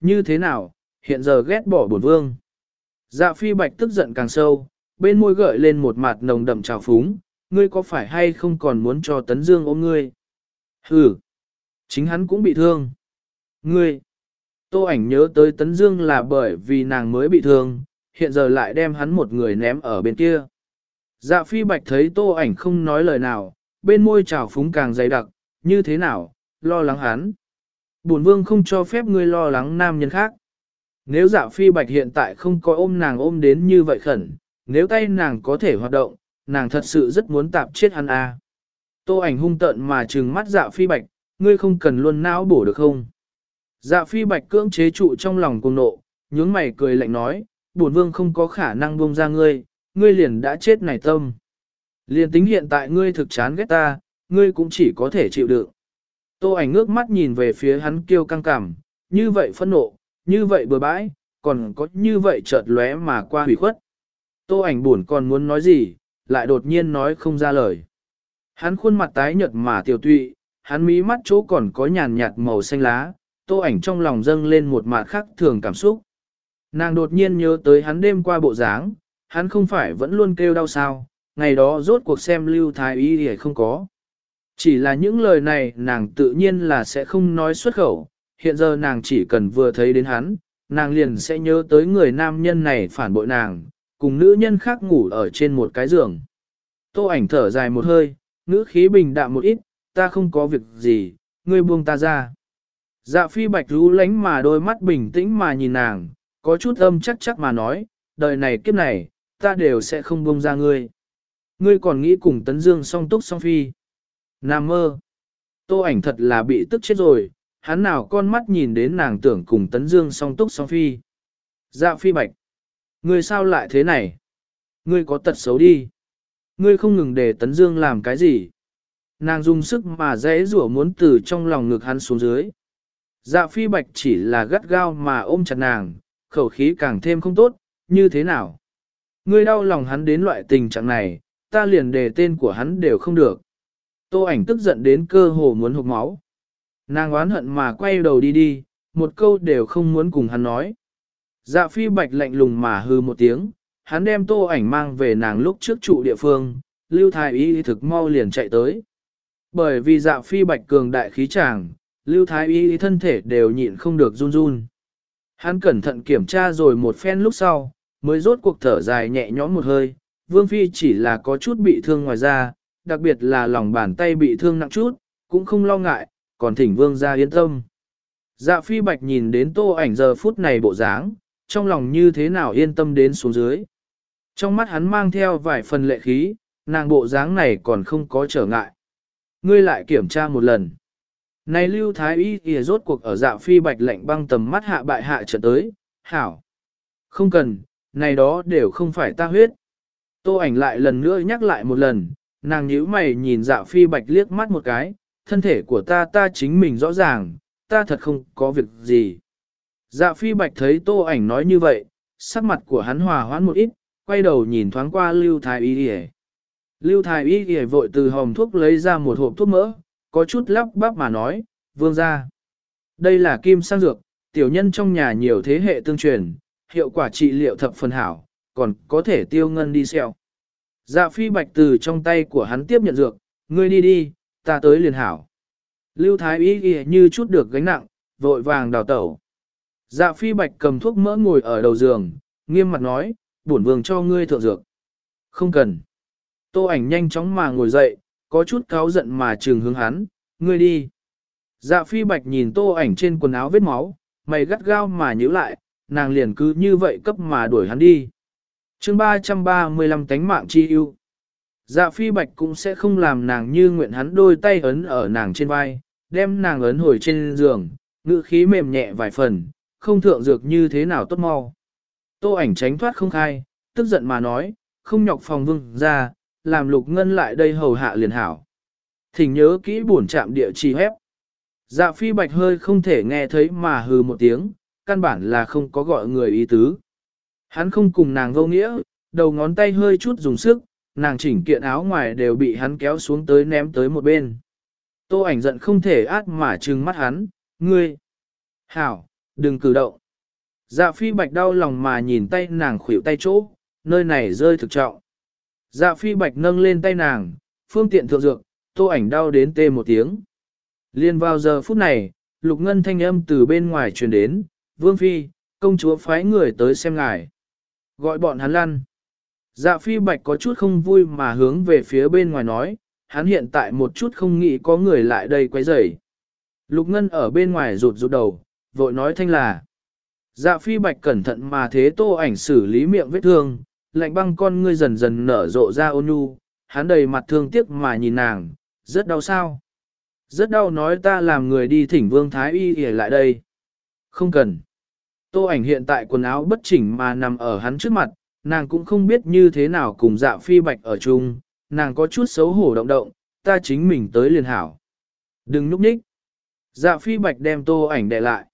Như thế nào, hiện giờ ghét bỏ bổn vương. Dạ phi bạch tức giận càng sâu, bên môi gợi lên một mặt nồng đậm trào phúng, ngươi có phải hay không còn muốn cho Tấn Dương ôm ngươi? Hừ, chính hắn cũng bị thương. Ngươi, tô ảnh nhớ tới Tấn Dương là bởi vì nàng mới bị thương, hiện giờ lại đem hắn một người ném ở bên kia. Dạ phi bạch thấy tô ảnh không nói lời nào, bên môi trào phúng càng dày đặc, như thế nào, lo lắng hắn. Bổn vương không cho phép ngươi lo lắng nam nhân khác. Nếu dạ phi bạch hiện tại không có ôm nàng ôm đến như vậy khẩn, nếu tay nàng có thể hoạt động, nàng thật sự rất muốn tạp chết hắn à. Tô ảnh hung tợn mà trừng mắt dạ phi bạch, ngươi không cần luôn não bổ được không? Dạ phi bạch cưỡng chế trụ trong lòng cuồng nộ, nhướng mày cười lạnh nói, bổn vương không có khả năng buông ra ngươi, ngươi liền đã chết này tâm. Liền tính hiện tại ngươi thực chán ghét ta, ngươi cũng chỉ có thể chịu đựng. Tô ảnh ngước mắt nhìn về phía hắn kêu căng cảm, như vậy phẫn nộ, như vậy bừa bãi, còn có như vậy chợt lóe mà qua hủy khuất. Tô ảnh buồn còn muốn nói gì, lại đột nhiên nói không ra lời. Hắn khuôn mặt tái nhợt mà tiểu tụy, hắn mí mắt chỗ còn có nhàn nhạt màu xanh lá, tô ảnh trong lòng dâng lên một mạt khác thường cảm xúc. Nàng đột nhiên nhớ tới hắn đêm qua bộ dáng, hắn không phải vẫn luôn kêu đau sao, ngày đó rốt cuộc xem lưu thái y thì không có. Chỉ là những lời này nàng tự nhiên là sẽ không nói xuất khẩu, hiện giờ nàng chỉ cần vừa thấy đến hắn, nàng liền sẽ nhớ tới người nam nhân này phản bội nàng, cùng nữ nhân khác ngủ ở trên một cái giường. Tô ảnh thở dài một hơi, ngữ khí bình đạm một ít, ta không có việc gì, ngươi buông ta ra. Dạ phi bạch rú lánh mà đôi mắt bình tĩnh mà nhìn nàng, có chút âm chắc chắc mà nói, đời này kiếp này, ta đều sẽ không buông ra ngươi. Ngươi còn nghĩ cùng tấn dương song túc song phi. Nam mơ. Tô ảnh thật là bị tức chết rồi, hắn nào con mắt nhìn đến nàng tưởng cùng tấn dương song túc song phi. Dạ phi bạch. Ngươi sao lại thế này? Ngươi có tật xấu đi. Ngươi không ngừng để tấn dương làm cái gì? Nàng dùng sức mà dễ rủa muốn từ trong lòng ngực hắn xuống dưới. Dạ phi bạch chỉ là gắt gao mà ôm chặt nàng, khẩu khí càng thêm không tốt, như thế nào? Ngươi đau lòng hắn đến loại tình trạng này, ta liền đề tên của hắn đều không được. Tô ảnh tức giận đến cơ hồ muốn hộc máu. Nàng oán hận mà quay đầu đi đi, một câu đều không muốn cùng hắn nói. Dạ phi bạch lạnh lùng mà hư một tiếng, hắn đem tô ảnh mang về nàng lúc trước trụ địa phương, lưu thái y thực mau liền chạy tới. Bởi vì dạ phi bạch cường đại khí tràng, lưu thái y thân thể đều nhịn không được run run. Hắn cẩn thận kiểm tra rồi một phen lúc sau, mới rốt cuộc thở dài nhẹ nhõm một hơi, vương phi chỉ là có chút bị thương ngoài da đặc biệt là lòng bàn tay bị thương nặng chút, cũng không lo ngại, còn thỉnh vương ra yên tâm. Dạ phi bạch nhìn đến tô ảnh giờ phút này bộ dáng, trong lòng như thế nào yên tâm đến xuống dưới. Trong mắt hắn mang theo vài phần lệ khí, nàng bộ dáng này còn không có trở ngại. Ngươi lại kiểm tra một lần. Này lưu thái y kìa rốt cuộc ở dạ phi bạch lệnh băng tầm mắt hạ bại hạ trở tới, hảo. Không cần, này đó đều không phải ta huyết. Tô ảnh lại lần nữa nhắc lại một lần, nàng nhíu mày nhìn dạ phi bạch liếc mắt một cái, thân thể của ta ta chính mình rõ ràng, ta thật không có việc gì. Dạ phi bạch thấy tô ảnh nói như vậy, sắc mặt của hắn hòa hoãn một ít, quay đầu nhìn thoáng qua lưu thái y y Lưu thái y y vội từ hòm thuốc lấy ra một hộp thuốc mỡ, có chút lắp bắp mà nói, vương ra. Đây là kim sang dược, tiểu nhân trong nhà nhiều thế hệ tương truyền, hiệu quả trị liệu thập phần hảo, còn có thể tiêu ngân đi xeo. Dạ phi bạch từ trong tay của hắn tiếp nhận dược, ngươi đi đi, ta tới liền hảo. Lưu thái ý ghi như chút được gánh nặng, vội vàng đào tẩu. Dạ phi bạch cầm thuốc mỡ ngồi ở đầu giường, nghiêm mặt nói, bổn vương cho ngươi thượng dược. Không cần. Tô ảnh nhanh chóng mà ngồi dậy, có chút cáu giận mà trừng hướng hắn, ngươi đi. Dạ phi bạch nhìn tô ảnh trên quần áo vết máu, mày gắt gao mà nhíu lại, nàng liền cứ như vậy cấp mà đuổi hắn đi. Chương 335 tánh mạng chi ưu. Dạ phi bạch cũng sẽ không làm nàng như nguyện hắn đôi tay ấn ở nàng trên vai, đem nàng ấn hồi trên giường, ngữ khí mềm nhẹ vài phần, không thượng dược như thế nào tốt mau. Tô ảnh tránh thoát không khai, tức giận mà nói, không nhọc phòng vương ra, làm lục ngân lại đây hầu hạ liền hảo. Thỉnh nhớ kỹ buồn chạm địa chỉ hép. Dạ phi bạch hơi không thể nghe thấy mà hừ một tiếng, căn bản là không có gọi người ý tứ. Hắn không cùng nàng vô nghĩa, đầu ngón tay hơi chút dùng sức, nàng chỉnh kiện áo ngoài đều bị hắn kéo xuống tới ném tới một bên. Tô ảnh giận không thể át mà trừng mắt hắn, ngươi. Hảo, Đừng cử động. Dạ phi bạch đau lòng mà nhìn tay nàng khuỷu tay chỗ, nơi này rơi thực trọng. Dạ phi bạch nâng lên tay nàng, phương tiện thượng dược, tô ảnh đau đến tê một tiếng. Liên vào giờ phút này, lục ngân thanh âm từ bên ngoài truyền đến, vương phi, công chúa phái người tới xem ngài. Gọi bọn hắn lăn. Dạ phi bạch có chút không vui mà hướng về phía bên ngoài nói, hắn hiện tại một chút không nghĩ có người lại đây quấy rầy. Lục ngân ở bên ngoài rụt rụt đầu, vội nói thanh là. Dạ phi bạch cẩn thận mà thế tô ảnh xử lý miệng vết thương, lạnh băng con ngươi dần dần nở rộ ra ôn nhu, hắn đầy mặt thương tiếc mà nhìn nàng, rất đau sao. Rất đau nói ta làm người đi thỉnh vương thái y để lại đây. Không cần. Tô ảnh hiện tại quần áo bất chỉnh mà nằm ở hắn trước mặt, nàng cũng không biết như thế nào cùng dạ phi bạch ở chung, nàng có chút xấu hổ động động, ta chính mình tới liền hảo. Đừng núp nhích. Dạ phi bạch đem tô ảnh đè lại.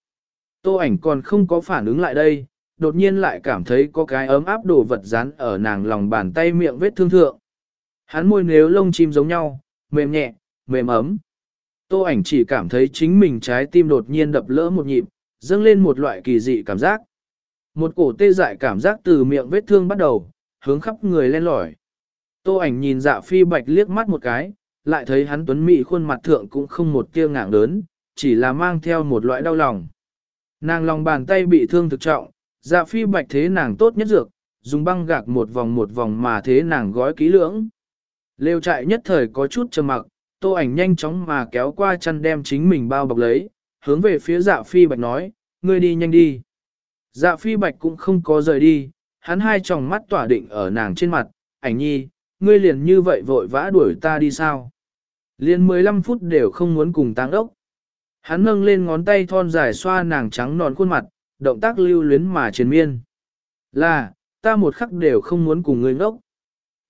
Tô ảnh còn không có phản ứng lại đây, đột nhiên lại cảm thấy có cái ấm áp đồ vật dán ở nàng lòng bàn tay miệng vết thương thượng. Hắn môi nếu lông chim giống nhau, mềm nhẹ, mềm ấm. Tô ảnh chỉ cảm thấy chính mình trái tim đột nhiên đập lỡ một nhịp, dâng lên một loại kỳ dị cảm giác. Một cổ tê dại cảm giác từ miệng vết thương bắt đầu, hướng khắp người lên lỏi. Tô ảnh nhìn dạ phi bạch liếc mắt một cái, lại thấy hắn tuấn mỹ khuôn mặt thượng cũng không một tia ngạng lớn, chỉ là mang theo một loại đau lòng. Nàng lòng bàn tay bị thương thực trọng, dạ phi bạch thế nàng tốt nhất dược, dùng băng gạc một vòng một vòng mà thế nàng gói kỹ lưỡng. Lêu trại nhất thời có chút trầm mặc, tô ảnh nhanh chóng mà kéo qua chăn đem chính mình bao bọc lấy, hướng về phía dạ phi bạch nói, ngươi đi nhanh đi. Dạ phi bạch cũng không có rời đi, hắn hai tròng mắt tỏa định ở nàng trên mặt, ảnh nhi, ngươi liền như vậy vội vã đuổi ta đi sao? Liền 15 phút đều không muốn cùng tăng ốc. Hắn nâng lên ngón tay thon dài xoa nàng trắng nòn khuôn mặt, động tác lưu luyến mà triền miên. Là, ta một khắc đều không muốn cùng ngươi ngốc.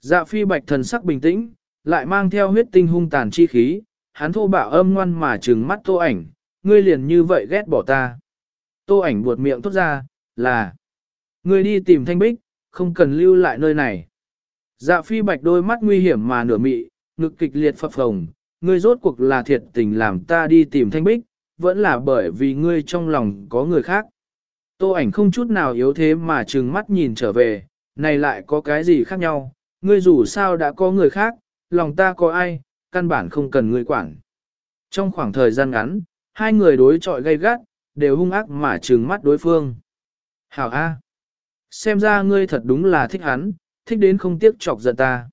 Dạ phi bạch thần sắc bình tĩnh, lại mang theo huyết tinh hung tàn chi khí, hắn thô bạo âm ngoan mà trừng mắt tô ảnh, ngươi liền như vậy ghét bỏ ta. Tô ảnh buột miệng tốt ra, là, ngươi đi tìm thanh bích, không cần lưu lại nơi này. Dạ phi bạch đôi mắt nguy hiểm mà nửa mị, ngực kịch liệt phập phồng, ngươi rốt cuộc là thiệt tình làm ta đi tìm thanh bích, vẫn là bởi vì ngươi trong lòng có người khác. Tô ảnh không chút nào yếu thế mà trừng mắt nhìn trở về, này lại có cái gì khác nhau, ngươi dù sao đã có người khác, lòng ta có ai, căn bản không cần ngươi quản. Trong khoảng thời gian ngắn, hai người đối chọi gay gắt, đều hung ác mà trừng mắt đối phương. Hảo A. Xem ra ngươi thật đúng là thích hắn, thích đến không tiếc chọc giận ta.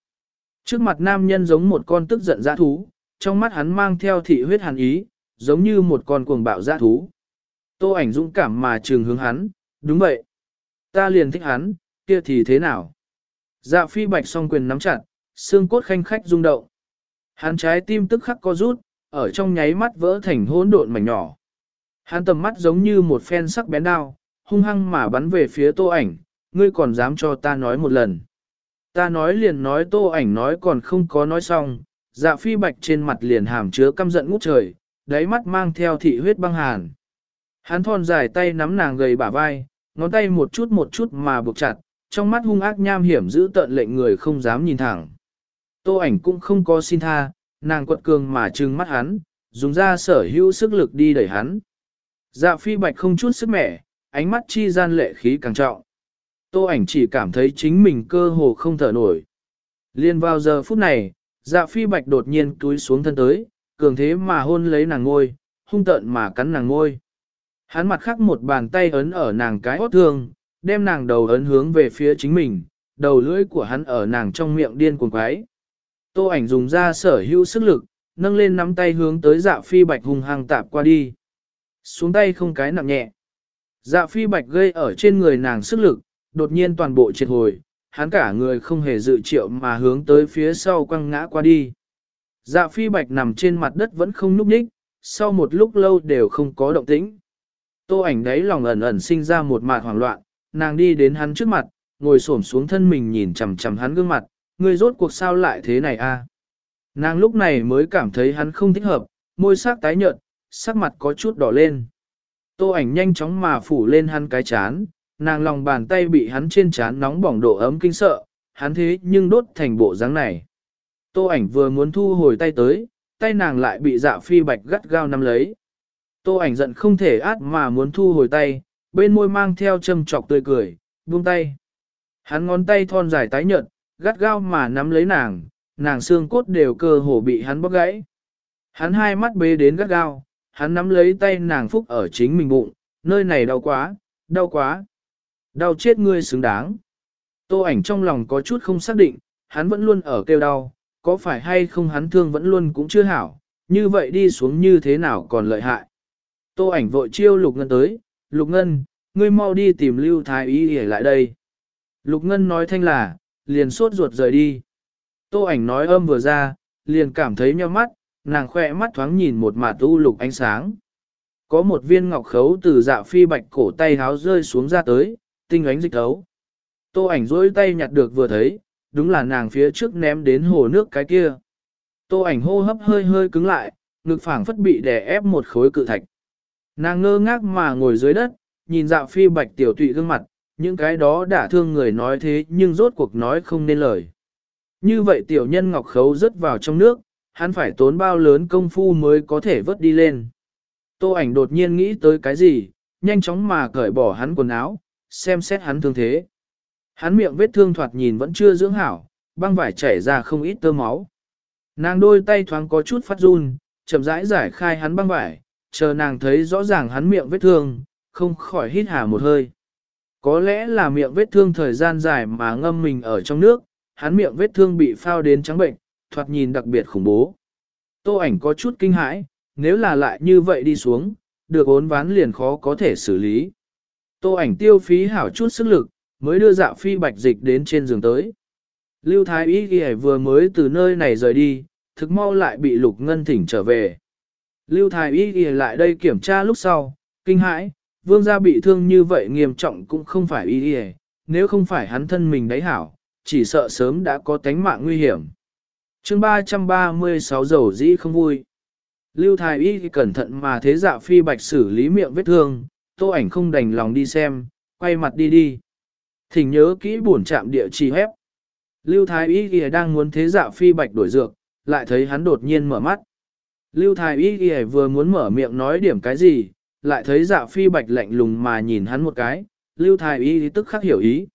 Trước mặt nam nhân giống một con tức giận dã thú, trong mắt hắn mang theo thị huyết hàn ý, giống như một con cuồng bạo dã thú. Tô ảnh dũng cảm mà trường hướng hắn, đúng vậy. Ta liền thích hắn, kia thì thế nào? Dạ phi bạch song quyền nắm chặt, xương cốt khanh khách rung động. Hắn trái tim tức khắc co rút, ở trong nháy mắt vỡ thành hỗn độn mảnh nhỏ. Hắn tầm mắt giống như một phen sắc bén đao, hung hăng mà bắn về phía tô ảnh, ngươi còn dám cho ta nói một lần. Ta nói liền nói tô ảnh nói còn không có nói xong, dạ phi bạch trên mặt liền hàm chứa căm giận ngút trời, đáy mắt mang theo thị huyết băng hàn. Hắn thon dài tay nắm nàng gầy bả vai, ngón tay một chút một chút mà buộc chặt, trong mắt hung ác nham hiểm giữ tận lệnh người không dám nhìn thẳng. Tô ảnh cũng không có xin tha, nàng quật cường mà trừng mắt hắn, dùng ra sở hữu sức lực đi đẩy hắn. Dạ phi bạch không chút sức mẻ, ánh mắt chi gian lệ khí càng trọng. Tô ảnh chỉ cảm thấy chính mình cơ hồ không thở nổi. Liên vào giờ phút này, dạ phi bạch đột nhiên túi xuống thân tới, cường thế mà hôn lấy nàng ngôi, hung tợn mà cắn nàng ngôi. Hắn mặt khắc một bàn tay ấn ở nàng cái hót thương, đem nàng đầu ấn hướng về phía chính mình, đầu lưỡi của hắn ở nàng trong miệng điên cuồng quái. Tô ảnh dùng ra sở hữu sức lực, nâng lên nắm tay hướng tới dạ phi bạch hung hăng tạp qua đi. Xuống tay không cái nặng nhẹ. Dạ phi bạch gây ở trên người nàng sức lực, đột nhiên toàn bộ triệt hồi, hắn cả người không hề dự triệu mà hướng tới phía sau quăng ngã qua đi. Dạ phi bạch nằm trên mặt đất vẫn không núp đích, sau một lúc lâu đều không có động tĩnh. Tô ảnh đấy lòng ẩn ẩn sinh ra một mạt hoảng loạn, nàng đi đến hắn trước mặt, ngồi xổm xuống thân mình nhìn chằm chằm hắn gương mặt, ngươi rốt cuộc sao lại thế này a? Nàng lúc này mới cảm thấy hắn không thích hợp, môi sắc tái nhợt, sắc mặt có chút đỏ lên. Tô ảnh nhanh chóng mà phủ lên hắn cái chán, nàng lòng bàn tay bị hắn trên chán nóng bỏng độ ấm kinh sợ, hắn thế nhưng đốt thành bộ dáng này. Tô ảnh vừa muốn thu hồi tay tới, tay nàng lại bị dạ phi bạch gắt gao nắm lấy. Tô ảnh giận không thể át mà muốn thu hồi tay, bên môi mang theo châm chọc tươi cười, buông tay. Hắn ngón tay thon dài tái nhợt, gắt gao mà nắm lấy nàng, nàng xương cốt đều cơ hồ bị hắn bóp gãy. Hắn hai mắt bế đến gắt gao, hắn nắm lấy tay nàng phúc ở chính mình bụng, nơi này đau quá, đau quá. Đau chết ngươi xứng đáng. Tô ảnh trong lòng có chút không xác định, hắn vẫn luôn ở kêu đau, có phải hay không hắn thương vẫn luôn cũng chưa hảo, như vậy đi xuống như thế nào còn lợi hại. Tô ảnh vội chiêu Lục Ngân tới, Lục Ngân, ngươi mau đi tìm Lưu Thái Y để lại đây. Lục Ngân nói thanh là, liền sốt ruột rời đi. Tô ảnh nói âm vừa ra, liền cảm thấy nheo mắt, nàng khoe mắt thoáng nhìn một mạt u lục ánh sáng. Có một viên ngọc khấu từ dạ phi bạch cổ tay háo rơi xuống ra tới, tinh ánh dịch thấu. Tô ảnh rỗi tay nhặt được vừa thấy, đúng là nàng phía trước ném đến hồ nước cái kia. Tô ảnh hô hấp hơi hơi cứng lại, ngực phảng phất bị đè ép một khối cự thạch. Nàng ngơ ngác mà ngồi dưới đất, nhìn dạ phi bạch tiểu tụy gương mặt, những cái đó đã thương người nói thế nhưng rốt cuộc nói không nên lời. Như vậy tiểu nhân ngọc khấu rớt vào trong nước, hắn phải tốn bao lớn công phu mới có thể vớt đi lên. Tô ảnh đột nhiên nghĩ tới cái gì, nhanh chóng mà cởi bỏ hắn quần áo, xem xét hắn thương thế. Hắn miệng vết thương thoạt nhìn vẫn chưa dưỡng hảo, băng vải chảy ra không ít tơ máu. Nàng đôi tay thoáng có chút phát run, chậm rãi giải khai hắn băng vải, chờ nàng thấy rõ ràng hắn miệng vết thương, không khỏi hít hà một hơi. Có lẽ là miệng vết thương thời gian dài mà ngâm mình ở trong nước, hắn miệng vết thương bị phao đến trắng bệnh, thoạt nhìn đặc biệt khủng bố. Tô ảnh có chút kinh hãi, nếu là lại như vậy đi xuống, được ốn ván liền khó có thể xử lý. Tô ảnh tiêu phí hảo chút sức lực, mới đưa dạ phi bạch dịch đến trên giường tới. Lưu Thái Y Ghi vừa mới từ nơi này rời đi, thực mau lại bị Lục Ngân thỉnh trở về. Lưu Thái Y Ghi lại đây kiểm tra lúc sau, kinh hãi, vương gia bị thương như vậy nghiêm trọng cũng không phải Y y, nếu không phải hắn thân mình đấy hảo, chỉ sợ sớm đã có tánh mạng nguy hiểm. chương 336 dầu dĩ không vui. Lưu Thái Y cẩn thận mà thế dạ phi bạch xử lý miệng vết thương, tô ảnh không đành lòng đi xem, quay mặt đi đi. Thỉnh nhớ kỹ buồn chạm địa chỉ hép. Lưu Thái Y ghi đang muốn thế dạ phi bạch đổi dược, lại thấy hắn đột nhiên mở mắt. Lưu Thái Y ghi vừa muốn mở miệng nói điểm cái gì, lại thấy dạ phi bạch lạnh lùng mà nhìn hắn một cái, Lưu Thái Y tức khắc hiểu ý.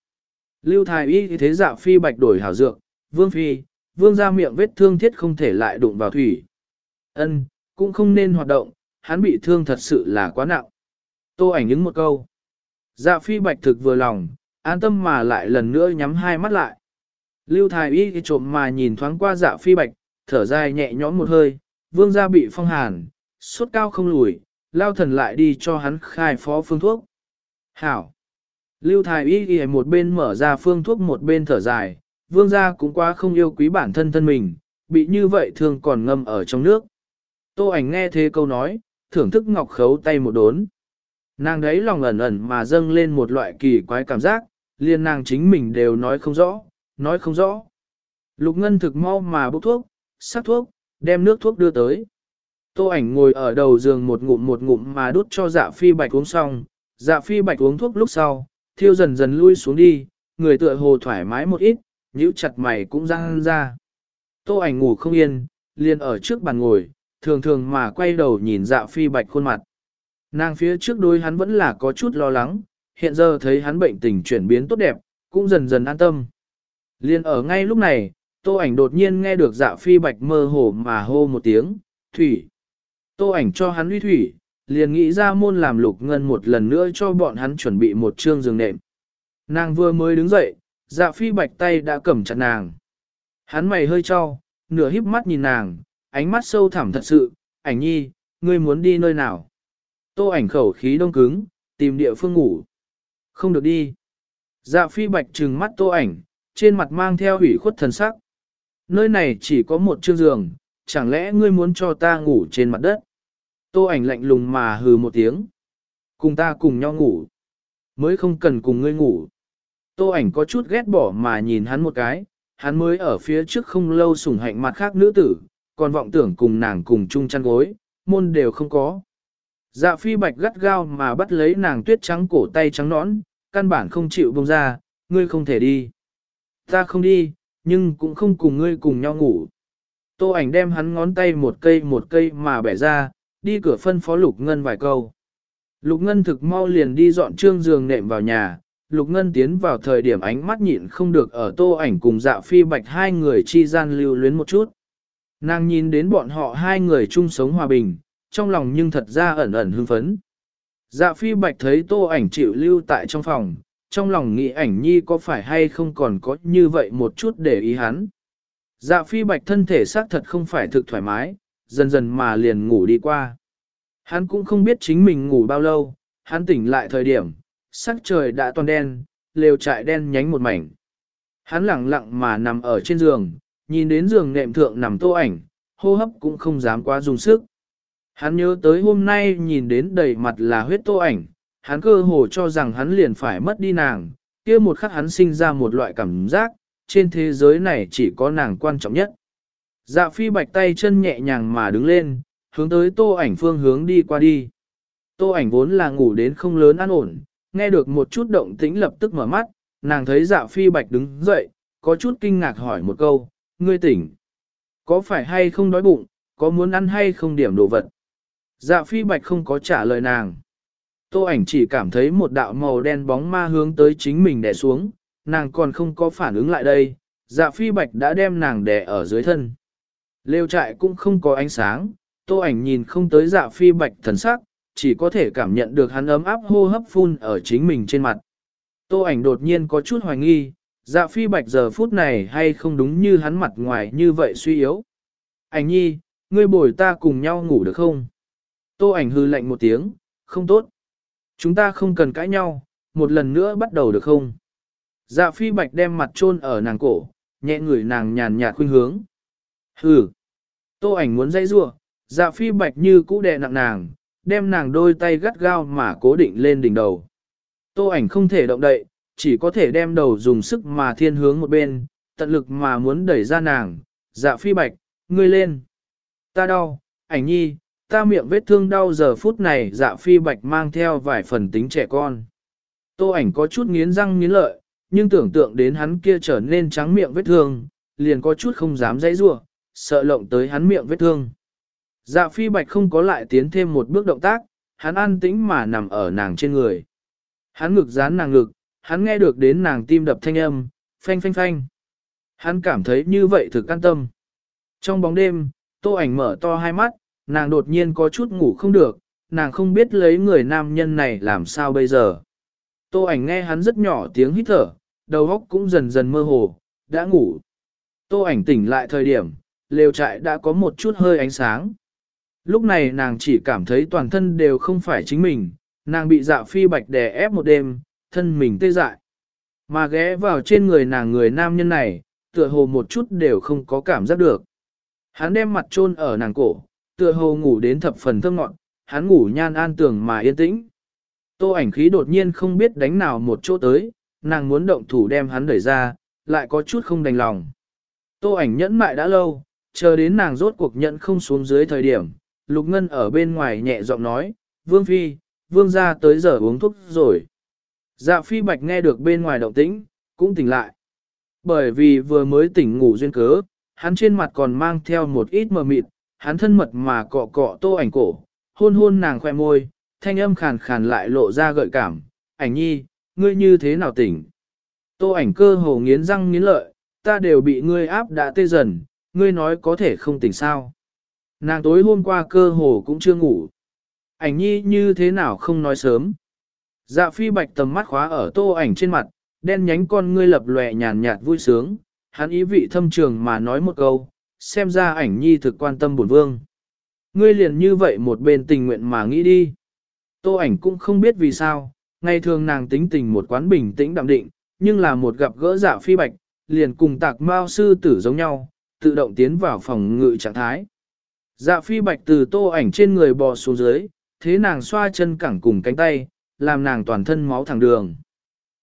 Lưu Thái Y thế dạ phi bạch đổi hảo dược, vương phi, vương ra miệng vết thương thiết không thể lại đụng vào thủy. Ân, cũng không nên hoạt động, hắn bị thương thật sự là quá nặng. Tô ảnh ứng một câu. Dạ phi bạch thực vừa lòng, an tâm mà lại lần nữa nhắm hai mắt lại. Lưu Thái Y trộm mà nhìn thoáng qua dạ phi bạch, thở dài nhẹ nhõm một hơi, vương gia bị phong hàn, sốt cao không lùi, lao thần lại đi cho hắn khai phó phương thuốc. Hảo! Lưu Thái Y ghi một bên mở ra phương thuốc một bên thở dài, vương gia cũng quá không yêu quý bản thân thân mình, bị như vậy thường còn ngâm ở trong nước. Tô ảnh nghe thế câu nói, thưởng thức ngọc khấu tay một đốn. Nàng đấy lòng ẩn ẩn mà dâng lên một loại kỳ quái cảm giác, liền nàng chính mình đều nói không rõ, nói không rõ. Lục Ngân thực mau mà bốc thuốc, sắc thuốc, đem nước thuốc đưa tới. Tô ảnh ngồi ở đầu giường một ngụm một ngụm mà đút cho dạ phi bạch uống xong, dạ phi bạch uống thuốc lúc sau, thiêu dần dần lui xuống đi, người tựa hồ thoải mái một ít, nhíu chặt mày cũng răng ra. Tô ảnh ngủ không yên, liền ở trước bàn ngồi, thường thường mà quay đầu nhìn dạ phi bạch khuôn mặt. Nàng phía trước đối hắn vẫn là có chút lo lắng, hiện giờ thấy hắn bệnh tình chuyển biến tốt đẹp, cũng dần dần an tâm. Liên ở ngay lúc này, tô ảnh đột nhiên nghe được dạ phi bạch mơ hồ mà hô một tiếng, thủy. Tô ảnh cho hắn uy thủy, liền nghĩ ra môn làm lục ngân một lần nữa cho bọn hắn chuẩn bị một trương giường nệm. Nàng vừa mới đứng dậy, dạ phi bạch tay đã cầm chặt nàng. Hắn mày hơi cho, nửa híp mắt nhìn nàng, ánh mắt sâu thẳm thật sự, ảnh nhi, ngươi muốn đi nơi nào? Tô ảnh khẩu khí đông cứng, tìm địa phương ngủ. Không được đi. Dạ phi bạch trừng mắt tô ảnh, trên mặt mang theo hủy khuất thần sắc. Nơi này chỉ có một chương giường, chẳng lẽ ngươi muốn cho ta ngủ trên mặt đất? Tô ảnh lạnh lùng mà hừ một tiếng. Cùng ta cùng nhau ngủ. Mới không cần cùng ngươi ngủ. Tô ảnh có chút ghét bỏ mà nhìn hắn một cái, hắn mới ở phía trước không lâu sủng hạnh mặt khác nữ tử, còn vọng tưởng cùng nàng cùng chung chăn gối, môn đều không có. Dạ phi bạch gắt gao mà bắt lấy nàng tuyết trắng cổ tay trắng nõn, căn bản không chịu buông ra, ngươi không thể đi. Ta không đi, nhưng cũng không cùng ngươi cùng nhau ngủ. Tô ảnh đem hắn ngón tay một cây một cây mà bẻ ra, đi cửa phân phó Lục Ngân vài câu. Lục Ngân thực mau liền đi dọn trương giường nệm vào nhà, Lục Ngân tiến vào thời điểm ánh mắt nhịn không được ở tô ảnh cùng dạ phi bạch hai người chi gian lưu luyến một chút. Nàng nhìn đến bọn họ hai người chung sống hòa bình, trong lòng nhưng thật ra ẩn ẩn hưng phấn. Dạ phi bạch thấy tô ảnh chịu lưu tại trong phòng, trong lòng nghĩ ảnh nhi có phải hay không còn có như vậy một chút để ý hắn. Dạ phi bạch thân thể xác thật không phải thực thoải mái, dần dần mà liền ngủ đi qua. Hắn cũng không biết chính mình ngủ bao lâu, hắn tỉnh lại thời điểm, sắc trời đã toàn đen, lều trại đen nhánh một mảnh. Hắn lặng lặng mà nằm ở trên giường, nhìn đến giường nệm thượng nằm tô ảnh, hô hấp cũng không dám quá dùng sức. Hắn nhớ tới hôm nay nhìn đến đầy mặt là huyết tô ảnh, hắn cơ hồ cho rằng hắn liền phải mất đi nàng, kia một khắc hắn sinh ra một loại cảm giác, trên thế giới này chỉ có nàng quan trọng nhất. Dạ phi bạch tay chân nhẹ nhàng mà đứng lên, hướng tới tô ảnh phương hướng đi qua đi. Tô ảnh vốn là ngủ đến không lớn an ổn, nghe được một chút động tĩnh lập tức mở mắt, nàng thấy dạ phi bạch đứng dậy, có chút kinh ngạc hỏi một câu, ngươi tỉnh. Có phải hay không đói bụng, có muốn ăn hay không điểm đồ vật? Dạ phi bạch không có trả lời nàng. Tô ảnh chỉ cảm thấy một đạo màu đen bóng ma hướng tới chính mình đè xuống, nàng còn không có phản ứng lại đây, dạ phi bạch đã đem nàng đè ở dưới thân. Lêu trại cũng không có ánh sáng, tô ảnh nhìn không tới dạ phi bạch thần sắc, chỉ có thể cảm nhận được hắn ấm áp hô hấp phun ở chính mình trên mặt. Tô ảnh đột nhiên có chút hoài nghi, dạ phi bạch giờ phút này hay không đúng như hắn mặt ngoài như vậy suy yếu. Ảnh nhi, ngươi bồi ta cùng nhau ngủ được không? Tô ảnh hư lạnh một tiếng, không tốt. Chúng ta không cần cãi nhau, một lần nữa bắt đầu được không? Dạ phi bạch đem mặt chôn ở nàng cổ, nhẹ người nàng nhàn nhạt khuyên hướng. Hừ. Tô ảnh muốn dây rua, dạ phi bạch như cũ đè nặng nàng, đem nàng đôi tay gắt gao mà cố định lên đỉnh đầu. Tô ảnh không thể động đậy, chỉ có thể đem đầu dùng sức mà thiên hướng một bên, tận lực mà muốn đẩy ra nàng, dạ phi bạch, ngươi lên. Ta đau, ảnh nhi, ta miệng vết thương đau giờ phút này dạ phi bạch mang theo vài phần tính trẻ con. Tô ảnh có chút nghiến răng nghiến lợi, nhưng tưởng tượng đến hắn kia trở nên trắng miệng vết thương, liền có chút không dám dãy rủa, sợ lộng tới hắn miệng vết thương. Dạ phi bạch không có lại tiến thêm một bước động tác, hắn an tĩnh mà nằm ở nàng trên người. Hắn ngực dán nàng ngực, hắn nghe được đến nàng tim đập thanh âm, phanh phanh phanh. Hắn cảm thấy như vậy thực an tâm. Trong bóng đêm, tô ảnh mở to hai mắt, nàng đột nhiên có chút ngủ không được, nàng không biết lấy người nam nhân này làm sao bây giờ. Tô ảnh nghe hắn rất nhỏ tiếng hít thở, đầu óc cũng dần dần mơ hồ, đã ngủ. Tô ảnh tỉnh lại thời điểm, lều trại đã có một chút hơi ánh sáng. Lúc này nàng chỉ cảm thấy toàn thân đều không phải chính mình, nàng bị dạ phi bạch đè ép một đêm, thân mình tê dại. Mà ghé vào trên người nàng người nam nhân này, tựa hồ một chút đều không có cảm giác được. Hắn đem mặt chôn ở nàng cổ, tựa hồ ngủ đến thập phần thơm ngọn, hắn ngủ nhan an tường mà yên tĩnh. Tô ảnh khí đột nhiên không biết đánh nào một chỗ tới, nàng muốn động thủ đem hắn đẩy ra, lại có chút không đành lòng. Tô ảnh nhẫn mại đã lâu, chờ đến nàng rốt cuộc nhận không xuống dưới thời điểm, Lục Ngân ở bên ngoài nhẹ giọng nói, Vương Phi, Vương gia tới giờ uống thuốc rồi. Dạ Phi Bạch nghe được bên ngoài động tĩnh, cũng tỉnh lại. Bởi vì vừa mới tỉnh ngủ duyên cớ, hắn trên mặt còn mang theo một ít mờ mịt, hắn thân mật mà cọ cọ tô ảnh cổ, hôn hôn nàng khoe môi, thanh âm khàn khàn lại lộ ra gợi cảm, ảnh nhi, ngươi như thế nào tỉnh? Tô ảnh cơ hồ nghiến răng nghiến lợi, ta đều bị ngươi áp đã tê dần, ngươi nói có thể không tỉnh sao? Nàng tối hôm qua cơ hồ cũng chưa ngủ. Ảnh nhi như thế nào không nói sớm. Dạ phi bạch tầm mắt khóa ở tô ảnh trên mặt, đen nhánh con ngươi lập lòe nhàn nhạt vui sướng, hắn ý vị thâm trường mà nói một câu, xem ra ảnh nhi thực quan tâm bổn vương. Ngươi liền như vậy một bên tình nguyện mà nghĩ đi. Tô ảnh cũng không biết vì sao, ngày thường nàng tính tình một quán bình tĩnh đạm định, nhưng là một gặp gỡ dạ phi bạch, liền cùng tạc mao sư tử giống nhau, tự động tiến vào phòng ngự trạng thái. Dạ phi bạch từ tô ảnh trên người bò xuống dưới, thế nàng xoa chân cẳng cùng cánh tay, làm nàng toàn thân máu thẳng đường.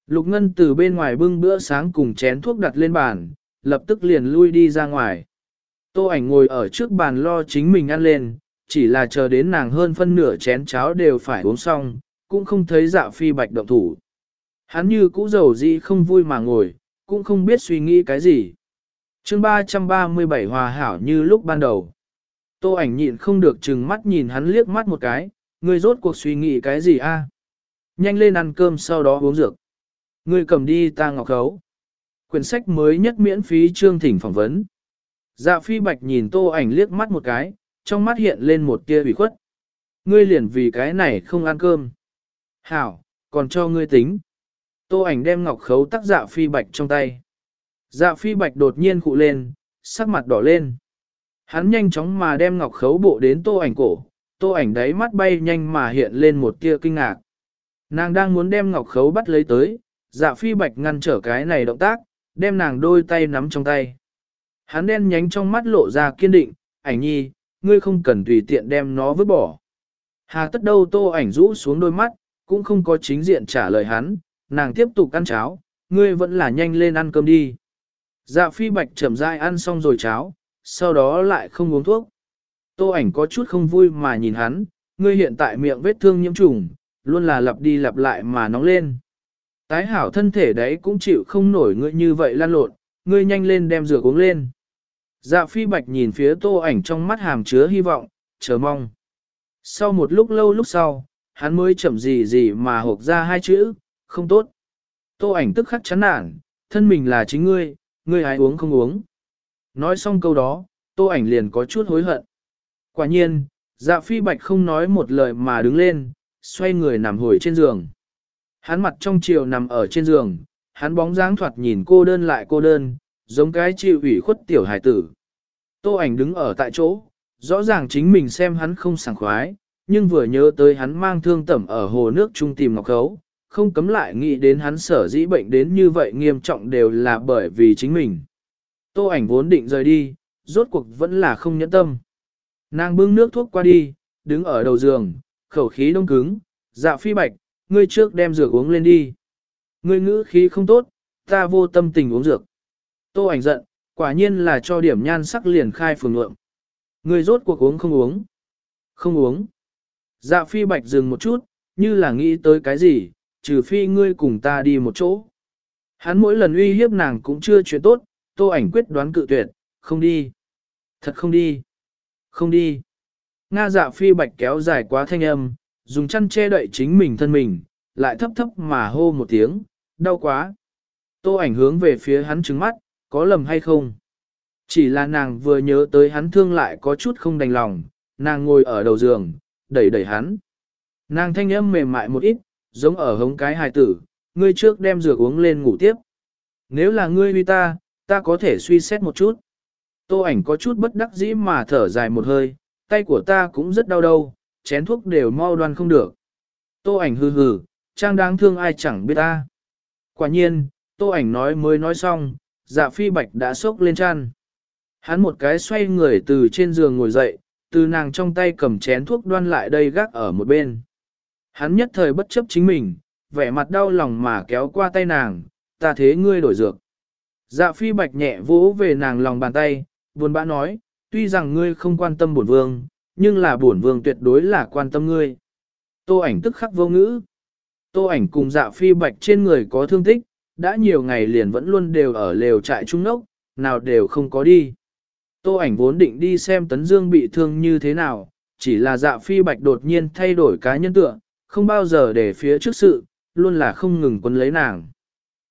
Lục Ngân từ bên ngoài bưng bữa sáng cùng chén thuốc đặt lên bàn, lập tức liền lui đi ra ngoài. Tô ảnh ngồi ở trước bàn lo chính mình ăn lên, chỉ là chờ đến nàng hơn phân nửa chén cháo đều phải uống xong, cũng không thấy dạ phi bạch động thủ. Hắn như cũ dầu gì không vui mà ngồi, cũng không biết suy nghĩ cái gì chương 337 hòa hảo như lúc ban đầu. Tô ảnh nhịn không được chừng mắt nhìn hắn liếc mắt một cái, ngươi rốt cuộc suy nghĩ cái gì a? Nhanh lên ăn cơm sau đó uống dược. Ngươi cầm đi ta ngọc khấu. Quyển sách mới nhất miễn phí chương thỉnh phỏng vấn. Dạ phi bạch nhìn tô ảnh liếc mắt một cái, trong mắt hiện lên một tia ủy khuất. Ngươi liền vì cái này không ăn cơm. Hảo, còn cho ngươi tính. Tô ảnh đem ngọc khấu tác dạ phi bạch trong tay. Dạ phi bạch đột nhiên cụ lên, sắc mặt đỏ lên. Hắn nhanh chóng mà đem ngọc khấu bộ đến tô ảnh cổ, tô ảnh đáy mắt bay nhanh mà hiện lên một tia kinh ngạc. Nàng đang muốn đem ngọc khấu bắt lấy tới, dạ phi bạch ngăn trở cái này động tác, đem nàng đôi tay nắm trong tay. Hắn đen nhánh trong mắt lộ ra kiên định, ảnh nhi, ngươi không cần tùy tiện đem nó vứt bỏ. Hà tất đâu tô ảnh rũ xuống đôi mắt, cũng không có chính diện trả lời hắn, nàng tiếp tục ăn cháo, ngươi vẫn là nhanh lên ăn cơm đi. Dạ phi bạch chậm rãi ăn xong rồi cháo, sau đó lại không uống thuốc. Tô ảnh có chút không vui mà nhìn hắn, ngươi hiện tại miệng vết thương nhiễm trùng, luôn là lặp đi lặp lại mà nóng lên. Tái hảo thân thể đấy cũng chịu không nổi ngươi như vậy lan lộn, ngươi nhanh lên đem rửa uống lên. Dạ phi bạch nhìn phía tô ảnh trong mắt hàm chứa hy vọng, chờ mong. Sau một lúc lâu lúc sau, hắn mới chậm gì gì mà hộp ra hai chữ, không tốt. Tô ảnh tức khắc chán nản, thân mình là chính ngươi, ngươi ai uống không uống. Nói xong câu đó, tô ảnh liền có chút hối hận. Quả nhiên, dạ phi bạch không nói một lời mà đứng lên, xoay người nằm hồi trên giường. Hắn mặt trong chiều nằm ở trên giường, hắn bóng dáng thoạt nhìn cô đơn lại cô đơn, giống cái chịu ủy khuất tiểu hải tử. Tô ảnh đứng ở tại chỗ, rõ ràng chính mình xem hắn không sảng khoái, nhưng vừa nhớ tới hắn mang thương tẩm ở hồ nước trung tìm ngọc khấu, không cấm lại nghĩ đến hắn sở dĩ bệnh đến như vậy nghiêm trọng đều là bởi vì chính mình. Tô ảnh vốn định rời đi, rốt cuộc vẫn là không nhẫn tâm. Nàng bưng nước thuốc qua đi, đứng ở đầu giường, khẩu khí đông cứng, dạ phi bạch, ngươi trước đem dược uống lên đi. Ngươi ngữ khí không tốt, ta vô tâm tình uống dược. Tô ảnh giận, quả nhiên là cho điểm nhan sắc liền khai phường lượng. Ngươi rốt cuộc uống không uống? Không uống. Dạ phi bạch dừng một chút, như là nghĩ tới cái gì, trừ phi ngươi cùng ta đi một chỗ. Hắn mỗi lần uy hiếp nàng cũng chưa chuyện tốt, tô ảnh quyết đoán cự tuyệt, không đi. Thật không đi. Không đi. Nga dạ phi bạch kéo dài quá thanh âm, dùng chăn che đậy chính mình thân mình, lại thấp thấp mà hô một tiếng, đau quá. Tô ảnh hướng về phía hắn trừng mắt, có lầm hay không? Chỉ là nàng vừa nhớ tới hắn thương lại có chút không đành lòng, nàng ngồi ở đầu giường, đẩy đẩy hắn. Nàng thanh âm mềm mại một ít, giống ở hống cái hài tử, ngươi trước đem dược uống lên ngủ tiếp. Nếu là ngươi uy ta, ta có thể suy xét một chút. Tô ảnh có chút bất đắc dĩ mà thở dài một hơi, tay của ta cũng rất đau đâu, chén thuốc đều mau đoan không được. Tô ảnh hừ hừ, trang đáng thương ai chẳng biết ta. Quả nhiên, tô ảnh nói mới nói xong, dạ phi bạch đã sốc lên chăn. Hắn một cái xoay người từ trên giường ngồi dậy, từ nàng trong tay cầm chén thuốc đoan lại đây gác ở một bên. Hắn nhất thời bất chấp chính mình, vẻ mặt đau lòng mà kéo qua tay nàng, ta thế ngươi đổi dược. Dạ phi bạch nhẹ vỗ về nàng lòng bàn tay, buồn bã nói, tuy rằng ngươi không quan tâm bổn vương, nhưng là bổn vương tuyệt đối là quan tâm ngươi. Tô ảnh tức khắc vô ngữ. Tô ảnh cùng dạ phi bạch trên người có thương tích, đã nhiều ngày liền vẫn luôn đều ở lều trại trung nốc, nào đều không có đi. Tô ảnh vốn định đi xem Tấn Dương bị thương như thế nào, chỉ là dạ phi bạch đột nhiên thay đổi cá nhân tựa, không bao giờ để phía trước sự, luôn là không ngừng quấn lấy nàng.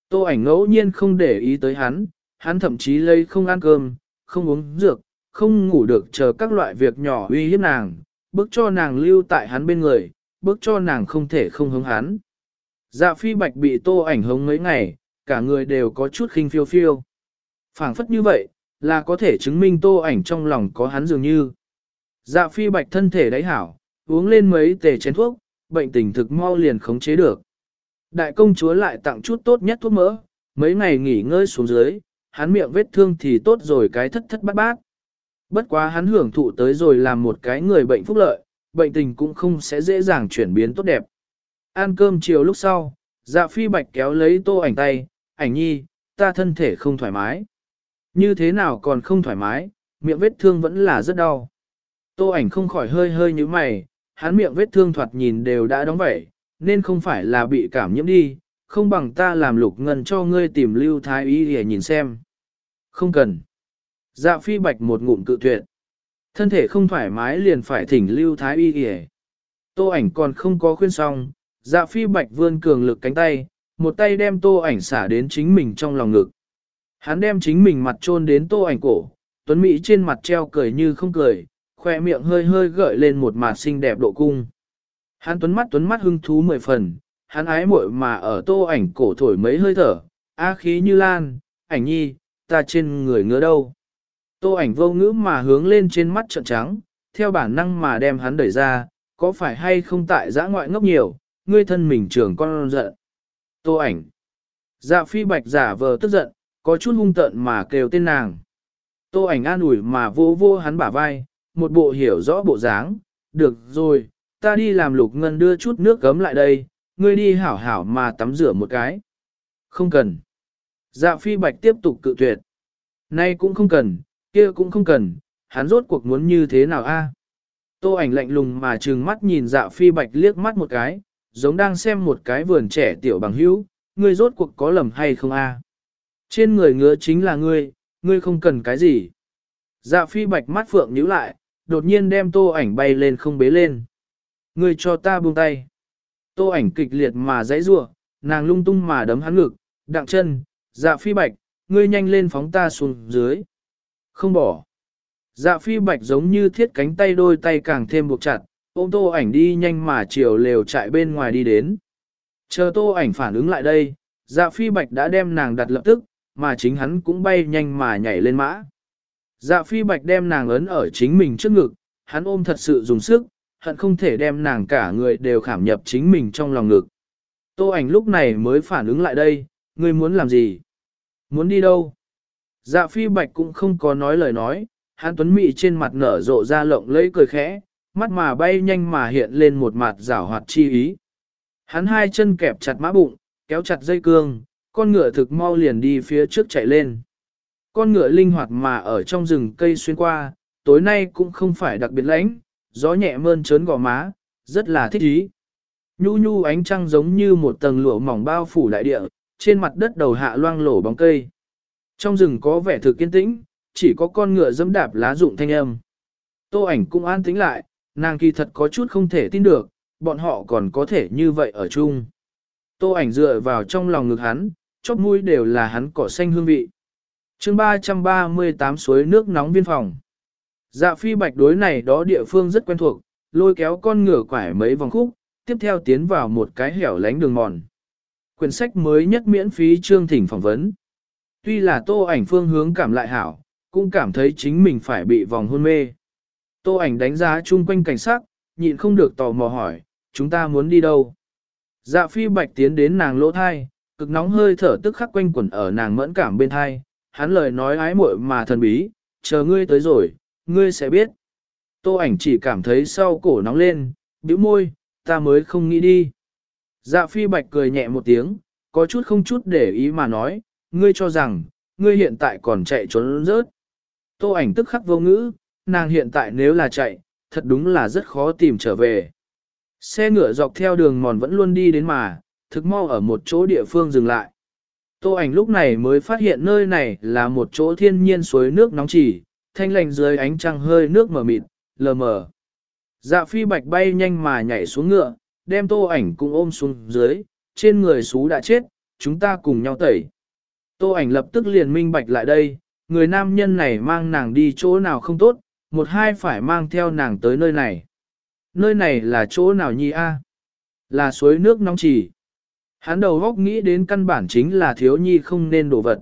Tô ảnh ngẫu nhiên không để ý tới hắn, hắn thậm chí lấy không ăn cơm, không uống dược, không ngủ được chờ các loại việc nhỏ uy hiếp nàng, bức cho nàng lưu tại hắn bên người, bức cho nàng không thể không hứng hắn. Dạ phi bạch bị tô ảnh hống mấy ngày, cả người đều có chút khinh phiêu phiêu. phảng phất như vậy, là có thể chứng minh tô ảnh trong lòng có hắn dường như. Dạ phi bạch thân thể đáy hảo, uống lên mấy tề chén thuốc, bệnh tình thực mau liền khống chế được. Đại công chúa lại tặng chút tốt nhất thuốc mỡ, mấy ngày nghỉ ngơi xuống dưới, hắn miệng vết thương thì tốt rồi cái thất thất bát bát. Bất quá hắn hưởng thụ tới rồi làm một cái người bệnh phúc lợi, bệnh tình cũng không sẽ dễ dàng chuyển biến tốt đẹp. Ăn cơm chiều lúc sau, dạ phi bạch kéo lấy tô ảnh tay, ảnh nhi, ta thân thể không thoải mái. Như thế nào còn không thoải mái, miệng vết thương vẫn là rất đau. Tô ảnh không khỏi hơi hơi như mày, hắn miệng vết thương thoạt nhìn đều đã đóng vảy, nên không phải là bị cảm nhiễm đi, không bằng ta làm lục ngân cho ngươi tìm lưu thái y để nhìn xem. Không cần. Dạ phi bạch một ngụm cự tuyệt. Thân thể không thoải mái liền phải thỉnh lưu thái y y Tô ảnh còn không có khuyên xong, dạ phi bạch vươn cường lực cánh tay, một tay đem tô ảnh xả đến chính mình trong lòng ngực. Hắn đem chính mình mặt trôn đến tô ảnh cổ, tuấn Mỹ trên mặt treo cười như không cười, khoe miệng hơi hơi gợi lên một mặt xinh đẹp độ cung. Hắn tuấn mắt tuấn mắt hưng thú mười phần, hắn ái muội mà ở tô ảnh cổ thổi mấy hơi thở, á khí như lan, ảnh nhi, ta trên người ngứa đâu. Tô ảnh vô ngữ mà hướng lên trên mắt trợn trắng, theo bản năng mà đem hắn đẩy ra, có phải hay không tại giã ngoại ngốc nhiều, ngươi thân mình trưởng con giận. Tô ảnh. Dạ phi bạch giả vờ tức giận, có chút hung tợn mà kêu tên nàng. Tô ảnh an ủi mà vô vô hắn bả vai, một bộ hiểu rõ bộ dáng, được rồi, ta đi làm lục ngân đưa chút nước gấm lại đây, ngươi đi hảo hảo mà tắm rửa một cái. Không cần. Dạ phi bạch tiếp tục cự tuyệt. Nay cũng không cần, kia cũng không cần, hắn rốt cuộc muốn như thế nào a? Tô ảnh lạnh lùng mà trừng mắt nhìn dạ phi bạch liếc mắt một cái, giống đang xem một cái vườn trẻ tiểu bằng hữu, ngươi rốt cuộc có lầm hay không a? Trên người ngứa chính là ngươi, ngươi không cần cái gì. Dạ phi bạch mắt phượng nhíu lại, đột nhiên đem tô ảnh bay lên không bế lên. Ngươi cho ta buông tay. Tô ảnh kịch liệt mà dãy rủa, nàng lung tung mà đấm hắn ngực, đặng chân, dạ phi bạch, ngươi nhanh lên phóng ta xuống dưới. Không bỏ. Dạ phi bạch giống như thiết cánh tay đôi tay càng thêm buộc chặt, ôm tô ảnh đi nhanh mà chiều lều chạy bên ngoài đi đến. Chờ tô ảnh phản ứng lại đây, dạ phi bạch đã đem nàng đặt lập tức, mà chính hắn cũng bay nhanh mà nhảy lên mã. Dạ phi bạch đem nàng ấn ở chính mình trước ngực, hắn ôm thật sự dùng sức, hận không thể đem nàng cả người đều khảm nhập chính mình trong lòng ngực. Tô ảnh lúc này mới phản ứng lại đây, ngươi muốn làm gì? Muốn đi đâu? Dạ phi bạch cũng không có nói lời nói, hắn tuấn mị trên mặt nở rộ ra lộng lẫy cười khẽ, mắt mà bay nhanh mà hiện lên một mặt rảo hoạt chi ý. Hắn hai chân kẹp chặt mã bụng, kéo chặt dây cương, con ngựa thực mau liền đi phía trước chạy lên. Con ngựa linh hoạt mà ở trong rừng cây xuyên qua, tối nay cũng không phải đặc biệt lãnh, gió nhẹ mơn trớn gò má, rất là thích ý. Nhu nhu ánh trăng giống như một tầng lụa mỏng bao phủ đại địa, trên mặt đất đầu hạ loang lổ bóng cây. Trong rừng có vẻ thực kiên tĩnh, chỉ có con ngựa dẫm đạp lá rụng thanh âm. Tô ảnh cũng an tĩnh lại, nàng kỳ thật có chút không thể tin được, bọn họ còn có thể như vậy ở chung. Tô ảnh dựa vào trong lòng ngực hắn, chóp mũi đều là hắn cỏ xanh hương vị. Chương 338 suối nước nóng viên phòng. Dạ phi bạch đối này đó địa phương rất quen thuộc, lôi kéo con ngựa quải mấy vòng khúc, tiếp theo tiến vào một cái hẻo lánh đường mòn. Quyển sách mới nhất miễn phí chương thỉnh phỏng vấn. Tuy là tô ảnh phương hướng cảm lại hảo, cũng cảm thấy chính mình phải bị vòng hôn mê. Tô ảnh đánh giá chung quanh cảnh sát, nhịn không được tò mò hỏi, chúng ta muốn đi đâu? Dạ phi bạch tiến đến nàng lỗ thai, cực nóng hơi thở tức khắc quanh quẩn ở nàng mẫn cảm bên thai, hắn lời nói ái muội mà thần bí, chờ ngươi tới rồi, ngươi sẽ biết. Tô ảnh chỉ cảm thấy sau cổ nóng lên, bĩu môi, ta mới không nghĩ đi. Dạ phi bạch cười nhẹ một tiếng, có chút không chút để ý mà nói, ngươi cho rằng, ngươi hiện tại còn chạy trốn rớt. Tô ảnh tức khắc vô ngữ, nàng hiện tại nếu là chạy, thật đúng là rất khó tìm trở về. Xe ngựa dọc theo đường mòn vẫn luôn đi đến mà, thực mau ở một chỗ địa phương dừng lại. Tô ảnh lúc này mới phát hiện nơi này là một chỗ thiên nhiên suối nước nóng chỉ, thanh lành dưới ánh trăng hơi nước mờ mịt, lờ mờ. Dạ phi bạch bay nhanh mà nhảy xuống ngựa, đem tô ảnh cũng ôm xuống dưới, trên người xú đã chết, chúng ta cùng nhau tẩy. Tô ảnh lập tức liền minh bạch lại đây, người nam nhân này mang nàng đi chỗ nào không tốt, một hai phải mang theo nàng tới nơi này. Nơi này là chỗ nào nhi a? Là suối nước nóng chỉ. Hắn đầu góc nghĩ đến căn bản chính là thiếu nhi không nên đổ vật.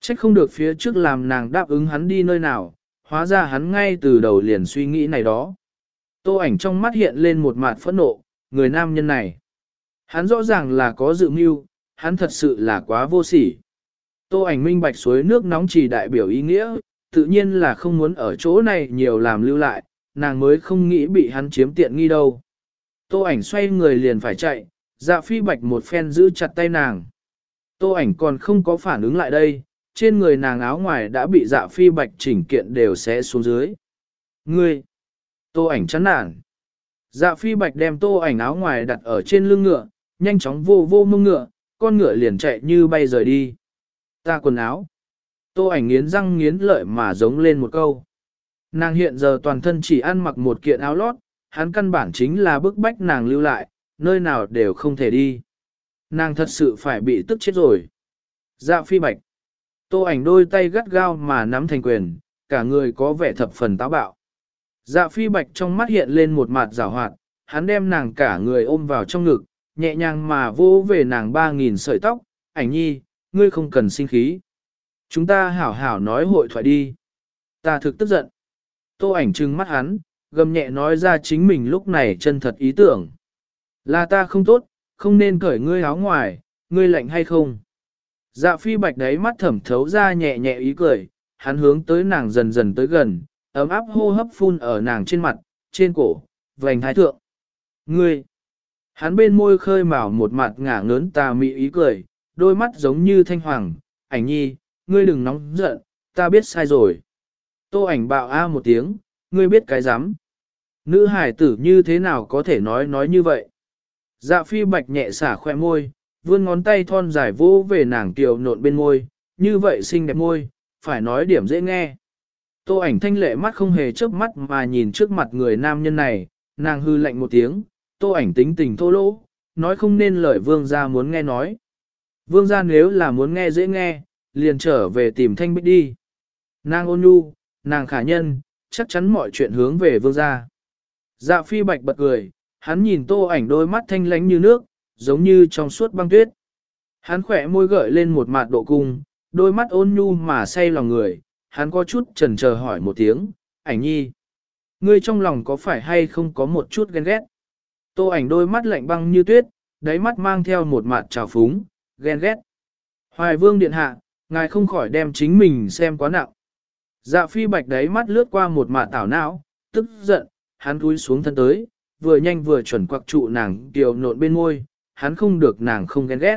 Trách không được phía trước làm nàng đáp ứng hắn đi nơi nào, hóa ra hắn ngay từ đầu liền suy nghĩ này đó. Tô ảnh trong mắt hiện lên một mặt phẫn nộ, người nam nhân này. Hắn rõ ràng là có dự mưu, hắn thật sự là quá vô sỉ. Tô ảnh minh bạch suối nước nóng chỉ đại biểu ý nghĩa, tự nhiên là không muốn ở chỗ này nhiều làm lưu lại, nàng mới không nghĩ bị hắn chiếm tiện nghi đâu. Tô ảnh xoay người liền phải chạy, dạ phi bạch một phen giữ chặt tay nàng. Tô ảnh còn không có phản ứng lại đây, trên người nàng áo ngoài đã bị dạ phi bạch chỉnh kiện đều xé xuống dưới. Ngươi! Tô ảnh chán nản. Dạ phi bạch đem tô ảnh áo ngoài đặt ở trên lưng ngựa, nhanh chóng vô vô mông ngựa, con ngựa liền chạy như bay rời đi. Ta quần áo. Tô ảnh nghiến răng nghiến lợi mà giống lên một câu. Nàng hiện giờ toàn thân chỉ ăn mặc một kiện áo lót, hắn căn bản chính là bức bách nàng lưu lại, nơi nào đều không thể đi. Nàng thật sự phải bị tức chết rồi. Dạ phi bạch. Tô ảnh đôi tay gắt gao mà nắm thành quyền, cả người có vẻ thập phần táo bạo. Dạ phi bạch trong mắt hiện lên một mặt rào hoạt, hắn đem nàng cả người ôm vào trong ngực, nhẹ nhàng mà vô về nàng ba nghìn sợi tóc, ảnh nhi, ngươi không cần sinh khí. Chúng ta hảo hảo nói hội thoại đi. Ta thực tức giận. Tô ảnh trừng mắt hắn, gầm nhẹ nói ra chính mình lúc này chân thật ý tưởng. Là ta không tốt, không nên cởi ngươi áo ngoài, ngươi lạnh hay không? Dạ phi bạch đấy mắt thẩm thấu ra nhẹ nhẹ ý cười, hắn hướng tới nàng dần dần tới gần, ấm áp hô hấp phun ở nàng trên mặt, trên cổ, vành thái thượng. Ngươi! Hắn bên môi khơi mào một mặt ngả ngớn tà mị ý cười, đôi mắt giống như thanh hoàng, ảnh nhi, ngươi đừng nóng giận, ta biết sai rồi. Tô ảnh bạo a một tiếng, ngươi biết cái rắm Nữ hải tử như thế nào có thể nói nói như vậy? Dạ phi bạch nhẹ xả khoe môi, vươn ngón tay thon dài vô về nàng tiểu nộn bên môi, như vậy xinh đẹp môi, phải nói điểm dễ nghe. Tô ảnh thanh lệ mắt không hề chớp mắt mà nhìn trước mặt người nam nhân này, nàng hư lạnh một tiếng, tô ảnh tính tình thô lỗ, nói không nên lời vương gia muốn nghe nói. Vương gia nếu là muốn nghe dễ nghe, liền trở về tìm thanh bích đi. Nàng ôn nhu, nàng khả nhân, chắc chắn mọi chuyện hướng về vương gia. Dạ phi bạch bật cười, hắn nhìn tô ảnh đôi mắt thanh lánh như nước, giống như trong suốt băng tuyết. Hắn khỏe môi gợi lên một mạt độ cung, đôi mắt ôn nhu mà say lòng người, hắn có chút chần chờ hỏi một tiếng, ảnh nhi. Ngươi trong lòng có phải hay không có một chút ghen ghét? Tô ảnh đôi mắt lạnh băng như tuyết, đáy mắt mang theo một mạt trào phúng, ghen ghét. Hoài vương điện hạ, ngài không khỏi đem chính mình xem quá nặng. Dạ phi bạch đáy mắt lướt qua một mạt tảo não, tức giận, hắn cúi xuống thân tới, vừa nhanh vừa chuẩn quặc trụ nàng kiều nộn bên môi, hắn không được nàng không ghen ghét.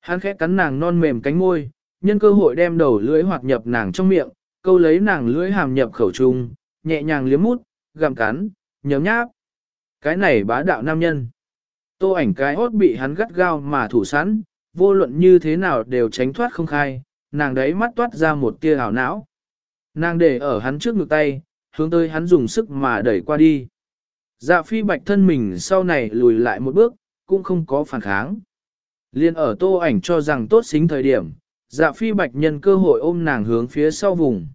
Hắn khẽ cắn nàng non mềm cánh môi, nhân cơ hội đem đầu lưỡi hoạt nhập nàng trong miệng, câu lấy nàng lưỡi hàm nhập khẩu trung, nhẹ nhàng liếm mút, gặm cắn, nhấm nháp. Cái này bá đạo nam nhân. Tô ảnh cái hốt bị hắn gắt gao mà thủ sẵn, vô luận như thế nào đều tránh thoát không khai, nàng đấy mắt toát ra một tia hào não. Nàng để ở hắn trước ngực tay, hướng tới hắn dùng sức mà đẩy qua đi. Dạ phi bạch thân mình sau này lùi lại một bước, cũng không có phản kháng. Liên ở tô ảnh cho rằng tốt xính thời điểm, dạ phi bạch nhân cơ hội ôm nàng hướng phía sau vùng.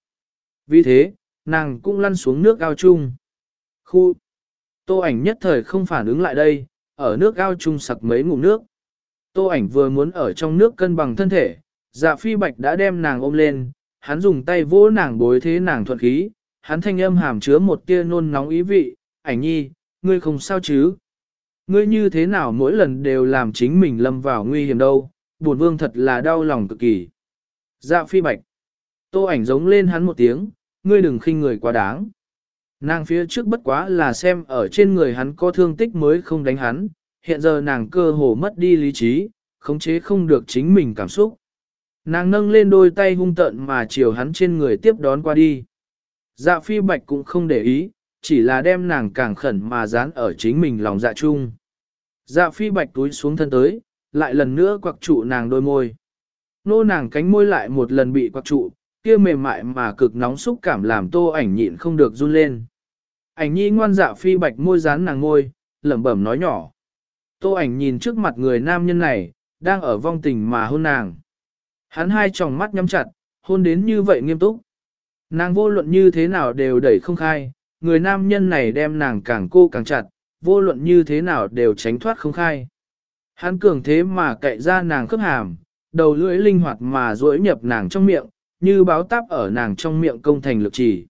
Vì thế, nàng cũng lăn xuống nước ao chung. Khu! Tô ảnh nhất thời không phản ứng lại đây, ở nước ao chung sặc mấy ngụm nước. Tô ảnh vừa muốn ở trong nước cân bằng thân thể, dạ phi bạch đã đem nàng ôm lên, hắn dùng tay vỗ nàng bối thế nàng thuận khí, hắn thanh âm hàm chứa một tia nôn nóng ý vị, ảnh nhi, ngươi không sao chứ? Ngươi như thế nào mỗi lần đều làm chính mình lâm vào nguy hiểm đâu, buồn vương thật là đau lòng cực kỳ. Dạ phi bạch. Tô ảnh giống lên hắn một tiếng, ngươi đừng khinh người quá đáng. Nàng phía trước bất quá là xem ở trên người hắn có thương tích mới không đánh hắn, hiện giờ nàng cơ hồ mất đi lý trí, khống chế không được chính mình cảm xúc. Nàng nâng lên đôi tay hung tợn mà chiều hắn trên người tiếp đón qua đi. Dạ phi bạch cũng không để ý, chỉ là đem nàng càng khẩn mà dán ở chính mình lòng dạ chung. Dạ phi bạch túi xuống thân tới, lại lần nữa quặc trụ nàng đôi môi. Nô nàng cánh môi lại một lần bị quặc trụ, kia mềm mại mà cực nóng xúc cảm làm tô ảnh nhịn không được run lên. Ảnh nhi ngoan dạ phi bạch môi dán nàng môi, lẩm bẩm nói nhỏ. Tô ảnh nhìn trước mặt người nam nhân này, đang ở vong tình mà hôn nàng. Hắn hai tròng mắt nhắm chặt, hôn đến như vậy nghiêm túc. Nàng vô luận như thế nào đều đẩy không khai, người nam nhân này đem nàng càng cô càng chặt, vô luận như thế nào đều tránh thoát không khai. Hắn cường thế mà cậy ra nàng khớp hàm, đầu lưỡi linh hoạt mà duỗi nhập nàng trong miệng, như báo táp ở nàng trong miệng công thành lực chỉ.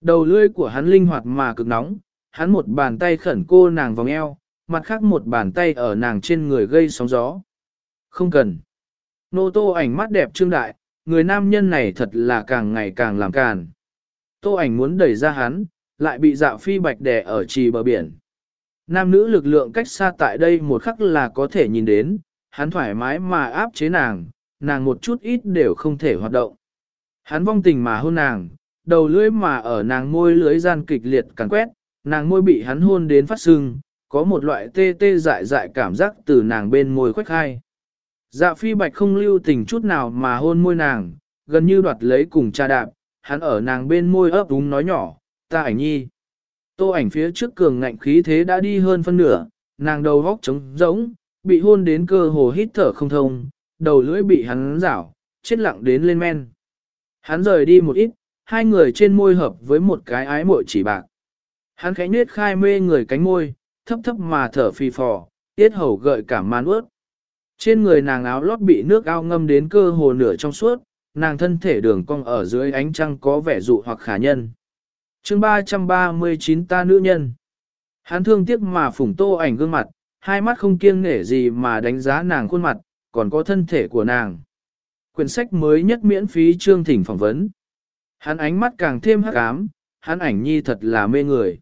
Đầu lưỡi của hắn linh hoạt mà cực nóng, hắn một bàn tay khẩn cô nàng vòng eo, mặt khác một bàn tay ở nàng trên người gây sóng gió. Không cần. Nô tô ảnh mắt đẹp trương đại, người nam nhân này thật là càng ngày càng làm càn. Tô ảnh muốn đẩy ra hắn, lại bị Dạ phi bạch đè ở trì bờ biển. Nam nữ lực lượng cách xa tại đây một khắc là có thể nhìn đến, hắn thoải mái mà áp chế nàng, nàng một chút ít đều không thể hoạt động. Hắn vong tình mà hôn nàng, đầu lưỡi mà ở nàng môi lưỡi gian kịch liệt cắn quét, nàng môi bị hắn hôn đến phát sưng, có một loại tê tê dại dại cảm giác từ nàng bên môi khuếch khai. Dạ phi bạch không lưu tình chút nào mà hôn môi nàng, gần như đoạt lấy cùng cha đạp, hắn ở nàng bên môi ấp úng nói nhỏ, ta ảnh nhi. Tô ảnh phía trước cường ngạnh khí thế đã đi hơn phân nửa, nàng đầu góc trống rỗng, bị hôn đến cơ hồ hít thở không thông, đầu lưỡi bị hắn rảo, chết lặng đến lên men. Hắn rời đi một ít, hai người trên môi hợp với một cái ái muội chỉ bạc. Hắn khẽ nết khai mê người cánh môi, thấp thấp mà thở phì phò, tiết hầu gợi cảm man ướt. Trên người nàng áo lót bị nước ao ngâm đến cơ hồ nửa trong suốt, nàng thân thể đường cong ở dưới ánh trăng có vẻ dụ hoặc khả nhân chương 339 ta nữ nhân. Hắn thương tiếc mà phủng tô ảnh gương mặt, hai mắt không kiêng nể gì mà đánh giá nàng khuôn mặt, còn có thân thể của nàng. Quyển sách mới nhất miễn phí chương thỉnh phỏng vấn. Hắn ánh mắt càng thêm hắc ám, hắn ảnh nhi thật là mê người.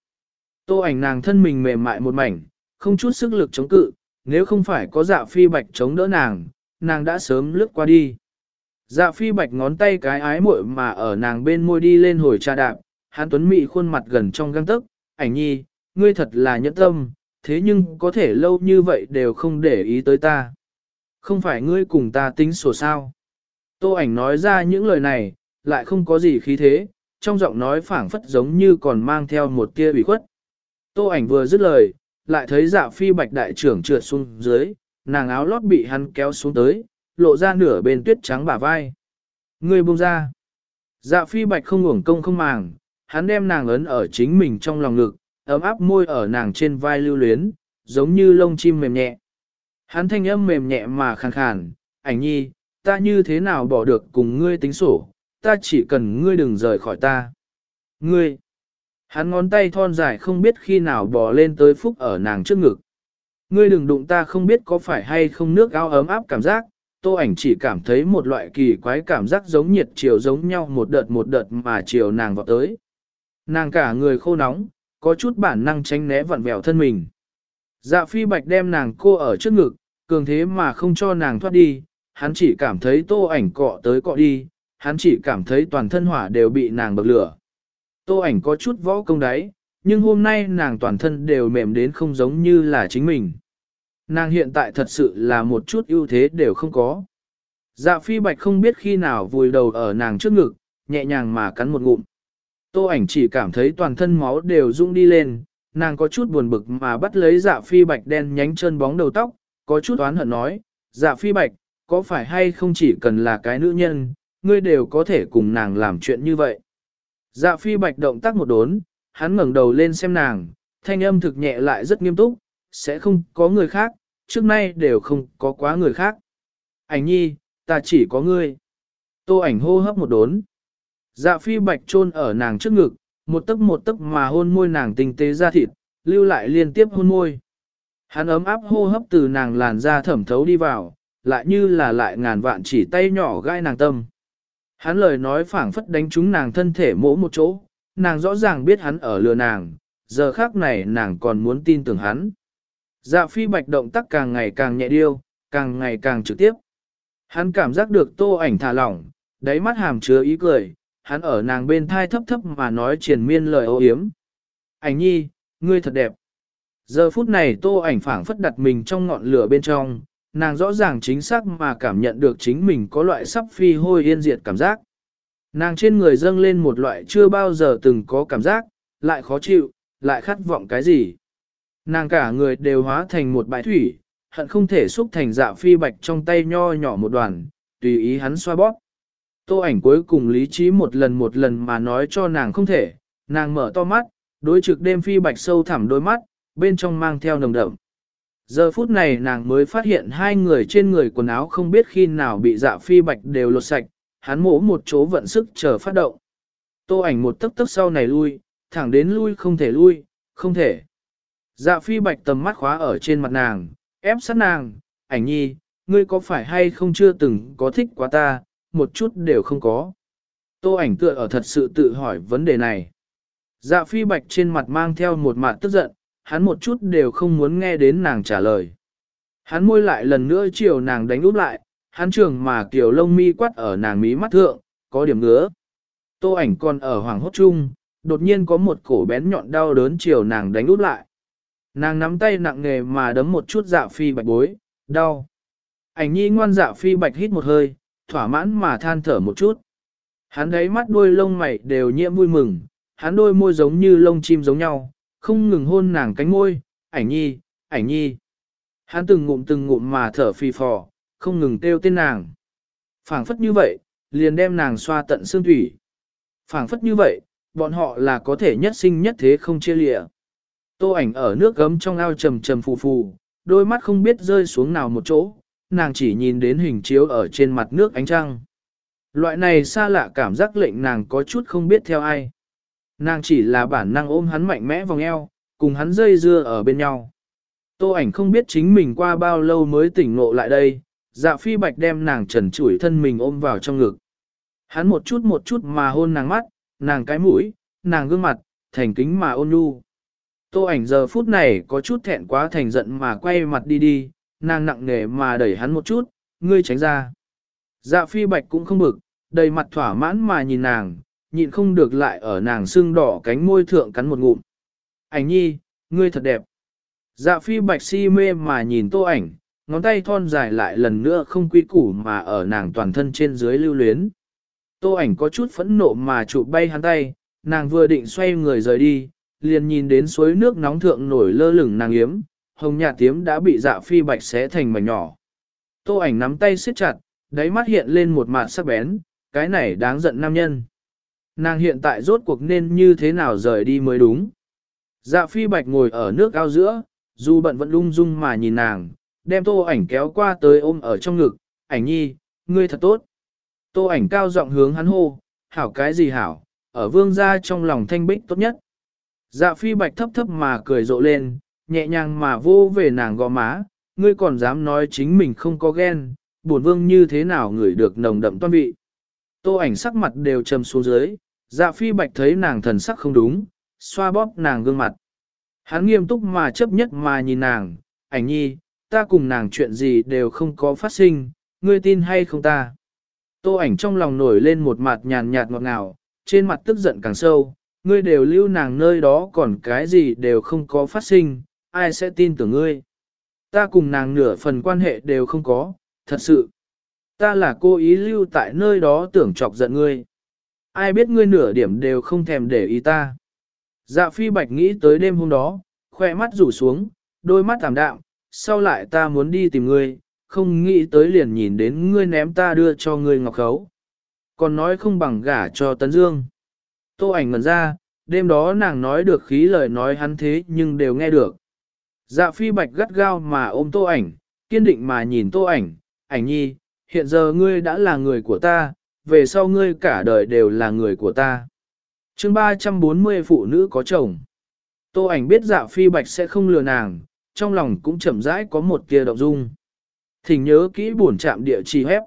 Tô ảnh nàng thân mình mềm mại một mảnh, không chút sức lực chống cự, nếu không phải có dạ phi bạch chống đỡ nàng, nàng đã sớm lướt qua đi. Dạ phi bạch ngón tay cái ái muội mà ở nàng bên môi đi lên hồi trà đạp, hắn tuấn mị khuôn mặt gần trong găng tức, ảnh nhi, ngươi thật là nhẫn tâm, thế nhưng có thể lâu như vậy đều không để ý tới ta. Không phải ngươi cùng ta tính sổ sao. Tô ảnh nói ra những lời này, lại không có gì khí thế, trong giọng nói phảng phất giống như còn mang theo một tia ủy khuất. Tô ảnh vừa dứt lời, lại thấy dạ phi bạch đại trưởng trượt xuống dưới, nàng áo lót bị hắn kéo xuống tới, lộ ra nửa bên tuyết trắng bả vai. Ngươi buông ra. Dạ phi bạch không ngủng công không màng, hắn đem nàng ấn ở chính mình trong lòng ngực, ấm áp môi ở nàng trên vai lưu luyến, giống như lông chim mềm nhẹ. Hắn thanh âm mềm nhẹ mà khàn khàn, ảnh nhi, ta như thế nào bỏ được cùng ngươi tính sổ, ta chỉ cần ngươi đừng rời khỏi ta. Ngươi, hắn ngón tay thon dài không biết khi nào bỏ lên tới phúc ở nàng trước ngực. Ngươi đừng đụng ta không biết có phải hay không nước áo ấm áp cảm giác, tô ảnh chỉ cảm thấy một loại kỳ quái cảm giác giống nhiệt chiều giống nhau một đợt một đợt mà chiều nàng vào tới. Nàng cả người khô nóng, có chút bản năng tránh né vặn vẹo thân mình. Dạ phi bạch đem nàng cô ở trước ngực, cường thế mà không cho nàng thoát đi, hắn chỉ cảm thấy tô ảnh cọ tới cọ đi, hắn chỉ cảm thấy toàn thân hỏa đều bị nàng bậc lửa. Tô ảnh có chút võ công đấy, nhưng hôm nay nàng toàn thân đều mềm đến không giống như là chính mình. Nàng hiện tại thật sự là một chút ưu thế đều không có. Dạ phi bạch không biết khi nào vùi đầu ở nàng trước ngực, nhẹ nhàng mà cắn một ngụm. Tô ảnh chỉ cảm thấy toàn thân máu đều rung đi lên, nàng có chút buồn bực mà bắt lấy dạ phi bạch đen nhánh chân bóng đầu tóc, có chút oán hận nói, dạ phi bạch, có phải hay không chỉ cần là cái nữ nhân, ngươi đều có thể cùng nàng làm chuyện như vậy. Dạ phi bạch động tác một đốn, hắn ngẩng đầu lên xem nàng, thanh âm thực nhẹ lại rất nghiêm túc, sẽ không có người khác, trước nay đều không có quá người khác. Ảnh nhi, ta chỉ có ngươi. Tô ảnh hô hấp một đốn. Dạ phi bạch chôn ở nàng trước ngực, một tấc một tấc mà hôn môi nàng tinh tế ra thịt, lưu lại liên tiếp hôn môi. Hắn ấm áp hô hấp từ nàng làn da thẩm thấu đi vào, lại như là lại ngàn vạn chỉ tay nhỏ gai nàng tâm. Hắn lời nói phảng phất đánh trúng nàng thân thể mỗi một chỗ, nàng rõ ràng biết hắn ở lừa nàng, giờ khác này nàng còn muốn tin tưởng hắn. Dạ phi bạch động tác càng ngày càng nhẹ điêu, càng ngày càng trực tiếp. Hắn cảm giác được tô ảnh thả lỏng, đáy mắt hàm chứa ý cười, hắn ở nàng bên thai thấp thấp mà nói triền miên lời ô yếm. Ảnh nhi, ngươi thật đẹp. Giờ phút này tô ảnh phảng phất đặt mình trong ngọn lửa bên trong, nàng rõ ràng chính xác mà cảm nhận được chính mình có loại sắp phi hôi yên diệt cảm giác. Nàng trên người dâng lên một loại chưa bao giờ từng có cảm giác, lại khó chịu, lại khát vọng cái gì. Nàng cả người đều hóa thành một bãi thủy, hận không thể xúc thành dạ phi bạch trong tay nho nhỏ một đoàn, tùy ý hắn xoa bóp. Tô ảnh cuối cùng lý trí một lần một lần mà nói cho nàng không thể, nàng mở to mắt, đối trực đêm phi bạch sâu thẳm đôi mắt, bên trong mang theo nồng đậm. Giờ phút này nàng mới phát hiện hai người trên người quần áo không biết khi nào bị dạ phi bạch đều lột sạch, hắn mổ một chỗ vận sức chờ phát động. Tô ảnh một tấc tấc sau này lui, thẳng đến lui không thể lui, không thể. Dạ phi bạch tầm mắt khóa ở trên mặt nàng, ép sát nàng, ảnh nhi, ngươi có phải hay không chưa từng có thích quá ta, một chút đều không có. Tô ảnh tựa ở thật sự tự hỏi vấn đề này. Dạ phi bạch trên mặt mang theo một mặt tức giận, hắn một chút đều không muốn nghe đến nàng trả lời. Hắn môi lại lần nữa chiều nàng đánh úp lại, hắn trường mà kiểu lông mi quắt ở nàng mí mắt thượng, có điểm ngứa. Tô ảnh còn ở hoàng hốt chung, đột nhiên có một cổ bén nhọn đau đớn chiều nàng đánh úp lại. Nàng nắm tay nặng nghề mà đấm một chút dạ phi bạch bối, đau. Ảnh nhi ngoan dạ phi bạch hít một hơi, thỏa mãn mà than thở một chút. Hắn thấy mắt đôi lông mày đều nhiễm vui mừng, hắn đôi môi giống như lông chim giống nhau, không ngừng hôn nàng cánh môi, ảnh nhi, ảnh nhi. Hắn từng ngụm từng ngụm mà thở phì phò, không ngừng kêu tên nàng. phảng phất như vậy, liền đem nàng xoa tận xương thủy. phảng phất như vậy, bọn họ là có thể nhất sinh nhất thế không chia lịa. Tô ảnh ở nước gấm trong ao trầm trầm phù phù, đôi mắt không biết rơi xuống nào một chỗ, nàng chỉ nhìn đến hình chiếu ở trên mặt nước ánh trăng. Loại này xa lạ cảm giác lệnh nàng có chút không biết theo ai. Nàng chỉ là bản năng ôm hắn mạnh mẽ vòng eo, cùng hắn dây dưa ở bên nhau. Tô ảnh không biết chính mình qua bao lâu mới tỉnh ngộ lại đây, dạ phi bạch đem nàng trần trụi thân mình ôm vào trong ngực. Hắn một chút một chút mà hôn nàng mắt, nàng cái mũi, nàng gương mặt, thành kính mà ôn nhu. Tô ảnh giờ phút này có chút thẹn quá thành giận mà quay mặt đi đi, nàng nặng nề mà đẩy hắn một chút, ngươi tránh ra. Dạ phi bạch cũng không bực, đầy mặt thỏa mãn mà nhìn nàng, nhịn không được lại ở nàng sưng đỏ cánh môi thượng cắn một ngụm. Ảnh nhi, ngươi thật đẹp. Dạ phi bạch si mê mà nhìn tô ảnh, ngón tay thon dài lại lần nữa không quy củ mà ở nàng toàn thân trên dưới lưu luyến. Tô ảnh có chút phẫn nộ mà chụp bay hắn tay, nàng vừa định xoay người rời đi, liền nhìn đến suối nước nóng thượng nổi lơ lửng nàng yếm, hồng nhạt tiếm đã bị dạ phi bạch xé thành mảnh nhỏ. Tô ảnh nắm tay siết chặt, đáy mắt hiện lên một mạt sắc bén, cái này đáng giận nam nhân. Nàng hiện tại rốt cuộc nên như thế nào rời đi mới đúng. Dạ phi bạch ngồi ở nước ao giữa, dù bận vẫn lung dung mà nhìn nàng, đem tô ảnh kéo qua tới ôm ở trong ngực, ảnh nhi, ngươi thật tốt. Tô ảnh cao giọng hướng hắn hô, hảo cái gì hảo, ở vương gia trong lòng thanh bích tốt nhất. Dạ phi bạch thấp thấp mà cười rộ lên, nhẹ nhàng mà vô về nàng gò má, ngươi còn dám nói chính mình không có ghen, buồn vương như thế nào ngửi được nồng đậm toan vị. Tô ảnh sắc mặt đều trầm xuống dưới, dạ phi bạch thấy nàng thần sắc không đúng, xoa bóp nàng gương mặt. Hắn nghiêm túc mà chấp nhất mà nhìn nàng, ảnh nhi, ta cùng nàng chuyện gì đều không có phát sinh, ngươi tin hay không ta. Tô ảnh trong lòng nổi lên một mặt nhàn nhạt ngọt ngào, trên mặt tức giận càng sâu, ngươi đều lưu nàng nơi đó còn cái gì đều không có phát sinh, ai sẽ tin tưởng ngươi. Ta cùng nàng nửa phần quan hệ đều không có, thật sự. Ta là cô ý lưu tại nơi đó tưởng chọc giận ngươi. Ai biết ngươi nửa điểm đều không thèm để ý ta. Dạ phi bạch nghĩ tới đêm hôm đó, khoe mắt rủ xuống, đôi mắt tạm đạm, sau lại ta muốn đi tìm ngươi, không nghĩ tới liền nhìn đến ngươi ném ta đưa cho ngươi ngọc khấu. Còn nói không bằng gả cho Tấn Dương. Tô ảnh ngần ra, đêm đó nàng nói được khí lời nói hắn thế nhưng đều nghe được. Dạ phi bạch gắt gao mà ôm tô ảnh, kiên định mà nhìn tô ảnh, ảnh nhi, hiện giờ ngươi đã là người của ta, về sau ngươi cả đời đều là người của ta. chương 340 phụ nữ có chồng. Tô ảnh biết dạ phi bạch sẽ không lừa nàng, trong lòng cũng chậm rãi có một kia động dung. Thỉnh nhớ kỹ buồn chạm địa chỉ hép.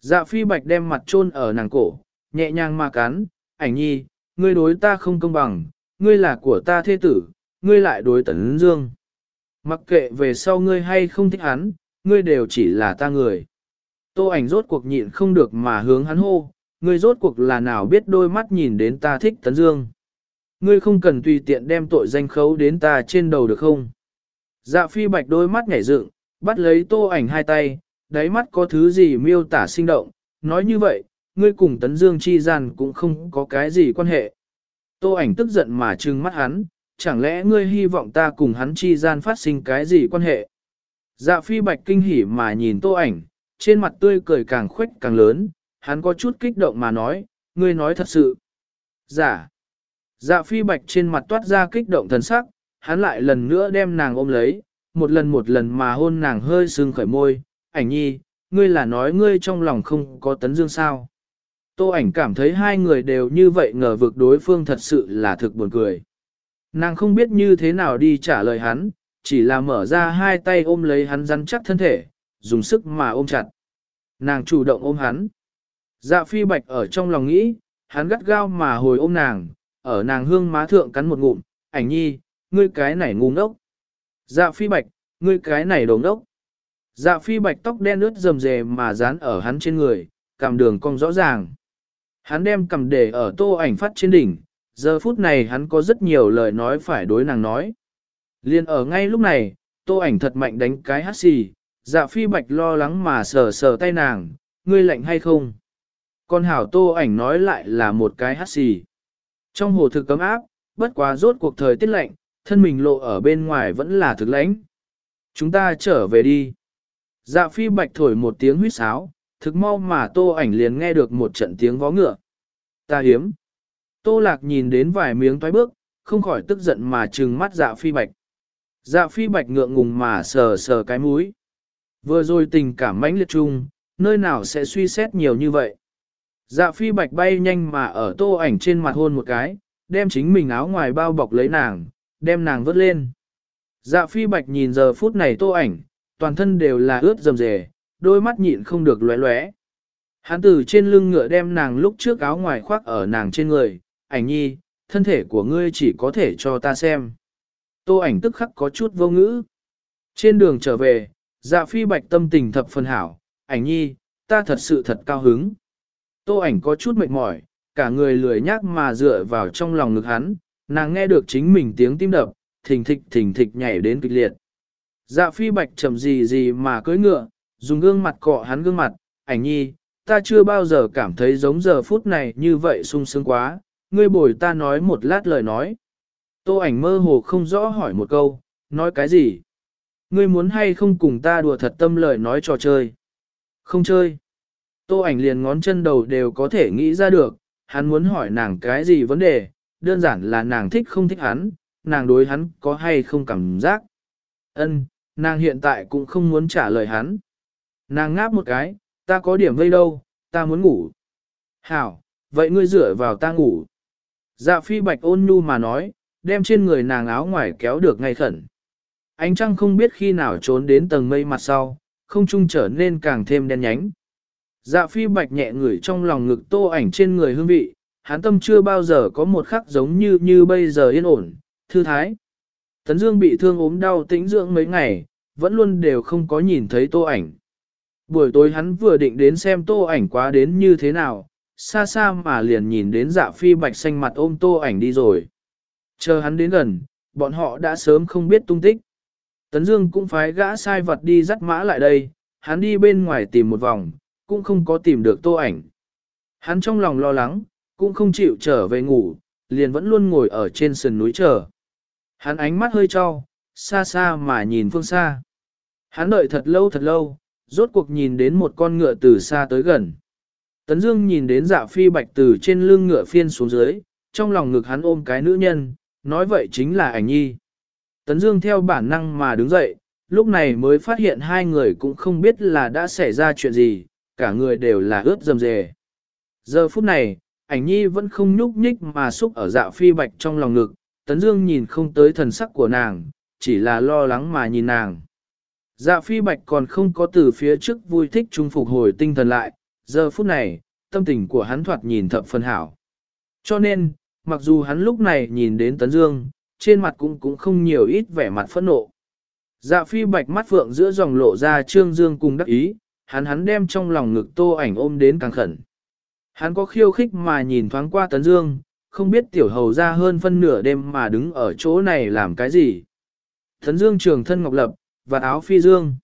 Dạ phi bạch đem mặt chôn ở nàng cổ, nhẹ nhàng mà cắn, ảnh nhi, ngươi đối ta không công bằng, ngươi là của ta thế tử, ngươi lại đối tấn dương. Mặc kệ về sau ngươi hay không thích hắn, ngươi đều chỉ là ta người. Tô ảnh rốt cuộc nhịn không được mà hướng hắn hô, ngươi rốt cuộc là nào biết đôi mắt nhìn đến ta thích tấn dương. Ngươi không cần tùy tiện đem tội danh khấu đến ta trên đầu được không? Dạ phi bạch đôi mắt nhảy dựng, bắt lấy tô ảnh hai tay, đáy mắt có thứ gì miêu tả sinh động, nói như vậy, ngươi cùng tấn dương chi gian cũng không có cái gì quan hệ. Tô ảnh tức giận mà trừng mắt hắn, chẳng lẽ ngươi hy vọng ta cùng hắn chi gian phát sinh cái gì quan hệ? Dạ phi bạch kinh hỉ mà nhìn tô ảnh, trên mặt tươi cười càng khuếch càng lớn, hắn có chút kích động mà nói, ngươi nói thật sự. Dạ. Dạ phi bạch trên mặt toát ra kích động thần sắc, hắn lại lần nữa đem nàng ôm lấy, một lần một lần mà hôn nàng hơi sưng khởi môi, ảnh nhi, ngươi là nói ngươi trong lòng không có tấn dương sao. Tô ảnh cảm thấy hai người đều như vậy ngờ vực đối phương thật sự là thực buồn cười. Nàng không biết như thế nào đi trả lời hắn, chỉ là mở ra hai tay ôm lấy hắn rắn chắc thân thể, dùng sức mà ôm chặt. Nàng chủ động ôm hắn. Dạ phi bạch ở trong lòng nghĩ, hắn gắt gao mà hồi ôm nàng, ở nàng hương má thượng cắn một ngụm, ảnh nhi, ngươi cái này ngu ngốc. Dạ phi bạch, ngươi cái này đồ ngốc. Dạ phi bạch tóc đen ướt rầm rề mà dán ở hắn trên người, cảm đường cong rõ ràng. Hắn đem cầm để ở tô ảnh phát trên đỉnh, giờ phút này hắn có rất nhiều lời nói phải đối nàng nói. Liên ở ngay lúc này, tô ảnh thật mạnh đánh cái hát xì, dạ phi bạch lo lắng mà sờ sờ tay nàng, ngươi lạnh hay không? Con hảo tô ảnh nói lại là một cái hát xì. Trong hồ thực cấm áp, bất quá rốt cuộc thời tiết lạnh, thân mình lộ ở bên ngoài vẫn là thực lãnh. Chúng ta trở về đi. Dạ phi bạch thổi một tiếng huyết sáo, thực mau mà tô ảnh liền nghe được một trận tiếng vó ngựa. Ta hiếm. Tô lạc nhìn đến vài miếng toái bước, không khỏi tức giận mà trừng mắt dạ phi bạch. Dạ phi bạch ngượng ngùng mà sờ sờ cái mũi. Vừa rồi tình cảm mãnh liệt chung, nơi nào sẽ suy xét nhiều như vậy. Dạ phi bạch bay nhanh mà ở tô ảnh trên mặt hôn một cái, đem chính mình áo ngoài bao bọc lấy nàng, đem nàng vớt lên. Dạ phi bạch nhìn giờ phút này tô ảnh, toàn thân đều là ướt rầm rề, đôi mắt nhịn không được lóe lóe. Hắn từ trên lưng ngựa đem nàng lúc trước áo ngoài khoác ở nàng trên người, ảnh nhi, thân thể của ngươi chỉ có thể cho ta xem. Tô ảnh tức khắc có chút vô ngữ. Trên đường trở về, dạ phi bạch tâm tình thập phần hảo, ảnh nhi, ta thật sự thật cao hứng. Tô ảnh có chút mệt mỏi, cả người lười nhác mà dựa vào trong lòng ngực hắn, nàng nghe được chính mình tiếng tim đập, thình thịch thình thịch nhảy đến kịch liệt. Dạ phi bạch trầm gì gì mà cưỡi ngựa, dùng gương mặt cọ hắn gương mặt, ảnh nhi, ta chưa bao giờ cảm thấy giống giờ phút này như vậy sung sướng quá, ngươi bồi ta nói một lát lời nói. Tô ảnh mơ hồ không rõ hỏi một câu, nói cái gì? Ngươi muốn hay không cùng ta đùa thật tâm lời nói trò chơi? Không chơi. Tô ảnh liền ngón chân đầu đều có thể nghĩ ra được, hắn muốn hỏi nàng cái gì vấn đề, đơn giản là nàng thích không thích hắn, nàng đối hắn có hay không cảm giác. Ân, nàng hiện tại cũng không muốn trả lời hắn. Nàng ngáp một cái, ta có điểm vây đâu, ta muốn ngủ. Hảo, vậy ngươi dựa vào ta ngủ. Dạ phi bạch ôn nhu mà nói, đem trên người nàng áo ngoài kéo được ngay khẩn. Ánh trăng không biết khi nào trốn đến tầng mây mặt sau, không trung trở nên càng thêm đen nhánh. Dạ phi bạch nhẹ ngửi trong lòng ngực tô ảnh trên người hương vị, hắn tâm chưa bao giờ có một khắc giống như như bây giờ yên ổn, thư thái. Tấn Dương bị thương ốm đau tĩnh dưỡng mấy ngày, vẫn luôn đều không có nhìn thấy tô ảnh. Buổi tối hắn vừa định đến xem tô ảnh quá đến như thế nào, xa xa mà liền nhìn đến dạ phi bạch xanh mặt ôm tô ảnh đi rồi. Chờ hắn đến gần, bọn họ đã sớm không biết tung tích. Tấn Dương cũng phái gã sai vật đi dắt mã lại đây, hắn đi bên ngoài tìm một vòng, cũng không có tìm được tô ảnh. Hắn trong lòng lo lắng, cũng không chịu trở về ngủ, liền vẫn luôn ngồi ở trên sườn núi chờ. Hắn ánh mắt hơi trao, xa xa mà nhìn phương xa. Hắn đợi thật lâu thật lâu, rốt cuộc nhìn đến một con ngựa từ xa tới gần. Tấn Dương nhìn đến dạ phi bạch từ trên lưng ngựa phiên xuống dưới, trong lòng ngực hắn ôm cái nữ nhân, nói vậy chính là ảnh nhi. Tấn Dương theo bản năng mà đứng dậy, lúc này mới phát hiện hai người cũng không biết là đã xảy ra chuyện gì, cả người đều là ướt dầm dề. Giờ phút này, ảnh nhi vẫn không nhúc nhích mà xúc ở dạ phi bạch trong lòng ngực, Tấn Dương nhìn không tới thần sắc của nàng, chỉ là lo lắng mà nhìn nàng. Dạ phi bạch còn không có từ phía trước vui thích trung phục hồi tinh thần lại, giờ phút này, tâm tình của hắn thoạt nhìn thập phân hảo. Cho nên, mặc dù hắn lúc này nhìn đến Tấn Dương, trên mặt cũng cũng không nhiều ít vẻ mặt phẫn nộ. Dạ phi bạch mắt phượng giữa dòng lộ ra trương dương cùng đắc ý, hắn hắn đem trong lòng ngực tô ảnh ôm đến càng khẩn. Hắn có khiêu khích mà nhìn thoáng qua Tấn Dương, không biết tiểu hầu ra hơn phân nửa đêm mà đứng ở chỗ này làm cái gì. Tấn Dương trường thân ngọc lập, và áo phi dương.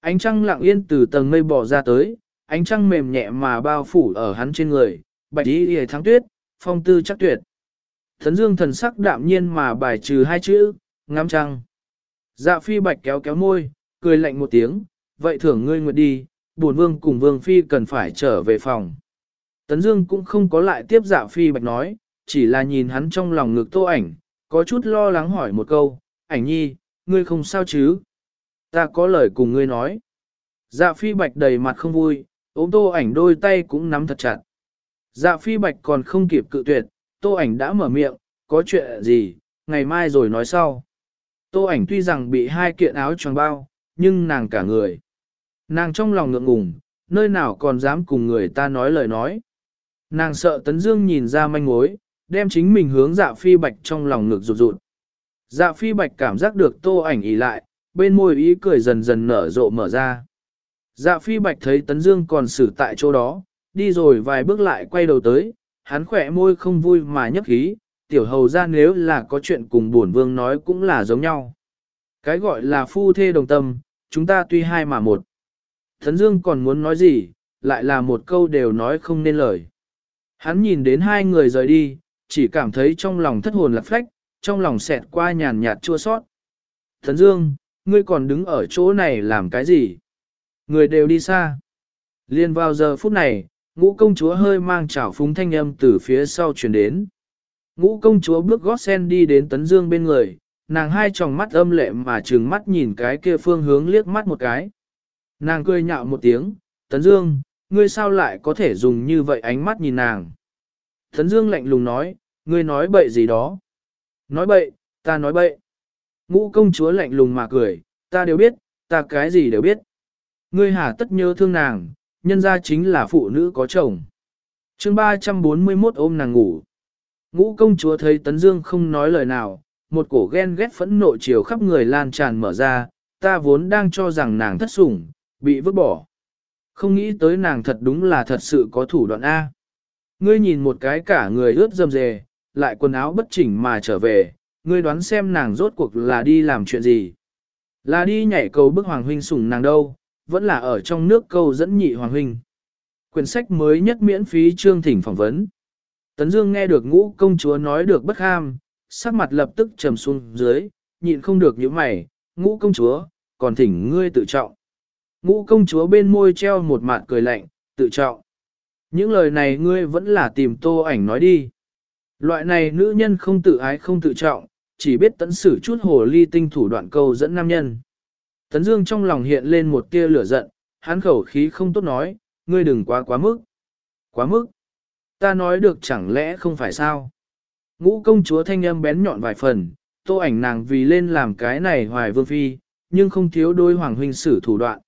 Ánh trăng lặng yên từ tầng mây bò ra tới, ánh trăng mềm nhẹ mà bao phủ ở hắn trên người, bạch y hề thắng tuyết, phong tư chắc tuyệt. Thấn Dương thần sắc đạm nhiên mà bài trừ hai chữ, ngắm trăng. Dạ phi bạch kéo kéo môi, cười lạnh một tiếng, vậy thưởng ngươi nguyệt đi, buồn vương cùng vương phi cần phải trở về phòng. Tấn Dương cũng không có lại tiếp dạ phi bạch nói, chỉ là nhìn hắn trong lòng ngực tô ảnh, có chút lo lắng hỏi một câu, ảnh nhi, ngươi không sao chứ? Ta có lời cùng ngươi nói. Dạ phi bạch đầy mặt không vui, ôm tô ảnh đôi tay cũng nắm thật chặt. Dạ phi bạch còn không kịp cự tuyệt, tô ảnh đã mở miệng, có chuyện gì, ngày mai rồi nói sau. Tô ảnh tuy rằng bị hai kiện áo choàng bao, nhưng nàng cả người. Nàng trong lòng ngượng ngùng, nơi nào còn dám cùng người ta nói lời nói. Nàng sợ Tấn Dương nhìn ra manh mối, đem chính mình hướng dạ phi bạch trong lòng ngực rụt rụt. Dạ phi bạch cảm giác được tô ảnh ý lại, bên môi ý cười dần dần nở rộ mở ra. Dạ phi bạch thấy Tấn Dương còn xử tại chỗ đó, đi rồi vài bước lại quay đầu tới, hắn khỏe môi không vui mà nhấp khí, tiểu hầu ra nếu là có chuyện cùng buồn vương nói cũng là giống nhau. Cái gọi là phu thê đồng tâm, chúng ta tuy hai mà một. Tấn Dương còn muốn nói gì, lại là một câu đều nói không nên lời. Hắn nhìn đến hai người rời đi, chỉ cảm thấy trong lòng thất hồn lạc phách, trong lòng xẹt qua nhàn nhạt chua sót. Tấn Dương, ngươi còn đứng ở chỗ này làm cái gì? Người đều đi xa. Liên vào giờ phút này, ngũ công chúa hơi mang chảo phúng thanh âm từ phía sau chuyển đến. Ngũ công chúa bước gót sen đi đến Tấn Dương bên người, nàng hai tròng mắt âm lệ mà trừng mắt nhìn cái kia phương hướng liếc mắt một cái. Nàng cười nhạo một tiếng, Tấn Dương, ngươi sao lại có thể dùng như vậy ánh mắt nhìn nàng? Tấn Dương lạnh lùng nói, ngươi nói bậy gì đó? Nói bậy, ta nói bậy. Ngũ công chúa lạnh lùng mà cười, ta đều biết, ta cái gì đều biết. Ngươi hà tất nhớ thương nàng, nhân ra chính là phụ nữ có chồng. chương 341 ôm nàng ngủ. Ngũ công chúa thấy Tấn Dương không nói lời nào, một cổ ghen ghét phẫn nộ chiều khắp người lan tràn mở ra, ta vốn đang cho rằng nàng thất sủng, bị vứt bỏ. Không nghĩ tới nàng thật đúng là thật sự có thủ đoạn A. Ngươi nhìn một cái cả người ướt dầm dề, lại quần áo bất chỉnh mà trở về, ngươi đoán xem nàng rốt cuộc là đi làm chuyện gì. Là đi nhảy cầu bức hoàng huynh sủng nàng đâu, vẫn là ở trong nước câu dẫn nhị hoàng huynh. Quyển sách mới nhất miễn phí chương thỉnh phỏng vấn. Tấn Dương nghe được ngũ công chúa nói được bất ham, sắc mặt lập tức trầm xuống dưới, nhịn không được những mày, ngũ công chúa, còn thỉnh ngươi tự trọng. Ngũ công chúa bên môi treo một mạn cười lạnh, tự trọng. Những lời này ngươi vẫn là tìm tô ảnh nói đi. Loại này nữ nhân không tự ái không tự trọng, chỉ biết tận xử chút hồ ly tinh thủ đoạn câu dẫn nam nhân. Tấn Dương trong lòng hiện lên một tia lửa giận, hắn khẩu khí không tốt nói, ngươi đừng quá quá mức. Quá mức. Ta nói được chẳng lẽ không phải sao? Ngũ công chúa thanh âm bén nhọn vài phần, tô ảnh nàng vì lên làm cái này hoài vương phi, nhưng không thiếu đôi hoàng huynh sử thủ đoạn.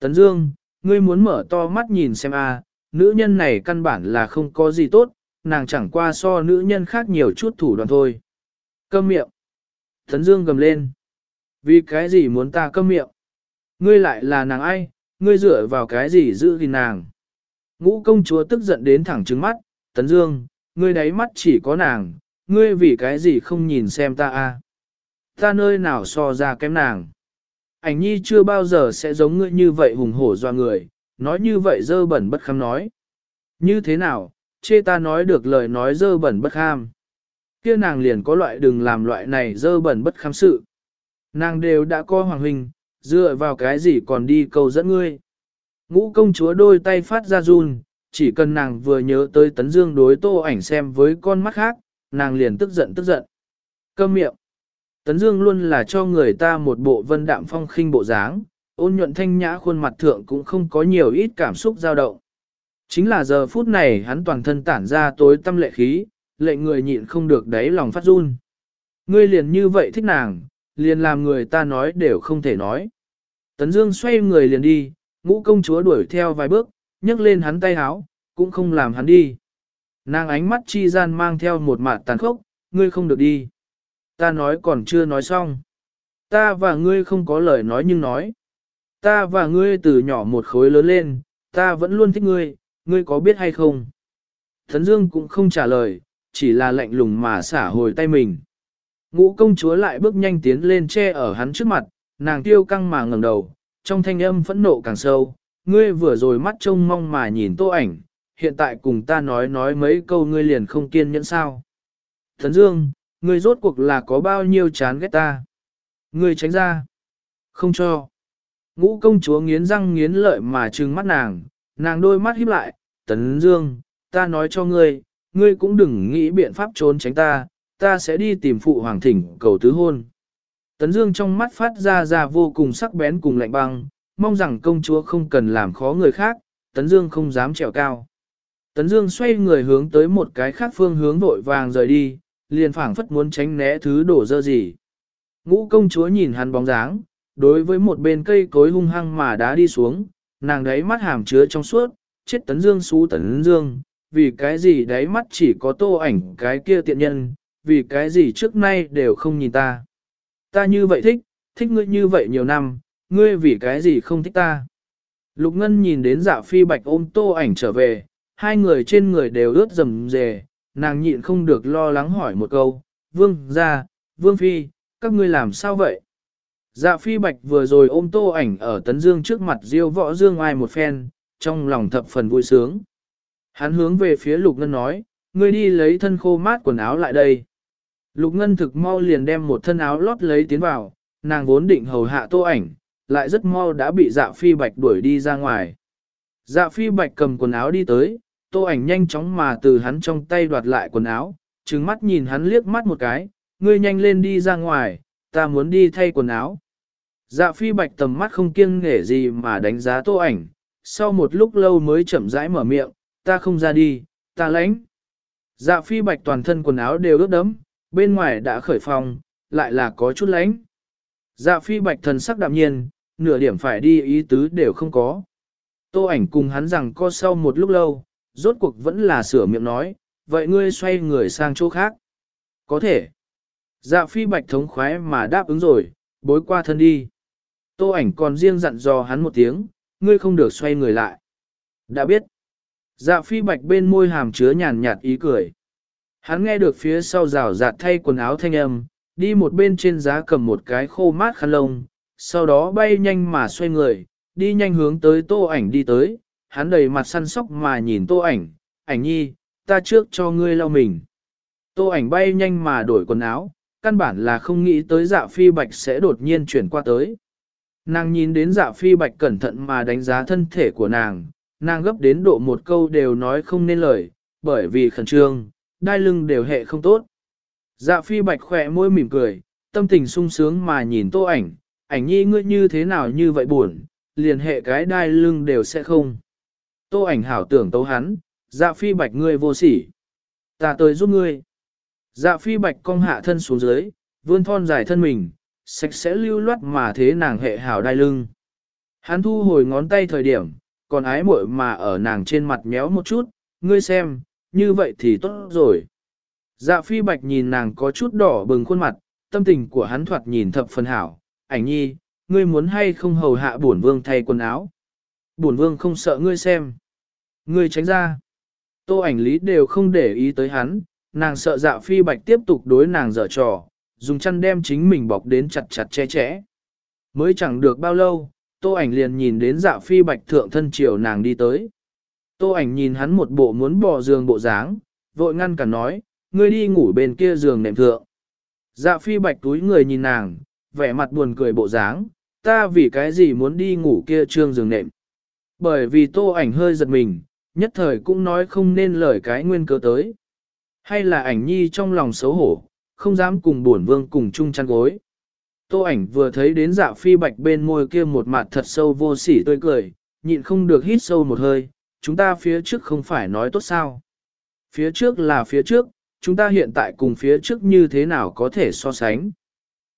Tấn Dương, ngươi muốn mở to mắt nhìn xem a, nữ nhân này căn bản là không có gì tốt, nàng chẳng qua so nữ nhân khác nhiều chút thủ đoạn thôi. Câm miệng. Tấn Dương gầm lên. Vì cái gì muốn ta câm miệng? Ngươi lại là nàng ai, ngươi dựa vào cái gì giữ gìn nàng? Ngũ công chúa tức giận đến thẳng trứng mắt, Tấn Dương, ngươi đáy mắt chỉ có nàng, ngươi vì cái gì không nhìn xem ta a? Ta nơi nào so ra kém nàng? Ảnh nhi chưa bao giờ sẽ giống ngươi như vậy hùng hổ doa người, nói như vậy dơ bẩn bất kham nói. Như thế nào, chê ta nói được lời nói dơ bẩn bất kham. Kia nàng liền có loại đừng làm loại này dơ bẩn bất kham sự. Nàng đều đã coi hoàng huynh, dựa vào cái gì còn đi cầu dẫn ngươi. Ngũ công chúa đôi tay phát ra run, chỉ cần nàng vừa nhớ tới tấn dương đối tô ảnh xem với con mắt khác, nàng liền tức giận tức giận. Câm miệng. Tấn dương luôn là cho người ta một bộ vân đạm phong khinh bộ dáng, ôn nhuận thanh nhã khuôn mặt thượng cũng không có nhiều ít cảm xúc dao động. Chính là giờ phút này hắn toàn thân tản ra tối tâm lệ khí, lệ người nhịn không được đáy lòng phát run. Ngươi liền như vậy thích nàng, liền làm người ta nói đều không thể nói. Tấn Dương xoay người liền đi, ngũ công chúa đuổi theo vài bước, nhấc lên hắn tay háo, cũng không làm hắn đi. Nàng ánh mắt chi gian mang theo một mạt tàn khốc, ngươi không được đi. Ta nói còn chưa nói xong. Ta và ngươi không có lời nói nhưng nói. Ta và ngươi từ nhỏ một khối lớn lên, ta vẫn luôn thích ngươi, ngươi có biết hay không? Thấn Dương cũng không trả lời, chỉ là lạnh lùng mà xả hồi tay mình. Ngũ công chúa lại bước nhanh tiến lên che ở hắn trước mặt, nàng tiêu căng mà ngẩng đầu, trong thanh âm phẫn nộ càng sâu, ngươi vừa rồi mắt trông mong mà nhìn tô ảnh, hiện tại cùng ta nói nói mấy câu ngươi liền không kiên nhẫn sao. Thấn Dương, ngươi rốt cuộc là có bao nhiêu chán ghét ta? Ngươi tránh ra. Không cho. Ngũ công chúa nghiến răng nghiến lợi mà trừng mắt nàng, nàng đôi mắt híp lại, Tấn Dương, ta nói cho ngươi, ngươi cũng đừng nghĩ biện pháp trốn tránh ta, ta sẽ đi tìm phụ hoàng thỉnh cầu tứ hôn. Tấn Dương trong mắt phát ra ra vô cùng sắc bén cùng lạnh băng, mong rằng công chúa không cần làm khó người khác, Tấn Dương không dám trèo cao. Tấn Dương xoay người hướng tới một cái khác phương hướng vội vàng rời đi, liền phảng phất muốn tránh né thứ đổ dơ gì. Ngũ công chúa nhìn hắn bóng dáng, đối với một bên cây cối hung hăng mà đá đi xuống, nàng đấy mắt hàm chứa trong suốt, chết Tấn Dương xú Tấn Dương, vì cái gì đấy mắt chỉ có tô ảnh cái kia tiện nhân, vì cái gì trước nay đều không nhìn ta. Ta như vậy thích, thích ngươi như vậy nhiều năm, ngươi vì cái gì không thích ta. Lục Ngân nhìn đến dạ phi bạch ôm tô ảnh trở về, hai người trên người đều ướt rầm rề, nàng nhịn không được lo lắng hỏi một câu, vương ra, vương phi, các ngươi làm sao vậy? Dạ phi bạch vừa rồi ôm tô ảnh ở tấn dương trước mặt diêu võ dương ai một phen, trong lòng thập phần vui sướng. Hắn hướng về phía lục ngân nói, ngươi đi lấy thân khô mát quần áo lại đây. Lục Ngân thực mau liền đem một thân áo lót lấy tiến vào, nàng vốn định hầu hạ tô ảnh, lại rất mau đã bị dạ phi bạch đuổi đi ra ngoài. Dạ phi bạch cầm quần áo đi tới, tô ảnh nhanh chóng mà từ hắn trong tay đoạt lại quần áo, trừng mắt nhìn hắn liếc mắt một cái, ngươi nhanh lên đi ra ngoài, ta muốn đi thay quần áo. Dạ phi bạch tầm mắt không kiêng nể gì mà đánh giá tô ảnh, sau một lúc lâu mới chậm rãi mở miệng, ta không ra đi, ta lãnh. Dạ phi bạch toàn thân quần áo đều ướt đẫm, bên ngoài đã khởi phòng, lại là có chút lánh. Dạ phi bạch thần sắc đạm nhiên, nửa điểm phải đi ý tứ đều không có. Tô ảnh cùng hắn rằng co sau một lúc lâu, rốt cuộc vẫn là sửa miệng nói, vậy ngươi xoay người sang chỗ khác. Có thể. Dạ phi bạch thống khoái mà đáp ứng rồi, bối qua thân đi. Tô ảnh còn riêng dặn dò hắn một tiếng, ngươi không được xoay người lại. Đã biết. Dạ phi bạch bên môi hàm chứa nhàn nhạt ý cười. Hắn nghe được phía sau rào rạt thay quần áo thanh âm, đi một bên trên giá cầm một cái khô mát khăn lông, sau đó bay nhanh mà xoay người, đi nhanh hướng tới tô ảnh đi tới, hắn đầy mặt săn sóc mà nhìn tô ảnh, ảnh nhi, ta trước cho ngươi lau mình. Tô ảnh bay nhanh mà đổi quần áo, căn bản là không nghĩ tới dạ phi bạch sẽ đột nhiên chuyển qua tới. Nàng nhìn đến dạ phi bạch cẩn thận mà đánh giá thân thể của nàng, nàng gấp đến độ một câu đều nói không nên lời, bởi vì khẩn trương, đai lưng đều hệ không tốt. Dạ phi bạch khỏe môi mỉm cười, tâm tình sung sướng mà nhìn tô ảnh, ảnh nhi ngươi như thế nào như vậy buồn, liền hệ cái đai lưng đều sẽ không. Tô ảnh hảo tưởng tấu hắn, dạ phi bạch ngươi vô sỉ. Ta tới giúp ngươi. Dạ phi bạch cong hạ thân xuống dưới, vươn thon dài thân mình, sạch sẽ lưu loát mà thế nàng hệ hảo đai lưng. Hắn thu hồi ngón tay thời điểm, còn ái muội mà ở nàng trên mặt méo một chút, ngươi xem, như vậy thì tốt rồi. Dạ phi bạch nhìn nàng có chút đỏ bừng khuôn mặt, tâm tình của hắn thoạt nhìn thập phần hảo, ảnh nhi, ngươi muốn hay không hầu hạ bổn vương thay quần áo. Bổn vương không sợ ngươi xem. Ngươi tránh ra. Tô ảnh lý đều không để ý tới hắn, nàng sợ dạ phi bạch tiếp tục đối nàng dở trò, dùng chăn đem chính mình bọc đến chặt chặt che chẽ. Mới chẳng được bao lâu, tô ảnh liền nhìn đến dạ phi bạch thượng thân chiều nàng đi tới. Tô ảnh nhìn hắn một bộ muốn bỏ giường bộ dáng, vội ngăn cả nói, ngươi đi ngủ bên kia giường nệm thượng. Dạ phi bạch túi người nhìn nàng, vẻ mặt buồn cười bộ dáng, ta vì cái gì muốn đi ngủ kia trương giường nệm. Bởi vì tô ảnh hơi giật mình, nhất thời cũng nói không nên lời cái nguyên cớ tới. Hay là ảnh nhi trong lòng xấu hổ, không dám cùng buồn vương cùng chung chăn gối. Tô ảnh vừa thấy đến dạ phi bạch bên môi kia một mặt thật sâu vô sỉ tươi cười, nhịn không được hít sâu một hơi, chúng ta phía trước không phải nói tốt sao. Phía trước là phía trước, chúng ta hiện tại cùng phía trước như thế nào có thể so sánh.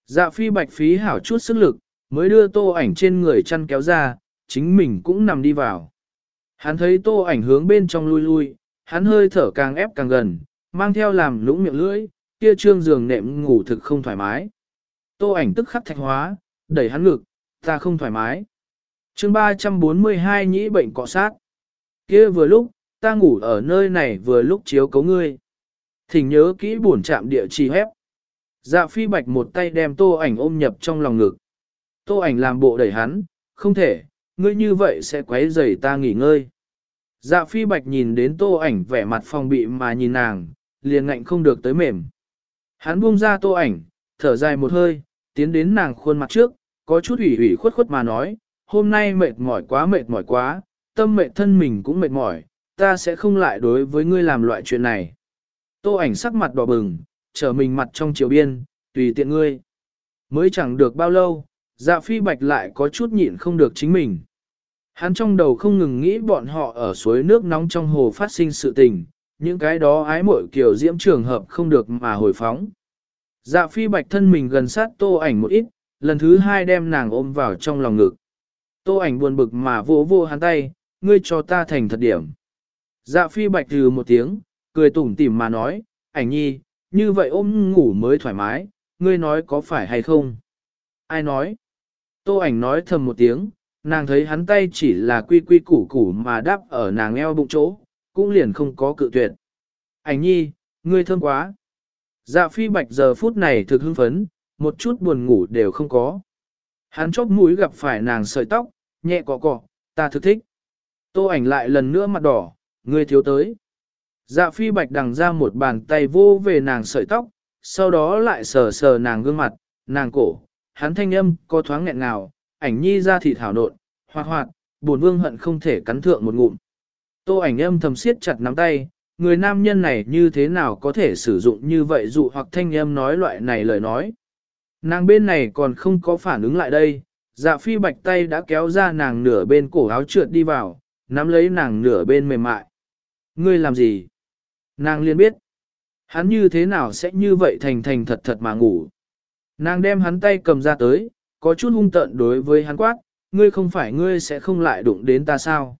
Dạ phi bạch phí hảo chút sức lực, mới đưa tô ảnh trên người chăn kéo ra, chính mình cũng nằm đi vào. Hắn thấy tô ảnh hướng bên trong lui lui, hắn hơi thở càng ép càng gần, mang theo làm lũng miệng lưỡi, kia trương giường nệm ngủ thực không thoải mái. Tô ảnh tức khắc thạch hóa, đẩy hắn ngực, ta không thoải mái. Chương 342 nhĩ bệnh cọ sát. Kia vừa lúc, ta ngủ ở nơi này vừa lúc chiếu cấu ngươi. Thỉnh nhớ kỹ buồn chạm địa chỉ hép. Dạ phi bạch một tay đem tô ảnh ôm nhập trong lòng ngực. Tô ảnh làm bộ đẩy hắn, không thể, ngươi như vậy sẽ quấy rầy ta nghỉ ngơi. Dạ phi bạch nhìn đến tô ảnh vẻ mặt phòng bị mà nhìn nàng, liền ngạnh không được tới mềm. Hắn buông ra tô ảnh, thở dài một hơi, tiến đến nàng khuôn mặt trước, có chút ủy ủy khuất khuất mà nói, hôm nay mệt mỏi quá mệt mỏi quá, tâm mệt thân mình cũng mệt mỏi, ta sẽ không lại đối với ngươi làm loại chuyện này. Tô ảnh sắc mặt đỏ bừng, trở mình mặt trong chiều biên, tùy tiện ngươi. Mới chẳng được bao lâu, dạ phi bạch lại có chút nhịn không được chính mình. Hắn trong đầu không ngừng nghĩ bọn họ ở suối nước nóng trong hồ phát sinh sự tình, những cái đó ái muội kiểu diễm trường hợp không được mà hồi phóng. Dạ phi bạch thân mình gần sát tô ảnh một ít, lần thứ hai đem nàng ôm vào trong lòng ngực. Tô ảnh buồn bực mà vỗ vỗ hắn tay, ngươi cho ta thành thật điểm. Dạ phi bạch từ một tiếng, cười tủm tỉm mà nói, ảnh nhi, như vậy ôm ngủ mới thoải mái, ngươi nói có phải hay không? Ai nói? Tô ảnh nói thầm một tiếng, nàng thấy hắn tay chỉ là quy quy củ củ mà đáp ở nàng eo bụng chỗ, cũng liền không có cự tuyệt. Ảnh nhi, ngươi thơm quá. Dạ phi bạch giờ phút này thực hưng phấn, một chút buồn ngủ đều không có. Hắn chóp mũi gặp phải nàng sợi tóc, nhẹ cọ cọ, ta thực thích. Tô ảnh lại lần nữa mặt đỏ, ngươi thiếu tới. Dạ phi bạch đằng ra một bàn tay vô về nàng sợi tóc, sau đó lại sờ sờ nàng gương mặt, nàng cổ, hắn thanh âm có thoáng nghẹn ngào, ảnh nhi ra thịt thảo nộn, hoạt hoạt, buồn vương hận không thể cắn thượng một ngụm. Tô ảnh âm thầm siết chặt nắm tay, người nam nhân này như thế nào có thể sử dụng như vậy dụ hoặc thanh âm nói loại này lời nói. Nàng bên này còn không có phản ứng lại đây, dạ phi bạch tay đã kéo ra nàng nửa bên cổ áo trượt đi vào, nắm lấy nàng nửa bên mềm mại. Ngươi làm gì? Nàng liền biết. Hắn như thế nào sẽ như vậy thành thành thật thật mà ngủ. Nàng đem hắn tay cầm ra tới, có chút hung tợn đối với hắn quát, ngươi không phải ngươi sẽ không lại đụng đến ta sao.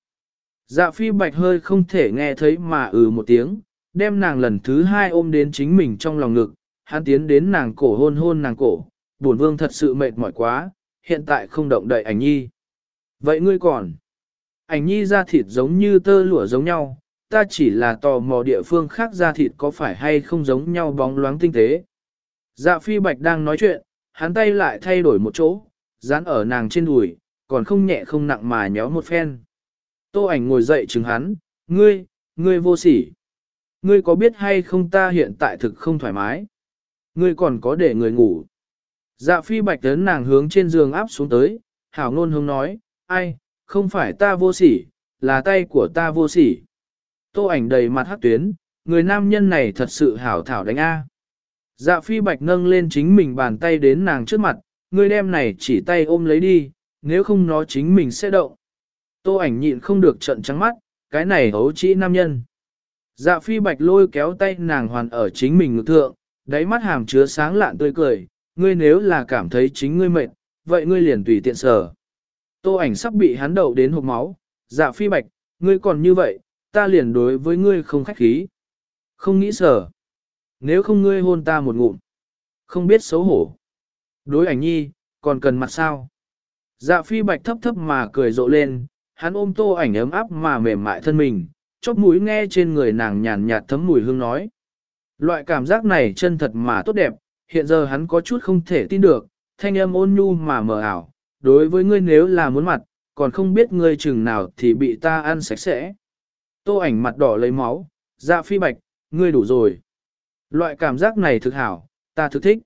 Dạ phi bạch hơi không thể nghe thấy mà ừ một tiếng, đem nàng lần thứ hai ôm đến chính mình trong lòng ngực, hắn tiến đến nàng cổ hôn hôn nàng cổ, bổn vương thật sự mệt mỏi quá, hiện tại không động đậy ảnh nhi. Vậy ngươi còn? Ảnh nhi ra thịt giống như tơ lụa giống nhau, ta chỉ là tò mò địa phương khác ra thịt có phải hay không giống nhau bóng loáng tinh tế. Dạ phi bạch đang nói chuyện, hắn tay lại thay đổi một chỗ, dán ở nàng trên đùi, còn không nhẹ không nặng mà nhéo một phen. Tô ảnh ngồi dậy chừng hắn, ngươi, ngươi vô sỉ. Ngươi có biết hay không ta hiện tại thực không thoải mái. Ngươi còn có để người ngủ. Dạ phi bạch tấn nàng hướng trên giường áp xuống tới, hảo ngôn hướng nói, ai, không phải ta vô sỉ, là tay của ta vô sỉ. Tô ảnh đầy mặt hắc tuyến, người nam nhân này thật sự hảo thảo đánh A. Dạ phi bạch nâng lên chính mình bàn tay đến nàng trước mặt, người đem này chỉ tay ôm lấy đi, nếu không nó chính mình sẽ động. Tô ảnh nhịn không được trận trắng mắt, cái này hấu chỉ nam nhân. Dạ phi bạch lôi kéo tay nàng hoàn ở chính mình ngực thượng, đáy mắt hàm chứa sáng lạn tươi cười, ngươi nếu là cảm thấy chính ngươi mệt, vậy ngươi liền tùy tiện sở. Tô ảnh sắp bị hắn đậu đến hộp máu, dạ phi bạch, ngươi còn như vậy, ta liền đối với ngươi không khách khí. Không nghĩ sở. Nếu không ngươi hôn ta một ngụm. Không biết xấu hổ. Đối ảnh nhi, còn cần mặt sao. Dạ phi bạch thấp thấp mà cười rộ lên, hắn ôm tô ảnh ấm áp mà mềm mại thân mình, chóp mũi nghe trên người nàng nhàn nhạt thấm mùi hương nói. Loại cảm giác này chân thật mà tốt đẹp, hiện giờ hắn có chút không thể tin được, thanh âm ôn nhu mà mờ ảo, đối với ngươi nếu là muốn mặt, còn không biết ngươi chừng nào thì bị ta ăn sạch sẽ. Tô ảnh mặt đỏ lấy máu, dạ phi bạch, ngươi đủ rồi. Loại cảm giác này thực hảo, ta thực thích.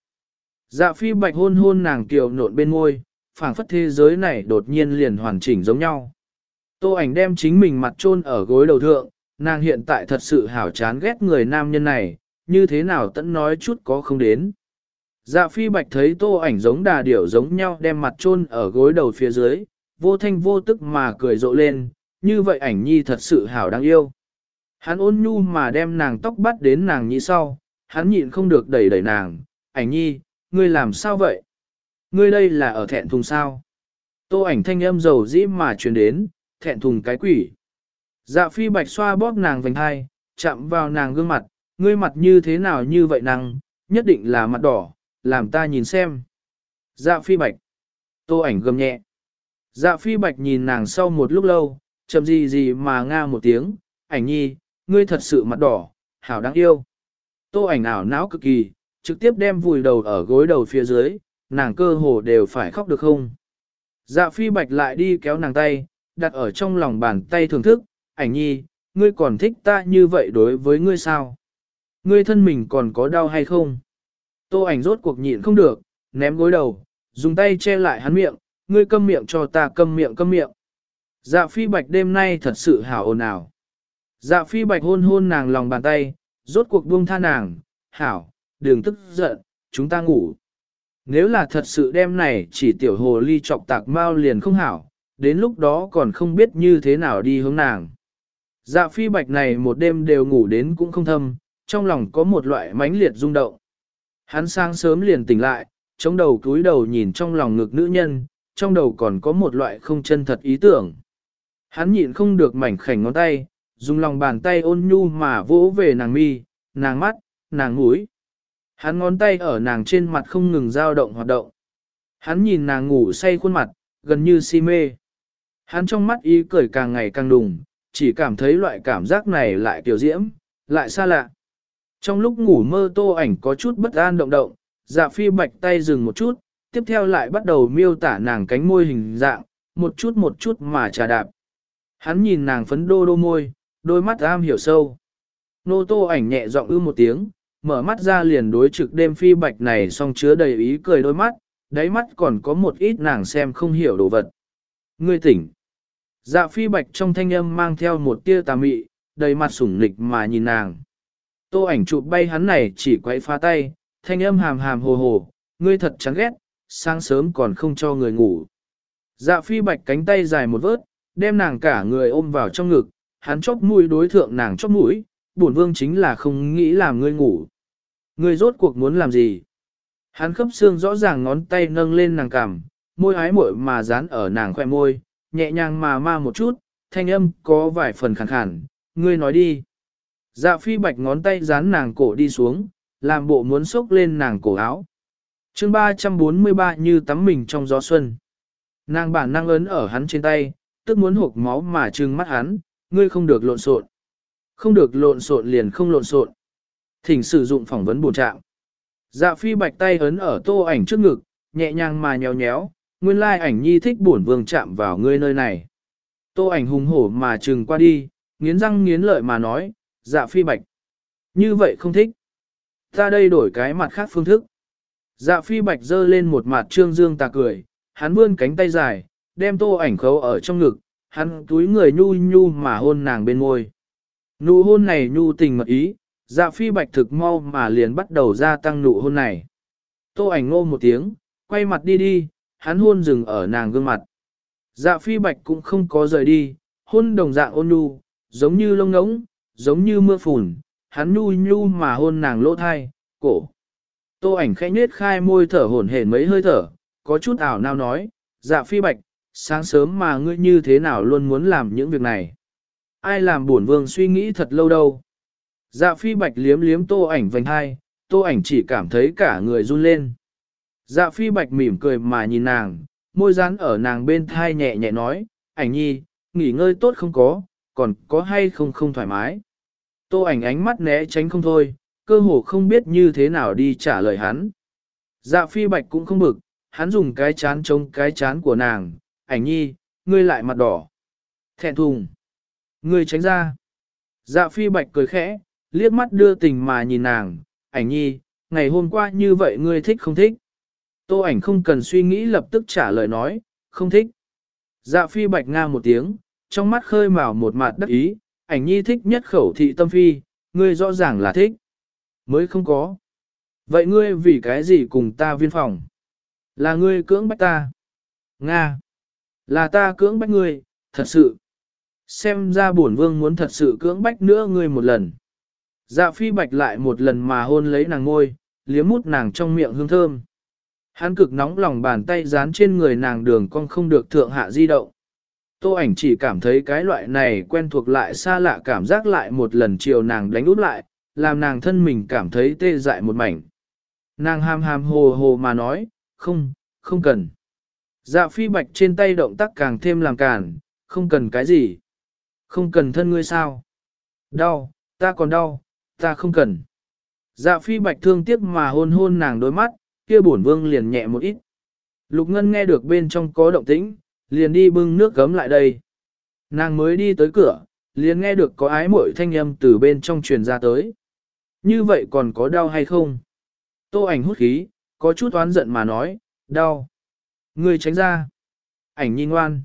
Dạ phi bạch hôn hôn nàng kiều nộn bên môi, phảng phất thế giới này đột nhiên liền hoàn chỉnh giống nhau. Tô ảnh đem chính mình mặt chôn ở gối đầu thượng, nàng hiện tại thật sự hảo chán ghét người nam nhân này, như thế nào tận nói chút có không đến. Dạ phi bạch thấy tô ảnh giống đà điểu giống nhau đem mặt chôn ở gối đầu phía dưới, vô thanh vô tức mà cười rộ lên, như vậy ảnh nhi thật sự hảo đáng yêu. Hắn ôn nhu mà đem nàng tóc bắt đến nàng nhi sau, hắn nhịn không được đẩy đẩy nàng, ảnh nhi, ngươi làm sao vậy? Ngươi đây là ở thẹn thùng sao? Tô ảnh thanh âm dầu dĩ mà truyền đến, thẹn thùng cái quỷ. Dạ phi bạch xoa bóp nàng vành hai, chạm vào nàng gương mặt, ngươi mặt như thế nào như vậy nàng, nhất định là mặt đỏ, làm ta nhìn xem. Dạ phi bạch. Tô ảnh gầm nhẹ. Dạ phi bạch nhìn nàng sau một lúc lâu, chậm gì gì mà nga một tiếng, ảnh nhi, ngươi thật sự mặt đỏ, hảo đáng yêu. Tô ảnh ảo não cực kỳ, trực tiếp đem vùi đầu ở gối đầu phía dưới, nàng cơ hồ đều phải khóc được không. Dạ phi bạch lại đi kéo nàng tay, đặt ở trong lòng bàn tay thưởng thức, ảnh nhi, ngươi còn thích ta như vậy đối với ngươi sao? Ngươi thân mình còn có đau hay không? Tô ảnh rốt cuộc nhịn không được, ném gối đầu, dùng tay che lại hắn miệng, ngươi câm miệng cho ta câm miệng câm miệng. Dạ phi bạch đêm nay thật sự hảo ồn ào. Dạ phi bạch hôn hôn nàng lòng bàn tay, rốt cuộc buông tha nàng, hảo, đừng tức giận, chúng ta ngủ. Nếu là thật sự đêm này chỉ tiểu hồ ly chọc tạc mau liền không hảo, đến lúc đó còn không biết như thế nào đi hướng nàng. Dạ phi bạch này một đêm đều ngủ đến cũng không thâm, trong lòng có một loại mãnh liệt rung động. Hắn sang sớm liền tỉnh lại, trong đầu túi đầu nhìn trong lòng ngực nữ nhân, trong đầu còn có một loại không chân thật ý tưởng. Hắn nhịn không được mảnh khảnh ngón tay, dùng lòng bàn tay ôn nhu mà vỗ về nàng mi, nàng mắt, nàng mũi. Hắn ngón tay ở nàng trên mặt không ngừng dao động hoạt động. Hắn nhìn nàng ngủ say khuôn mặt, gần như si mê. Hắn trong mắt ý cười càng ngày càng đùng, chỉ cảm thấy loại cảm giác này lại tiểu diễm, lại xa lạ. Trong lúc ngủ mơ tô ảnh có chút bất an động động, dạ phi bạch tay dừng một chút, tiếp theo lại bắt đầu miêu tả nàng cánh môi hình dạng, một chút một chút mà trà đạp. Hắn nhìn nàng phấn đô đô môi, đôi mắt am hiểu sâu. Nô tô ảnh nhẹ giọng ư một tiếng, mở mắt ra liền đối trực đêm phi bạch này song chứa đầy ý cười đôi mắt, đáy mắt còn có một ít nàng xem không hiểu đồ vật. Ngươi tỉnh. Dạ phi bạch trong thanh âm mang theo một tia tà mị, đầy mặt sủng lịch mà nhìn nàng. Tô ảnh chụp bay hắn này chỉ quay phá tay, thanh âm hàm hàm hồ hồ, ngươi thật chán ghét, sáng sớm còn không cho người ngủ. Dạ phi bạch cánh tay dài một vớt, đem nàng cả người ôm vào trong ngực, hắn chóp mũi đối thượng nàng chóp mũi, bổn vương chính là không nghĩ làm ngươi ngủ. Ngươi rốt cuộc muốn làm gì? Hắn khớp xương rõ ràng ngón tay nâng lên nàng cằm, môi hái muội mà dán ở nàng khoe môi, nhẹ nhàng mà ma một chút, thanh âm có vài phần khàn khàn, ngươi nói đi. Dạ phi bạch ngón tay dán nàng cổ đi xuống, làm bộ muốn xốc lên nàng cổ áo. chương 343 như tắm mình trong gió xuân. Nàng bản năng ấn ở hắn trên tay, tức muốn hộp máu mà trừng mắt hắn, ngươi không được lộn xộn. Không được lộn xộn liền không lộn xộn. Thỉnh sử dụng phỏng vấn bổ trạng. Dạ phi bạch tay ấn ở tô ảnh trước ngực, nhẹ nhàng mà nhéo nhéo, nguyên lai ảnh nhi thích bổn vương chạm vào ngươi nơi này. Tô ảnh hùng hổ mà trừng qua đi, nghiến răng nghiến lợi mà nói, dạ phi bạch. Như vậy không thích. Ta đây đổi cái mặt khác phương thức. Dạ phi bạch giơ lên một mặt trương dương tà cười, hắn vươn cánh tay dài, đem tô ảnh khấu ở trong ngực, hắn túi người nhu nhu mà hôn nàng bên môi. Nụ hôn này nhu tình mật ý, dạ phi bạch thực mau mà liền bắt đầu gia tăng nụ hôn này. Tô ảnh ngô một tiếng, quay mặt đi đi, hắn hôn dừng ở nàng gương mặt. Dạ phi bạch cũng không có rời đi, hôn đồng dạng ôn nhu, giống như lông ngỗng, giống như mưa phùn, hắn nhu nhu mà hôn nàng lỗ thai, cổ. Tô ảnh khẽ nhếch khai môi thở hổn hển mấy hơi thở, có chút ảo nao nói, dạ phi bạch, sáng sớm mà ngươi như thế nào luôn muốn làm những việc này. Ai làm buồn vương suy nghĩ thật lâu đâu. Dạ phi bạch liếm liếm tô ảnh vành hai, tô ảnh chỉ cảm thấy cả người run lên. Dạ phi bạch mỉm cười mà nhìn nàng, môi dán ở nàng bên thai nhẹ nhẹ nói, ảnh nhi, nghỉ ngơi tốt không có, còn có hay không không thoải mái. Tô ảnh ánh mắt né tránh không thôi, cơ hồ không biết như thế nào đi trả lời hắn. Dạ phi bạch cũng không bực, hắn dùng cái chán chống cái chán của nàng, ảnh nhi, ngươi lại mặt đỏ. Thẹn thùng. Ngươi tránh ra. Dạ phi bạch cười khẽ, liếc mắt đưa tình mà nhìn nàng, ảnh nhi, ngày hôm qua như vậy ngươi thích không thích. Tô ảnh không cần suy nghĩ lập tức trả lời nói, không thích. Dạ phi bạch nga một tiếng, trong mắt khơi mào một mặt đắc ý, ảnh nhi thích nhất khẩu thị tâm phi, ngươi rõ ràng là thích. Mới không có. Vậy ngươi vì cái gì cùng ta viên phòng? Là ngươi cưỡng bách ta. Nga. Là ta cưỡng bách ngươi, thật sự. Xem ra bổn vương muốn thật sự cưỡng bách nữa ngươi một lần. Dạ phi bạch lại một lần mà hôn lấy nàng ngôi, liếm mút nàng trong miệng hương thơm. Hắn cực nóng lòng bàn tay dán trên người nàng đường con không được thượng hạ di động. Tô ảnh chỉ cảm thấy cái loại này quen thuộc lại xa lạ cảm giác lại một lần chiều nàng đánh út lại, làm nàng thân mình cảm thấy tê dại một mảnh. Nàng ham ham hồ hồ mà nói, không, không cần. Dạ phi bạch trên tay động tác càng thêm làm cản, không cần cái gì. Không cần thân ngươi sao. Đau, ta còn đau, ta không cần. Dạ phi bạch thương tiếc mà hôn hôn nàng đôi mắt, kia bổn vương liền nhẹ một ít. Lục Ngân nghe được bên trong có động tĩnh, liền đi bưng nước gấm lại đây. Nàng mới đi tới cửa, liền nghe được có ái muội thanh âm từ bên trong truyền ra tới. Như vậy còn có đau hay không? Tô ảnh hút khí, có chút oán giận mà nói, đau. Người tránh ra. Ảnh nhìn ngoan.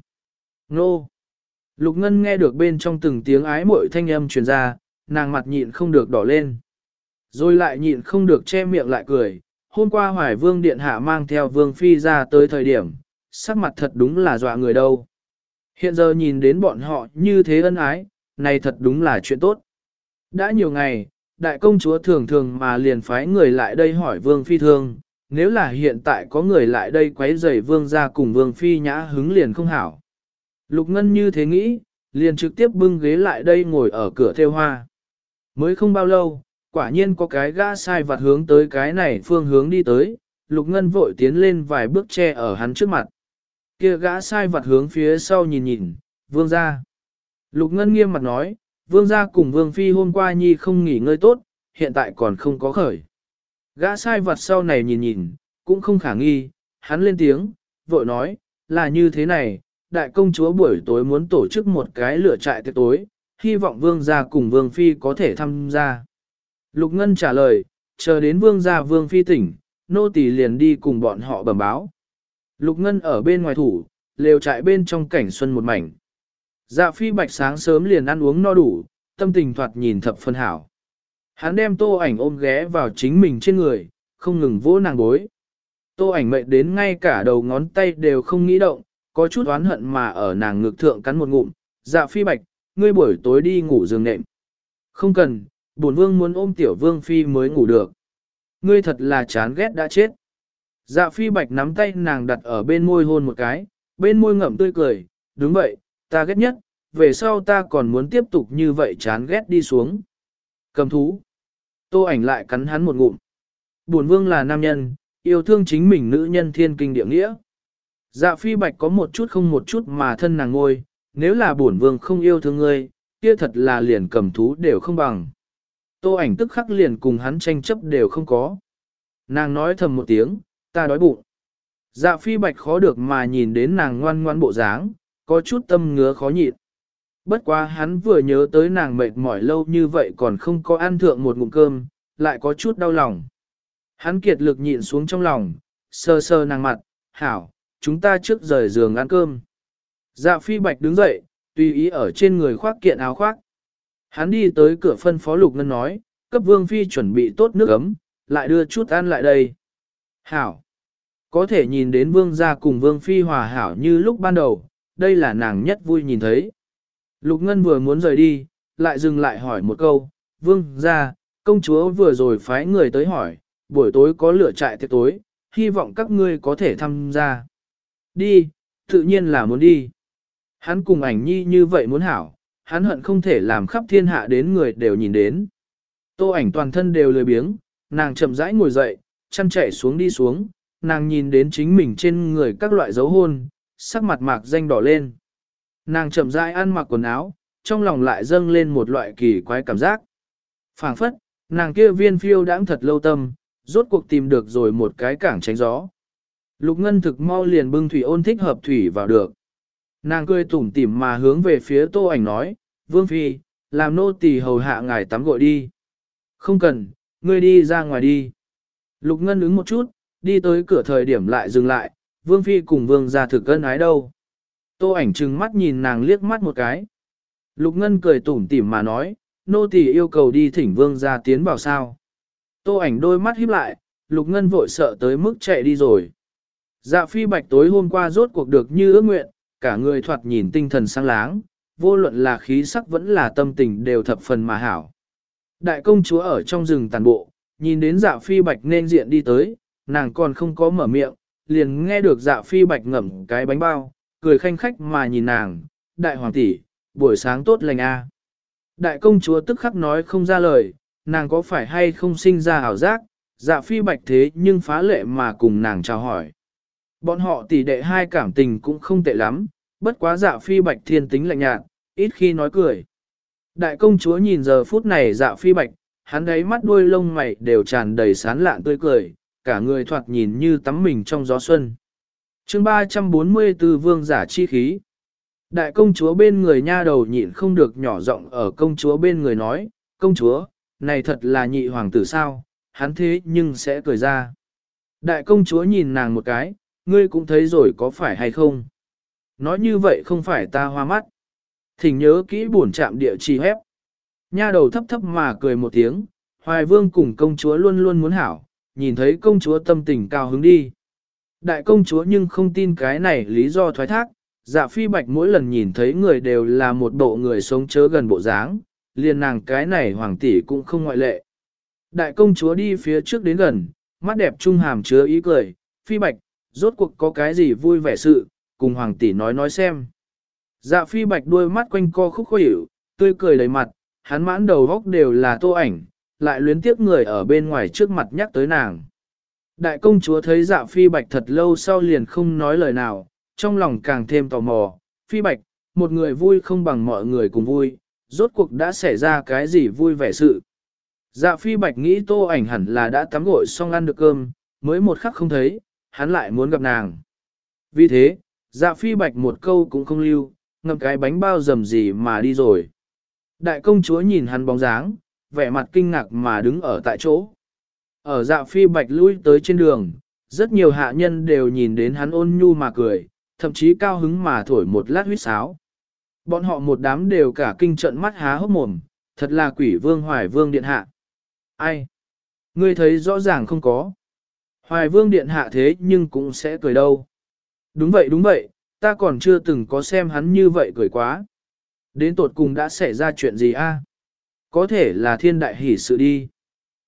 Nô. Lục Ngân nghe được bên trong từng tiếng ái muội thanh âm truyền ra, nàng mặt nhịn không được đỏ lên. Rồi lại nhịn không được che miệng lại cười, hôm qua Hoài Vương Điện Hạ mang theo Vương Phi ra tới thời điểm, sắc mặt thật đúng là dọa người đâu. Hiện giờ nhìn đến bọn họ như thế ân ái, này thật đúng là chuyện tốt. Đã nhiều ngày, đại công chúa thường thường mà liền phái người lại đây hỏi Vương Phi thương, nếu là hiện tại có người lại đây quấy rầy Vương ra cùng Vương Phi nhã hứng liền không hảo. Lục Ngân như thế nghĩ, liền trực tiếp bưng ghế lại đây ngồi ở cửa theo hoa. Mới không bao lâu, quả nhiên có cái gã sai vặt hướng tới cái này phương hướng đi tới, Lục Ngân vội tiến lên vài bước che ở hắn trước mặt. Kia gã sai vặt hướng phía sau nhìn nhìn, vương gia. Lục Ngân nghiêm mặt nói, vương gia cùng vương phi hôm qua nhi không nghỉ ngơi tốt, hiện tại còn không có khởi. Gã sai vặt sau này nhìn nhìn, cũng không khả nghi, hắn lên tiếng, vội nói, là như thế này, đại công chúa buổi tối muốn tổ chức một cái lửa trại tiệc tối, hy vọng vương gia cùng vương phi có thể tham gia. Lục Ngân trả lời, chờ đến vương gia vương phi tỉnh, nô tỳ liền đi cùng bọn họ bẩm báo. Lục Ngân ở bên ngoài thủ, lều trại bên trong cảnh xuân một mảnh. Dạ phi bạch sáng sớm liền ăn uống no đủ, tâm tình thoạt nhìn thập phân hảo. Hắn đem tô ảnh ôm ghé vào chính mình trên người, không ngừng vỗ nàng bối. Tô ảnh mệt đến ngay cả đầu ngón tay đều không nghĩ động, có chút oán hận mà ở nàng ngực thượng cắn một ngụm. Dạ phi bạch, ngươi buổi tối đi ngủ giường nệm. Không cần, bổn vương muốn ôm tiểu vương phi mới ngủ được. Ngươi thật là chán ghét đã chết. Dạ phi bạch nắm tay nàng đặt ở bên môi hôn một cái, bên môi ngậm tươi cười, đúng vậy, ta ghét nhất, về sau ta còn muốn tiếp tục như vậy chán ghét đi xuống. Cầm thú. Tô ảnh lại cắn hắn một ngụm. Bổn vương là nam nhân, yêu thương chính mình nữ nhân thiên kinh địa nghĩa. Dạ phi bạch có một chút không một chút mà thân nàng ngôi, nếu là bổn vương không yêu thương ngươi, kia thật là liền cầm thú đều không bằng. Tô ảnh tức khắc liền cùng hắn tranh chấp đều không có. Nàng nói thầm một tiếng, ta đói bụng. Dạ phi bạch khó được mà nhìn đến nàng ngoan ngoan bộ dáng, có chút tâm ngứa khó nhịn. Bất quá hắn vừa nhớ tới nàng mệt mỏi lâu như vậy còn không có ăn thượng một ngụm cơm, lại có chút đau lòng. Hắn kiệt lực nhịn xuống trong lòng, sơ sơ nàng mặt, hảo, chúng ta trước rời giường ăn cơm. Dạ phi bạch đứng dậy, tùy ý ở trên người khoác kiện áo khoác. Hắn đi tới cửa phân phó lục ngân nói, cấp vương phi chuẩn bị tốt nước ấm, lại đưa chút ăn lại đây. Hảo. Có thể nhìn đến vương gia cùng vương phi hòa hảo như lúc ban đầu, đây là nàng nhất vui nhìn thấy. Lục Ngân vừa muốn rời đi, lại dừng lại hỏi một câu, vương gia, công chúa vừa rồi phái người tới hỏi, buổi tối có lửa trại tiệc tối, hy vọng các ngươi có thể tham gia. Đi, tự nhiên là muốn đi. Hắn cùng ảnh nhi như vậy muốn hảo, hắn hận không thể làm khắp thiên hạ đến người đều nhìn đến. Tô ảnh toàn thân đều lười biếng, nàng chậm rãi ngồi dậy, chăn chạy xuống đi xuống, nàng nhìn đến chính mình trên người các loại dấu hôn, sắc mặt mạc danh đỏ lên. Nàng chậm rãi ăn mặc quần áo, trong lòng lại dâng lên một loại kỳ quái cảm giác. phảng phất, nàng kia viên phiêu đãng thật lâu tâm, rốt cuộc tìm được rồi một cái cảng tránh gió. Lục Ngân thực mau liền bưng thủy ôn thích hợp thủy vào được. Nàng cười tủm tỉm mà hướng về phía tô ảnh nói, Vương Phi, làm nô tỳ hầu hạ ngài tắm gội đi. Không cần, ngươi đi ra ngoài đi. Lục Ngân ứng một chút, đi tới cửa thời điểm lại dừng lại, Vương Phi cùng Vương gia thực cân ái đâu. Tô ảnh trừng mắt nhìn nàng liếc mắt một cái. Lục Ngân cười tủm tỉm mà nói, nô tỳ yêu cầu đi thỉnh Vương gia tiến vào sao. Tô ảnh đôi mắt híp lại, Lục Ngân vội sợ tới mức chạy đi rồi. Dạ phi bạch tối hôm qua rốt cuộc được như ước nguyện, cả người thoạt nhìn tinh thần sáng láng, vô luận là khí sắc vẫn là tâm tình đều thập phần mà hảo. Đại công chúa ở trong rừng tàn bộ, nhìn đến dạ phi bạch nên diện đi tới, nàng còn không có mở miệng, liền nghe được dạ phi bạch ngậm cái bánh bao, cười khanh khách mà nhìn nàng, đại hoàng tỷ, buổi sáng tốt lành a. Đại công chúa tức khắc nói không ra lời, nàng có phải hay không sinh ra ảo giác, dạ phi bạch thế nhưng phá lệ mà cùng nàng chào hỏi. Bọn họ tỷ đệ hai cảm tình cũng không tệ lắm, bất quá dạ phi bạch thiên tính lạnh nhạt, ít khi nói cười. Đại công chúa nhìn giờ phút này dạ phi bạch, hắn ấy mắt đuôi lông mày đều tràn đầy sán lạn tươi cười, cả người thoạt nhìn như tắm mình trong gió xuân. chương 344 vương giả chi khí. Đại công chúa bên người nha đầu nhịn không được nhỏ giọng ở công chúa bên người nói, công chúa, này thật là nhị hoàng tử sao, hắn thế nhưng sẽ cười ra. Đại công chúa nhìn nàng một cái, ngươi cũng thấy rồi có phải hay không? Nói như vậy không phải ta hoa mắt. Thỉnh nhớ kỹ buồn chạm địa chỉ hép. Nha đầu thấp thấp mà cười một tiếng, hoài vương cùng công chúa luôn luôn muốn hảo, nhìn thấy công chúa tâm tình cao hứng đi. Đại công chúa nhưng không tin cái này lý do thoái thác, dạ phi bạch mỗi lần nhìn thấy người đều là một bộ người sống chớ gần bộ dáng, liền nàng cái này hoàng tỷ cũng không ngoại lệ. Đại công chúa đi phía trước đến gần, mắt đẹp trung hàm chứa ý cười, phi bạch, rốt cuộc có cái gì vui vẻ sự, cùng hoàng tỷ nói nói xem. Dạ phi bạch đuôi mắt quanh co khúc khó hiểu, tươi cười đầy mặt, hắn mãn đầu góc đều là tô ảnh, lại luyến tiếc người ở bên ngoài trước mặt nhắc tới nàng. Đại công chúa thấy dạ phi bạch thật lâu sau liền không nói lời nào, trong lòng càng thêm tò mò, phi bạch, một người vui không bằng mọi người cùng vui, rốt cuộc đã xảy ra cái gì vui vẻ sự. Dạ phi bạch nghĩ tô ảnh hẳn là đã tắm gội xong ăn được cơm, mới một khắc không thấy, hắn lại muốn gặp nàng. Vì thế, dạ phi bạch một câu cũng không lưu, ngậm cái bánh bao dầm gì mà đi rồi. Đại công chúa nhìn hắn bóng dáng, vẻ mặt kinh ngạc mà đứng ở tại chỗ. Ở dạ phi bạch lui tới trên đường, rất nhiều hạ nhân đều nhìn đến hắn ôn nhu mà cười, thậm chí cao hứng mà thổi một lát huyết sáo. Bọn họ một đám đều cả kinh trận mắt há hốc mồm, thật là quỷ vương hoài vương điện hạ. Ai? Ngươi thấy rõ ràng không có. Hoài vương điện hạ thế nhưng cũng sẽ cười đâu. Đúng vậy đúng vậy, ta còn chưa từng có xem hắn như vậy cười quá. Đến tột cùng đã xảy ra chuyện gì a? Có thể là thiên đại hỷ sự đi.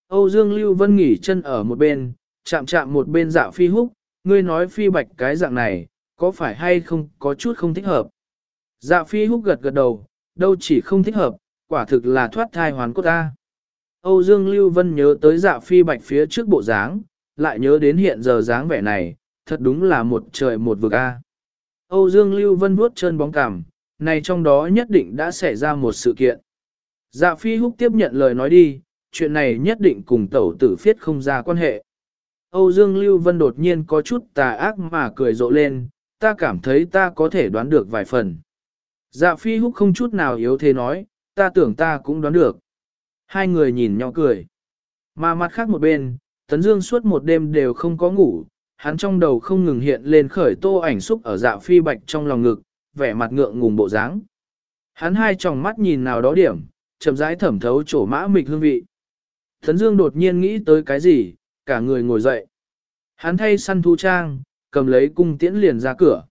Âu Dương Lưu Vân nghỉ chân ở một bên, chạm chạm một bên dạ phi húc, ngươi nói phi bạch cái dạng này, có phải hay không có chút không thích hợp. Dạ phi húc gật gật đầu, đâu chỉ không thích hợp, quả thực là thoát thai hoàn cốt ta. Âu Dương Lưu Vân nhớ tới dạ phi bạch phía trước bộ dáng, lại nhớ đến hiện giờ dáng vẻ này, thật đúng là một trời một vực a. Âu Dương Lưu Vân vuốt chân bóng cảm này trong đó nhất định đã xảy ra một sự kiện. Dạ phi húc tiếp nhận lời nói đi, chuyện này nhất định cùng tẩu tử phiết không ra quan hệ. Âu Dương Lưu Vân đột nhiên có chút tà ác mà cười rộ lên, ta cảm thấy ta có thể đoán được vài phần. Dạ phi húc không chút nào yếu thế nói, ta tưởng ta cũng đoán được. Hai người nhìn nhau cười. Mà mặt khác một bên, Tấn Dương suốt một đêm đều không có ngủ, hắn trong đầu không ngừng hiện lên khởi tô ảnh xúc ở dạ phi bạch trong lòng ngực, vẻ mặt ngượng ngùng bộ dáng. Hắn hai tròng mắt nhìn nào đó điểm, chậm rãi thẩm thấu chỗ mã mịch hương vị. thấn Dương đột nhiên nghĩ tới cái gì, cả người ngồi dậy. Hắn thay săn thu trang, cầm lấy cung tiễn liền ra cửa.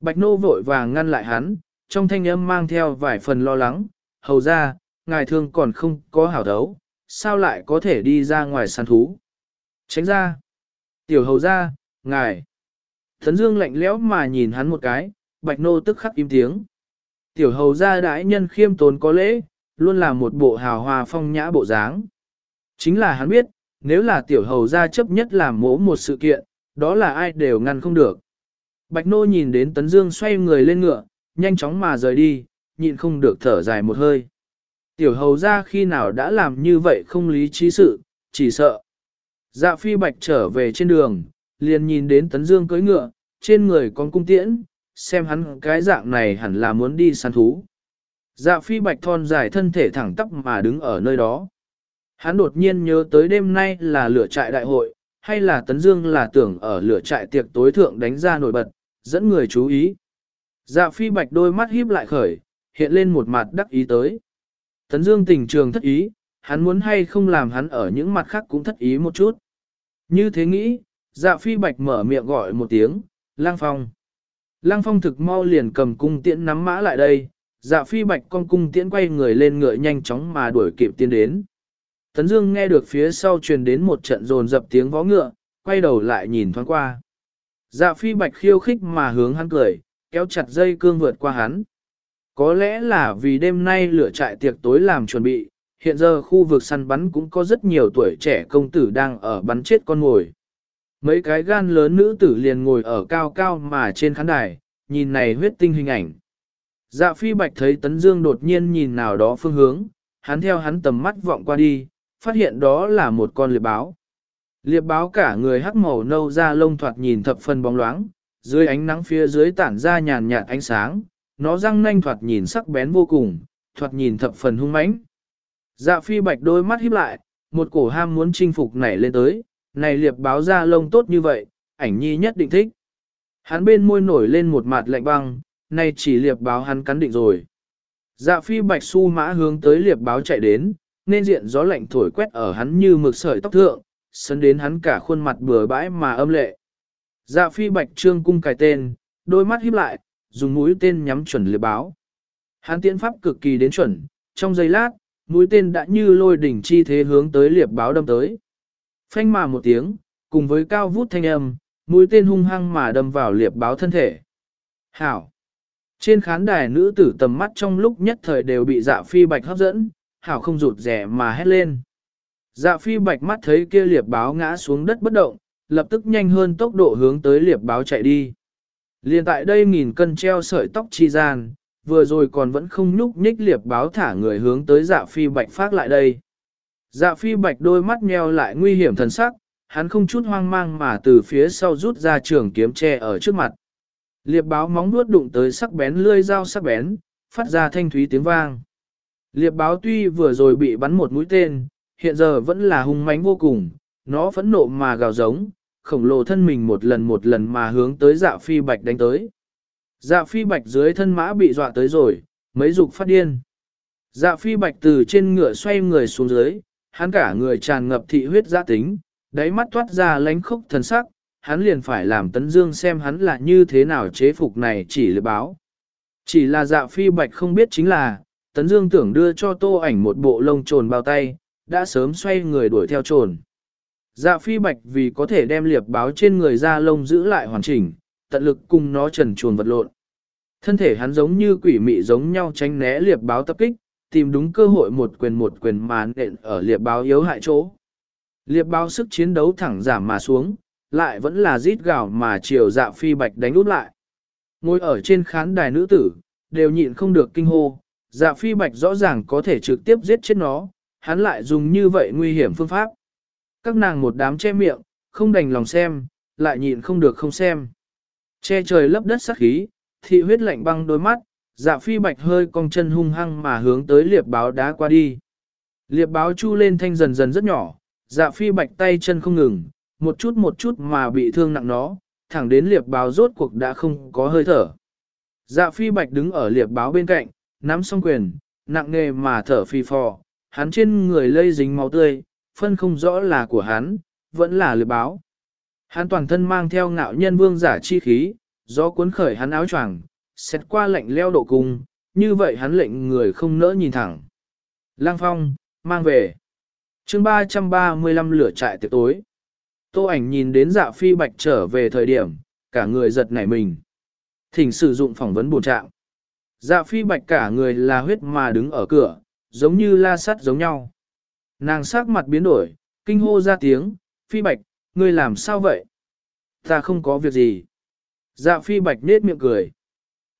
Bạch nô vội vàng ngăn lại hắn, trong thanh âm mang theo vài phần lo lắng, hầu ra, ngài thương còn không có hảo đấu, sao lại có thể đi ra ngoài săn thú. Tránh ra. Tiểu hầu ra, ngài. Thấn Dương lạnh lẽo mà nhìn hắn một cái, bạch nô tức khắc im tiếng. Tiểu hầu ra đãi nhân khiêm tốn có lễ, luôn là một bộ hào hoa phong nhã bộ dáng. Chính là hắn biết, nếu là tiểu hầu gia chấp nhất làm mỗ một sự kiện, đó là ai đều ngăn không được. Bạch nô nhìn đến Tấn Dương xoay người lên ngựa, nhanh chóng mà rời đi, nhịn không được thở dài một hơi. Tiểu hầu gia khi nào đã làm như vậy không lý trí sự, chỉ sợ. Dạ phi bạch trở về trên đường, liền nhìn đến tấn dương cưỡi ngựa, trên người con cung tiễn, xem hắn cái dạng này hẳn là muốn đi săn thú. Dạ phi bạch thon dài thân thể thẳng tắp mà đứng ở nơi đó. Hắn đột nhiên nhớ tới đêm nay là lửa trại đại hội, hay là tấn dương là tưởng ở lửa trại tiệc tối thượng đánh ra nổi bật, dẫn người chú ý. Dạ phi bạch đôi mắt híp lại khởi, hiện lên một mặt đắc ý tới. Tấn dương tình trường thất ý, hắn muốn hay không làm hắn ở những mặt khác cũng thất ý một chút. Như thế nghĩ, dạ phi bạch mở miệng gọi một tiếng, lang phong. Lang phong thực mau liền cầm cung tiễn nắm mã lại đây, dạ phi bạch con cung tiễn quay người lên ngựa nhanh chóng mà đuổi kịp tiến đến. Tấn Dương nghe được phía sau truyền đến một trận rồn dập tiếng vó ngựa, quay đầu lại nhìn thoáng qua. Dạ phi bạch khiêu khích mà hướng hắn cười, kéo chặt dây cương vượt qua hắn. Có lẽ là vì đêm nay lửa trại tiệc tối làm chuẩn bị, hiện giờ khu vực săn bắn cũng có rất nhiều tuổi trẻ công tử đang ở bắn chết con ngồi. Mấy cái gan lớn nữ tử liền ngồi ở cao cao mà trên khán đài, nhìn này huyết tinh hình ảnh. Dạ phi bạch thấy tấn dương đột nhiên nhìn nào đó phương hướng, hắn theo hắn tầm mắt vọng qua đi, phát hiện đó là một con liệp báo. Liệp báo cả người hắc màu nâu da lông thoạt nhìn thập phần bóng loáng, dưới ánh nắng phía dưới tản ra nhàn nhạt ánh sáng, nó răng nanh thoạt nhìn sắc bén vô cùng, thoạt nhìn thập phần hung mãnh. Dạ phi bạch đôi mắt híp lại, một cổ ham muốn chinh phục nảy lên tới, này liệp báo ra lông tốt như vậy, ảnh nhi nhất định thích. Hắn bên môi nổi lên một mặt lạnh băng, nay chỉ liệp báo hắn cắn định rồi. Dạ phi bạch su mã hướng tới liệp báo chạy đến, nên diện gió lạnh thổi quét ở hắn như mực sợi tóc thượng, sân đến hắn cả khuôn mặt bừa bãi mà âm lệ. Dạ phi bạch trương cung cài tên, đôi mắt híp lại, dùng mũi tên nhắm chuẩn liệp báo. Hắn tiễn pháp cực kỳ đến chuẩn, trong giây lát, mũi tên đã như lôi đỉnh chi thế hướng tới liệp báo đâm tới. Phanh mà một tiếng, cùng với cao vút thanh âm, mũi tên hung hăng mà đâm vào liệp báo thân thể. Hảo! Trên khán đài nữ tử tầm mắt trong lúc nhất thời đều bị dạ phi bạch hấp dẫn, Hảo không rụt rẻ mà hét lên. Dạ phi bạch mắt thấy kia liệp báo ngã xuống đất bất động, lập tức nhanh hơn tốc độ hướng tới liệp báo chạy đi. Liên tại đây nghìn cân treo sợi tóc chi gian, vừa rồi còn vẫn không nhúc nhích liệp báo thả người hướng tới dạ phi bạch phát lại đây. Dạ phi bạch đôi mắt nheo lại nguy hiểm thần sắc, hắn không chút hoang mang mà từ phía sau rút ra trường kiếm tre ở trước mặt. Liệp báo móng nuốt đụng tới sắc bén lươi dao sắc bén, phát ra thanh thúy tiếng vang. Liệp báo tuy vừa rồi bị bắn một mũi tên, hiện giờ vẫn là hung mãnh vô cùng, nó phẫn nộ mà gào giống, khổng lồ thân mình một lần một lần mà hướng tới dạ phi bạch đánh tới. Dạ phi bạch dưới thân mã bị dọa tới rồi, mấy dục phát điên. Dạ phi bạch từ trên ngựa xoay người xuống dưới, hắn cả người tràn ngập thị huyết giã tính, đáy mắt toát ra lánh khốc thần sắc, hắn liền phải làm tấn dương xem hắn là như thế nào chế phục này chỉ lừa báo. Chỉ là dạ phi bạch không biết chính là, tấn dương tưởng đưa cho tô ảnh một bộ lông trồn bao tay, đã sớm xoay người đuổi theo trồn. Dạ phi bạch vì có thể đem liệp báo trên người ra lông giữ lại hoàn chỉnh, tận lực cùng nó trần chuồn vật lộn. Thân thể hắn giống như quỷ mị giống nhau tránh né liệp báo tập kích, tìm đúng cơ hội một quyền một quyền mà nện ở liệp báo yếu hại chỗ. Liệp báo sức chiến đấu thẳng giảm mà xuống, lại vẫn là rít gào mà chiều dạ phi bạch đánh út lại. Ngồi ở trên khán đài nữ tử, đều nhịn không được kinh hô, dạ phi bạch rõ ràng có thể trực tiếp giết chết nó, hắn lại dùng như vậy nguy hiểm phương pháp. Các nàng một đám che miệng, không đành lòng xem, lại nhịn không được không xem. Che trời lấp đất sắc khí, thị huyết lạnh băng đôi mắt, dạ phi bạch hơi cong chân hung hăng mà hướng tới liệp báo đá qua đi. Liệp báo chu lên thanh dần dần rất nhỏ, dạ phi bạch tay chân không ngừng, một chút một chút mà bị thương nặng nó, thẳng đến liệp báo rốt cuộc đã không có hơi thở. Dạ phi bạch đứng ở liệp báo bên cạnh, nắm song quyền, nặng nề mà thở phi phò, hắn trên người lây dính máu tươi, phân không rõ là của hắn, vẫn là liệp báo. Hắn toàn thân mang theo ngạo nhân vương giả chi khí, gió cuốn khởi hắn áo choàng, xét qua lạnh leo độ cung, như vậy hắn lệnh người không nỡ nhìn thẳng. Lang phong, mang về. chương 335 lửa trại tiệc tối. Tô ảnh nhìn đến dạ phi bạch trở về thời điểm, cả người giật nảy mình. Thỉnh sử dụng phỏng vấn bổ trạng. Dạ phi bạch cả người là huyết mà đứng ở cửa, giống như la sắt giống nhau. Nàng sắc mặt biến đổi, kinh hô ra tiếng, phi bạch, ngươi làm sao vậy? Ta không có việc gì. Dạ phi bạch nết miệng cười.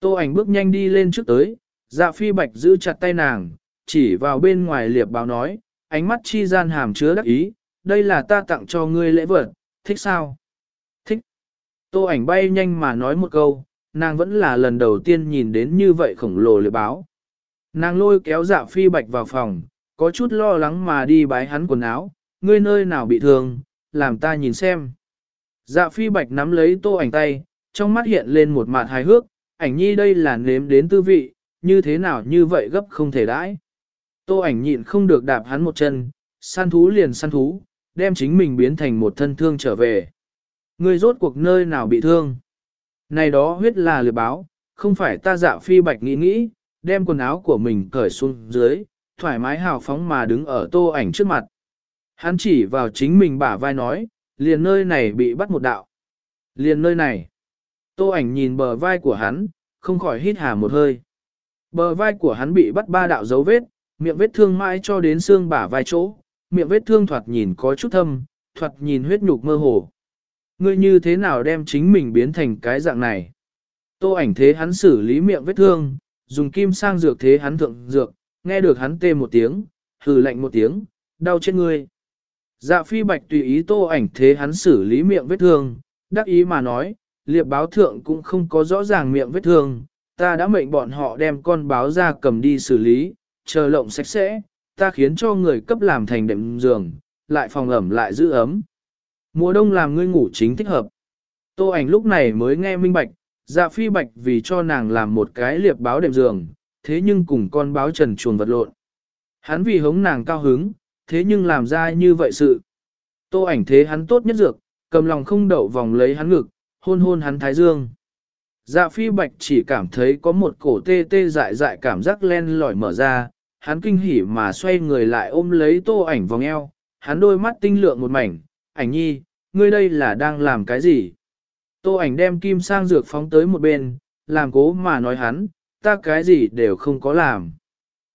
Tô ảnh bước nhanh đi lên trước tới, dạ phi bạch giữ chặt tay nàng, chỉ vào bên ngoài liệp báo nói, ánh mắt chi gian hàm chứa đắc ý, đây là ta tặng cho ngươi lễ vật, thích sao? Thích. Tô ảnh bay nhanh mà nói một câu, nàng vẫn là lần đầu tiên nhìn đến như vậy khổng lồ lưỡi báo. Nàng lôi kéo dạ phi bạch vào phòng, có chút lo lắng mà đi bái hắn quần áo, ngươi nơi nào bị thương, làm ta nhìn xem. Dạ phi bạch nắm lấy tô ảnh tay, trong mắt hiện lên một mặt hài hước, ảnh nhi đây là nếm đến tư vị, như thế nào như vậy gấp không thể đãi. Tô ảnh nhịn không được đạp hắn một chân, săn thú liền săn thú, đem chính mình biến thành một thân thương trở về. Ngươi rốt cuộc nơi nào bị thương? Này đó huyết là lừa báo, không phải ta dạ phi bạch nghĩ nghĩ, đem quần áo của mình cởi xuống dưới, thoải mái hào phóng mà đứng ở tô ảnh trước mặt. Hắn chỉ vào chính mình bả vai nói, liền nơi này bị bắt một đạo. Liền nơi này. Tô ảnh nhìn bờ vai của hắn, không khỏi hít hà một hơi. Bờ vai của hắn bị bắt ba đạo dấu vết, miệng vết thương mãi cho đến xương bả vai chỗ, miệng vết thương thoạt nhìn có chút thâm, thoạt nhìn huyết nhục mơ hồ. Ngươi như thế nào đem chính mình biến thành cái dạng này? Tô ảnh thế hắn xử lý miệng vết thương, dùng kim sang dược thế hắn thượng dược, nghe được hắn tê một tiếng, hừ lạnh một tiếng, đau chết ngươi. Dạ phi bạch tùy ý tô ảnh thế hắn xử lý miệng vết thương, đắc ý mà nói, liệp báo thượng cũng không có rõ ràng miệng vết thương, ta đã mệnh bọn họ đem con báo ra cầm đi xử lý, chờ lộng sạch sẽ, ta khiến cho người cấp làm thành đệm giường, lại phòng ẩm lại giữ ấm. Mùa đông làm ngươi ngủ chính thích hợp. Tô ảnh lúc này mới nghe minh bạch, dạ phi bạch vì cho nàng làm một cái liệp báo đệm giường, thế nhưng cùng con báo trần chuồn vật lộn. Hắn vì hống nàng cao hứng, thế nhưng làm ra như vậy sự. Tô ảnh thế hắn tốt nhất dược, cầm lòng không đậu vòng lấy hắn ngực, hôn hôn hắn thái dương. Dạ phi bạch chỉ cảm thấy có một cổ tê tê dại dại cảm giác len lỏi mở ra, hắn kinh hỉ mà xoay người lại ôm lấy tô ảnh vòng eo, hắn đôi mắt tinh lượng một mảnh, ảnh nhi, ngươi đây là đang làm cái gì? Tô ảnh đem kim sang dược phóng tới một bên, làm cố mà nói hắn, ta cái gì đều không có làm.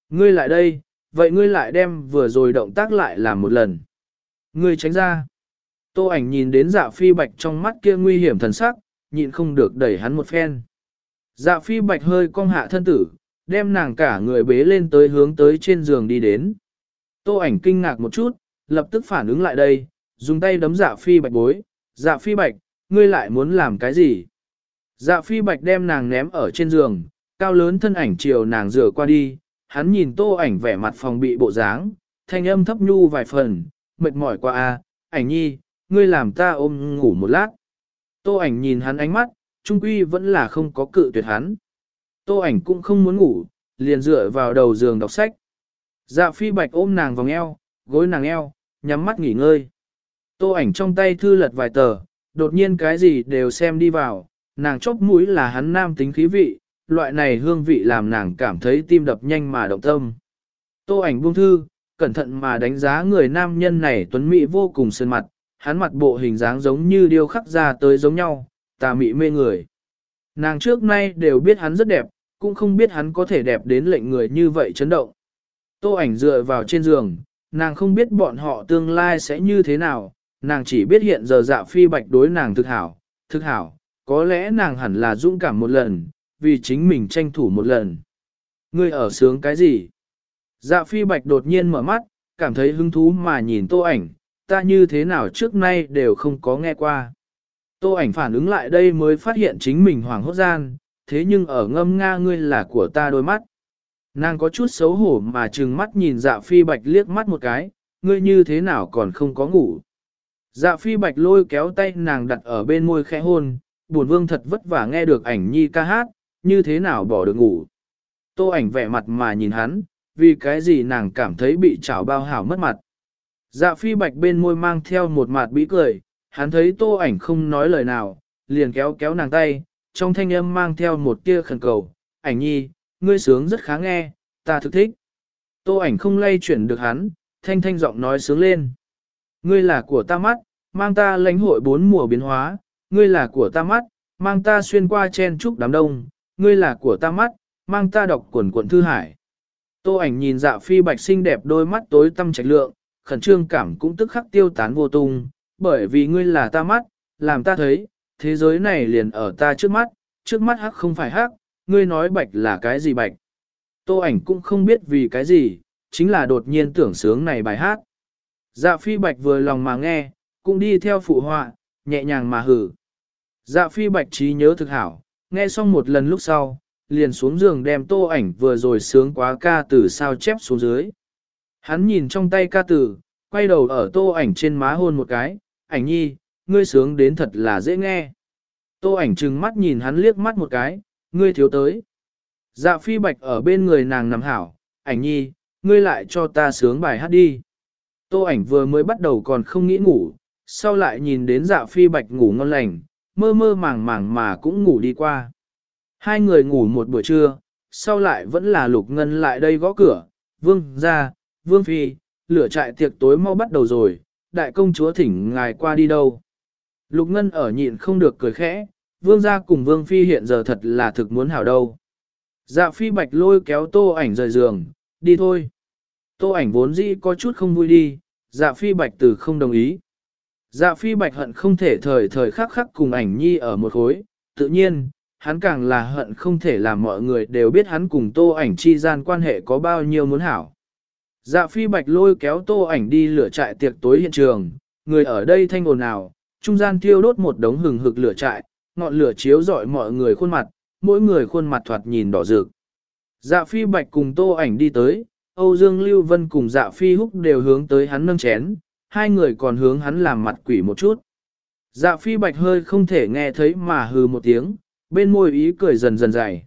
Ngươi lại đây, vậy ngươi lại đem vừa rồi động tác lại làm một lần. Ngươi tránh ra. Tô ảnh nhìn đến dạ phi bạch trong mắt kia nguy hiểm thần sắc, nhịn không được đẩy hắn một phen. Dạ phi bạch hơi cong hạ thân tử, đem nàng cả người bế lên tới hướng tới trên giường đi đến. Tô ảnh kinh ngạc một chút, lập tức phản ứng lại đây, dùng tay đấm dạ phi bạch bối, dạ phi bạch, ngươi lại muốn làm cái gì? Dạ phi bạch đem nàng ném ở trên giường, cao lớn thân ảnh chiều nàng rửa qua đi, hắn nhìn tô ảnh vẻ mặt phòng bị bộ dáng, thanh âm thấp nhu vài phần, mệt mỏi quá a, ảnh nhi, ngươi làm ta ôm ngủ một lát. Tô ảnh nhìn hắn ánh mắt, trung quy vẫn là không có cự tuyệt hắn. Tô ảnh cũng không muốn ngủ, liền dựa vào đầu giường đọc sách. Dạ phi bạch ôm nàng vòng eo, gối nàng eo, nhắm mắt nghỉ ngơi. Tô ảnh trong tay thư lật vài tờ, đột nhiên cái gì đều xem đi vào, nàng chóp mũi là hắn nam tính khí vị, loại này hương vị làm nàng cảm thấy tim đập nhanh mà động tâm. Tô ảnh buông thư, cẩn thận mà đánh giá người nam nhân này tuấn mỹ vô cùng sơn mặt, hắn mặt bộ hình dáng giống như điêu khắc ra tới giống nhau, tà mị mê người. Nàng trước nay đều biết hắn rất đẹp, cũng không biết hắn có thể đẹp đến lệnh người như vậy chấn động. Tô ảnh dựa vào trên giường, nàng không biết bọn họ tương lai sẽ như thế nào, nàng chỉ biết hiện giờ dạ phi bạch đối nàng thực hảo, thực hảo, có lẽ nàng hẳn là dũng cảm một lần, vì chính mình tranh thủ một lần. Ngươi ở sướng cái gì? Dạ phi bạch đột nhiên mở mắt, cảm thấy hứng thú mà nhìn tô ảnh, ta như thế nào trước nay đều không có nghe qua. Tô ảnh phản ứng lại đây mới phát hiện chính mình hoảng hốt gian, thế nhưng ở ngâm nga ngươi là của ta đôi mắt. Nàng có chút xấu hổ mà trừng mắt nhìn dạ phi bạch liếc mắt một cái, ngươi như thế nào còn không có ngủ. Dạ phi bạch lôi kéo tay nàng đặt ở bên môi khẽ hôn, buồn vương thật vất vả nghe được ảnh nhi ca hát, như thế nào bỏ được ngủ. Tô ảnh vẻ mặt mà nhìn hắn, vì cái gì nàng cảm thấy bị chảo bao hảo mất mặt. Dạ phi bạch bên môi mang theo một mặt bí cười, hắn thấy tô ảnh không nói lời nào, liền kéo kéo nàng tay, trong thanh âm mang theo một tia khẩn cầu, ảnh nhi, ngươi sướng rất khá nghe, ta thực thích. Tô ảnh không lay chuyển được hắn, thanh thanh giọng nói sướng lên. Ngươi là của ta mắt, mang ta lãnh hội bốn mùa biến hóa, ngươi là của ta mắt, mang ta xuyên qua chen trúc đám đông, ngươi là của ta mắt, mang ta đọc quần quần thư hải. Tô ảnh nhìn dạ phi bạch xinh đẹp đôi mắt tối tăm trạch lượng, khẩn trương cảm cũng tức khắc tiêu tán vô tung, bởi vì ngươi là ta mắt, làm ta thấy, thế giới này liền ở ta trước mắt, trước mắt hắc không phải hắc, ngươi nói bạch là cái gì bạch. Tô ảnh cũng không biết vì cái gì, chính là đột nhiên tưởng sướng này bài hát. Dạ phi bạch vừa lòng mà nghe, cũng đi theo phụ họa, nhẹ nhàng mà hử. Dạ phi bạch trí nhớ thực hảo, nghe xong một lần lúc sau, liền xuống giường đem tô ảnh vừa rồi sướng quá ca từ sao chép xuống dưới. Hắn nhìn trong tay ca từ, quay đầu ở tô ảnh trên má hôn một cái, ảnh nhi, ngươi sướng đến thật là dễ nghe. Tô ảnh trừng mắt nhìn hắn liếc mắt một cái, ngươi thiếu tới. Dạ phi bạch ở bên người nàng nằm hảo, ảnh nhi, ngươi lại cho ta sướng bài hát đi. Tô ảnh vừa mới bắt đầu còn không nghĩ ngủ, sau lại nhìn đến dạ phi bạch ngủ ngon lành, mơ mơ màng màng mà cũng ngủ đi qua. Hai người ngủ một buổi trưa, sau lại vẫn là lục ngân lại đây gõ cửa, vương ra, vương phi, lửa trại tiệc tối mau bắt đầu rồi, đại công chúa thỉnh ngài qua đi đâu. Lục ngân ở nhịn không được cười khẽ, vương gia cùng vương phi hiện giờ thật là thực muốn hảo đâu. Dạ phi bạch lôi kéo tô ảnh rời giường, đi thôi. Tô ảnh vốn dĩ có chút không vui đi, dạ phi bạch từ không đồng ý. Dạ phi bạch hận không thể thời thời khắc khắc cùng ảnh nhi ở một khối, tự nhiên, hắn càng là hận không thể làm mọi người đều biết hắn cùng tô ảnh chi gian quan hệ có bao nhiêu muốn hảo. Dạ phi bạch lôi kéo tô ảnh đi lửa trại tiệc tối hiện trường, người ở đây thanh ồn ào, trung gian thiêu đốt một đống hừng hực lửa trại, ngọn lửa chiếu rọi mọi người khuôn mặt, mỗi người khuôn mặt thoạt nhìn đỏ rực. Dạ phi bạch cùng tô ảnh đi tới, Âu Dương Lưu Vân cùng dạ phi húc đều hướng tới hắn nâng chén, hai người còn hướng hắn làm mặt quỷ một chút. Dạ phi bạch hơi không thể nghe thấy mà hừ một tiếng, bên môi ý cười dần dần dày.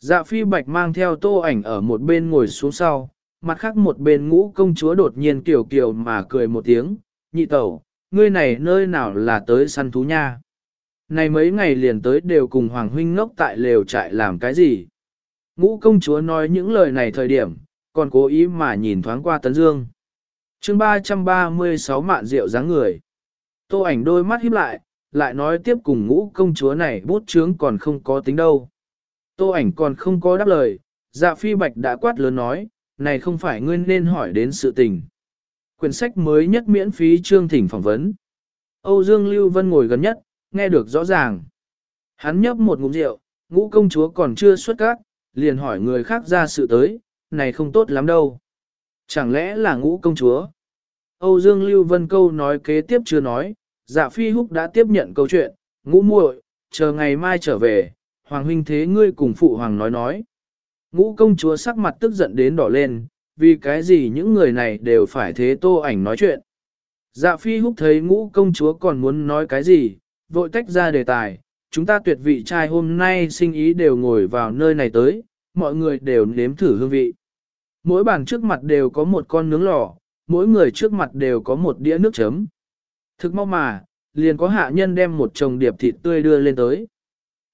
Dạ phi bạch mang theo tô ảnh ở một bên ngồi xuống sau, mặt khác một bên ngũ công chúa đột nhiên kiểu kiểu mà cười một tiếng, nhị tẩu, ngươi này nơi nào là tới săn thú nha. Này mấy ngày liền tới đều cùng Hoàng Huynh ngốc tại lều trại làm cái gì. Ngũ công chúa nói những lời này thời điểm, còn cố ý mà nhìn thoáng qua Tấn Dương. chương 336 mạn rượu dáng người. Tô ảnh đôi mắt híp lại, lại nói tiếp cùng ngũ công chúa này bút chướng còn không có tính đâu. Tô ảnh còn không có đáp lời, dạ phi bạch đã quát lớn nói, này không phải ngươi nên hỏi đến sự tình. Quyển sách mới nhất miễn phí chương thỉnh phỏng vấn. Âu Dương Lưu Vân ngồi gần nhất, nghe được rõ ràng. Hắn nhấp một ngụm rượu, ngũ công chúa còn chưa xuất các, liền hỏi người khác ra sự tới, này không tốt lắm đâu. Chẳng lẽ là ngũ công chúa? Âu Dương Lưu Vân câu nói kế tiếp chưa nói, dạ phi húc đã tiếp nhận câu chuyện, ngũ muội, chờ ngày mai trở về, Hoàng huynh thế ngươi cùng phụ hoàng nói nói. Ngũ công chúa sắc mặt tức giận đến đỏ lên, vì cái gì những người này đều phải thế tô ảnh nói chuyện. Dạ phi húc thấy ngũ công chúa còn muốn nói cái gì, vội tách ra đề tài, chúng ta tuyệt vị trai hôm nay sinh ý đều ngồi vào nơi này tới, mọi người đều nếm thử hương vị. Mỗi bàn trước mặt đều có một con nướng lò, mỗi người trước mặt đều có một đĩa nước chấm. Thực mau mà, liền có hạ nhân đem một chồng điệp thịt tươi đưa lên tới.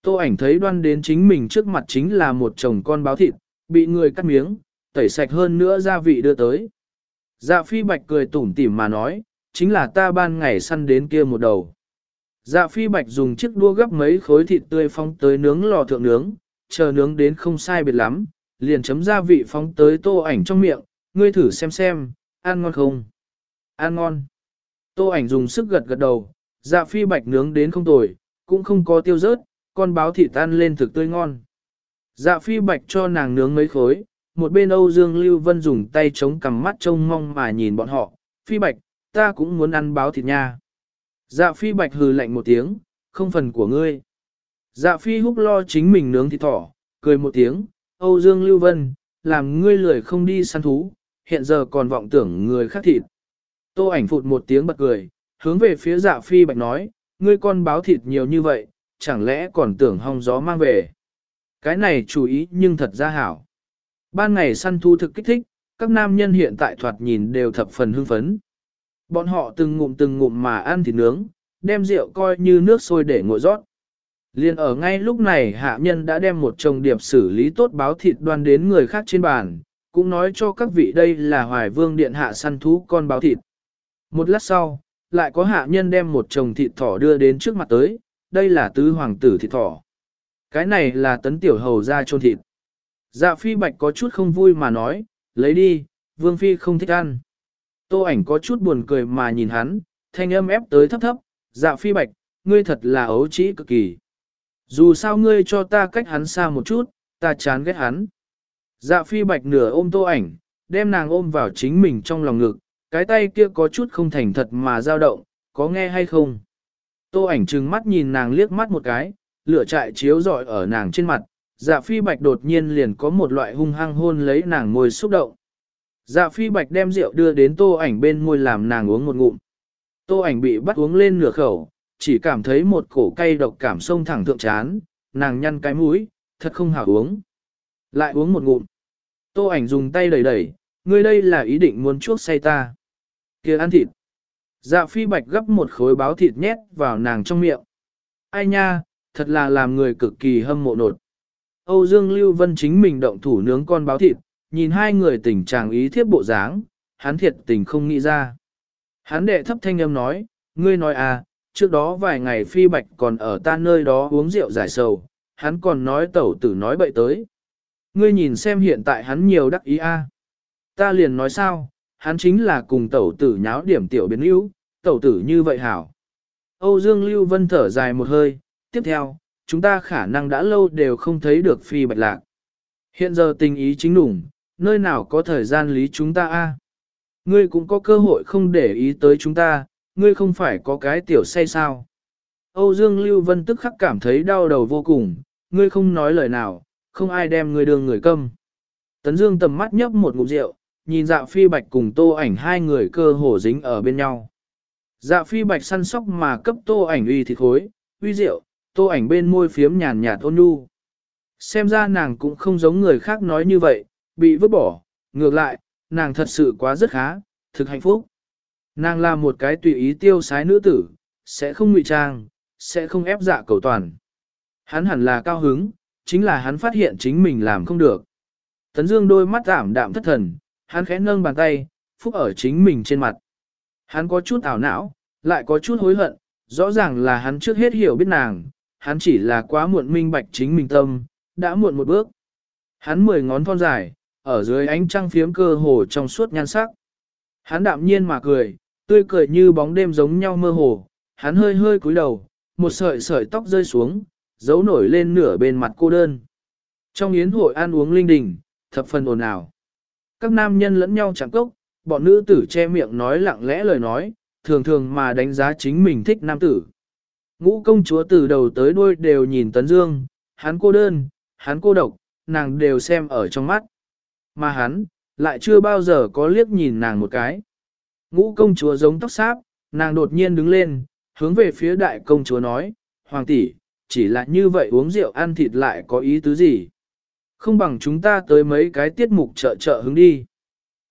Tô ảnh thấy đoan đến chính mình trước mặt chính là một chồng con báo thịt, bị người cắt miếng, tẩy sạch hơn nữa gia vị đưa tới. Dạ phi bạch cười tủm tỉm mà nói, chính là ta ban ngày săn đến kia một đầu. Dạ phi bạch dùng chiếc đua gấp mấy khối thịt tươi phong tới nướng lò thượng nướng, chờ nướng đến không sai biệt lắm, liền chấm gia vị phóng tới tô ảnh trong miệng, ngươi thử xem xem, ăn ngon không? Ăn ngon. Tô ảnh dùng sức gật gật đầu, dạ phi bạch nướng đến không tồi, cũng không có tiêu rớt, con báo thịt tan lên thực tươi ngon. Dạ phi bạch cho nàng nướng mấy khối, một bên Âu Dương Lưu Vân dùng tay chống cằm mắt trông mong mà nhìn bọn họ, phi bạch, ta cũng muốn ăn báo thịt nha. Dạ phi bạch hừ lạnh một tiếng, không phần của ngươi. Dạ phi húc lo chính mình nướng thịt thỏ, cười một tiếng, Âu Dương Lưu Vân, làm ngươi lười không đi săn thú, hiện giờ còn vọng tưởng người khác thịt. Tô ảnh phụt một tiếng bật cười, hướng về phía dạ phi bạch nói, ngươi con báo thịt nhiều như vậy, chẳng lẽ còn tưởng hong gió mang về. Cái này chú ý nhưng thật ra hảo. Ban ngày săn thu thực kích thích, các nam nhân hiện tại thoạt nhìn đều thập phần hưng phấn. Bọn họ từng ngụm từng ngụm mà ăn thịt nướng, đem rượu coi như nước sôi để ngồi rót. Liên ở ngay lúc này hạ nhân đã đem một chồng điệp xử lý tốt báo thịt đoan đến người khác trên bàn, cũng nói cho các vị đây là hoài vương điện hạ săn thú con báo thịt. Một lát sau, lại có hạ nhân đem một chồng thịt thỏ đưa đến trước mặt tới, đây là tứ hoàng tử thịt thỏ. Cái này là tấn tiểu hầu ra trôn thịt. Dạ phi bạch có chút không vui mà nói, lấy đi, vương phi không thích ăn. Tô ảnh có chút buồn cười mà nhìn hắn, thanh âm ép tới thấp thấp, dạ phi bạch, ngươi thật là ấu trĩ cực kỳ. Dù sao ngươi cho ta cách hắn xa một chút, ta chán ghét hắn. Dạ phi bạch nửa ôm tô ảnh, đem nàng ôm vào chính mình trong lòng ngực, cái tay kia có chút không thành thật mà dao động, có nghe hay không? Tô ảnh trừng mắt nhìn nàng liếc mắt một cái, lửa trại chiếu rọi ở nàng trên mặt, dạ phi bạch đột nhiên liền có một loại hung hăng hôn lấy nàng ngồi xúc động. Dạ phi bạch đem rượu đưa đến tô ảnh bên môi làm nàng uống một ngụm. Tô ảnh bị bắt uống lên nửa khẩu, chỉ cảm thấy một cổ cay độc cảm sông thẳng thượng chán, nàng nhăn cái mũi, thật không hảo uống. Lại uống một ngụm. Tô ảnh dùng tay đẩy đẩy, ngươi đây là ý định muốn chuốc say ta. kia ăn thịt. Dạ phi bạch gấp một khối báo thịt nhét vào nàng trong miệng. Ai nha, thật là làm người cực kỳ hâm mộ nột. Âu Dương Lưu Vân chính mình động thủ nướng con báo thịt, nhìn hai người tình trạng ý thiếp bộ dáng, hắn thiệt tình không nghĩ ra. Hắn đệ thấp thanh âm nói, ngươi nói à, trước đó vài ngày phi bạch còn ở ta nơi đó uống rượu giải sầu, hắn còn nói tẩu tử nói bậy tới. Ngươi nhìn xem hiện tại hắn nhiều đắc ý a. À. Ta liền nói sao, hắn chính là cùng tẩu tử nháo điểm tiểu biến yếu, tẩu tử như vậy hảo. Âu Dương Lưu Vân thở dài một hơi, tiếp theo, chúng ta khả năng đã lâu đều không thấy được phi bạch lạc. Hiện giờ tình ý chính đủng, nơi nào có thời gian lý chúng ta a? Ngươi cũng có cơ hội không để ý tới chúng ta, ngươi không phải có cái tiểu say sao. Âu Dương Lưu Vân tức khắc cảm thấy đau đầu vô cùng, ngươi không nói lời nào, không ai đem ngươi đường người câm. Tấn Dương tầm mắt nhấp một ngụm rượu, nhìn dạ phi bạch cùng tô ảnh hai người cơ hồ dính ở bên nhau. Dạ phi bạch săn sóc mà cấp tô ảnh uy thịt khối, uy rượu, tô ảnh bên môi phiếm nhàn nhạt ôn nhu. Xem ra nàng cũng không giống người khác nói như vậy, bị vứt bỏ, ngược lại, nàng thật sự quá rất khá, thực hạnh phúc. Nàng là một cái tùy ý tiêu sái nữ tử, sẽ không ngụy trang, sẽ không ép dạ cầu toàn. Hắn hẳn là cao hứng, chính là hắn phát hiện chính mình làm không được. Tấn Dương đôi mắt ảm đạm thất thần, hắn khẽ nâng bàn tay, phúc ở chính mình trên mặt. Hắn có chút ảo não, lại có chút hối hận, rõ ràng là hắn trước hết hiểu biết nàng, hắn chỉ là quá muộn minh bạch chính mình tâm, đã muộn một bước. Hắn mười ngón thon dài, ở dưới ánh trăng phiếm cơ hồ trong suốt nhan sắc. Hắn đạm nhiên mà cười, tươi cười như bóng đêm giống nhau mơ hồ, hắn hơi hơi cúi đầu, một sợi sợi tóc rơi xuống, giấu nổi lên nửa bên mặt cô đơn. Trong yến hội ăn uống linh đình, thập phần ồn ào. Các nam nhân lẫn nhau chẳng cốc, bọn nữ tử che miệng nói lặng lẽ lời nói, thường thường mà đánh giá chính mình thích nam tử. Ngũ công chúa từ đầu tới đuôi đều nhìn Tấn Dương, hắn cô đơn, hắn cô độc, nàng đều xem ở trong mắt. Mà hắn, lại chưa bao giờ có liếc nhìn nàng một cái. Ngũ công chúa giống tóc sáp, nàng đột nhiên đứng lên, hướng về phía đại công chúa nói, Hoàng tỷ, chỉ là như vậy uống rượu ăn thịt lại có ý tứ gì. Không bằng chúng ta tới mấy cái tiết mục chợ chợ hứng đi.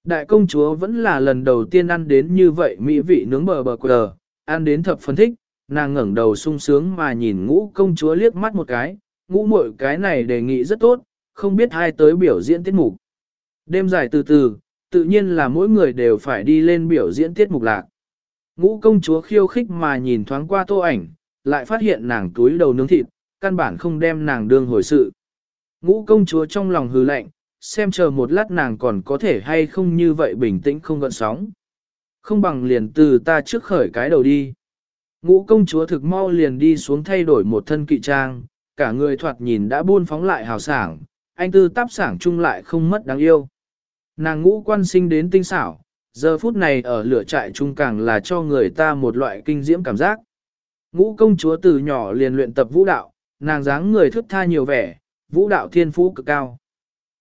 Đại công chúa vẫn là lần đầu tiên ăn đến như vậy mỹ vị nướng bờ bờ quờ, ăn đến thập phân thích, nàng ngẩng đầu sung sướng mà nhìn ngũ công chúa liếc mắt một cái, ngũ muội cái này đề nghị rất tốt, không biết ai tới biểu diễn tiết mục. Đêm dài từ từ, tự nhiên là mỗi người đều phải đi lên biểu diễn tiết mục lạc. Ngũ công chúa khiêu khích mà nhìn thoáng qua tô ảnh, lại phát hiện nàng túi đầu nướng thịt, căn bản không đem nàng đương hồi sự. Ngũ công chúa trong lòng hừ lạnh, xem chờ một lát nàng còn có thể hay không như vậy bình tĩnh không gợn sóng. Không bằng liền từ ta trước khởi cái đầu đi. Ngũ công chúa thực mau liền đi xuống thay đổi một thân kỵ trang, cả người thoạt nhìn đã buôn phóng lại hào sảng, anh tư táp sảng chung lại không mất đáng yêu. Nàng ngũ quan sinh đến tinh xảo, giờ phút này ở lửa trại trung càng là cho người ta một loại kinh diễm cảm giác. Ngũ công chúa từ nhỏ liền luyện tập vũ đạo, nàng dáng người thức tha nhiều vẻ, vũ đạo thiên phú cực cao.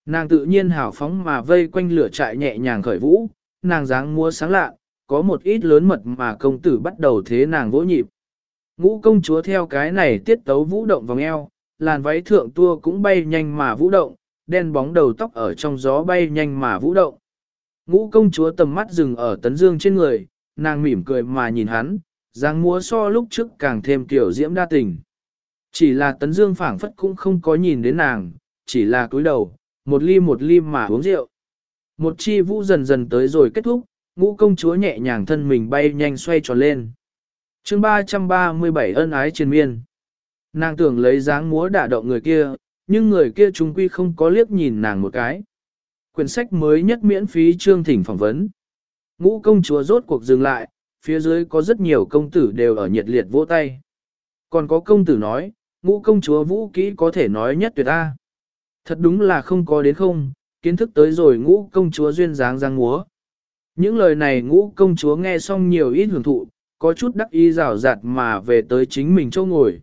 Nàng tự nhiên hào phóng mà vây quanh lửa trại nhẹ nhàng khởi vũ, nàng dáng múa sáng lạ, có một ít lớn mật mà công tử bắt đầu thế nàng vỗ nhịp. Ngũ công chúa theo cái này tiết tấu vũ động vòng eo, làn váy thượng tua cũng bay nhanh mà vũ động, đen bóng đầu tóc ở trong gió bay nhanh mà vũ động. Ngũ công chúa tầm mắt dừng ở tấn dương trên người, nàng mỉm cười mà nhìn hắn, dáng múa so lúc trước càng thêm kiểu diễm đa tình. Chỉ là tấn dương phảng phất cũng không có nhìn đến nàng, chỉ là cúi đầu, một ly một ly mà uống rượu. Một chi vũ dần dần tới rồi kết thúc, ngũ công chúa nhẹ nhàng thân mình bay nhanh xoay tròn lên. chương 337 ân ái triền miên. Nàng tưởng lấy dáng múa đả động người kia, nhưng người kia trung quy không có liếc nhìn nàng một cái. Quyển sách mới nhất miễn phí chương thỉnh phỏng vấn. Ngũ công chúa rốt cuộc dừng lại, phía dưới có rất nhiều công tử đều ở nhiệt liệt vỗ tay. Còn có công tử nói, ngũ công chúa vũ kỹ có thể nói nhất tuyệt ta. Thật đúng là không có đến không, kiến thức tới rồi ngũ công chúa duyên dáng giang múa. Những lời này ngũ công chúa nghe xong nhiều ít hưởng thụ, có chút đắc ý rào rạt mà về tới chính mình châu ngồi.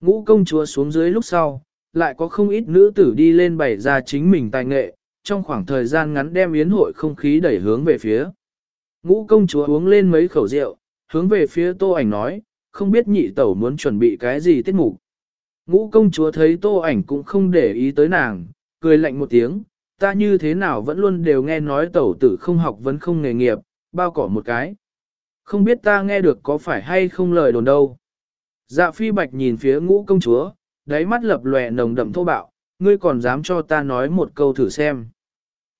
Ngũ công chúa xuống dưới lúc sau, lại có không ít nữ tử đi lên bày ra chính mình tài nghệ, trong khoảng thời gian ngắn đem yến hội không khí đẩy hướng về phía. Ngũ công chúa uống lên mấy khẩu rượu, hướng về phía tô ảnh nói, không biết nhị tẩu muốn chuẩn bị cái gì tiết mục. Ngũ công chúa thấy tô ảnh cũng không để ý tới nàng, cười lạnh một tiếng, ta như thế nào vẫn luôn đều nghe nói tẩu tử không học vẫn không nghề nghiệp, bao cỏ một cái. Không biết ta nghe được có phải hay không lời đồn đâu. Dạ phi bạch nhìn phía ngũ công chúa, đáy mắt lập lòe nồng đậm thô bạo, ngươi còn dám cho ta nói một câu thử xem.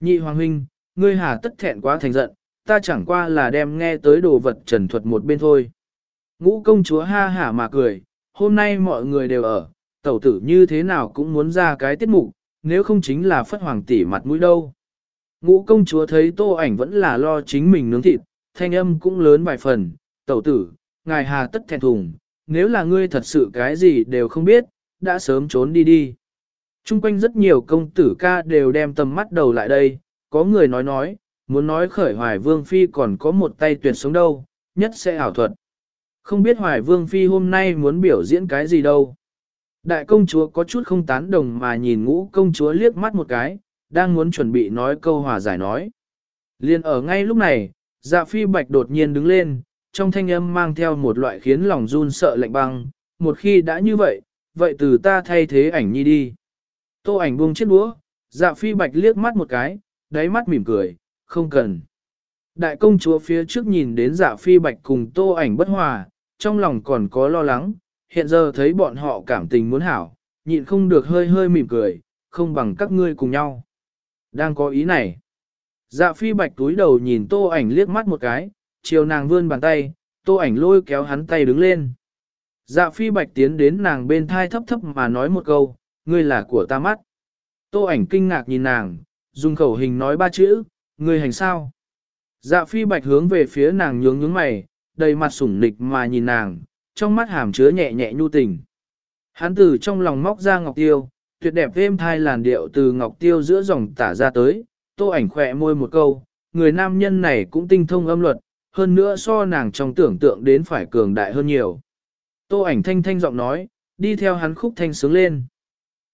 Nhị hoàng huynh, ngươi hà tất thẹn quá thành giận, ta chẳng qua là đem nghe tới đồ vật trần thuật một bên thôi. Ngũ công chúa ha hả mà cười, hôm nay mọi người đều ở, tẩu tử như thế nào cũng muốn ra cái tiết mục, nếu không chính là phất hoàng tỷ mặt mũi đâu. Ngũ công chúa thấy tô ảnh vẫn là lo chính mình nướng thịt, thanh âm cũng lớn vài phần, tẩu tử, ngài hà tất thẹn thùng, nếu là ngươi thật sự cái gì đều không biết, đã sớm trốn đi đi. Trung quanh rất nhiều công tử ca đều đem tầm mắt đầu lại đây, có người nói nói, muốn nói khởi hoài vương phi còn có một tay tuyệt sống đâu, nhất sẽ ảo thuật. Không biết hoài vương phi hôm nay muốn biểu diễn cái gì đâu. Đại công chúa có chút không tán đồng mà nhìn ngũ công chúa liếc mắt một cái, đang muốn chuẩn bị nói câu hòa giải nói. Liên ở ngay lúc này, dạ phi bạch đột nhiên đứng lên, trong thanh âm mang theo một loại khiến lòng run sợ lạnh băng, một khi đã như vậy, vậy từ ta thay thế ảnh nhi đi. Tô ảnh buông chiếc đũa, dạ phi bạch liếc mắt một cái, đáy mắt mỉm cười, không cần. Đại công chúa phía trước nhìn đến dạ phi bạch cùng tô ảnh bất hòa, trong lòng còn có lo lắng, hiện giờ thấy bọn họ cảm tình muốn hảo, nhịn không được hơi hơi mỉm cười, không bằng các ngươi cùng nhau. Đang có ý này. Dạ phi bạch túi đầu nhìn tô ảnh liếc mắt một cái, chiều nàng vươn bàn tay, tô ảnh lôi kéo hắn tay đứng lên. Dạ phi bạch tiến đến nàng bên thai thấp thấp mà nói một câu, ngươi là của ta mắt. Tô ảnh kinh ngạc nhìn nàng, dùng khẩu hình nói ba chữ, ngươi hành sao. Dạ phi bạch hướng về phía nàng nhướng nhướng mày, đầy mặt sủng nịch mà nhìn nàng, trong mắt hàm chứa nhẹ nhẹ nhu tình. Hắn từ trong lòng móc ra ngọc tiêu, tuyệt đẹp êm thai làn điệu từ ngọc tiêu giữa dòng tả ra tới, tô ảnh khỏe môi một câu, người nam nhân này cũng tinh thông âm luật, hơn nữa so nàng trong tưởng tượng đến phải cường đại hơn nhiều. Tô ảnh thanh thanh giọng nói, đi theo hắn khúc thanh sướng lên.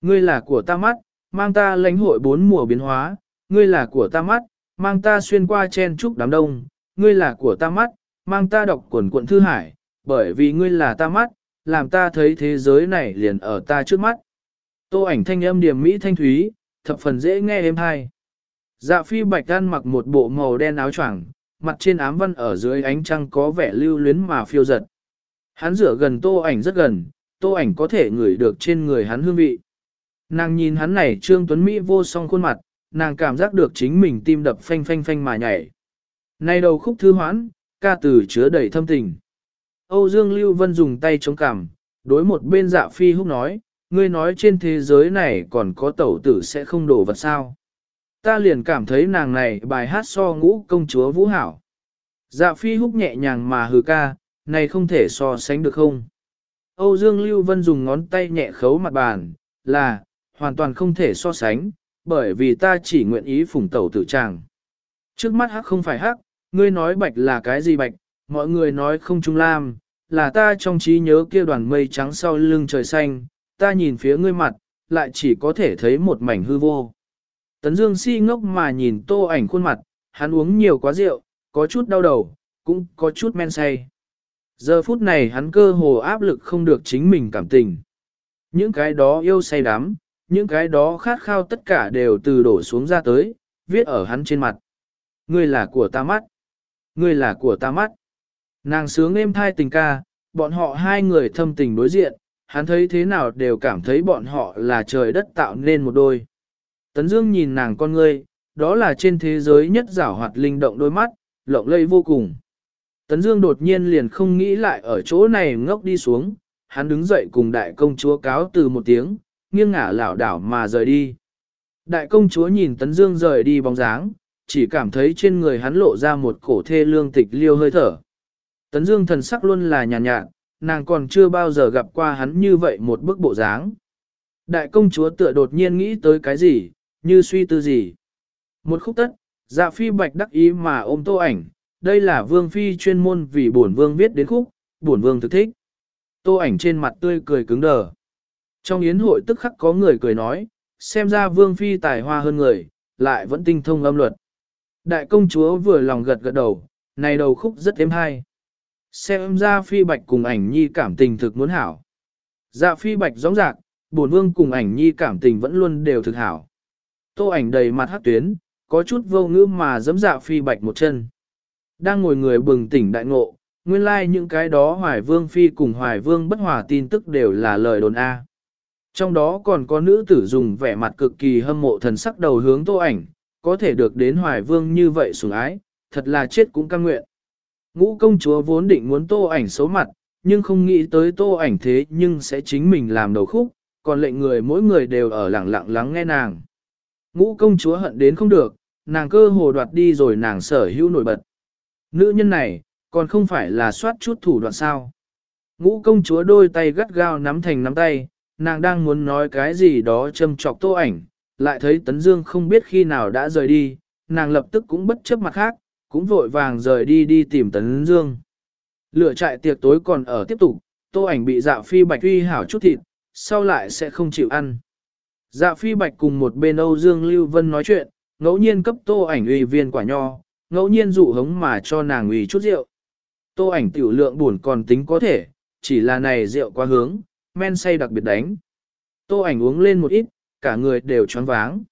Ngươi là của ta mắt, mang ta lãnh hội bốn mùa biến hóa, ngươi là của ta mắt, mang ta xuyên qua chen trúc đám đông, ngươi là của ta mắt, mang ta đọc quần quận thư hải, bởi vì ngươi là ta mắt, làm ta thấy thế giới này liền ở ta trước mắt. Tô ảnh thanh âm điềm mỹ thanh thúy, thập phần dễ nghe êm hay. Dạ phi bạch đan mặc một bộ màu đen áo choàng, mặt trên ám văn ở dưới ánh trăng có vẻ lưu luyến mà phiêu giật. Hắn rửa gần tô ảnh rất gần, tô ảnh có thể ngửi được trên người hắn hương vị. Nàng nhìn hắn này trương tuấn Mỹ vô song khuôn mặt, nàng cảm giác được chính mình tim đập phanh phanh phanh mà nhảy. Này đầu khúc thư hoãn, ca từ chứa đầy thâm tình. Âu Dương Lưu Vân dùng tay chống cằm, đối một bên dạ phi húc nói, ngươi nói trên thế giới này còn có tẩu tử sẽ không đổ vật sao. Ta liền cảm thấy nàng này bài hát so ngũ công chúa vũ hảo. Dạ phi húc nhẹ nhàng mà hừ ca, này không thể so sánh được không. Âu Dương Lưu Vân dùng ngón tay nhẹ khấu mặt bàn, là, hoàn toàn không thể so sánh, bởi vì ta chỉ nguyện ý phủng tẩu tử chàng. Trước mắt hắc không phải hắc, ngươi nói bạch là cái gì bạch, mọi người nói không trung lam, là ta trong trí nhớ kia đoàn mây trắng sau lưng trời xanh, ta nhìn phía ngươi mặt, lại chỉ có thể thấy một mảnh hư vô. Tấn Dương si ngốc mà nhìn tô ảnh khuôn mặt, hắn uống nhiều quá rượu, có chút đau đầu, cũng có chút men say. Giờ phút này hắn cơ hồ áp lực không được chính mình cảm tình. Những cái đó yêu say đắm, những cái đó khát khao tất cả đều từ đổ xuống ra tới, viết ở hắn trên mặt. Ngươi là của ta mắt. Ngươi là của ta mắt. Nàng sướng êm thai tình ca, bọn họ hai người thâm tình đối diện, hắn thấy thế nào đều cảm thấy bọn họ là trời đất tạo nên một đôi. Tấn Dương nhìn nàng con ngươi, đó là trên thế giới nhất giảo hoạt linh động đôi mắt, lộng lẫy vô cùng. Tấn Dương đột nhiên liền không nghĩ lại ở chỗ này ngốc đi xuống, hắn đứng dậy cùng đại công chúa cáo từ một tiếng, nghiêng ngả lảo đảo mà rời đi. Đại công chúa nhìn Tấn Dương rời đi bóng dáng, chỉ cảm thấy trên người hắn lộ ra một cổ thê lương tịch liêu hơi thở. Tấn Dương thần sắc luôn là nhàn nhạt, nhạt, nàng còn chưa bao giờ gặp qua hắn như vậy một bức bộ dáng. Đại công chúa tựa đột nhiên nghĩ tới cái gì, như suy tư gì. Một khúc tất, dạ phi bạch đắc ý mà ôm tô ảnh, đây là vương phi chuyên môn vì bổn vương viết đến khúc, bổn vương thực thích. Tô ảnh trên mặt tươi cười cứng đờ. Trong yến hội tức khắc có người cười nói, xem ra vương phi tài hoa hơn người, lại vẫn tinh thông âm luật. Đại công chúa vừa lòng gật gật đầu, này đầu khúc rất êm hay. Xem ra phi bạch cùng ảnh nhi cảm tình thực muốn hảo. Dạ phi bạch rõ rạc, bổn vương cùng ảnh nhi cảm tình vẫn luôn đều thực hảo. Tô ảnh đầy mặt hát tuyến, có chút vô ngữ mà giẫm dạ phi bạch một chân. Đang ngồi người bừng tỉnh đại ngộ, nguyên lai like những cái đó hoài vương phi cùng hoài vương bất hòa tin tức đều là lời đồn A. Trong đó còn có nữ tử dùng vẻ mặt cực kỳ hâm mộ thần sắc đầu hướng tô ảnh, có thể được đến hoài vương như vậy sủng ái, thật là chết cũng căng nguyện. Ngũ công chúa vốn định muốn tô ảnh xấu mặt, nhưng không nghĩ tới tô ảnh thế nhưng sẽ chính mình làm đầu khúc, còn lệnh người mỗi người đều ở lặng lặng lắng nghe nàng. Ngũ công chúa hận đến không được, nàng cơ hồ đoạt đi rồi nàng sở hữu nổi bật. Nữ nhân này, còn không phải là soát chút thủ đoạn sao. Ngũ công chúa đôi tay gắt gao nắm thành nắm tay, nàng đang muốn nói cái gì đó châm chọc tô ảnh, lại thấy Tấn Dương không biết khi nào đã rời đi, nàng lập tức cũng bất chấp mặt khác, cũng vội vàng rời đi đi tìm Tấn Dương. Lửa trại tiệc tối còn ở tiếp tục, tô ảnh bị dạ phi bạch uy hảo chút thịt, sau lại sẽ không chịu ăn. Dạ phi bạch cùng một bên Âu Dương Lưu Vân nói chuyện, ngẫu nhiên cấp tô ảnh uy viên quả nho, ngẫu nhiên dụ hống mà cho nàng uy chút rượu. Tô ảnh tiểu lượng buồn còn tính có thể, chỉ là này rượu quá hướng, men say đặc biệt đánh. Tô ảnh uống lên một ít, cả người đều choáng váng.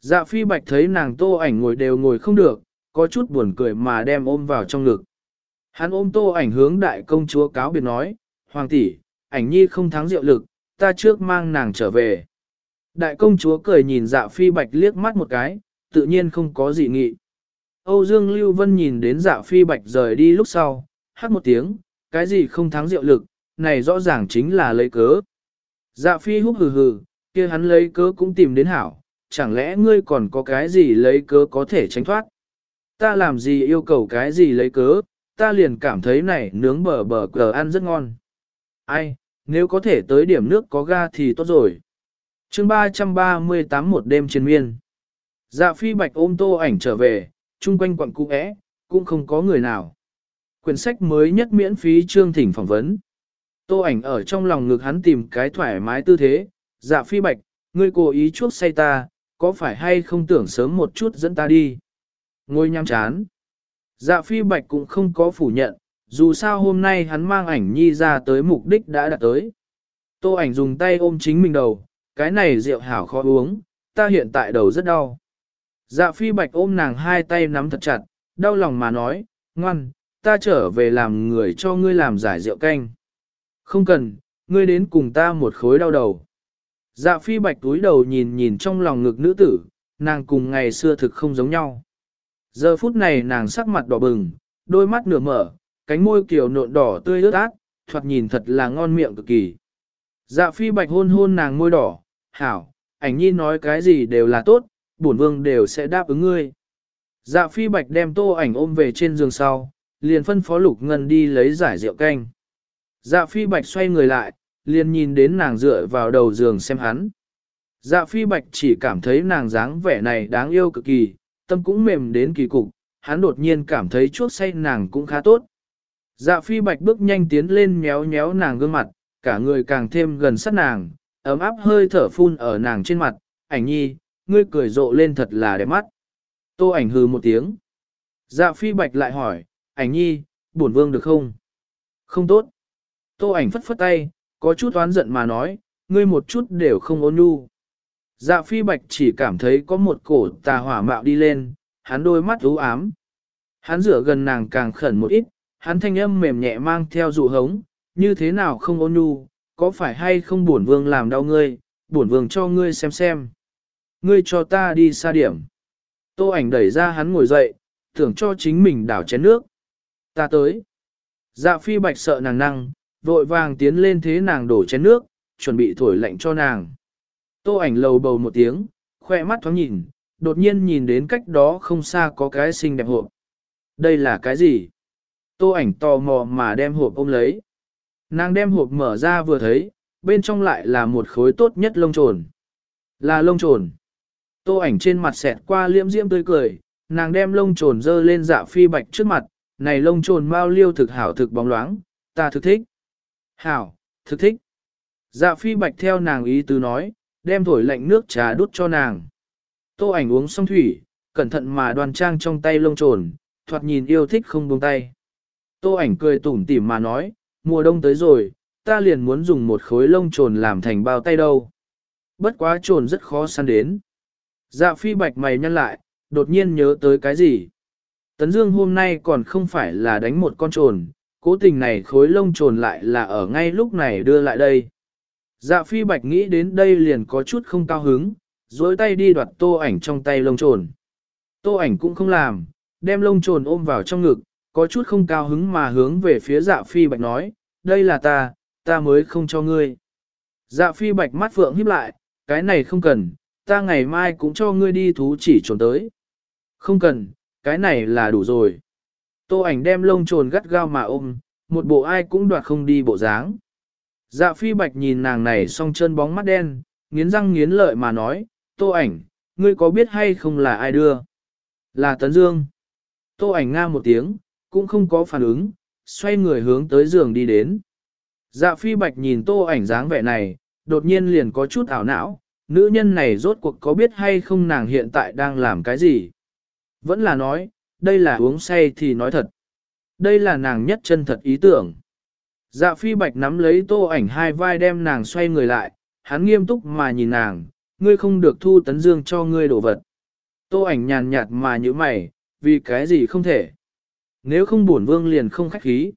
Dạ phi bạch thấy nàng tô ảnh ngồi đều ngồi không được, có chút buồn cười mà đem ôm vào trong ngực. Hắn ôm tô ảnh hướng đại công chúa cáo biệt nói, Hoàng tỷ, ảnh nhi không thắng rượu lực, ta trước mang nàng trở về. Đại công chúa cười nhìn dạ phi bạch liếc mắt một cái, tự nhiên không có gì nghị. Âu Dương Lưu Vân nhìn đến dạ phi bạch rời đi lúc sau, hát một tiếng, cái gì không thắng rượu lực, này rõ ràng chính là lấy cớ. Dạ phi húc hừ hừ, kia hắn lấy cớ cũng tìm đến hảo, chẳng lẽ ngươi còn có cái gì lấy cớ có thể tránh thoát? Ta làm gì yêu cầu cái gì lấy cớ, ta liền cảm thấy này nướng bờ bờ cờ ăn rất ngon. Ai, nếu có thể tới điểm nước có ga thì tốt rồi. chương 338 một đêm trên miên. Dạ phi bạch ôm tô ảnh trở về, chung quanh quặng cung ẽ, cũng không có người nào. Quyển sách mới nhất miễn phí chương thỉnh phỏng vấn. Tô ảnh ở trong lòng ngực hắn tìm cái thoải mái tư thế, dạ phi bạch, ngươi cố ý chuốc say ta, có phải hay không tưởng sớm một chút dẫn ta đi. Ngôi nhăm chán. Dạ phi bạch cũng không có phủ nhận, dù sao hôm nay hắn mang ảnh nhi ra tới mục đích đã đạt tới. Tô ảnh dùng tay ôm chính mình đầu, cái này rượu hảo khó uống, ta hiện tại đầu rất đau. Dạ phi bạch ôm nàng hai tay nắm thật chặt, đau lòng mà nói, ngoan, ta trở về làm người cho ngươi làm giải rượu canh. Không cần, ngươi đến cùng ta một khối đau đầu. Dạ phi bạch túi đầu nhìn nhìn trong lòng ngực nữ tử, nàng cùng ngày xưa thực không giống nhau. Giờ phút này nàng sắc mặt đỏ bừng, đôi mắt nửa mở, cánh môi kiểu nộn đỏ tươi ướt át, thoạt nhìn thật là ngon miệng cực kỳ. Dạ phi bạch hôn hôn nàng môi đỏ, hảo, ảnh nhi nói cái gì đều là tốt, bổn vương đều sẽ đáp ứng ngươi. Dạ phi bạch đem tô ảnh ôm về trên giường sau, liền phân phó lục ngân đi lấy giải rượu canh. Dạ phi bạch xoay người lại, liền nhìn đến nàng dựa vào đầu giường xem hắn. Dạ phi bạch chỉ cảm thấy nàng dáng vẻ này đáng yêu cực kỳ, tâm cũng mềm đến kỳ cục, hắn đột nhiên cảm thấy chuốc say nàng cũng khá tốt. Dạ phi bạch bước nhanh tiến lên méo méo nàng gương mặt, cả người càng thêm gần sát nàng, ấm áp hơi thở phun ở nàng trên mặt, ảnh nhi, ngươi cười rộ lên thật là đẹp mắt. Tô ảnh hừ một tiếng. Dạ phi bạch lại hỏi, ảnh nhi, bổn vương được không? Không tốt. Tô ảnh phất phất tay, có chút oán giận mà nói, ngươi một chút đều không ôn nhu. Dạ phi bạch chỉ cảm thấy có một cổ tà hỏa mạo đi lên, hắn đôi mắt u ám. Hắn rửa gần nàng càng khẩn một ít, hắn thanh âm mềm nhẹ mang theo dụ hống, như thế nào không ôn nhu, có phải hay không bổn vương làm đau ngươi, bổn vương cho ngươi xem xem. Ngươi cho ta đi xa điểm. Tô ảnh đẩy ra hắn ngồi dậy, tưởng cho chính mình đảo chén nước. Ta tới. Dạ phi bạch sợ nàng năng, vội vàng tiến lên thế nàng đổ chén nước, chuẩn bị thổi lạnh cho nàng. Tô ảnh lầu bầu một tiếng, khoe mắt thoáng nhìn, đột nhiên nhìn đến cách đó không xa có cái xinh đẹp hộp. Đây là cái gì? Tô ảnh tò mò mà đem hộp ôm lấy. Nàng đem hộp mở ra vừa thấy, bên trong lại là một khối tốt nhất lông trồn. Là lông trồn. Tô ảnh trên mặt xẹt qua liễm diễm tươi cười, nàng đem lông trồn dơ lên dạ phi bạch trước mặt, này lông trồn mau liêu thực hảo thực bóng loáng, ta thực thích. Hảo, thực thích. Dạ phi bạch theo nàng ý tứ nói, đem thổi lạnh nước trà đút cho nàng. Tô ảnh uống xong thủy, cẩn thận mà đoan trang trong tay lông trồn, thoạt nhìn yêu thích không buông tay. Tô ảnh cười tủm tỉm mà nói, mùa đông tới rồi, ta liền muốn dùng một khối lông trồn làm thành bao tay đâu. Bất quá trồn rất khó săn đến. Dạ phi bạch mày nhăn lại, đột nhiên nhớ tới cái gì. Tấn Dương hôm nay còn không phải là đánh một con trồn, cố tình này khối lông trồn lại là ở ngay lúc này đưa lại đây. Dạ phi bạch nghĩ đến đây liền có chút không cao hứng, dối tay đi đoạt tô ảnh trong tay lông trồn. Tô ảnh cũng không làm, đem lông trồn ôm vào trong ngực, có chút không cao hứng mà hướng về phía dạ phi bạch nói, đây là ta, ta mới không cho ngươi. Dạ phi bạch mắt phượng híp lại, cái này không cần, ta ngày mai cũng cho ngươi đi thú chỉ trồn tới. Không cần, cái này là đủ rồi. Tô ảnh đem lông trồn gắt gao mà ôm, một bộ ai cũng đoạt không đi bộ dáng. Dạ phi bạch nhìn nàng này song chân bóng mắt đen, nghiến răng nghiến lợi mà nói, tô ảnh, ngươi có biết hay không là ai đưa? Là Tấn Dương. Tô ảnh nga một tiếng, cũng không có phản ứng, xoay người hướng tới giường đi đến. Dạ phi bạch nhìn tô ảnh dáng vẻ này, đột nhiên liền có chút ảo não, nữ nhân này rốt cuộc có biết hay không nàng hiện tại đang làm cái gì? Vẫn là nói, đây là uống say thì nói thật. Đây là nàng nhất chân thật ý tưởng. Dạ phi bạch nắm lấy tô ảnh hai vai đem nàng xoay người lại, hắn nghiêm túc mà nhìn nàng, ngươi không được thu tấn dương cho ngươi đồ vật. Tô ảnh nhàn nhạt mà như mày, vì cái gì không thể. Nếu không buồn vương liền không khách khí.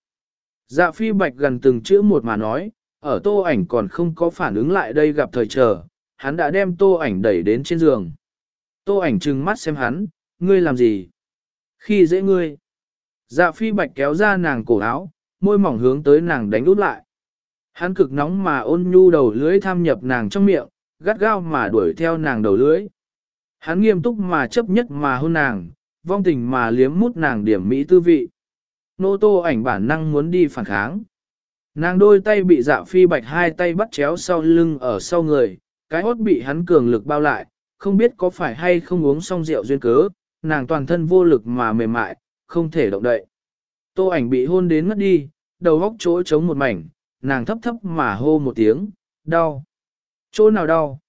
Dạ phi bạch gần từng chữ một mà nói, ở tô ảnh còn không có phản ứng lại đây gặp thời chờ, hắn đã đem tô ảnh đẩy đến trên giường. Tô ảnh trừng mắt xem hắn, ngươi làm gì? Khi dễ ngươi. Dạ phi bạch kéo ra nàng cổ áo, môi mỏng hướng tới nàng đánh út lại. Hắn cực nóng mà ôn nhu đầu lưới tham nhập nàng trong miệng, gắt gao mà đuổi theo nàng đầu lưới. Hắn nghiêm túc mà chấp nhất mà hôn nàng, vong tình mà liếm mút nàng điểm mỹ tư vị. Nô tô ảnh bản năng muốn đi phản kháng. Nàng đôi tay bị dạ phi bạch hai tay bắt chéo sau lưng ở sau người, cái hốt bị hắn cường lực bao lại, không biết có phải hay không uống xong rượu duyên cớ, nàng toàn thân vô lực mà mềm mại, không thể động đậy. Tô ảnh bị hôn đến ngất đi, đầu góc chỗ trống một mảnh, nàng thấp thấp mà hô một tiếng, đau. Chỗ nào đau?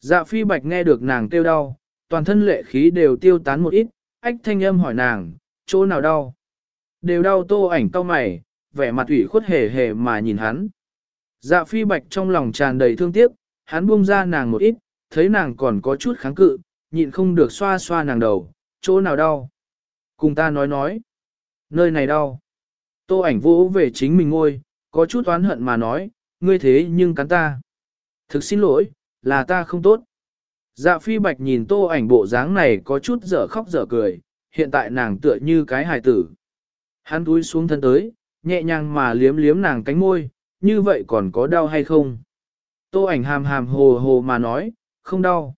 Dạ phi bạch nghe được nàng kêu đau, toàn thân lệ khí đều tiêu tán một ít, ách thanh âm hỏi nàng, chỗ nào đau? Đều đau tô ảnh cao mày, vẻ mặt ủy khuất hề hề mà nhìn hắn. Dạ phi bạch trong lòng tràn đầy thương tiếc, hắn buông ra nàng một ít, thấy nàng còn có chút kháng cự, nhịn không được xoa xoa nàng đầu, chỗ nào đau? Cùng ta nói nói, nơi này đau. Tô ảnh vỗ về chính mình ngôi, có chút oán hận mà nói, ngươi thế nhưng cắn ta. Thực xin lỗi, là ta không tốt. Dạ phi bạch nhìn tô ảnh bộ dáng này có chút dở khóc dở cười, hiện tại nàng tựa như cái hài tử. Hắn túi xuống thân tới, nhẹ nhàng mà liếm liếm nàng cánh môi, như vậy còn có đau hay không? Tô ảnh hàm hàm hồ hồ mà nói, không đau.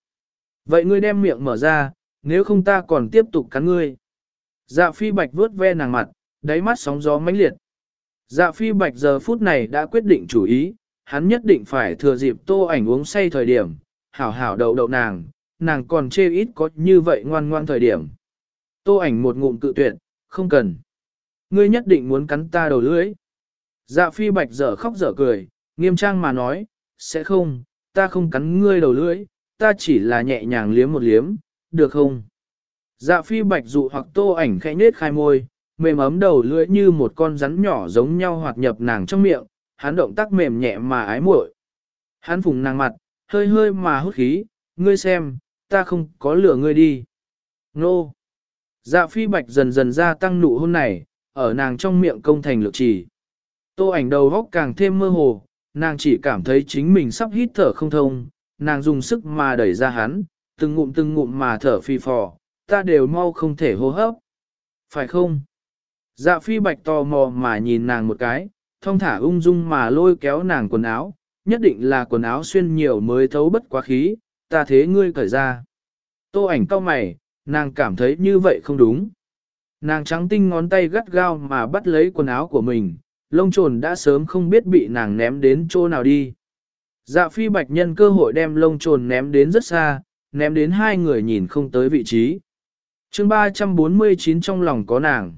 Vậy ngươi đem miệng mở ra, nếu không ta còn tiếp tục cắn ngươi. Dạ phi bạch vướt ve nàng mặt, đáy mắt sóng gió mãnh liệt. Dạ phi bạch giờ phút này đã quyết định chủ ý, hắn nhất định phải thừa dịp tô ảnh uống say thời điểm, hảo hảo đậu đậu nàng, nàng còn chê ít có như vậy ngoan ngoan thời điểm. Tô ảnh một ngụm cự tuyệt, không cần. Ngươi nhất định muốn cắn ta đầu lưỡi. Dạ phi bạch dở khóc dở cười, nghiêm trang mà nói, sẽ không, ta không cắn ngươi đầu lưỡi, ta chỉ là nhẹ nhàng liếm một liếm, được không? Dạ phi bạch dụ hoặc tô ảnh khẽ nết khai môi, mềm ấm đầu lưỡi như một con rắn nhỏ giống nhau hoạt nhập nàng trong miệng, hắn động tác mềm nhẹ mà ái muội. Hắn phùng nàng mặt, hơi hơi mà hút khí, ngươi xem, ta không có lửa ngươi đi. Nô! Dạ phi bạch dần dần gia tăng nụ hôn này, ở nàng trong miệng công thành lực chỉ. Tô ảnh đầu góc càng thêm mơ hồ, nàng chỉ cảm thấy chính mình sắp hít thở không thông, nàng dùng sức mà đẩy ra hắn, từng ngụm từng ngụm mà thở phi phò, ta đều mau không thể hô hấp. Phải không? Dạ phi bạch tò mò mà nhìn nàng một cái, thông thả ung dung mà lôi kéo nàng quần áo, nhất định là quần áo xuyên nhiều mới thấu bất quá khí, ta thế ngươi cởi ra. Tô ảnh cau mày, nàng cảm thấy như vậy không đúng. Nàng trắng tinh ngón tay gắt gao mà bắt lấy quần áo của mình, lông trồn đã sớm không biết bị nàng ném đến chỗ nào đi. Dạ phi bạch nhân cơ hội đem lông trồn ném đến rất xa, ném đến hai người nhìn không tới vị trí. chương 349 trong lòng có nàng.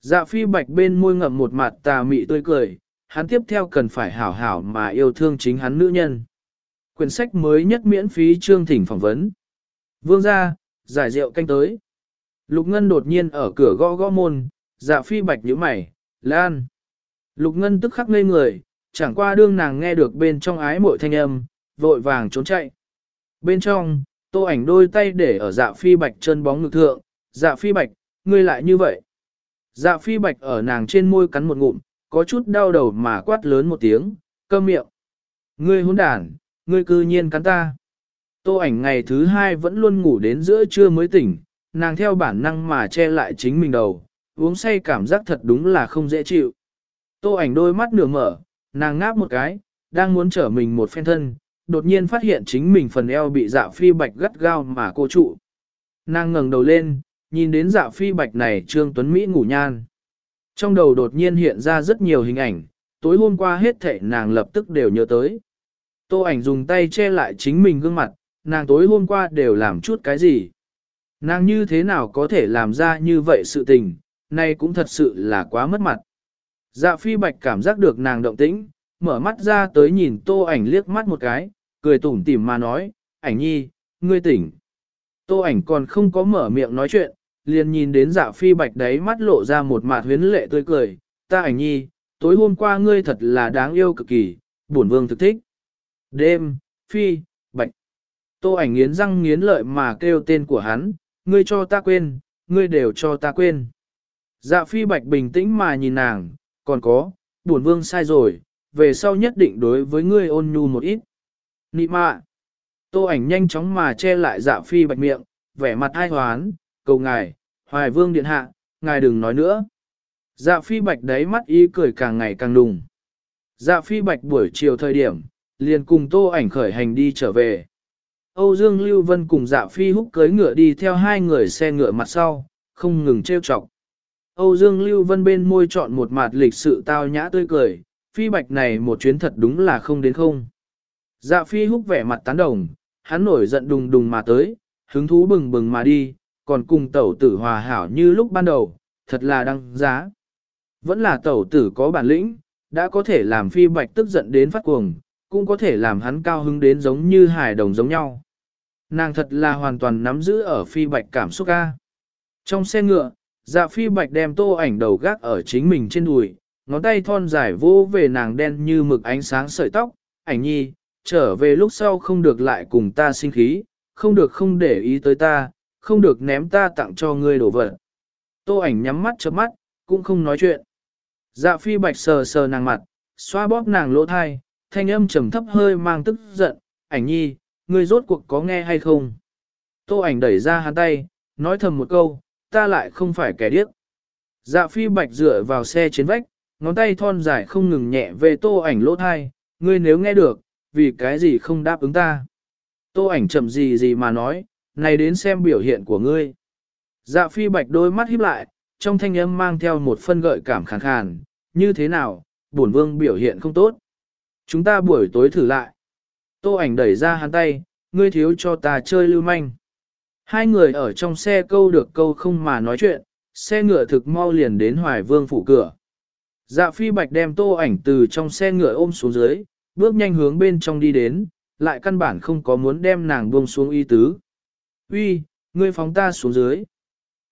Dạ phi bạch bên môi ngậm một mặt tà mị tươi cười, hắn tiếp theo cần phải hảo hảo mà yêu thương chính hắn nữ nhân. Quyển sách mới nhất miễn phí chương thỉnh phỏng vấn. Vương ra, giải rượu canh tới. Lục Ngân đột nhiên ở cửa gõ gõ môn, dạ phi bạch nhíu mày, lan. Lục Ngân tức khắc ngây người, chẳng qua đương nàng nghe được bên trong ái mội thanh âm, vội vàng trốn chạy. Bên trong, tô ảnh đôi tay để ở dạ phi bạch chân bóng ngực thượng, dạ phi bạch, ngươi lại như vậy. Dạ phi bạch ở nàng trên môi cắn một ngụm, có chút đau đầu mà quát lớn một tiếng, cơm miệng. Ngươi hỗn đản, ngươi cư nhiên cắn ta. Tô ảnh ngày thứ hai vẫn luôn ngủ đến giữa trưa mới tỉnh, nàng theo bản năng mà che lại chính mình đầu, uống say cảm giác thật đúng là không dễ chịu. Tô ảnh đôi mắt nửa mở, nàng ngáp một cái, đang muốn trở mình một phen thân, đột nhiên phát hiện chính mình phần eo bị dạ phi bạch gắt gao mà cô trụ. Nàng ngẩng đầu lên, nhìn đến dạ phi bạch này Trương Tuấn Mỹ ngủ nhan. Trong đầu đột nhiên hiện ra rất nhiều hình ảnh, tối hôm qua hết thảy nàng lập tức đều nhớ tới. Tô ảnh dùng tay che lại chính mình gương mặt, nàng tối hôm qua đều làm chút cái gì. Nàng như thế nào có thể làm ra như vậy sự tình, nay cũng thật sự là quá mất mặt. Dạ phi bạch cảm giác được nàng động tĩnh, mở mắt ra tới nhìn tô ảnh liếc mắt một cái, cười tủm tỉm mà nói, ảnh nhi, ngươi tỉnh. Tô ảnh còn không có mở miệng nói chuyện, liền nhìn đến dạ phi bạch đấy mắt lộ ra một mạt huyến lệ tươi cười, ta ảnh nhi, tối hôm qua ngươi thật là đáng yêu cực kỳ, bổn vương thực thích. Đêm, phi, bạch. Tô ảnh nghiến răng nghiến lợi mà kêu tên của hắn, ngươi cho ta quên, ngươi đều cho ta quên. Dạ phi bạch bình tĩnh mà nhìn nàng, còn có, bổn vương sai rồi, về sau nhất định đối với ngươi ôn nhu một ít. Nị mạ. Tô ảnh nhanh chóng mà che lại dạ phi bạch miệng, vẻ mặt ai hoán, cầu ngài, hoài vương điện hạ, ngài đừng nói nữa. Dạ phi bạch đáy mắt ý cười càng ngày càng đùng. Dạ phi bạch buổi chiều thời điểm, liền cùng tô ảnh khởi hành đi trở về. Âu Dương Lưu Vân cùng dạ phi húc cưới ngựa đi theo hai người xe ngựa mặt sau, không ngừng trêu chọc. Âu Dương Lưu Vân bên môi chọn một mặt lịch sự tao nhã tươi cười, phi bạch này một chuyến thật đúng là không đến không. Dạ phi húc vẻ mặt tán đồng, hắn nổi giận đùng đùng mà tới, hứng thú bừng bừng mà đi, còn cùng tẩu tử hòa hảo như lúc ban đầu, thật là đăng giá. Vẫn là tẩu tử có bản lĩnh, đã có thể làm phi bạch tức giận đến phát cuồng, cũng có thể làm hắn cao hứng đến giống như hải đồng giống nhau. Nàng thật là hoàn toàn nắm giữ ở phi bạch cảm xúc ca. Trong xe ngựa, dạ phi bạch đem tô ảnh đầu gác ở chính mình trên đùi, ngón tay thon dài vô về nàng đen như mực ánh sáng sợi tóc, ảnh nhi, trở về lúc sau không được lại cùng ta sinh khí, không được không để ý tới ta, không được ném ta tặng cho ngươi đổ vật. Tô ảnh nhắm mắt chớp mắt, cũng không nói chuyện. Dạ phi bạch sờ sờ nàng mặt, xoa bóp nàng lỗ thai, thanh âm trầm thấp hơi mang tức giận, ảnh nhi, ngươi rốt cuộc có nghe hay không? Tô ảnh đẩy ra hắn tay, nói thầm một câu, ta lại không phải kẻ điếc. Dạ phi bạch dựa vào xe trên vách, ngón tay thon dài không ngừng nhẹ về tô ảnh lỗ thai, ngươi nếu nghe được, vì cái gì không đáp ứng ta. Tô ảnh chậm gì gì mà nói, này đến xem biểu hiện của ngươi. Dạ phi bạch đôi mắt híp lại, trong thanh âm mang theo một phân gợi cảm khàn khàn, như thế nào, bổn vương biểu hiện không tốt. Chúng ta buổi tối thử lại. Tô ảnh đẩy ra hắn tay, ngươi thiếu cho ta chơi lưu manh. Hai người ở trong xe câu được câu không mà nói chuyện, xe ngựa thực mau liền đến hoài vương phủ cửa. Dạ phi bạch đem tô ảnh từ trong xe ngựa ôm xuống dưới, bước nhanh hướng bên trong đi đến, lại căn bản không có muốn đem nàng buông xuống y tứ. Uy, ngươi phóng ta xuống dưới.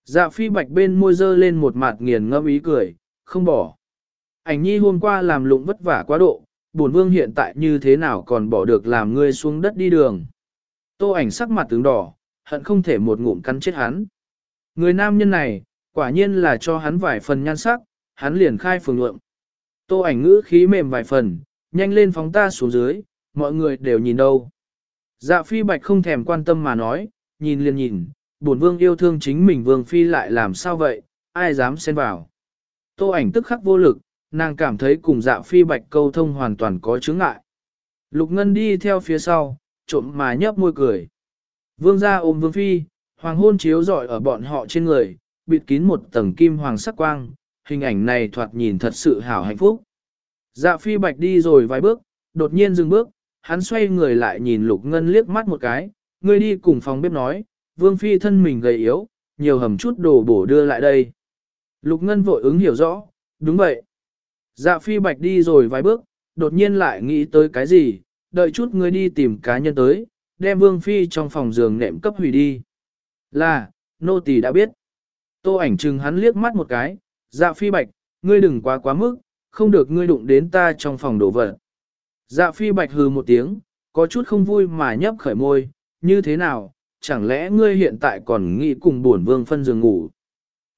Dạ phi bạch bên môi dơ lên một mặt nghiền ngâm ý cười, không bỏ. Ảnh nhi hôm qua làm lụng vất vả quá độ, bổn vương hiện tại như thế nào còn bỏ được làm ngươi xuống đất đi đường. Tô ảnh sắc mặt tướng đỏ, hận không thể một ngụm cắn chết hắn. Người nam nhân này, quả nhiên là cho hắn vài phần nhan sắc, hắn liền khai phường lượng. Tô ảnh ngữ khí mềm vài phần, nhanh lên phóng ta xuống dưới, mọi người đều nhìn đâu. Dạ phi bạch không thèm quan tâm mà nói, nhìn liền nhìn, bổn vương yêu thương chính mình vương phi lại làm sao vậy, ai dám xen vào. Tô ảnh tức khắc vô lực, nàng cảm thấy cùng dạ phi bạch câu thông hoàn toàn có chướng ngại. Lục Ngân đi theo phía sau, trộm mà nhấp môi cười. Vương gia ôm vương phi, hoàng hôn chiếu rọi ở bọn họ trên người, bịt kín một tầng kim hoàng sắc quang, hình ảnh này thoạt nhìn thật sự hảo hạnh phúc. Dạ phi bạch đi rồi vài bước, đột nhiên dừng bước, hắn xoay người lại nhìn Lục Ngân liếc mắt một cái, Ngươi đi cùng phòng bếp nói, vương phi thân mình gầy yếu, nhiều hầm chút đồ bổ đưa lại đây. Lục Ngân vội ứng hiểu rõ, đúng vậy. Dạ phi bạch đi rồi vài bước, đột nhiên lại nghĩ tới cái gì, đợi chút ngươi đi tìm cá nhân tới, đem vương phi trong phòng giường nệm cấp hủy đi. Là, nô tỳ đã biết. Tô ảnh trừng hắn liếc mắt một cái, dạ phi bạch, ngươi đừng quá quá mức, không được ngươi đụng đến ta trong phòng đổ vật. Dạ phi bạch hừ một tiếng, có chút không vui mà nhấp khởi môi, như thế nào, chẳng lẽ ngươi hiện tại còn nghĩ cùng bổn vương phân giường ngủ.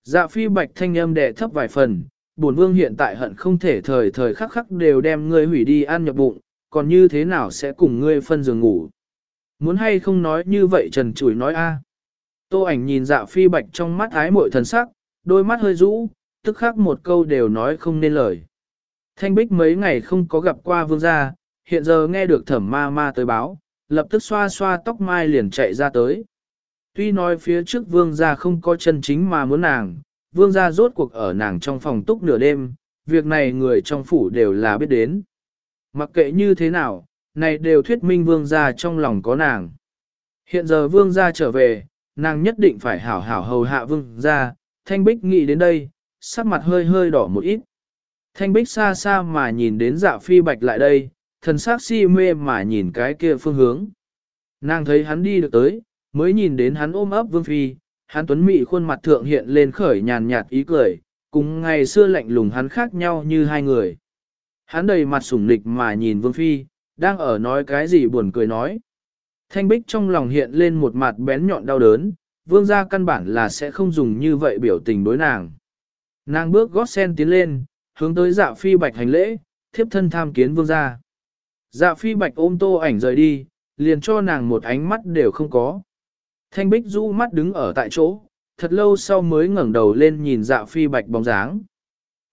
Dạ phi bạch thanh âm đè thấp vài phần, bổn vương hiện tại hận không thể thời thời khắc khắc đều đem ngươi hủy đi ăn nhập bụng, còn như thế nào sẽ cùng ngươi phân giường ngủ. Muốn hay không nói như vậy trần chủi nói a. Tô ảnh nhìn dạ phi bạch trong mắt ái muội thần sắc, đôi mắt hơi rũ, tức khắc một câu đều nói không nên lời. Thanh bích mấy ngày không có gặp qua vương gia, hiện giờ nghe được thẩm ma ma tới báo, lập tức xoa xoa tóc mai liền chạy ra tới. Tuy nói phía trước vương gia không có chân chính mà muốn nàng, vương gia rốt cuộc ở nàng trong phòng túc nửa đêm, việc này người trong phủ đều là biết đến. Mặc kệ như thế nào, này đều thuyết minh vương gia trong lòng có nàng. Hiện giờ vương gia trở về, nàng nhất định phải hảo hảo hầu hạ vương gia, thanh bích nghĩ đến đây, sắc mặt hơi hơi đỏ một ít. Thanh bích xa xa mà nhìn đến dạ phi bạch lại đây, thần sắc si mê mà nhìn cái kia phương hướng. Nàng thấy hắn đi được tới, mới nhìn đến hắn ôm ấp vương phi, hắn tuấn mị khuôn mặt thượng hiện lên khởi nhàn nhạt ý cười, cùng ngày xưa lạnh lùng hắn khác nhau như hai người. Hắn đầy mặt sủng nịch mà nhìn vương phi, đang ở nói cái gì buồn cười nói. Thanh bích trong lòng hiện lên một mặt bén nhọn đau đớn, vương gia căn bản là sẽ không dùng như vậy biểu tình đối nàng. Nàng bước gót sen tiến lên, hướng tới dạ phi bạch hành lễ, thiếp thân tham kiến vương gia. Dạ phi bạch ôm tô ảnh rời đi, liền cho nàng một ánh mắt đều không có. Thanh bích rũ mắt đứng ở tại chỗ, thật lâu sau mới ngẩng đầu lên nhìn dạ phi bạch bóng dáng.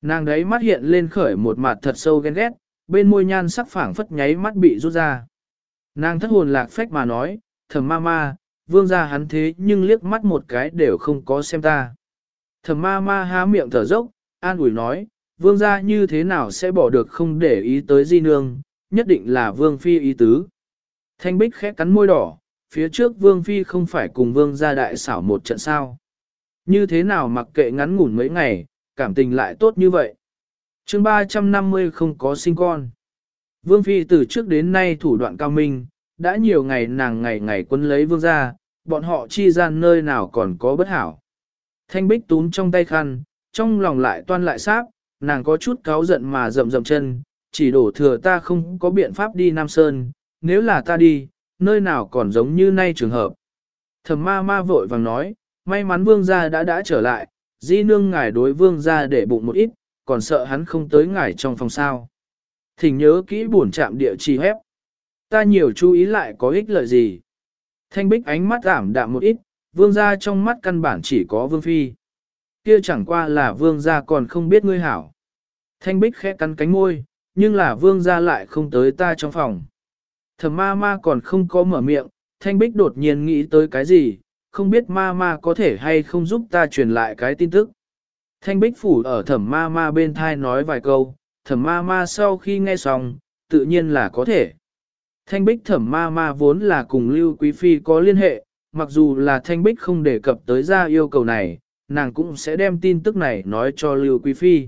Nàng đấy mắt hiện lên khởi một mặt thật sâu ghen ghét, bên môi nhan sắc phảng phất nháy mắt bị rút ra. Nàng thất hồn lạc phách mà nói, thầm ma ma, vương gia hắn thế nhưng liếc mắt một cái đều không có xem ta. Thầm ma ma há miệng thở dốc, an ủi nói, vương gia như thế nào sẽ bỏ được không để ý tới di nương, nhất định là vương phi ý tứ. Thanh bích khẽ cắn môi đỏ, phía trước vương phi không phải cùng vương gia đại xảo một trận sao. Như thế nào mặc kệ ngắn ngủn mấy ngày, cảm tình lại tốt như vậy. chương 350 không có sinh con. Vương phi từ trước đến nay thủ đoạn cao minh, đã nhiều ngày nàng ngày ngày quân lấy vương gia, bọn họ chi gian nơi nào còn có bất hảo. Thanh bích túm trong tay khăn, trong lòng lại toan lại sáp, nàng có chút cáu giận mà rậm rậm chân, chỉ đổ thừa ta không có biện pháp đi Nam Sơn, nếu là ta đi, nơi nào còn giống như nay trường hợp. Thẩm ma ma vội vàng nói, may mắn vương gia đã đã trở lại, di nương ngài đối vương gia để bụng một ít, còn sợ hắn không tới ngài trong phòng sao. Thỉnh nhớ kỹ buồn chạm địa chỉ hép. Ta nhiều chú ý lại có ích lợi gì. Thanh bích ánh mắt ảm đạm một ít, vương gia trong mắt căn bản chỉ có vương phi. Kia chẳng qua là vương gia còn không biết ngươi hảo. Thanh bích khẽ cắn cánh môi, nhưng là vương gia lại không tới ta trong phòng. Thẩm ma ma còn không có mở miệng, thanh bích đột nhiên nghĩ tới cái gì, không biết ma ma có thể hay không giúp ta truyền lại cái tin tức. Thanh bích phủ ở thẩm ma ma bên thai nói vài câu, thẩm ma ma sau khi nghe xong, tự nhiên là có thể. Thanh bích thẩm ma ma vốn là cùng Lưu Quý Phi có liên hệ, mặc dù là Thanh bích không đề cập tới ra yêu cầu này, nàng cũng sẽ đem tin tức này nói cho Lưu Quý Phi.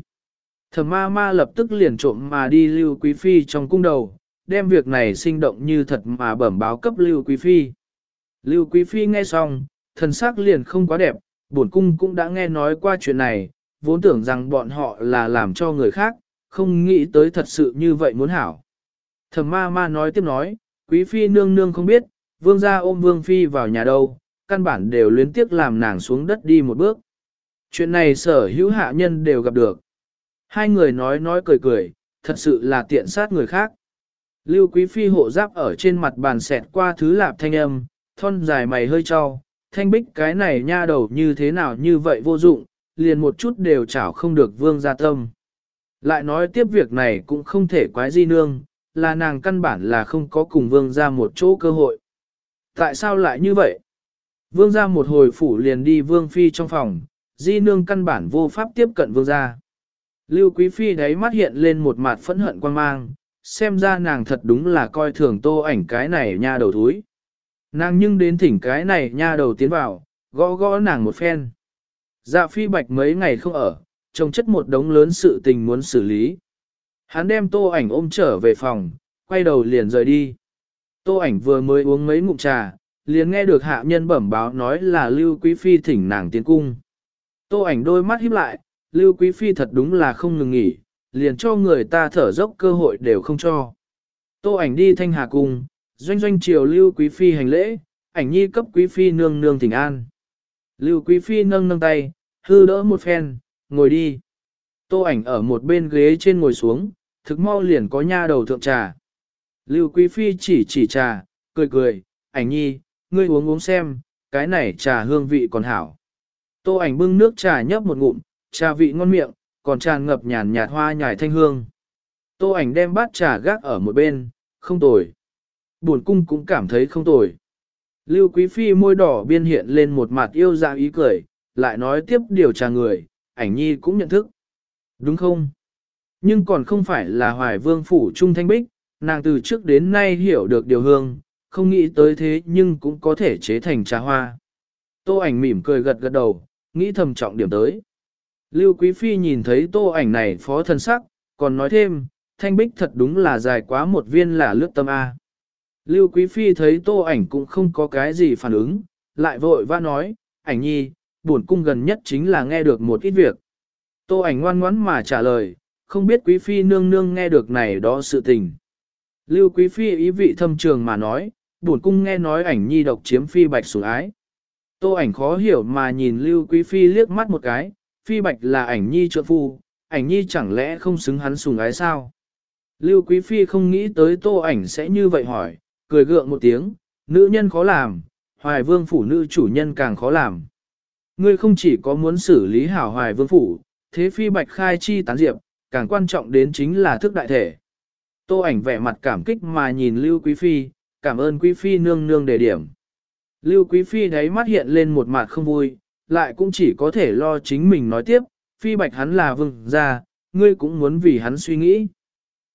Thẩm ma ma lập tức liền trộm mà đi Lưu Quý Phi trong cung đầu, đem việc này sinh động như thật mà bẩm báo cấp Lưu Quý Phi. Lưu Quý Phi nghe xong, thần sắc liền không quá đẹp, bổn cung cũng đã nghe nói qua chuyện này, vốn tưởng rằng bọn họ là làm cho người khác, không nghĩ tới thật sự như vậy muốn hảo. Thẩm ma ma nói tiếp nói, Quý Phi nương nương không biết, vương gia ôm vương Phi vào nhà đâu, căn bản đều luyến tiếc làm nàng xuống đất đi một bước. Chuyện này sở hữu hạ nhân đều gặp được. Hai người nói nói cười cười, thật sự là tiện sát người khác. Lưu Quý Phi hộ giáp ở trên mặt bàn xẹt qua thứ lạp thanh âm, thon dài mày hơi cho, thanh bích cái này nha đầu như thế nào như vậy vô dụng, liền một chút đều chảo không được vương gia tâm. Lại nói tiếp việc này cũng không thể quái di nương, là nàng căn bản là không có cùng vương gia một chỗ cơ hội. Tại sao lại như vậy? Vương gia một hồi phủ liền đi vương phi trong phòng, di nương căn bản vô pháp tiếp cận vương gia. Lưu Quý Phi đáy mắt hiện lên một mặt phẫn hận quan mang, xem ra nàng thật đúng là coi thường tô ảnh cái này nha đầu thúi. Nàng nhưng đến thỉnh cái này nha đầu tiến vào, gõ gõ nàng một phen. Dạ phi bạch mấy ngày không ở, trông chất một đống lớn sự tình muốn xử lý. Hắn đem tô ảnh ôm trở về phòng, quay đầu liền rời đi. Tô ảnh vừa mới uống mấy ngụm trà, liền nghe được hạ nhân bẩm báo nói là Lưu Quý Phi thỉnh nàng tiến cung. Tô ảnh đôi mắt híp lại, Lưu Quý Phi thật đúng là không ngừng nghỉ, liền cho người ta thở dốc cơ hội đều không cho. Tô ảnh đi thanh hà cung, doanh doanh chiều Lưu Quý Phi hành lễ, ảnh nhi cấp Quý Phi nương nương thỉnh an. Lưu Quý Phi nâng nâng tay, hư đỡ một phen, ngồi đi. Tô ảnh ở một bên ghế trên ngồi xuống, thực mau liền có nha đầu thượng trà. Lưu Quý Phi chỉ chỉ trà, cười cười, ảnh nhi, ngươi uống uống xem, cái này trà hương vị còn hảo. Tô ảnh bưng nước trà nhấp một ngụm, trà vị ngon miệng, còn tràn ngập nhàn nhạt hoa nhài thanh hương. Tô ảnh đem bát trà gác ở một bên, không tồi. Buồn cung cũng cảm thấy không tồi. Lưu Quý Phi môi đỏ biên hiện lên một mặt yêu dạ ý cười, lại nói tiếp điều trà người, ảnh nhi cũng nhận thức. Đúng không? Nhưng còn không phải là hoài vương phủ trung thanh bích, nàng từ trước đến nay hiểu được điều hương, không nghĩ tới thế nhưng cũng có thể chế thành trà hoa. Tô ảnh mỉm cười gật gật đầu, nghĩ thầm trọng điểm tới. Lưu Quý Phi nhìn thấy tô ảnh này phó thân sắc, còn nói thêm, thanh bích thật đúng là dài quá một viên là lướt tâm A. Lưu Quý Phi thấy tô ảnh cũng không có cái gì phản ứng, lại vội vã nói, ảnh nhi, buồn cung gần nhất chính là nghe được một ít việc. Tô ảnh ngoan ngoãn mà trả lời, không biết Quý Phi nương nương nghe được này đó sự tình. Lưu Quý Phi ý vị thâm trường mà nói, buồn cung nghe nói ảnh nhi độc chiếm Phi bạch sủng ái. Tô ảnh khó hiểu mà nhìn Lưu Quý Phi liếc mắt một cái, Phi bạch là ảnh nhi trợ phu, ảnh nhi chẳng lẽ không xứng hắn sủng ái sao? Lưu Quý Phi không nghĩ tới tô ảnh sẽ như vậy hỏi, cười gượng một tiếng, nữ nhân khó làm, hoài vương phủ nữ chủ nhân càng khó làm. Ngươi không chỉ có muốn xử lý hảo hoài vương phủ, thế phi bạch khai chi tán diệp, càng quan trọng đến chính là thức đại thể. Tô ảnh vẻ mặt cảm kích mà nhìn Lưu Quý Phi, cảm ơn Quý Phi nương nương đề điểm. Lưu Quý Phi đáy mắt hiện lên một mặt không vui, lại cũng chỉ có thể lo chính mình nói tiếp, Phi bạch hắn là vương gia, ngươi cũng muốn vì hắn suy nghĩ.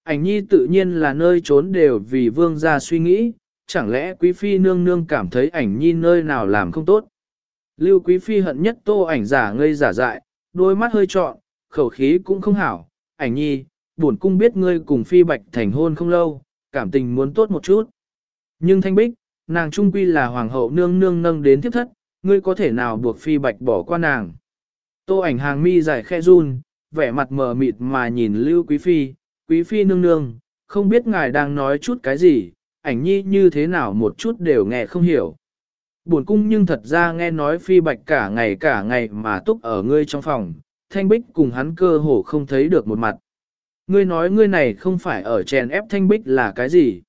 Ảnh nhi tự nhiên là nơi trốn đều vì vương gia suy nghĩ, chẳng lẽ quý phi nương nương cảm thấy ảnh nhi nơi nào làm không tốt. Lưu quý phi hận nhất tô ảnh giả ngây giả dại, đôi mắt hơi trọn, khẩu khí cũng không hảo, ảnh nhi, buồn cung biết ngươi cùng phi bạch thành hôn không lâu, cảm tình muốn tốt một chút. Nhưng thanh bích, nàng trung quy là hoàng hậu nương nương nâng đến thiếp thất, ngươi có thể nào buộc phi bạch bỏ qua nàng. Tô ảnh hàng mi dài khe run, vẻ mặt mờ mịt mà nhìn lưu quý phi, quý phi nương nương, không biết ngài đang nói chút cái gì, ảnh nhi như thế nào một chút đều nghe không hiểu. Buồn cung nhưng thật ra nghe nói phi bạch cả ngày cả ngày mà túc ở ngươi trong phòng, thanh bích cùng hắn cơ hồ không thấy được một mặt. Ngươi nói ngươi này không phải ở chèn ép thanh bích là cái gì?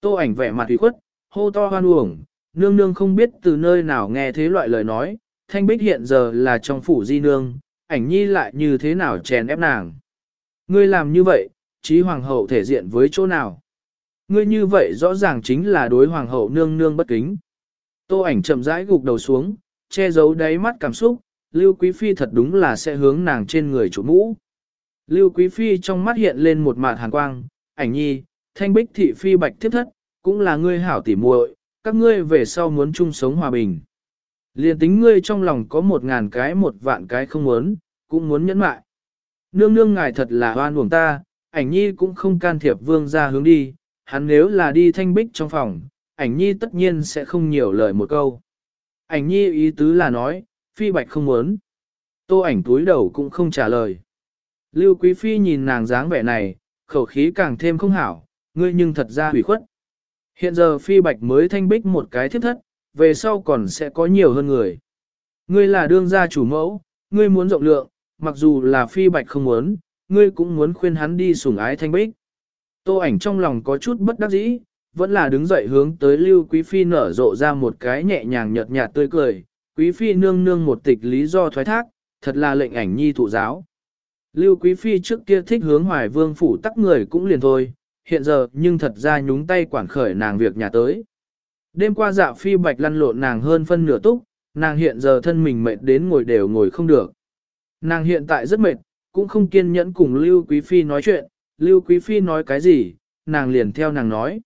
Tô ảnh vẻ mặt ủy khuất, hô to hoan uổng, nương nương không biết từ nơi nào nghe thế loại lời nói, thanh bích hiện giờ là trong phủ di nương, ảnh nhi lại như thế nào chèn ép nàng. Ngươi làm như vậy, trí hoàng hậu thể diện với chỗ nào? Ngươi như vậy rõ ràng chính là đối hoàng hậu nương nương bất kính. Tô ảnh chậm rãi gục đầu xuống, che giấu đáy mắt cảm xúc, Lưu Quý Phi thật đúng là sẽ hướng nàng trên người chủ mũ. Lưu Quý Phi trong mắt hiện lên một mạt hàn quang, ảnh nhi, thanh bích thị phi bạch thiếp thất, cũng là ngươi hảo tỉ muội, các ngươi về sau muốn chung sống hòa bình. Liên tính ngươi trong lòng có một ngàn cái một vạn cái không muốn, cũng muốn nhẫn mại. Nương nương ngài thật là hoan buồng ta, ảnh nhi cũng không can thiệp vương ra hướng đi, hắn nếu là đi thanh bích trong phòng, ảnh nhi tất nhiên sẽ không nhiều lời một câu. Ảnh nhi ý tứ là nói, phi bạch không muốn. Tô ảnh túi đầu cũng không trả lời. Lưu Quý Phi nhìn nàng dáng vẻ này, khẩu khí càng thêm không hảo, ngươi nhưng thật ra hủy khuất. Hiện giờ Phi Bạch mới thanh bích một cái thiết thất, về sau còn sẽ có nhiều hơn người. Ngươi là đương gia chủ mẫu, ngươi muốn rộng lượng, mặc dù là Phi Bạch không muốn, ngươi cũng muốn khuyên hắn đi sủng ái thanh bích. Tô ảnh trong lòng có chút bất đắc dĩ, vẫn là đứng dậy hướng tới Lưu Quý Phi nở rộ ra một cái nhẹ nhàng nhợt nhạt tươi cười, Quý Phi nương nương một tịch lý do thoái thác, thật là lệnh ảnh nhi thụ giáo. Lưu Quý Phi trước kia thích hướng hoài vương phủ tắc người cũng liền thôi, hiện giờ nhưng thật ra nhúng tay quản khởi nàng việc nhà tới. Đêm qua dạ phi bạch lăn lộn nàng hơn phân nửa túc, nàng hiện giờ thân mình mệt đến ngồi đều ngồi không được. Nàng hiện tại rất mệt, cũng không kiên nhẫn cùng Lưu Quý Phi nói chuyện, Lưu Quý Phi nói cái gì, nàng liền theo nàng nói.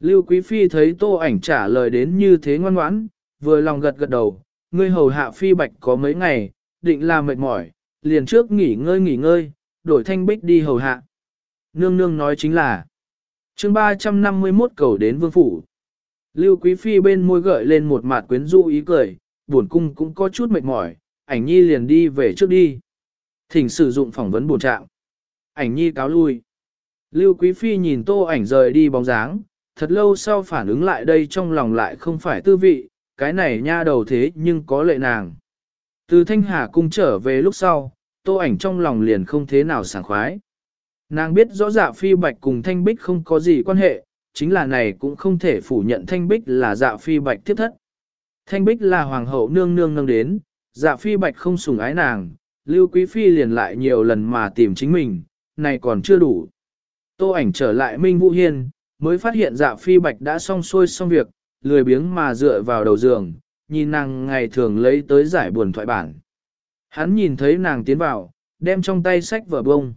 Lưu Quý Phi thấy tô ảnh trả lời đến như thế ngoan ngoãn, vừa lòng gật gật đầu, ngươi hầu hạ Phi Bạch có mấy ngày, định là mệt mỏi, liền trước nghỉ ngơi nghỉ ngơi, đổi thanh bích đi hầu hạ. Nương nương nói chính là, chương 351 cầu đến vương phủ. Lưu Quý Phi bên môi gợi lên một mặt quyến rũ ý cười, buồn cung cũng có chút mệt mỏi, ảnh nhi liền đi về trước đi. Thỉnh sử dụng phỏng vấn buồn trạng. Ảnh nhi cáo lui. Lưu Quý Phi nhìn tô ảnh rời đi bóng dáng, thật lâu sau phản ứng lại đây trong lòng lại không phải tư vị, cái này nha đầu thế nhưng có lệ nàng. Từ Thanh Hà cung trở về lúc sau, tô ảnh trong lòng liền không thế nào sảng khoái. Nàng biết rõ dạ phi bạch cùng Thanh Bích không có gì quan hệ, chính là này cũng không thể phủ nhận Thanh Bích là dạ phi bạch tiếp thất. Thanh Bích là hoàng hậu nương nương nâng đến, dạ phi bạch không sủng ái nàng, Lưu Quý Phi liền lại nhiều lần mà tìm chính mình, này còn chưa đủ. Tô ảnh trở lại Minh Vũ Hiên, mới phát hiện dạ phi bạch đã xong xuôi xong việc, lười biếng mà dựa vào đầu giường, nhìn nàng ngày thường lấy tới giải buồn thoại bản. Hắn nhìn thấy nàng tiến vào, đem trong tay sách vở bông.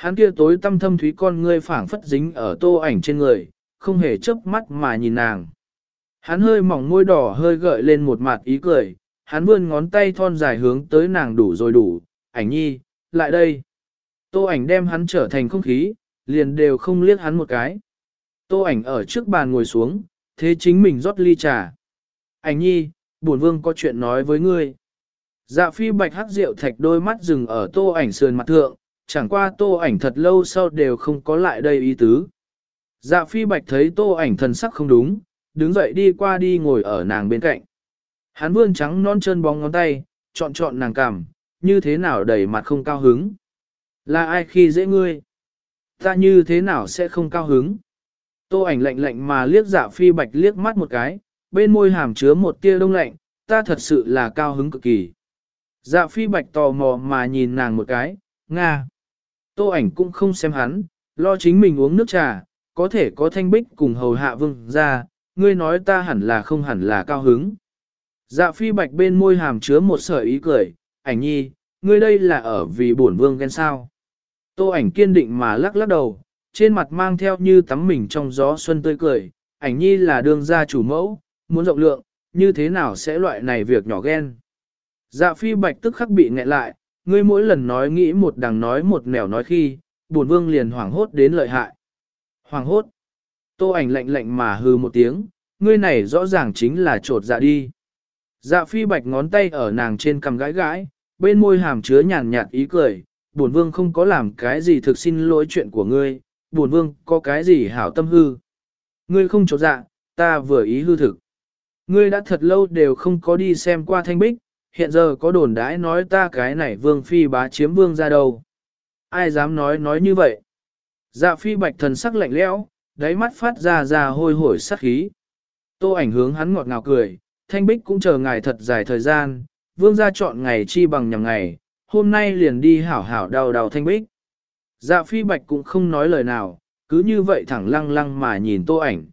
Hắn kia tối tâm thâm thúy con ngươi phảng phất dính ở tô ảnh trên người, không hề chớp mắt mà nhìn nàng. Hắn hơi mỏng môi đỏ hơi gợi lên một mặt ý cười, hắn vươn ngón tay thon dài hướng tới nàng đủ rồi đủ, ảnh nhi, lại đây. Tô ảnh đem hắn trở thành không khí, liền đều không liếc hắn một cái. Tô ảnh ở trước bàn ngồi xuống, thế chính mình rót ly trà. Ảnh nhi, bổn vương có chuyện nói với ngươi. Dạ phi bạch hắc rượu thạch đôi mắt dừng ở tô ảnh sườn mặt thượng, chẳng qua tô ảnh thật lâu sau đều không có lại đây ý tứ. Dạ phi bạch thấy tô ảnh thần sắc không đúng, đứng dậy đi qua đi ngồi ở nàng bên cạnh. Hắn vươn trắng non chân bóng ngón tay, chọn chọn nàng cằm, như thế nào đầy mặt không cao hứng. Là ai khi dễ ngươi? Ta như thế nào sẽ không cao hứng? Tô ảnh lạnh lạnh mà liếc dạ phi bạch liếc mắt một cái, bên môi hàm chứa một tia đông lạnh, ta thật sự là cao hứng cực kỳ. Dạ phi bạch tò mò mà nhìn nàng một cái, Nga. Tô ảnh cũng không xem hắn, lo chính mình uống nước trà, có thể có thanh bích cùng hầu hạ vương ra, ngươi nói ta hẳn là không hẳn là cao hứng. Dạ phi bạch bên môi hàm chứa một sợi ý cười, ảnh nhi, ngươi đây là ở vì bổn vương ghen sao. Tô ảnh kiên định mà lắc lắc đầu, trên mặt mang theo như tắm mình trong gió xuân tươi cười, ảnh nhi là đương gia chủ mẫu, muốn rộng lượng, như thế nào sẽ loại này việc nhỏ ghen. Dạ phi bạch tức khắc bị nghẹn lại, ngươi mỗi lần nói nghĩ một đằng nói một nẻo nói khi, buồn vương liền hoảng hốt đến lợi hại. Hoảng hốt. Tô ảnh lạnh lạnh mà hừ một tiếng, ngươi này rõ ràng chính là trột dạ đi. Dạ phi bạch ngón tay ở nàng trên cằm gãi gãi, bên môi hàm chứa nhàn nhạt ý cười, bổn vương không có làm cái gì thực xin lỗi chuyện của ngươi, bổn vương có cái gì hảo tâm hư. Ngươi không trột dạ, ta vừa ý hư thực. Ngươi đã thật lâu đều không có đi xem qua thanh bích, hiện giờ có đồn đãi nói ta cái này vương phi bá chiếm vương ra đâu. Ai dám nói nói như vậy? Dạ phi bạch thần sắc lạnh lẽo, đáy mắt phát ra ra hôi hổi sắc khí. Tô ảnh hướng hắn ngọt ngào cười, thanh bích cũng chờ ngài thật dài thời gian, vương gia chọn ngày chi bằng nhằm ngày, hôm nay liền đi hảo hảo đào đào thanh bích. Dạ phi bạch cũng không nói lời nào, cứ như vậy thẳng lăng lăng mà nhìn tô ảnh.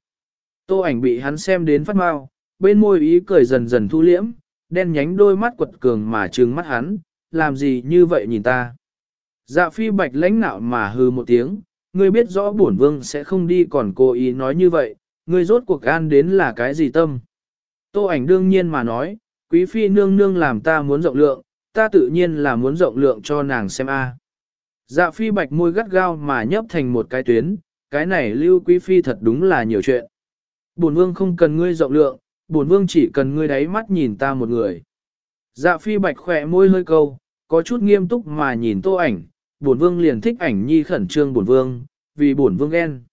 Tô ảnh bị hắn xem đến phát mau, bên môi ý cười dần dần thu liễm, đen nhánh đôi mắt quật cường mà trừng mắt hắn, làm gì như vậy nhìn ta. Dạ phi bạch lãnh nạo mà hừ một tiếng, ngươi biết rõ bổn vương sẽ không đi còn cố ý nói như vậy, ngươi rốt cuộc gan đến là cái gì tâm. Tô ảnh đương nhiên mà nói, quý phi nương nương làm ta muốn rộng lượng, ta tự nhiên là muốn rộng lượng cho nàng xem a. À. Dạ phi bạch môi gắt gao mà nhấp thành một cái tuyến, cái này lưu quý phi thật đúng là nhiều chuyện. Bổn vương không cần ngươi rộng lượng, bổn vương chỉ cần ngươi đáy mắt nhìn ta một người. Dạ phi bạch khỏe môi hơi câu, có chút nghiêm túc mà nhìn tô ảnh, bổn vương liền thích ảnh nhi khẩn trương bổn vương, vì bổn vương ghen.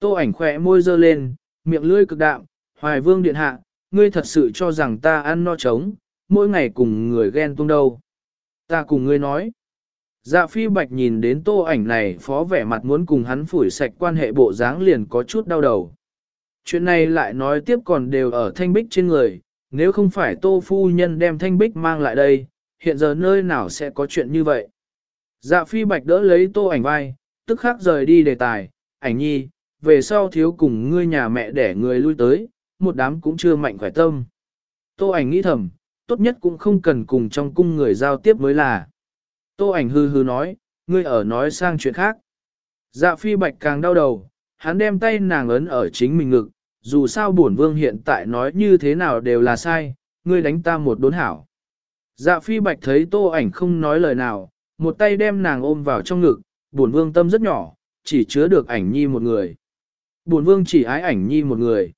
Tô ảnh khỏe môi dơ lên, miệng lưỡi cực đạm, hoài vương điện hạ, ngươi thật sự cho rằng ta ăn no trống, mỗi ngày cùng người ghen tung đâu. Ta cùng ngươi nói. Dạ phi bạch nhìn đến tô ảnh này phó vẻ mặt muốn cùng hắn phủi sạch quan hệ bộ dáng liền có chút đau đầu. Chuyện này lại nói tiếp còn đều ở thanh bích trên người, nếu không phải tô phu nhân đem thanh bích mang lại đây, hiện giờ nơi nào sẽ có chuyện như vậy. Dạ phi bạch đỡ lấy tô ảnh vai, tức khắc rời đi đề tài, ảnh nhi, về sau thiếu cùng ngươi nhà mẹ để người lui tới, một đám cũng chưa mạnh khỏe tâm. Tô ảnh nghĩ thầm, tốt nhất cũng không cần cùng trong cung người giao tiếp mới là. Tô ảnh hư hư nói, ngươi ở nói sang chuyện khác. Dạ phi bạch càng đau đầu, hắn đem tay nàng ấn ở chính mình ngực, dù sao bổn vương hiện tại nói như thế nào đều là sai, ngươi đánh ta một đốn hảo. Dạ phi bạch thấy tô ảnh không nói lời nào, một tay đem nàng ôm vào trong ngực, bổn vương tâm rất nhỏ, chỉ chứa được ảnh nhi một người. Bổn vương chỉ ái ảnh nhi một người.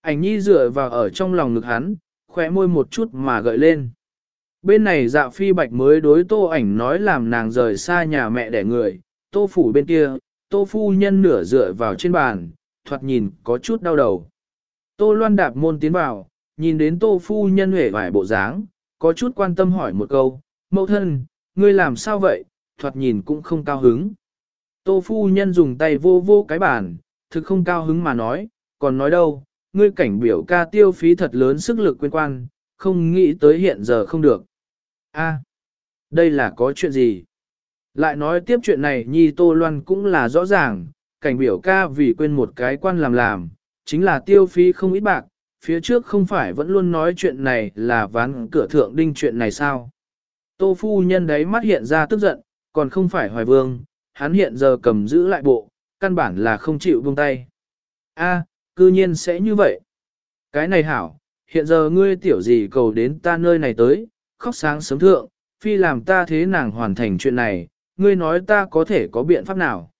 Ảnh nhi dựa vào ở trong lòng ngực hắn, khóe môi một chút mà gợi lên. Bên này dạ phi bạch mới đối tô ảnh nói làm nàng rời xa nhà mẹ đẻ người, tô phủ bên kia, tô phu nhân nửa dựa vào trên bàn, thoạt nhìn có chút đau đầu. Tô loan đạp môn tiến vào, nhìn đến tô phu nhân hể vải bộ dáng, có chút quan tâm hỏi một câu, mẫu thân, ngươi làm sao vậy, thoạt nhìn cũng không cao hứng. Tô phu nhân dùng tay vô vô cái bàn, thực không cao hứng mà nói, còn nói đâu, ngươi cảnh biểu ca tiêu phí thật lớn sức lực quyên quan, không nghĩ tới hiện giờ không được. A, đây là có chuyện gì? Lại nói tiếp chuyện này Nhi Tô Loan cũng là rõ ràng, cảnh biểu ca vì quên một cái quan làm làm, chính là tiêu phí không ít bạc, phía trước không phải vẫn luôn nói chuyện này là ván cửa thượng đinh chuyện này sao? Tô phu nhân đấy mắt hiện ra tức giận, còn không phải hoài vương, hắn hiện giờ cầm giữ lại bộ, căn bản là không chịu buông tay. A, cư nhiên sẽ như vậy. Cái này hảo, hiện giờ ngươi tiểu gì cầu đến ta nơi này tới, khóc sáng sớm thượng, phi làm ta thế nàng hoàn thành chuyện này, ngươi nói ta có thể có biện pháp nào.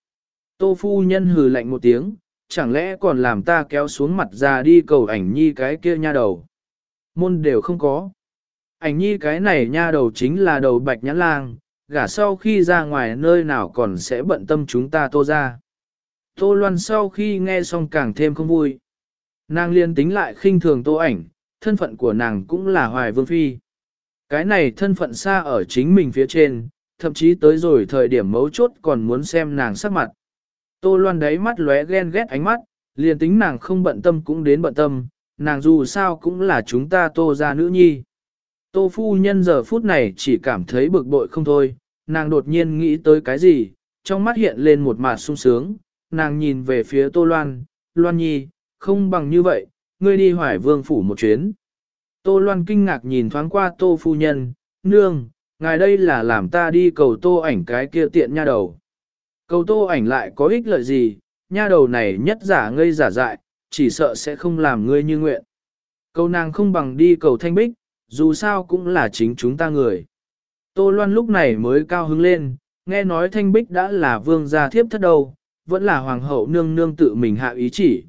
Tô phu nhân hừ lạnh một tiếng, chẳng lẽ còn làm ta kéo xuống mặt ra đi cầu ảnh nhi cái kia nha đầu. Môn đều không có. Ảnh nhi cái này nha đầu chính là đầu bạch nhãn lang, gả sau khi ra ngoài nơi nào còn sẽ bận tâm chúng ta tô ra. Tô Loan sau khi nghe xong càng thêm không vui. Nàng liên tính lại khinh thường tô ảnh, thân phận của nàng cũng là hoài vương phi. Cái này thân phận xa ở chính mình phía trên, thậm chí tới rồi thời điểm mấu chốt còn muốn xem nàng sắc mặt. Tô Loan đáy mắt lóe ghen ghét ánh mắt, liền tính nàng không bận tâm cũng đến bận tâm, nàng dù sao cũng là chúng ta tô ra nữ nhi. Tô phu nhân giờ phút này chỉ cảm thấy bực bội không thôi, nàng đột nhiên nghĩ tới cái gì, trong mắt hiện lên một mặt sung sướng, nàng nhìn về phía Tô Loan, Loan Nhi, không bằng như vậy, ngươi đi hoài vương phủ một chuyến. Tô Loan kinh ngạc nhìn thoáng qua Tô phu nhân, nương, ngài đây là làm ta đi cầu Tô ảnh cái kia tiện nha đầu. Cầu Tô ảnh lại có ích lợi gì, nha đầu này nhất giả ngây giả dại, chỉ sợ sẽ không làm ngươi như nguyện. Cầu nàng không bằng đi cầu thanh bích, dù sao cũng là chính chúng ta người. Tô Loan lúc này mới cao hứng lên, nghe nói thanh bích đã là vương gia thiếp thất đầu, vẫn là hoàng hậu nương nương tự mình hạ ý chỉ.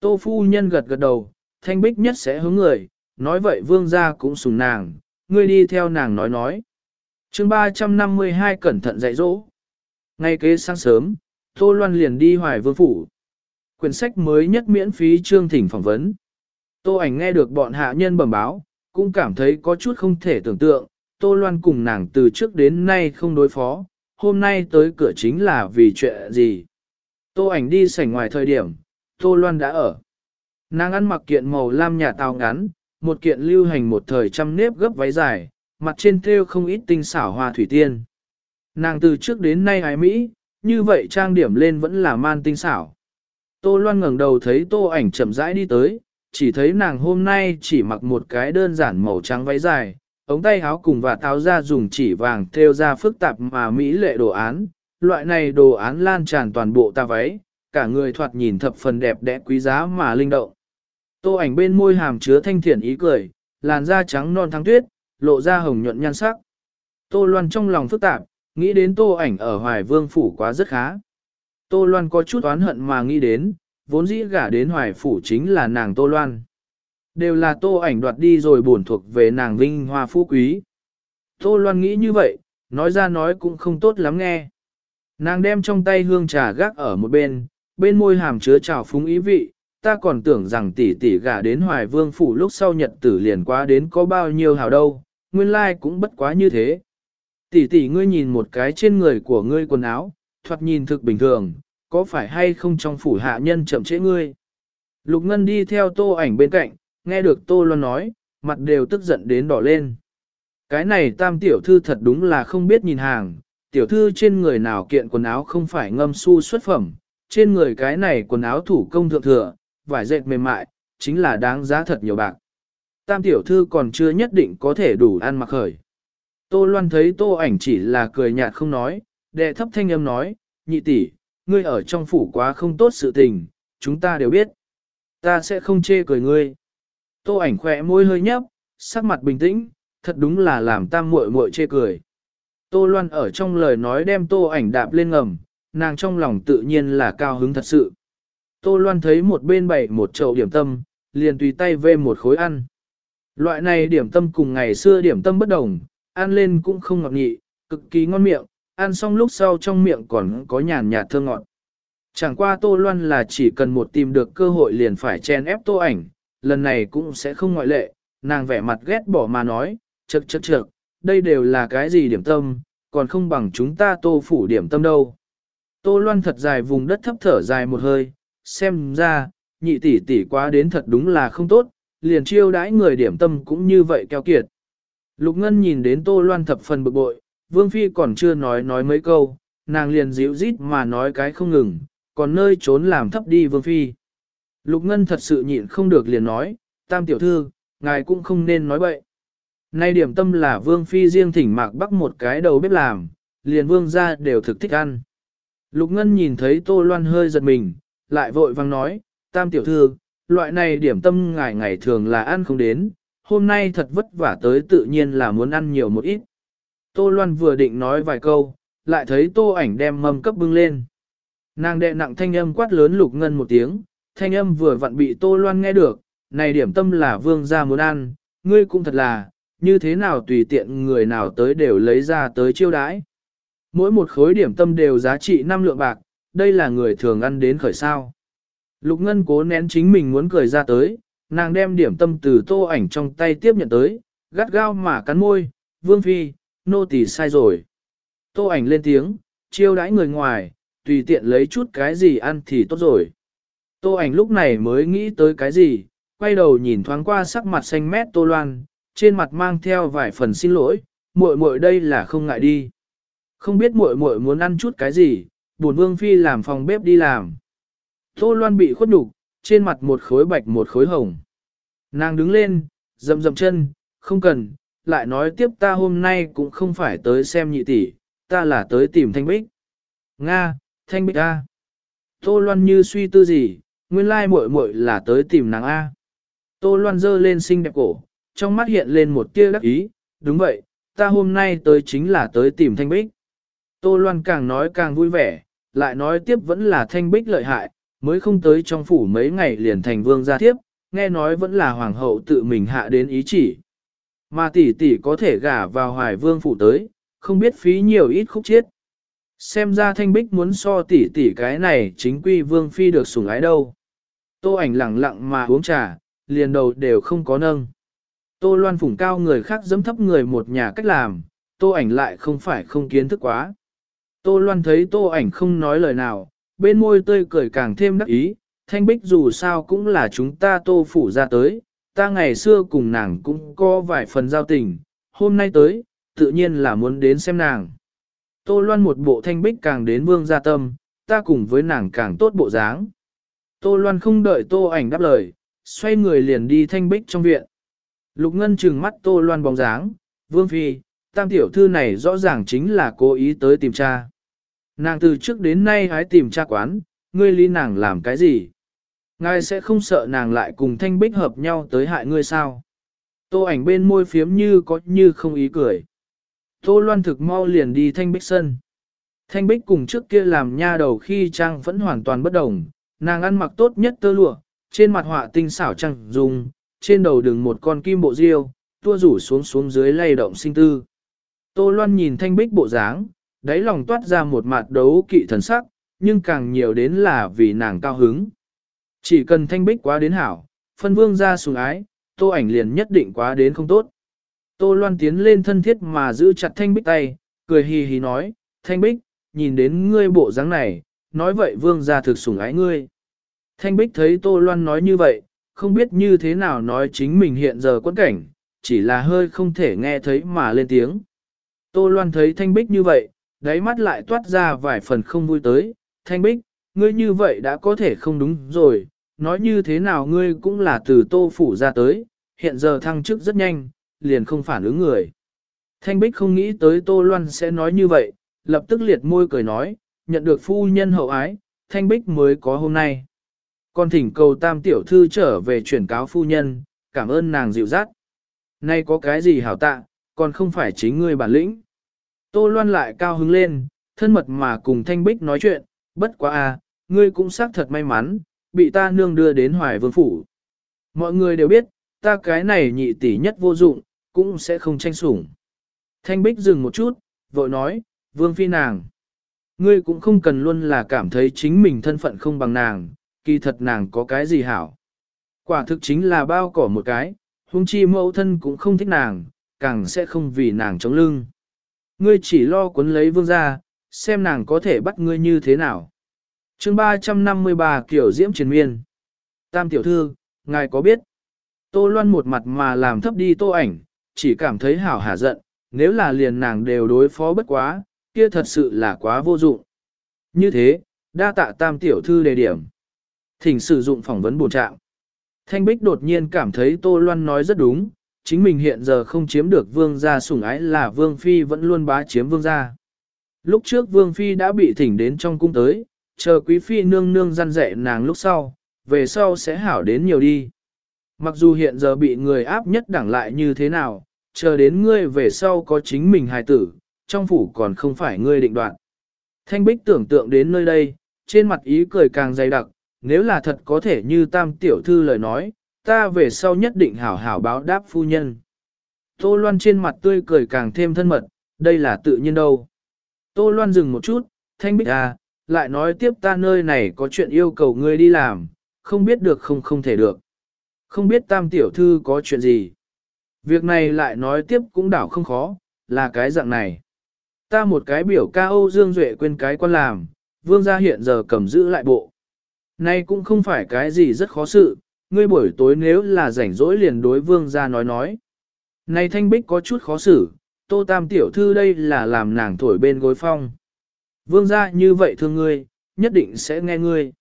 Tô phu nhân gật gật đầu, thanh bích nhất sẽ hướng người, nói vậy vương gia cũng sùng nàng, ngươi đi theo nàng nói nói chương 352 cẩn thận dạy dỗ. Ngay kế sáng sớm, Tô Loan liền đi hoài vương phủ. Quyển sách mới nhất miễn phí chương thỉnh phỏng vấn. Tô ảnh nghe được bọn hạ nhân bẩm báo, cũng cảm thấy có chút không thể tưởng tượng, Tô Loan cùng nàng từ trước đến nay không đối phó, hôm nay tới cửa chính là vì chuyện gì. Tô ảnh đi sảnh ngoài thời điểm, Tô Loan đã ở. Nàng ăn mặc kiện màu lam nhà tàu ngắn, một kiện lưu hành một thời trăm nếp gấp váy dài, mặt trên thêu không ít tinh xảo hoa thủy tiên. Nàng từ trước đến nay ái Mỹ, như vậy trang điểm lên vẫn là man tinh xảo. Tô Loan ngẩng đầu thấy tô ảnh chậm rãi đi tới, chỉ thấy nàng hôm nay chỉ mặc một cái đơn giản màu trắng váy dài, ống tay áo cùng và táo ra dùng chỉ vàng thêu ra phức tạp mà mỹ lệ đồ án, loại này đồ án lan tràn toàn bộ ta váy, cả người thoạt nhìn thập phần đẹp đẽ quý giá mà linh động. Tô ảnh bên môi hàm chứa thanh thiện ý cười, làn da trắng non thắng tuyết, lộ ra hồng nhuận nhan sắc. Tô Loan trong lòng phức tạp, nghĩ đến Tô ảnh ở Hoài Vương phủ quá rất khá. Tô Loan có chút oán hận mà nghĩ đến, vốn dĩ gả đến Hoài phủ chính là nàng Tô Loan. Đều là Tô ảnh đoạt đi rồi bổn thuộc về nàng vinh hoa phú quý. Tô Loan nghĩ như vậy, nói ra nói cũng không tốt lắm nghe. Nàng đem trong tay hương trà gác ở một bên, bên môi hàm chứa trào phúng ý vị, ta còn tưởng rằng tỷ tỷ gả đến hoài vương phủ lúc sau nhật tử liền quá đến có bao nhiêu hào đâu, nguyên lai like cũng bất quá như thế. Tỷ tỷ ngươi nhìn một cái trên người của ngươi quần áo, thoạt nhìn thực bình thường, có phải hay không trong phủ hạ nhân chậm trễ ngươi? Lục Ngân đi theo tô ảnh bên cạnh, nghe được tô loan nói, mặt đều tức giận đến đỏ lên. Cái này tam tiểu thư thật đúng là không biết nhìn hàng, tiểu thư trên người nào kiện quần áo không phải ngâm su xuất phẩm, trên người cái này quần áo thủ công thượng thừa, vải dệt mềm mại, chính là đáng giá thật nhiều bạc. Tam tiểu thư còn chưa nhất định có thể đủ ăn mặc khởi. Tô Loan thấy tô ảnh chỉ là cười nhạt không nói, đệ thấp thanh âm nói, nhị tỷ, ngươi ở trong phủ quá không tốt sự tình, chúng ta đều biết. Ta sẽ không chê cười ngươi. Tô ảnh khỏe môi hơi nhấp, sắc mặt bình tĩnh, thật đúng là làm tam muội muội chê cười. Tô Loan ở trong lời nói đem tô ảnh đạp lên ngầm, nàng trong lòng tự nhiên là cao hứng thật sự. Tô Loan thấy một bên bày một chậu điểm tâm, liền tùy tay vê một khối ăn. Loại này điểm tâm cùng ngày xưa điểm tâm bất đồng, ăn lên cũng không ngọt nhị, cực kỳ ngon miệng, ăn xong lúc sau trong miệng còn có nhàn nhạt thơm ngọt. Chẳng qua Tô Loan là chỉ cần một tìm được cơ hội liền phải chen ép Tô ảnh, lần này cũng sẽ không ngoại lệ, nàng vẻ mặt ghét bỏ mà nói, chật chật chật, đây đều là cái gì điểm tâm, còn không bằng chúng ta Tô phủ điểm tâm đâu. Tô Loan thật dài vùng đất thấp thở dài một hơi, xem ra, nhị tỷ tỷ quá đến thật đúng là không tốt, liền chiêu đãi người điểm tâm cũng như vậy keo kiệt. Lục Ngân nhìn đến Tô Loan thập phần bực bội, Vương Phi còn chưa nói nói mấy câu, nàng liền dịu rít mà nói cái không ngừng, còn nơi trốn làm thấp đi Vương Phi. Lục Ngân thật sự nhịn không được liền nói, Tam Tiểu Thư, ngài cũng không nên nói bậy. Nay điểm tâm là Vương Phi riêng thỉnh mạc bắt một cái đầu bếp làm, liền Vương ra đều thực thích ăn. Lục Ngân nhìn thấy Tô Loan hơi giật mình, lại vội vang nói, tam tiểu thư, loại này điểm tâm ngài ngày thường là ăn không đến, hôm nay thật vất vả tới tự nhiên là muốn ăn nhiều một ít. Tô Loan vừa định nói vài câu, lại thấy tô ảnh đem mâm cấp bưng lên. Nàng đệ nặng thanh âm quát lớn lục ngân một tiếng, thanh âm vừa vặn bị tô loan nghe được, này điểm tâm là vương gia muốn ăn, ngươi cũng thật là, như thế nào tùy tiện người nào tới đều lấy ra tới chiêu đãi. Mỗi một khối điểm tâm đều giá trị 5 lượng bạc, đây là người thường ăn đến khởi sao. Lục Ngân cố nén chính mình muốn cười ra tới, nàng đem điểm tâm từ tô ảnh trong tay tiếp nhận tới, gắt gao mà cắn môi, vương phi, nô tỳ sai rồi. Tô ảnh lên tiếng, chiêu đãi người ngoài, tùy tiện lấy chút cái gì ăn thì tốt rồi. Tô ảnh lúc này mới nghĩ tới cái gì, quay đầu nhìn thoáng qua sắc mặt xanh mét tô loan, trên mặt mang theo vài phần xin lỗi, muội muội đây là không ngại đi. Không biết muội muội muốn ăn chút cái gì, bổn vương phi làm phòng bếp đi làm. Tô Loan bị khuất nhục, trên mặt một khối bạch một khối hồng. Nàng đứng lên, dậm dậm chân, không cần, lại nói tiếp ta hôm nay cũng không phải tới xem nhị tỷ, ta là tới tìm Thanh Bích. Nga, Thanh Bích A. Tô Loan như suy tư gì, nguyên lai muội muội là tới tìm nàng A. Tô Loan dơ lên xinh đẹp cổ, trong mắt hiện lên một tia đắc ý, đúng vậy, ta hôm nay tới chính là tới tìm Thanh Bích. Tô Loan càng nói càng vui vẻ, lại nói tiếp vẫn là thanh bích lợi hại, mới không tới trong phủ mấy ngày liền thành vương gia tiếp, nghe nói vẫn là hoàng hậu tự mình hạ đến ý chỉ. Mà tỷ tỷ có thể gả vào hoài vương phủ tới, không biết phí nhiều ít khúc chiết. Xem ra thanh bích muốn so tỷ tỷ cái này chính quy vương phi được sủng ái đâu. Tô ảnh lặng lặng mà uống trà, liền đầu đều không có nâng. Tô loan phủng cao người khác dẫm thấp người một nhà cách làm, tô ảnh lại không phải không kiến thức quá. Tô loan thấy tô ảnh không nói lời nào, bên môi tươi cười càng thêm đắc ý, thanh bích dù sao cũng là chúng ta tô phủ ra tới, ta ngày xưa cùng nàng cũng có vài phần giao tình, hôm nay tới, tự nhiên là muốn đến xem nàng. Tô loan một bộ thanh bích càng đến vương gia tâm, ta cùng với nàng càng tốt bộ dáng. Tô loan không đợi tô ảnh đáp lời, xoay người liền đi thanh bích trong viện. Lục Ngân trừng mắt Tô Loan bóng dáng, Vương Phi, tam tiểu thư này rõ ràng chính là cố ý tới tìm cha. Nàng từ trước đến nay hái tìm cha quán, ngươi lý nàng làm cái gì? Ngài sẽ không sợ nàng lại cùng thanh bích hợp nhau tới hại ngươi sao? Tô ảnh bên môi phiếm như có như không ý cười. Tô Loan thực mau liền đi thanh bích sân. Thanh bích cùng trước kia làm nha đầu khi trang vẫn hoàn toàn bất đồng, nàng ăn mặc tốt nhất tơ lụa, trên mặt họa tinh xảo trăng dùng, trên đầu đừng một con kim bộ diêu, tua rủ xuống xuống dưới lay động sinh tư. Tô Loan nhìn thanh bích bộ dáng, đáy lòng toát ra một mặt đấu kỵ thần sắc, nhưng càng nhiều đến là vì nàng cao hứng. Chỉ cần thanh bích quá đến hảo, phân vương ra sùng ái, tô ảnh liền nhất định quá đến không tốt. Tô Loan tiến lên thân thiết mà giữ chặt thanh bích tay, cười hì hì nói, thanh bích, nhìn đến ngươi bộ dáng này, nói vậy vương gia thực sủng ái ngươi. Thanh bích thấy Tô Loan nói như vậy, không biết như thế nào nói chính mình hiện giờ quân cảnh, chỉ là hơi không thể nghe thấy mà lên tiếng. Tô Loan thấy Thanh Bích như vậy, đáy mắt lại toát ra vài phần không vui tới, Thanh Bích, ngươi như vậy đã có thể không đúng rồi, nói như thế nào ngươi cũng là từ Tô Phủ ra tới, hiện giờ thăng chức rất nhanh, liền không phản ứng người. Thanh Bích không nghĩ tới Tô Loan sẽ nói như vậy, lập tức liệt môi cười nói, nhận được phu nhân hậu ái, Thanh Bích mới có hôm nay. Con thỉnh cầu tam tiểu thư trở về chuyển cáo phu nhân, cảm ơn nàng dịu dắt. Nay có cái gì hảo tạ, còn không phải chính ngươi bản lĩnh. Tô Loan lại cao hứng lên, thân mật mà cùng Thanh Bích nói chuyện, bất quá à, ngươi cũng xác thật may mắn, bị ta nương đưa đến hoài vương phủ. Mọi người đều biết, ta cái này nhị tỷ nhất vô dụng, cũng sẽ không tranh sủng. Thanh Bích dừng một chút, vội nói, vương phi nàng. Ngươi cũng không cần luôn là cảm thấy chính mình thân phận không bằng nàng, kỳ thật nàng có cái gì hảo. Quả thực chính là bao cỏ một cái, huống chi mẫu thân cũng không thích nàng, càng sẽ không vì nàng chống lưng. Ngươi chỉ lo cuốn lấy vương gia, xem nàng có thể bắt ngươi như thế nào. chương 353 kiểu diễm triền miên. Tam tiểu thư, ngài có biết? Tô loan một mặt mà làm thấp đi tô ảnh, chỉ cảm thấy hảo hả giận, nếu là liền nàng đều đối phó bất quá, kia thật sự là quá vô dụng. Như thế, đa tạ tam tiểu thư đề điểm. Thỉnh sử dụng phỏng vấn bổ trạng. Thanh Bích đột nhiên cảm thấy Tô Loan nói rất đúng, chính mình hiện giờ không chiếm được vương gia sủng ái là vương phi vẫn luôn bá chiếm vương gia. Lúc trước vương phi đã bị thỉnh đến trong cung tới, chờ quý phi nương nương răn dạy nàng lúc sau, về sau sẽ hảo đến nhiều đi. Mặc dù hiện giờ bị người áp nhất đẳng lại như thế nào, chờ đến ngươi về sau có chính mình hài tử, trong phủ còn không phải ngươi định đoạt. Thanh Bích tưởng tượng đến nơi đây, trên mặt ý cười càng dày đặc, nếu là thật có thể như tam tiểu thư lời nói, ta về sau nhất định hảo hảo báo đáp phu nhân. Tô Loan trên mặt tươi cười càng thêm thân mật, đây là tự nhiên đâu. Tô Loan dừng một chút, thanh bích à, lại nói tiếp ta nơi này có chuyện yêu cầu ngươi đi làm, không biết được không không thể được. Không biết tam tiểu thư có chuyện gì. Việc này lại nói tiếp cũng đảo không khó, là cái dạng này. Ta một cái biểu ca Âu Dương Duệ quên cái quan làm, vương gia hiện giờ cầm giữ lại bộ. Nay cũng không phải cái gì rất khó sự, ngươi buổi tối nếu là rảnh rỗi liền đối vương ra nói nói. Này thanh bích có chút khó xử, tô tam tiểu thư đây là làm nàng thổi bên gối phong. Vương ra như vậy thương ngươi, nhất định sẽ nghe ngươi.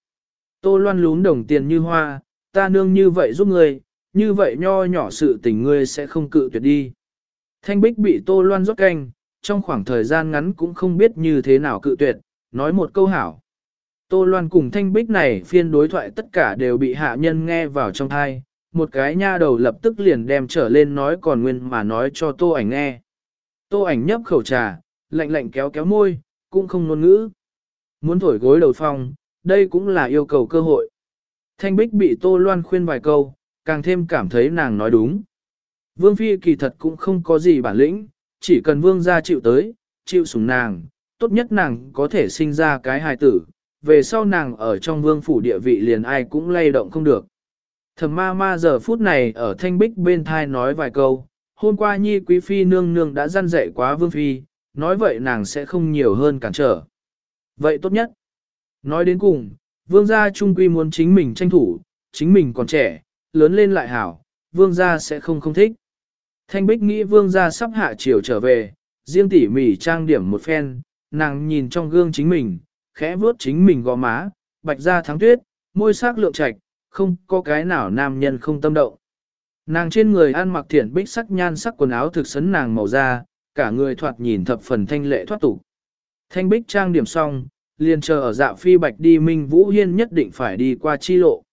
Tô loan lún đồng tiền như hoa, ta nương như vậy giúp ngươi, như vậy nho nhỏ sự tình ngươi sẽ không cự tuyệt đi. Thanh bích bị tô loan rót canh, trong khoảng thời gian ngắn cũng không biết như thế nào cự tuyệt, nói một câu hảo. Tô Loan cùng Thanh Bích này phiên đối thoại tất cả đều bị hạ nhân nghe vào trong thai, một cái nha đầu lập tức liền đem trở lên nói còn nguyên mà nói cho Tô ảnh nghe. Tô ảnh nhấp khẩu trà, lạnh lạnh kéo kéo môi, cũng không ngôn ngữ. muốn thổi gối đầu phòng. đây cũng là yêu cầu cơ hội. Thanh Bích bị Tô Loan khuyên vài câu, càng thêm cảm thấy nàng nói đúng. Vương Phi kỳ thật cũng không có gì bản lĩnh, chỉ cần Vương gia chịu tới, chịu sủng nàng, tốt nhất nàng có thể sinh ra cái hài tử, về sau nàng ở trong Vương Phủ địa vị liền ai cũng lay động không được. Thẩm ma ma giờ phút này ở Thanh Bích bên thai nói vài câu, hôm qua Nhi Quý Phi nương nương đã gian dạy quá Vương Phi, nói vậy nàng sẽ không nhiều hơn cản trở. Vậy tốt nhất. Nói đến cùng, vương gia trung quy muốn chính mình tranh thủ, chính mình còn trẻ, lớn lên lại hảo, vương gia sẽ không không thích. Thanh Bích nghĩ vương gia sắp hạ chiều trở về, riêng tỉ mỉ trang điểm một phen, nàng nhìn trong gương chính mình, khẽ vuốt chính mình gò má, bạch da thắng tuyết, môi sắc lượng trạch, không có cái nào nam nhân không tâm động. Nàng trên người ăn mặc thiển bích sắc nhan sắc quần áo thực sấn nàng màu da, cả người thoạt nhìn thập phần thanh lệ thoát tục. Thanh bích trang điểm xong, liền chờ ở dạ phi bạch đi Minh Vũ Hiên nhất định phải đi qua chi lộ.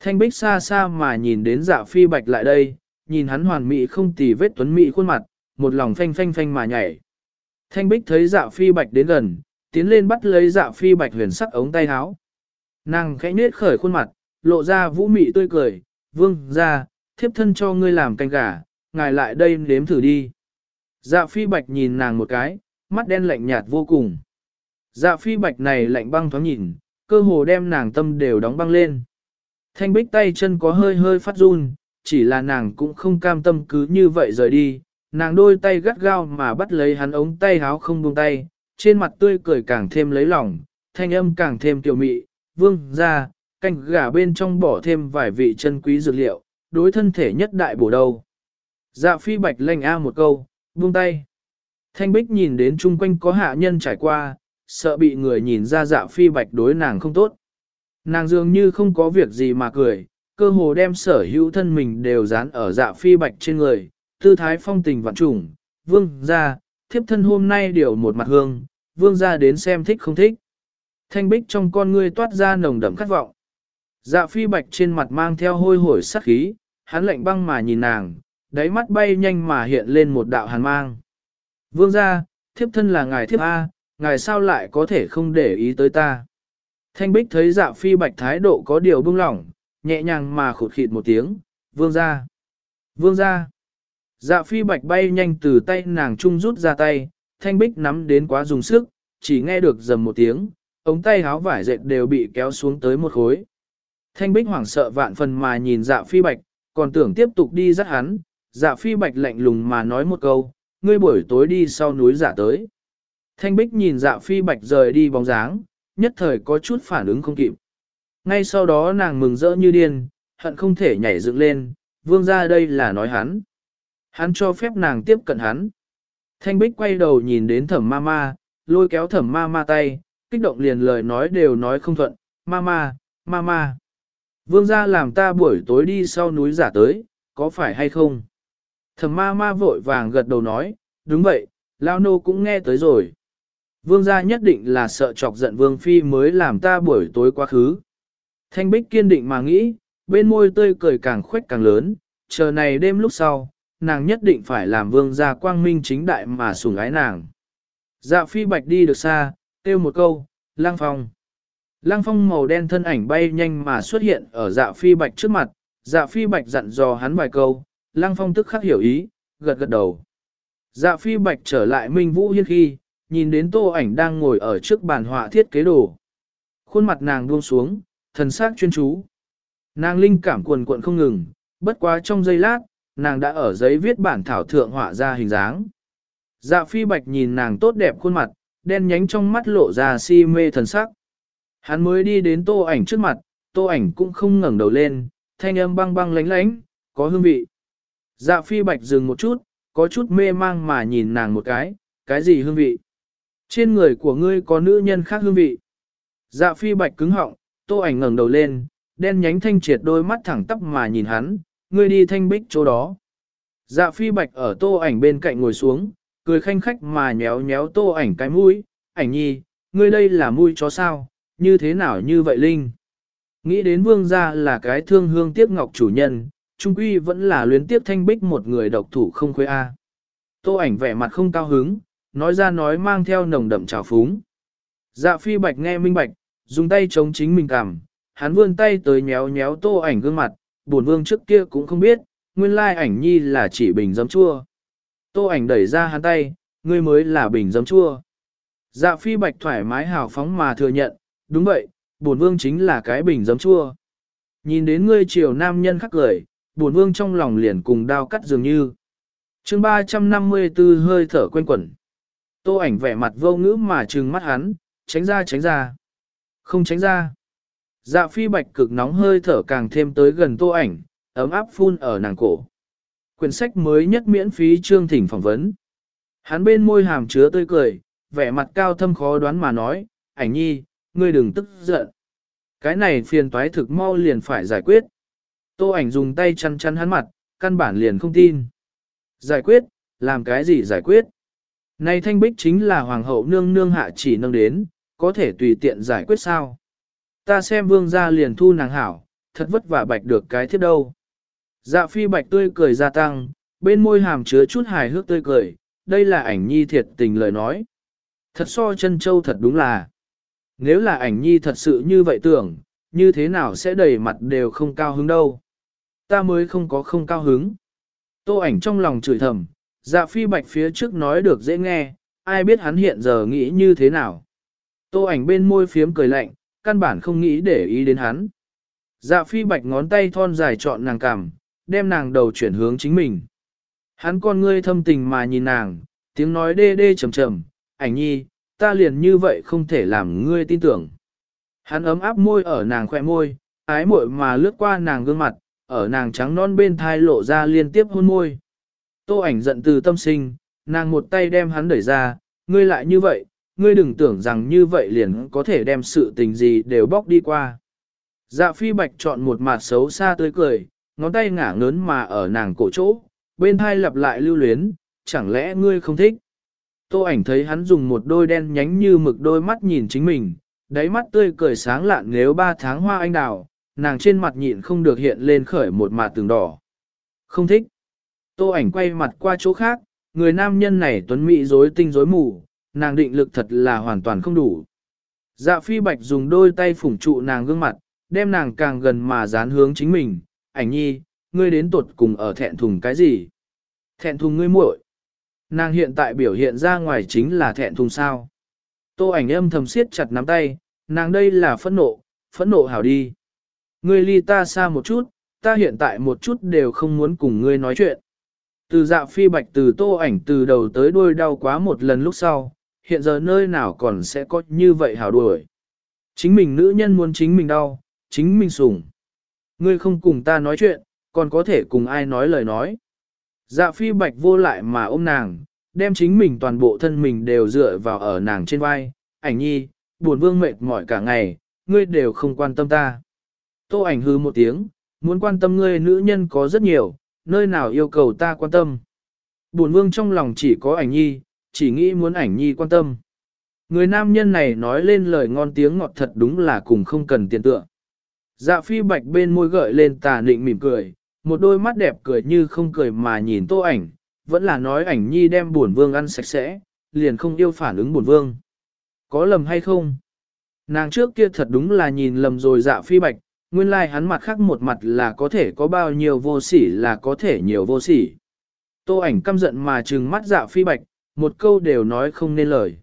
Thanh bích xa xa mà nhìn đến dạ phi bạch lại đây, nhìn hắn hoàn mỹ không tì vết tuấn mỹ khuôn mặt, một lòng phanh phanh phanh mà nhảy. Thanh bích thấy dạ phi bạch đến gần, tiến lên bắt lấy dạ phi bạch huyền sắc ống tay áo. Nàng khẽ nết khởi khuôn mặt, lộ ra vũ mị tươi cười, vương ra, thiếp thân cho ngươi làm canh gà, ngài lại đây nếm thử đi. Dạ phi bạch nhìn nàng một cái, mắt đen lạnh nhạt vô cùng. Dạ phi bạch này lạnh băng thoáng nhìn, cơ hồ đem nàng tâm đều đóng băng lên. Thanh bích tay chân có hơi hơi phát run, chỉ là nàng cũng không cam tâm cứ như vậy rời đi. Nàng đôi tay gắt gao mà bắt lấy hắn ống tay háo không buông tay, trên mặt tươi cười càng thêm lấy lòng, thanh âm càng thêm kiều mị, vương ra, canh gà bên trong bỏ thêm vài vị chân quý dược liệu, đối thân thể nhất đại bổ đầu. Dạ phi bạch lanh a một câu, buông tay. Thanh bích nhìn đến chung quanh có hạ nhân trải qua, sợ bị người nhìn ra dạ phi bạch đối nàng không tốt. Nàng dường như không có việc gì mà cười, cơ hồ đem sở hữu thân mình đều dán ở dạ phi bạch trên người, tư thái phong tình vạn trùng, vương ra, thiếp thân hôm nay điều một mặt hương, vương ra đến xem thích không thích. Thanh bích trong con ngươi toát ra nồng đậm khát vọng. Dạ phi bạch trên mặt mang theo hôi hổi sắc khí, hắn lạnh băng mà nhìn nàng, đáy mắt bay nhanh mà hiện lên một đạo hàn mang. Vương ra, thiếp thân là ngài thiếp A, ngài sao lại có thể không để ý tới ta. Thanh bích thấy dạ phi bạch thái độ có điều bưng lỏng, nhẹ nhàng mà khụt khịt một tiếng, vương ra. Vương ra. Dạ phi bạch bay nhanh từ tay nàng trung rút ra tay, thanh bích nắm đến quá dùng sức, chỉ nghe được dầm một tiếng, ống tay háo vải dệt đều bị kéo xuống tới một khối. Thanh bích hoảng sợ vạn phần mà nhìn dạ phi bạch, còn tưởng tiếp tục đi dắt hắn, dạ phi bạch lạnh lùng mà nói một câu, ngươi buổi tối đi sau núi giả tới. Thanh bích nhìn dạ phi bạch rời đi bóng dáng, nhất thời có chút phản ứng không kịp. Ngay sau đó nàng mừng rỡ như điên, hận không thể nhảy dựng lên, vương ra đây là nói hắn. Hắn cho phép nàng tiếp cận hắn. Thanh bích quay đầu nhìn đến thẩm ma ma, lôi kéo thẩm ma ma tay, kích động liền lời nói đều nói không thuận, ma ma, ma ma. Vương gia làm ta buổi tối đi sau núi giả tới, có phải hay không? Thẩm ma ma vội vàng gật đầu nói, đúng vậy, lao nô cũng nghe tới rồi. Vương gia nhất định là sợ chọc giận vương phi mới làm ta buổi tối quá khứ. Thanh bích kiên định mà nghĩ, bên môi tươi cười càng khuếch càng lớn, chờ này đêm lúc sau, nàng nhất định phải làm vương gia quang minh chính đại mà sủng ái nàng. Dạ phi bạch đi được xa, kêu một câu, lang phong. Lang phong màu đen thân ảnh bay nhanh mà xuất hiện ở dạ phi bạch trước mặt, dạ phi bạch dặn dò hắn vài câu, lang phong tức khắc hiểu ý, gật gật đầu. Dạ phi bạch trở lại Minh Vũ Hiên khi, nhìn đến tô ảnh đang ngồi ở trước bàn họa thiết kế đồ. Khuôn mặt nàng buông xuống, thần sắc chuyên chú. Nàng linh cảm cuồn cuộn không ngừng, bất quá trong giây lát, nàng đã ở giấy viết bản thảo thượng họa ra hình dáng. Dạ phi bạch nhìn nàng tốt đẹp khuôn mặt, đen nhánh trong mắt lộ ra si mê thần sắc. Hắn mới đi đến tô ảnh trước mặt, tô ảnh cũng không ngẩng đầu lên, thanh âm băng băng lánh lánh, có hương vị. Dạ phi bạch dừng một chút, có chút mê mang mà nhìn nàng một cái, cái gì hương vị? Trên người của ngươi có nữ nhân khác hương vị. Dạ phi bạch cứng họng, tô ảnh ngẩng đầu lên, đen nhánh thanh triệt đôi mắt thẳng tắp mà nhìn hắn, ngươi đi thanh bích chỗ đó. Dạ phi bạch ở tô ảnh bên cạnh ngồi xuống, cười khanh khách mà nhéo nhéo tô ảnh cái mũi, ảnh nhi, ngươi đây là mũi chó sao, như thế nào như vậy Linh? Nghĩ đến vương gia là cái thương hương tiếc ngọc chủ nhân, trung quy vẫn là luyến tiếc thanh bích một người độc thủ không khuê A. Tô ảnh vẻ mặt không cao hứng, nói ra nói mang theo nồng đậm trào phúng. Dạ phi bạch nghe minh bạch, dùng tay chống chính mình cảm, hắn vươn tay tới nhéo nhéo tô ảnh gương mặt, Bổn vương trước kia cũng không biết, nguyên lai ảnh nhi là chỉ bình giấm chua. Tô ảnh đẩy ra hắn tay, ngươi mới là bình giấm chua. Dạ phi bạch thoải mái hào phóng mà thừa nhận, đúng vậy, bổn vương chính là cái bình giấm chua. Nhìn đến ngươi triều nam nhân khắc cười, bổn vương trong lòng liền cùng đao cắt dường như. chương 354 hơi thở quen quẩn. Tô ảnh vẻ mặt vô ngữ mà trừng mắt hắn, tránh ra tránh ra. Không tránh ra. Dạ phi bạch cực nóng hơi thở càng thêm tới gần tô ảnh, ấm áp phun ở nàng cổ. Quyển sách mới nhất miễn phí chương thỉnh phỏng vấn. Hắn bên môi hàm chứa tươi cười, vẻ mặt cao thâm khó đoán mà nói, ảnh nhi, ngươi đừng tức giận. Cái này phiền toái thực mau liền phải giải quyết. Tô ảnh dùng tay chăn chăn hắn mặt, căn bản liền không tin. Giải quyết, làm cái gì giải quyết? Này thanh bích chính là hoàng hậu nương nương hạ chỉ nâng đến, có thể tùy tiện giải quyết sao? Ta xem vương gia liền thu nàng hảo, thật vất vả bạch được cái thiết đâu. Dạ phi bạch tươi cười gia tăng, bên môi hàm chứa chút hài hước tươi cười, đây là ảnh nhi thiệt tình lời nói. Thật so chân châu thật đúng là. Nếu là ảnh nhi thật sự như vậy tưởng, như thế nào sẽ đầy mặt đều không cao hứng đâu. Ta mới không có không cao hứng. Tô ảnh trong lòng chửi thầm, dạ phi bạch phía trước nói được dễ nghe, ai biết hắn hiện giờ nghĩ như thế nào. Tô ảnh bên môi phiếm cười lạnh, căn bản không nghĩ để ý đến hắn. Dạ phi bạch ngón tay thon dài chọn nàng cằm, đem nàng đầu chuyển hướng chính mình. Hắn con ngươi thâm tình mà nhìn nàng, tiếng nói đê đê trầm trầm, ảnh nhi, ta liền như vậy không thể làm ngươi tin tưởng. Hắn ấm áp môi ở nàng khoe môi, ái muội mà lướt qua nàng gương mặt, ở nàng trắng non bên thai lộ ra liên tiếp hôn môi. Tô ảnh giận từ tâm sinh, nàng một tay đem hắn đẩy ra, ngươi lại như vậy, ngươi đừng tưởng rằng như vậy liền có thể đem sự tình gì đều bóc đi qua. Dạ phi bạch chọn một mặt xấu xa tươi cười, ngón tay ngả ngớn mà ở nàng cổ chỗ, bên thai lặp lại lưu luyến, chẳng lẽ ngươi không thích. Tô ảnh thấy hắn dùng một đôi đen nhánh như mực đôi mắt nhìn chính mình, đáy mắt tươi cười sáng lạn nếu ba tháng hoa anh đào, nàng trên mặt nhịn không được hiện lên khởi một mặt tường đỏ. Không thích. Tô ảnh quay mặt qua chỗ khác, người nam nhân này tuấn mỹ rối tinh rối mù, nàng định lực thật là hoàn toàn không đủ. Dạ phi bạch dùng đôi tay phủng trụ nàng gương mặt, đem nàng càng gần mà dán hướng chính mình, ảnh nhi, ngươi đến tuột cùng ở thẹn thùng cái gì? Thẹn thùng ngươi muội. Nàng hiện tại biểu hiện ra ngoài chính là thẹn thùng sao. Tô ảnh âm thầm siết chặt nắm tay, nàng đây là phẫn nộ, phẫn nộ hảo đi. Ngươi ly ta xa một chút, ta hiện tại một chút đều không muốn cùng ngươi nói chuyện. Từ dạ phi bạch từ tô ảnh từ đầu tới đuôi đau quá một lần lúc sau, hiện giờ nơi nào còn sẽ có như vậy hào đuổi. Chính mình nữ nhân muốn chính mình đau, chính mình sủng. Ngươi không cùng ta nói chuyện, còn có thể cùng ai nói lời nói. Dạ phi bạch vô lại mà ôm nàng, đem chính mình toàn bộ thân mình đều dựa vào ở nàng trên vai. Ảnh nhi, buồn vương mệt mỏi cả ngày, ngươi đều không quan tâm ta. Tô ảnh hư một tiếng, muốn quan tâm ngươi nữ nhân có rất nhiều, nơi nào yêu cầu ta quan tâm. Buồn vương trong lòng chỉ có ảnh nhi, chỉ nghĩ muốn ảnh nhi quan tâm. Người nam nhân này nói lên lời ngon tiếng ngọt thật đúng là cùng không cần tiền tựa. Dạ phi bạch bên môi gợi lên tà nịnh mỉm cười, một đôi mắt đẹp cười như không cười mà nhìn tô ảnh, vẫn là nói ảnh nhi đem buồn vương ăn sạch sẽ, liền không yêu phản ứng buồn vương. Có lầm hay không? Nàng trước kia thật đúng là nhìn lầm rồi dạ phi bạch, nguyên lai like hắn mặt khác một mặt là có thể có bao nhiêu vô sỉ là có thể nhiều vô sỉ. Tô ảnh căm giận mà trừng mắt dạ phi bạch, một câu đều nói không nên lời.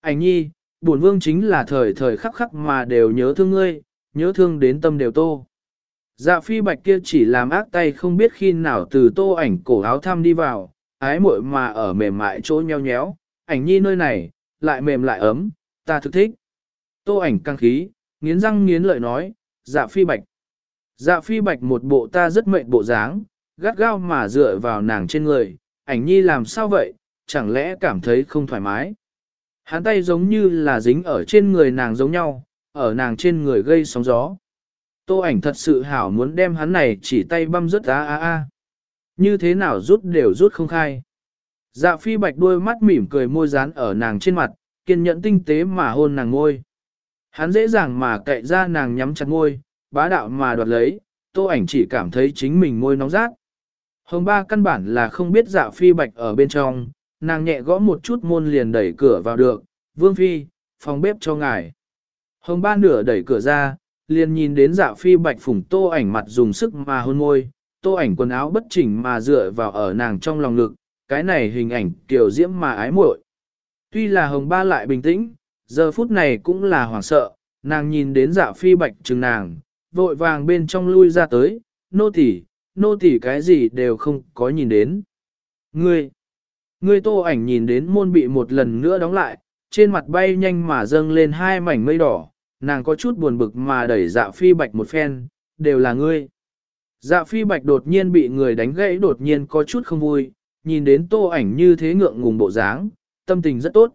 Ảnh nhi, buồn vương chính là thời thời khắc khắc mà đều nhớ thương ngươi, nhớ thương đến tâm đều tô. Dạ phi bạch kia chỉ làm ác tay không biết khi nào từ tô ảnh cổ áo thăm đi vào, ái muội mà ở mềm mại chỗ nheo nhéo, ảnh nhi nơi này, lại mềm lại ấm, ta thực thích. Tô ảnh căng khí, nghiến răng nghiến lợi nói, dạ phi bạch. Dạ phi bạch một bộ ta rất mệnh bộ dáng, gắt gao mà dựa vào nàng trên người, ảnh nhi làm sao vậy, chẳng lẽ cảm thấy không thoải mái. Hắn tay giống như là dính ở trên người nàng giống nhau, ở nàng trên người gây sóng gió. Tô ảnh thật sự hảo muốn đem hắn này chỉ tay băm rứt á á á. Như thế nào rút đều rút không khai. Dạ phi bạch đôi mắt mỉm cười môi dán ở nàng trên mặt, kiên nhẫn tinh tế mà hôn nàng ngôi. Hắn dễ dàng mà cậy ra nàng nhắm chặt ngôi, bá đạo mà đoạt lấy, tô ảnh chỉ cảm thấy chính mình môi nóng rát. Hồng ba căn bản là không biết dạ phi bạch ở bên trong, nàng nhẹ gõ một chút môn liền đẩy cửa vào được, vương phi, phòng bếp cho ngài. Hồng ba nửa đẩy cửa ra, liền nhìn đến dạ phi bạch phủng tô ảnh mặt dùng sức mà hôn môi, tô ảnh quần áo bất chỉnh mà dựa vào ở nàng trong lòng ngực, cái này hình ảnh tiểu diễm mà ái muội. Tuy là hồng ba lại bình tĩnh, giờ phút này cũng là hoảng sợ, nàng nhìn đến dạ phi bạch chừng nàng, vội vàng bên trong lui ra tới, nô tỳ, nô tỳ cái gì đều không có nhìn đến. Ngươi, ngươi tô ảnh nhìn đến môn bị một lần nữa đóng lại, trên mặt bay nhanh mà dâng lên hai mảnh mây đỏ, nàng có chút buồn bực mà đẩy dạ phi bạch một phen, đều là ngươi. Dạ phi bạch đột nhiên bị người đánh gãy đột nhiên có chút không vui, nhìn đến tô ảnh như thế ngượng ngùng bộ dáng, tâm tình rất tốt.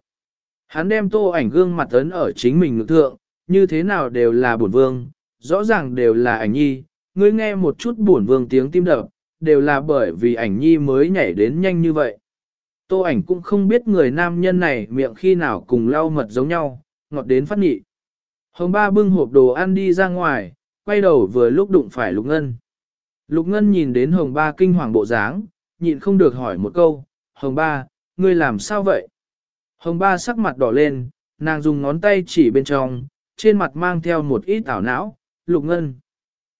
Hắn đem tô ảnh gương mặt ấn ở chính mình ngực thượng, như thế nào đều là bổn vương, rõ ràng đều là ảnh nhi, ngươi nghe một chút bổn vương tiếng tim đập, đều là bởi vì ảnh nhi mới nhảy đến nhanh như vậy. Tô ảnh cũng không biết người nam nhân này miệng khi nào cùng lau mật giống nhau, ngọt đến phát nhị. Hồng ba bưng hộp đồ ăn đi ra ngoài, quay đầu vừa lúc đụng phải Lục Ngân. Lục Ngân nhìn đến Hồng ba kinh hoàng bộ dáng, nhịn không được hỏi một câu, Hồng ba, ngươi làm sao vậy? Hồng ba sắc mặt đỏ lên, nàng dùng ngón tay chỉ bên trong, trên mặt mang theo một ít ảo não, Lục Ngân.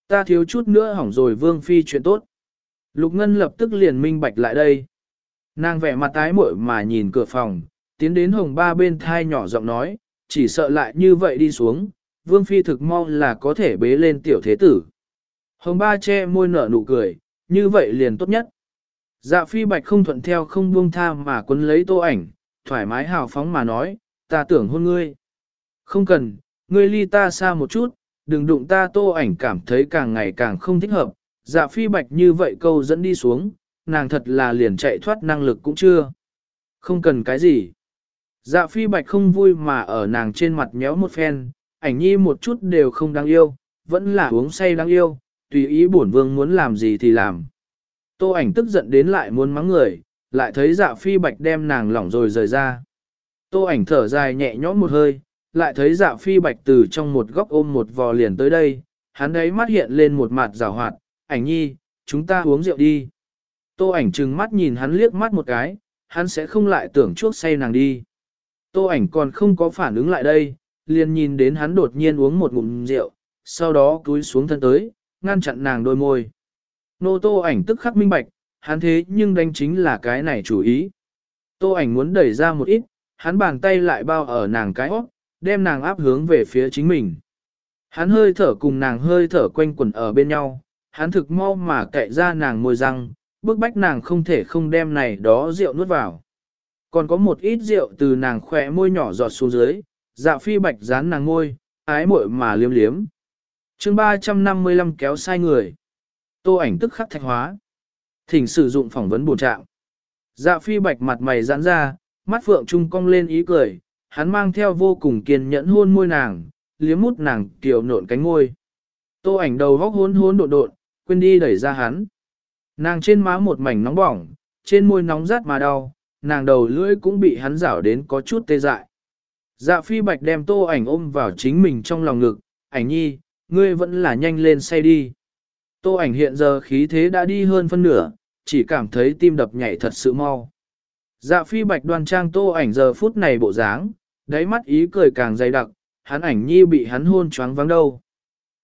Ta thiếu chút nữa hỏng rồi Vương Phi chuyện tốt. Lục Ngân lập tức liền minh bạch lại đây. Nàng vẻ mặt tái muội mà nhìn cửa phòng, tiến đến hồng ba bên thai nhỏ giọng nói, chỉ sợ lại như vậy đi xuống, Vương Phi thực mong là có thể bế lên tiểu thế tử. Hồng ba che môi nở nụ cười, như vậy liền tốt nhất. Dạ phi bạch không thuận theo không buông tha mà quấn lấy tô ảnh, thoải mái hào phóng mà nói, ta tưởng hôn ngươi. Không cần, ngươi ly ta xa một chút, đừng đụng ta tô ảnh cảm thấy càng ngày càng không thích hợp. Dạ phi bạch như vậy câu dẫn đi xuống, nàng thật là liền chạy thoát năng lực cũng chưa. Không cần cái gì. Dạ phi bạch không vui mà ở nàng trên mặt méo một phen, ảnh nhi một chút đều không đáng yêu, vẫn là uống say đáng yêu, tùy ý bổn vương muốn làm gì thì làm. Tô ảnh tức giận đến lại muốn mắng người, lại thấy dạ phi bạch đem nàng lỏng rồi rời ra. Tô ảnh thở dài nhẹ nhõm một hơi, lại thấy dạ phi bạch từ trong một góc ôm một vò liền tới đây, hắn đấy mắt hiện lên một mặt rào hoạt, ảnh nhi, chúng ta uống rượu đi. Tô ảnh trừng mắt nhìn hắn liếc mắt một cái, hắn sẽ không lại tưởng chuốc say nàng đi. Tô ảnh còn không có phản ứng lại đây, liền nhìn đến hắn đột nhiên uống một ngụm rượu, sau đó cúi xuống thân tới, ngăn chặn nàng đôi môi. Nô tô ảnh tức khắc minh bạch, hắn thế nhưng đánh chính là cái này chủ ý. Tô ảnh muốn đẩy ra một ít, hắn bàn tay lại bao ở nàng cái óc, đem nàng áp hướng về phía chính mình. Hắn hơi thở cùng nàng hơi thở quanh quẩn ở bên nhau, hắn thực mau mà kệ ra nàng môi răng, bức bách nàng không thể không đem này đó rượu nuốt vào. Còn có một ít rượu từ nàng khỏe môi nhỏ giọt xuống dưới, dạ phi bạch dán nàng môi, ái muội mà liếm liếm. chương 355 kéo sai người. Tô ảnh tức khắc thạch hóa. Thỉnh sử dụng phỏng vấn bổ trạng. Dạ phi bạch mặt mày giãn ra, mắt phượng trung cong lên ý cười, hắn mang theo vô cùng kiên nhẫn hôn môi nàng, liếm mút nàng kiều nộn cánh môi. Tô ảnh đầu góc hôn hôn độn độn, quên đi đẩy ra hắn. Nàng trên má một mảnh nóng bỏng, trên môi nóng rát mà đau, nàng đầu lưỡi cũng bị hắn rảo đến có chút tê dại. Dạ phi bạch đem tô ảnh ôm vào chính mình trong lòng ngực, ảnh nhi, ngươi vẫn là nhanh lên say đi. Tô ảnh hiện giờ khí thế đã đi hơn phân nửa, chỉ cảm thấy tim đập nhảy thật sự mau. Dạ phi bạch đoan trang tô ảnh giờ phút này bộ dáng, đáy mắt ý cười càng dày đặc, hắn ảnh nhi bị hắn hôn choáng vắng đâu.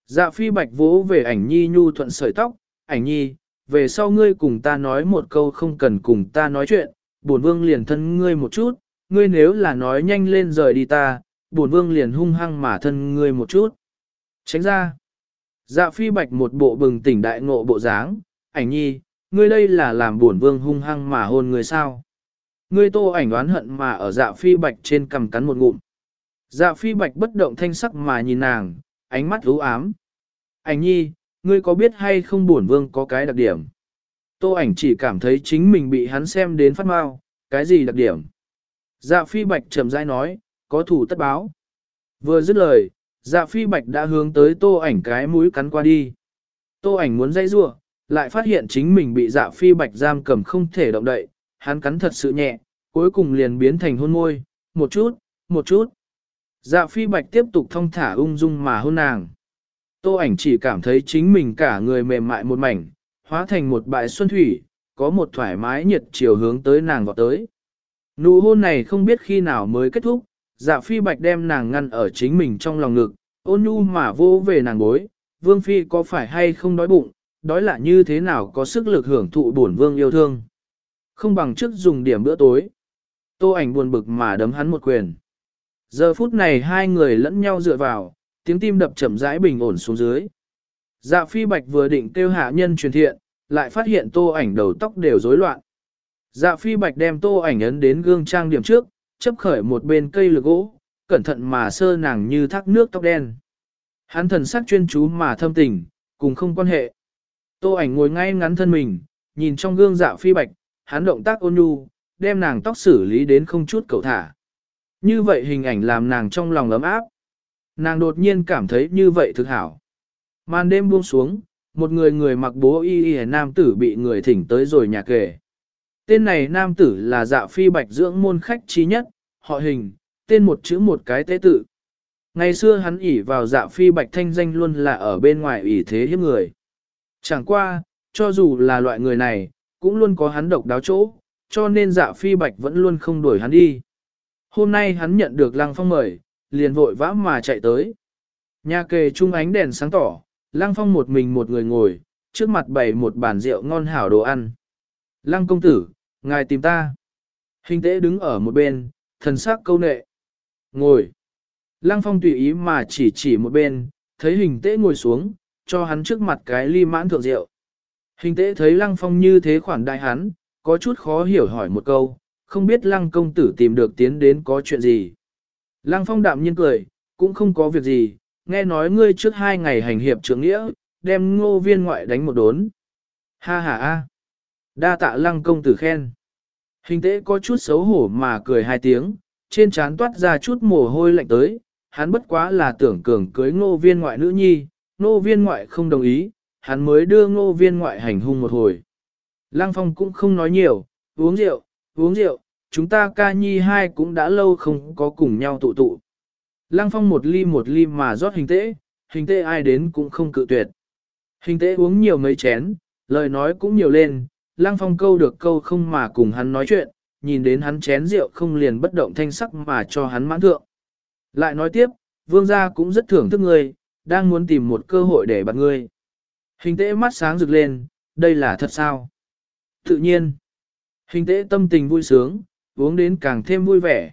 Dạ phi bạch vỗ về ảnh nhi nhu thuận sợi tóc, ảnh nhi, về sau ngươi cùng ta nói một câu không cần cùng ta nói chuyện, bổn vương liền thân ngươi một chút, ngươi nếu là nói nhanh lên rời đi ta, bổn vương liền hung hăng mà thân ngươi một chút. Tránh ra. Dạ phi bạch một bộ bừng tỉnh đại ngộ bộ dáng, ảnh nhi, ngươi đây là làm bổn vương hung hăng mà hôn người sao. Ngươi tô ảnh đoán hận mà ở dạ phi bạch trên cầm cắn một ngụm. Dạ phi bạch bất động thanh sắc mà nhìn nàng, ánh mắt u ám. Ảnh nhi, ngươi có biết hay không bổn vương có cái đặc điểm? Tô ảnh chỉ cảm thấy chính mình bị hắn xem đến phát mau, cái gì đặc điểm? Dạ phi bạch trầm rãi nói, có thủ tất báo. Vừa dứt lời, dạ phi bạch đã hướng tới tô ảnh cái mũi cắn qua đi. Tô ảnh muốn dây rua, lại phát hiện chính mình bị dạ phi bạch giam cầm không thể động đậy, hắn cắn thật sự nhẹ, cuối cùng liền biến thành hôn môi, một chút, một chút. Dạ phi bạch tiếp tục thong thả ung dung mà hôn nàng. Tô ảnh chỉ cảm thấy chính mình cả người mềm mại một mảnh, hóa thành một bãi xuân thủy, có một thoải mái nhiệt chiều hướng tới nàng vọt tới. Nụ hôn này không biết khi nào mới kết thúc, dạ phi bạch đem nàng ngăn ở chính mình trong lòng ngực, ôn nhu mà vô về nàng bối, vương phi có phải hay không đói bụng, đói là như thế nào có sức lực hưởng thụ bổn vương yêu thương. Không bằng trước dùng điểm bữa tối. Tô ảnh buồn bực mà đấm hắn một quyền. Giờ phút này hai người lẫn nhau dựa vào, tiếng tim đập chậm rãi bình ổn xuống dưới. Dạ phi bạch vừa định kêu hạ nhân truyền thiện, lại phát hiện tô ảnh đầu tóc đều rối loạn. Dạ phi bạch đem tô ảnh ấn đến gương trang điểm trước, chấp khởi một bên cây lược gỗ, cẩn thận mà sơ nàng như thác nước tóc đen. Hắn thần sắc chuyên chú mà thâm tình, cùng không quan hệ. Tô ảnh ngồi ngay ngắn thân mình, nhìn trong gương dạ phi bạch, hắn động tác ôn nhu, đem nàng tóc xử lý đến không chút cầu thả. Như vậy hình ảnh làm nàng trong lòng ấm áp. Nàng đột nhiên cảm thấy như vậy thực hảo. Màn đêm buông xuống, một người người mặc bố y y nam tử bị người thỉnh tới rồi nhà kề. Tên này nam tử là dạ phi bạch dưỡng môn khách trí nhất, họ hình, tên một chữ một cái tế tự. Ngày xưa hắn ỉ vào dạ phi bạch thanh danh luôn là ở bên ngoài ỉ thế hiếp người. Chẳng qua, cho dù là loại người này, cũng luôn có hắn độc đáo chỗ, cho nên dạ phi bạch vẫn luôn không đuổi hắn đi. Hôm nay hắn nhận được lăng phong mời, liền vội vã mà chạy tới. Nhà kề chung ánh đèn sáng tỏ, lăng phong một mình một người ngồi, trước mặt bày một bàn rượu ngon hảo đồ ăn. Lăng công tử, ngài tìm ta. Hình tế đứng ở một bên, thần sắc câu nệ. Ngồi. Lăng phong tùy ý mà chỉ chỉ một bên, thấy hình tế ngồi xuống, cho hắn trước mặt cái ly mãn thượng rượu. Hình tế thấy lăng phong như thế khoản đại hắn, có chút khó hiểu hỏi một câu, không biết lăng công tử tìm được tiến đến có chuyện gì. Lăng phong đạm nhiên cười, cũng không có việc gì, nghe nói ngươi trước hai ngày hành hiệp trưởng nghĩa, đem ngô viên ngoại đánh một đốn. Ha ha ha. Đa tạ lăng công tử khen. Hình tế có chút xấu hổ mà cười hai tiếng, trên trán toát ra chút mồ hôi lạnh tới, hắn bất quá là tưởng cường cưới ngô viên ngoại nữ nhi, ngô viên ngoại không đồng ý, hắn mới đưa ngô viên ngoại hành hung một hồi. Lăng phong cũng không nói nhiều, uống rượu, uống rượu, chúng ta ca nhi hai cũng đã lâu không có cùng nhau tụ tụ. Lăng phong một ly một ly mà rót hình tễ, hình tễ ai đến cũng không cự tuyệt. Hình tễ uống nhiều mấy chén, lời nói cũng nhiều lên, lăng phong câu được câu không mà cùng hắn nói chuyện, nhìn đến hắn chén rượu không liền bất động thanh sắc mà cho hắn mãn thượng. Lại nói tiếp, vương gia cũng rất thưởng thức ngươi, đang muốn tìm một cơ hội để bật ngươi. Hình tễ mắt sáng rực lên, đây là thật sao? Tự nhiên, hình tễ tâm tình vui sướng, uống đến càng thêm vui vẻ.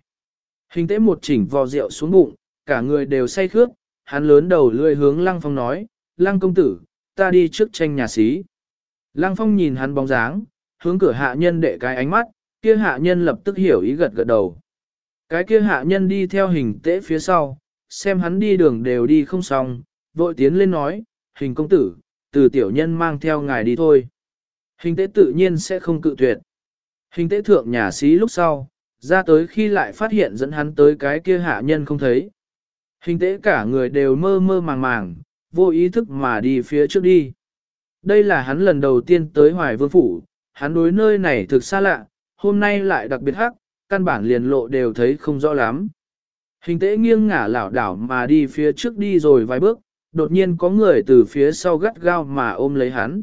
Hình tế một chỉnh vò rượu xuống bụng, cả người đều say khướt, hắn lớn đầu lươi hướng lăng phong nói, lăng công tử, ta đi trước tranh nhà xí. Lăng phong nhìn hắn bóng dáng, hướng cửa hạ nhân đệ cái ánh mắt, kia hạ nhân lập tức hiểu ý gật gật đầu. Cái kia hạ nhân đi theo hình tế phía sau, xem hắn đi đường đều đi không xong, vội tiến lên nói, hình công tử, từ tiểu nhân mang theo ngài đi thôi. Hình tế tự nhiên sẽ không cự tuyệt. Hình tế thượng nhà sĩ lúc sau, ra tới khi lại phát hiện dẫn hắn tới cái kia hạ nhân không thấy. Hình tế cả người đều mơ mơ màng màng, vô ý thức mà đi phía trước đi. Đây là hắn lần đầu tiên tới Hoài Vương Phủ, hắn đối nơi này thực xa lạ, hôm nay lại đặc biệt hắc, căn bản liền lộ đều thấy không rõ lắm. Hình tế nghiêng ngả lảo đảo mà đi phía trước đi rồi vài bước, đột nhiên có người từ phía sau gắt gao mà ôm lấy hắn.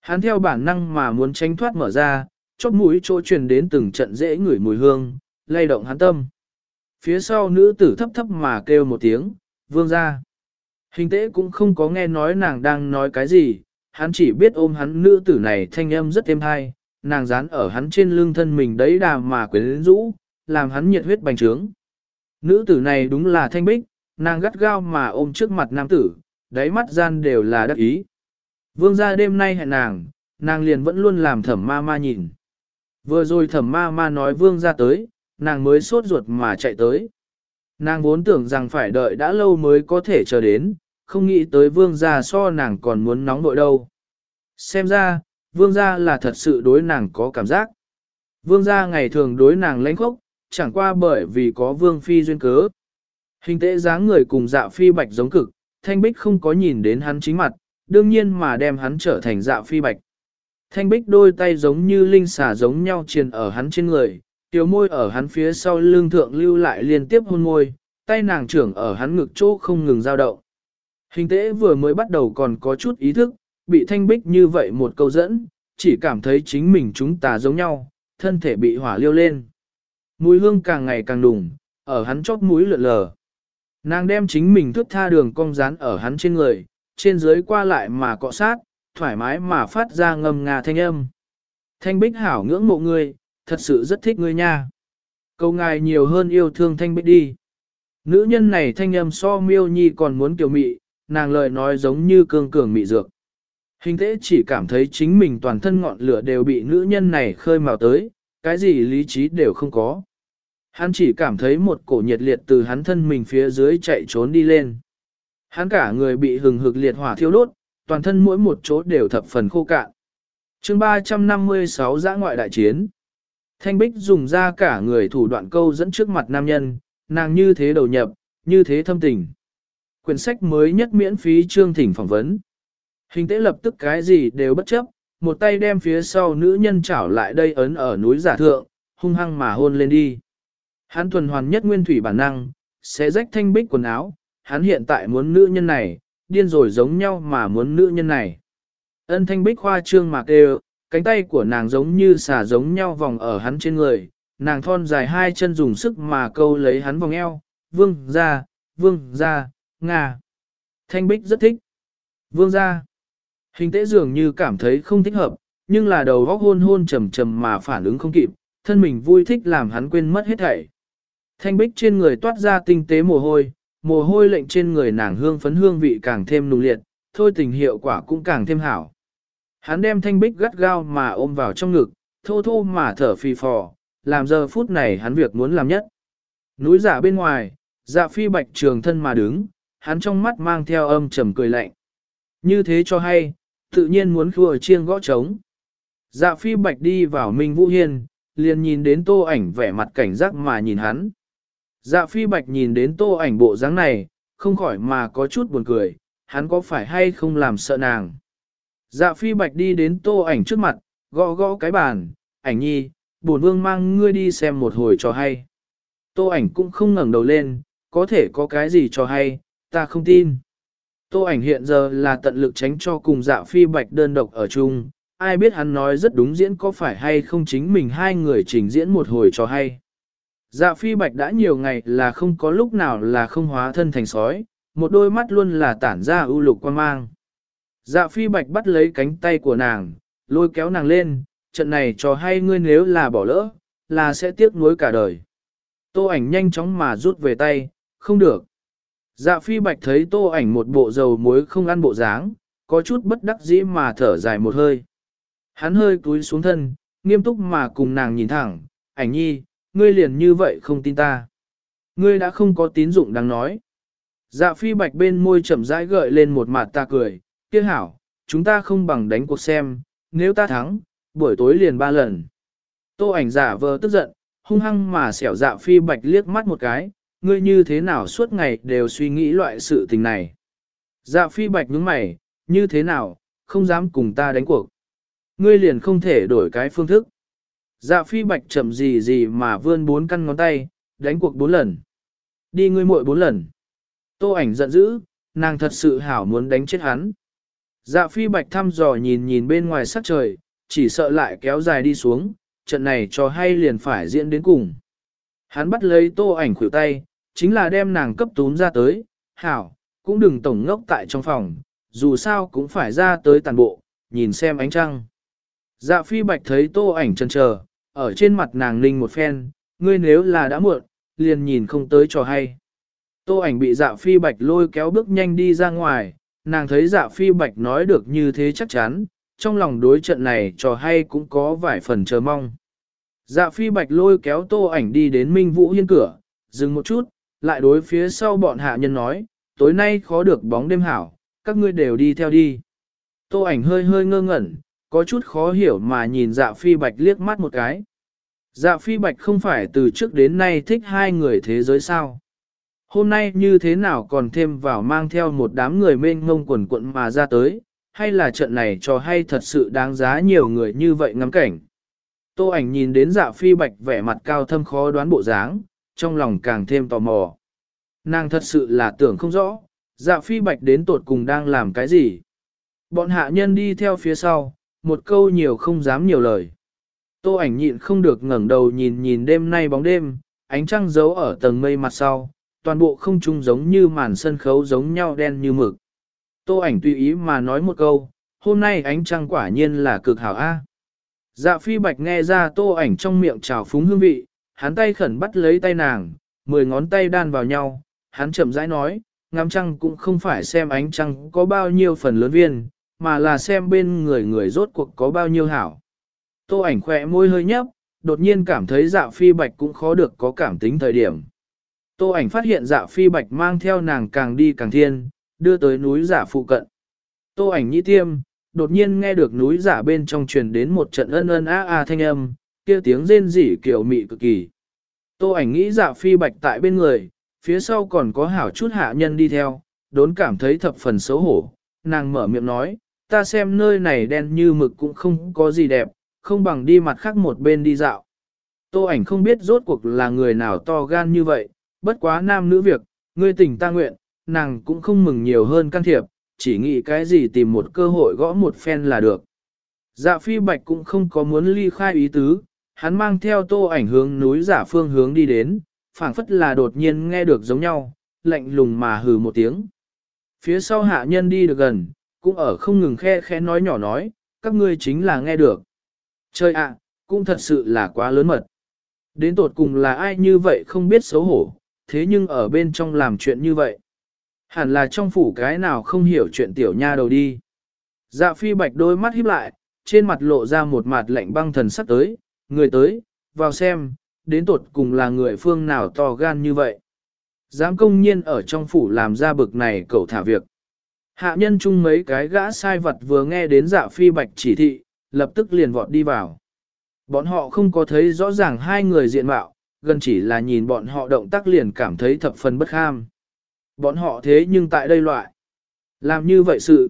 Hắn theo bản năng mà muốn tránh thoát mở ra, chóp mũi chỗ truyền đến từng trận dễ ngửi mùi hương, lay động hắn tâm. Phía sau nữ tử thấp thấp mà kêu một tiếng, vương ra. Hình tế cũng không có nghe nói nàng đang nói cái gì, hắn chỉ biết ôm hắn nữ tử này thanh âm rất êm hay, nàng dán ở hắn trên lưng thân mình đấy đà mà quyến rũ, làm hắn nhiệt huyết bành trướng. Nữ tử này đúng là thanh bích, nàng gắt gao mà ôm trước mặt nam tử, đáy mắt gian đều là đắc ý. Vương gia đêm nay hẹn nàng, nàng liền vẫn luôn làm thẩm ma ma nhìn. Vừa rồi thẩm ma ma nói vương gia tới, nàng mới sốt ruột mà chạy tới. Nàng vốn tưởng rằng phải đợi đã lâu mới có thể chờ đến, không nghĩ tới vương gia so nàng còn muốn nóng nội đâu. Xem ra, vương gia là thật sự đối nàng có cảm giác. Vương gia ngày thường đối nàng lãnh khốc, chẳng qua bởi vì có vương phi duyên cớ. Hình tệ dáng người cùng dạ phi bạch giống cực, thanh bích không có nhìn đến hắn chính mặt, đương nhiên mà đem hắn trở thành dạ phi bạch. Thanh bích đôi tay giống như linh xà giống nhau triền ở hắn trên người, tiểu môi ở hắn phía sau lưng thượng lưu lại liên tiếp hôn môi, tay nàng trưởng ở hắn ngực chỗ không ngừng dao động. Hình tế vừa mới bắt đầu còn có chút ý thức, bị thanh bích như vậy một câu dẫn, chỉ cảm thấy chính mình chúng ta giống nhau, thân thể bị hỏa liêu lên. Mùi hương càng ngày càng đùng, ở hắn chót mũi lượn lờ. Nàng đem chính mình thước tha đường cong rán ở hắn trên người, trên dưới qua lại mà cọ sát, thoải mái mà phát ra ngầm ngà thanh âm. Thanh Bích hảo ngưỡng mộ ngươi, thật sự rất thích ngươi nha. Câu ngài nhiều hơn yêu thương Thanh Bích đi. Nữ nhân này thanh âm so miêu nhi còn muốn kiểu mị, nàng lời nói giống như cương cường mị dược. Hình thế chỉ cảm thấy chính mình toàn thân ngọn lửa đều bị nữ nhân này khơi mào tới, cái gì lý trí đều không có. Hắn chỉ cảm thấy một cổ nhiệt liệt từ hắn thân mình phía dưới chạy trốn đi lên. Hắn cả người bị hừng hực liệt hỏa thiêu đốt, toàn thân mỗi một chỗ đều thập phần khô cạn. chương 356 giã ngoại đại chiến. Thanh Bích dùng ra cả người thủ đoạn câu dẫn trước mặt nam nhân, nàng như thế đầu nhập, như thế thâm tình. Quyển sách mới nhất miễn phí chương thỉnh phỏng vấn. Hình tế lập tức cái gì đều bất chấp, một tay đem phía sau nữ nhân chảo lại đây ấn ở núi giả thượng, hung hăng mà hôn lên đi. Hắn thuần hoàn nhất nguyên thủy bản năng, sẽ rách thanh bích quần áo, hắn hiện tại muốn nữ nhân này, điên rồi giống nhau mà muốn nữ nhân này. Ân thanh bích khoa trương mà kêu, cánh tay của nàng giống như xà giống nhau vòng ở hắn trên người, nàng thon dài hai chân dùng sức mà câu lấy hắn vòng eo, vương ra, vương ra, ngà. Thanh bích rất thích. Vương ra. Hình tế dường như cảm thấy không thích hợp, nhưng là đầu góc hôn hôn trầm trầm mà phản ứng không kịp, thân mình vui thích làm hắn quên mất hết thảy. Thanh bích trên người toát ra tinh tế mồ hôi, mồ hôi lệnh trên người nàng hương phấn hương vị càng thêm nùng liệt, thôi tình hiệu quả cũng càng thêm hảo. Hắn đem thanh bích gắt gao mà ôm vào trong ngực, thô thô mà thở phì phò, làm giờ phút này hắn việc muốn làm nhất. Núi giả bên ngoài, dạ phi bạch trường thân mà đứng, hắn trong mắt mang theo âm trầm cười lạnh. Như thế cho hay, tự nhiên muốn khua chiêng gõ trống. Dạ phi bạch đi vào Minh Vũ Hiên, liền nhìn đến tô ảnh vẻ mặt cảnh giác mà nhìn hắn. Dạ phi bạch nhìn đến tô ảnh bộ dáng này, không khỏi mà có chút buồn cười, hắn có phải hay không làm sợ nàng. Dạ phi bạch đi đến tô ảnh trước mặt, gõ gõ cái bàn, ảnh nhi, bổn vương mang ngươi đi xem một hồi cho hay. Tô ảnh cũng không ngẩng đầu lên, có thể có cái gì cho hay, ta không tin. Tô ảnh hiện giờ là tận lực tránh cho cùng dạ phi bạch đơn độc ở chung, ai biết hắn nói rất đúng diễn có phải hay không chính mình hai người trình diễn một hồi cho hay. Dạ phi bạch đã nhiều ngày là không có lúc nào là không hóa thân thành sói, một đôi mắt luôn là tản ra ưu lục quan mang. Dạ phi bạch bắt lấy cánh tay của nàng, lôi kéo nàng lên, trận này cho hay ngươi nếu là bỏ lỡ, là sẽ tiếc nuối cả đời. Tô ảnh nhanh chóng mà rút về tay, không được. Dạ phi bạch thấy tô ảnh một bộ dầu muối không ăn bộ dáng, có chút bất đắc dĩ mà thở dài một hơi. Hắn hơi cúi xuống thân, nghiêm túc mà cùng nàng nhìn thẳng, ảnh nhi, ngươi liền như vậy không tin ta. Ngươi đã không có tín dụng đáng nói. Dạ phi bạch bên môi chậm rãi gợi lên một mặt ta cười, kia hảo, chúng ta không bằng đánh cuộc xem, nếu ta thắng, buổi tối liền ba lần. Tô ảnh giả vờ tức giận, hung hăng mà xẻo dạ phi bạch liếc mắt một cái, ngươi như thế nào suốt ngày đều suy nghĩ loại sự tình này. Dạ phi bạch nhướng mày, như thế nào, không dám cùng ta đánh cuộc. Ngươi liền không thể đổi cái phương thức. Dạ phi bạch chậm gì gì mà vươn bốn căn ngón tay, đánh cuộc bốn lần. Đi ngươi muội bốn lần. Tô ảnh giận dữ, nàng thật sự hảo muốn đánh chết hắn. Dạ phi bạch thăm dò nhìn nhìn bên ngoài sắc trời, chỉ sợ lại kéo dài đi xuống, trận này cho hay liền phải diễn đến cùng. Hắn bắt lấy tô ảnh khuỷu tay, chính là đem nàng cấp tún ra tới, hảo, cũng đừng tổng ngốc tại trong phòng, dù sao cũng phải ra tới tàn bộ, nhìn xem ánh trăng. Dạ phi bạch thấy tô ảnh chân chờ, ở trên mặt nàng ninh một phen, ngươi nếu là đã muộn, liền nhìn không tới trò hay. Tô ảnh bị dạ phi bạch lôi kéo bước nhanh đi ra ngoài, nàng thấy dạ phi bạch nói được như thế chắc chắn, trong lòng đối trận này trò hay cũng có vài phần chờ mong. Dạ phi bạch lôi kéo tô ảnh đi đến Minh Vũ Hiên cửa, dừng một chút, lại đối phía sau bọn hạ nhân nói, tối nay khó được bóng đêm hảo, các ngươi đều đi theo đi. Tô ảnh hơi hơi ngơ ngẩn, có chút khó hiểu mà nhìn dạ phi bạch liếc mắt một cái. Dạ phi bạch không phải từ trước đến nay thích hai người thế giới sao. Hôm nay như thế nào còn thêm vào mang theo một đám người mênh ngông quần quận mà ra tới, hay là trận này cho hay thật sự đáng giá nhiều người như vậy ngắm cảnh. Tô ảnh nhìn đến dạ phi bạch vẻ mặt cao thâm khó đoán bộ dáng, trong lòng càng thêm tò mò. Nàng thật sự là tưởng không rõ, dạ phi bạch đến tột cùng đang làm cái gì. Bọn hạ nhân đi theo phía sau, một câu nhiều không dám nhiều lời. Tô ảnh nhịn không được ngẩng đầu nhìn nhìn đêm nay bóng đêm, ánh trăng giấu ở tầng mây mặt sau, toàn bộ không trung giống như màn sân khấu giống nhau đen như mực. Tô ảnh tùy ý mà nói một câu, hôm nay ánh trăng quả nhiên là cực hảo a. Dạ phi bạch nghe ra tô ảnh trong miệng trào phúng hương vị, hắn tay khẩn bắt lấy tay nàng, mười ngón tay đan vào nhau, hắn chậm rãi nói, ngắm trăng cũng không phải xem ánh trăng có bao nhiêu phần lớn viên, mà là xem bên người người rốt cuộc có bao nhiêu hảo. Tô ảnh khỏe môi hơi nhấp, đột nhiên cảm thấy dạ phi bạch cũng khó được có cảm tính thời điểm. Tô ảnh phát hiện dạ phi bạch mang theo nàng càng đi càng thiên, đưa tới núi giả phụ cận. Tô ảnh nhĩ tiêm, đột nhiên nghe được núi giả bên trong truyền đến một trận ân ân a a thanh âm, kia tiếng rên rỉ kiểu mị cực kỳ. Tô ảnh nghĩ dạ phi bạch tại bên người, phía sau còn có hảo chút hạ nhân đi theo, đốn cảm thấy thập phần xấu hổ, nàng mở miệng nói, ta xem nơi này đen như mực cũng không có gì đẹp, không bằng đi mặt khác một bên đi dạo. Tô ảnh không biết rốt cuộc là người nào to gan như vậy, bất quá nam nữ việc, ngươi tình ta nguyện, nàng cũng không mừng nhiều hơn can thiệp, chỉ nghĩ cái gì tìm một cơ hội gõ một phen là được. Dạ phi bạch cũng không có muốn ly khai ý tứ, hắn mang theo tô ảnh hướng núi giả phương hướng đi đến, phảng phất là đột nhiên nghe được giống nhau, lạnh lùng mà hừ một tiếng. Phía sau hạ nhân đi được gần, cũng ở không ngừng khe khẽ nói nhỏ nói, các ngươi chính là nghe được. Chơi ạ, cũng thật sự là quá lớn mật. Đến tột cùng là ai như vậy không biết xấu hổ, thế nhưng ở bên trong làm chuyện như vậy. Hẳn là trong phủ cái nào không hiểu chuyện tiểu nha đầu đi. Dạ phi bạch đôi mắt híp lại, trên mặt lộ ra một mặt lạnh băng thần sắc tới, người tới, vào xem, đến tột cùng là người phương nào to gan như vậy. Dám công nhiên ở trong phủ làm ra bực này cậu thả việc. Hạ nhân chung mấy cái gã sai vật vừa nghe đến dạ phi bạch chỉ thị, lập tức liền vọt đi vào. Bọn họ không có thấy rõ ràng hai người diện mạo, gần chỉ là nhìn bọn họ động tác liền cảm thấy thập phần bất kham. Bọn họ thế nhưng tại đây loại. Làm như vậy sự.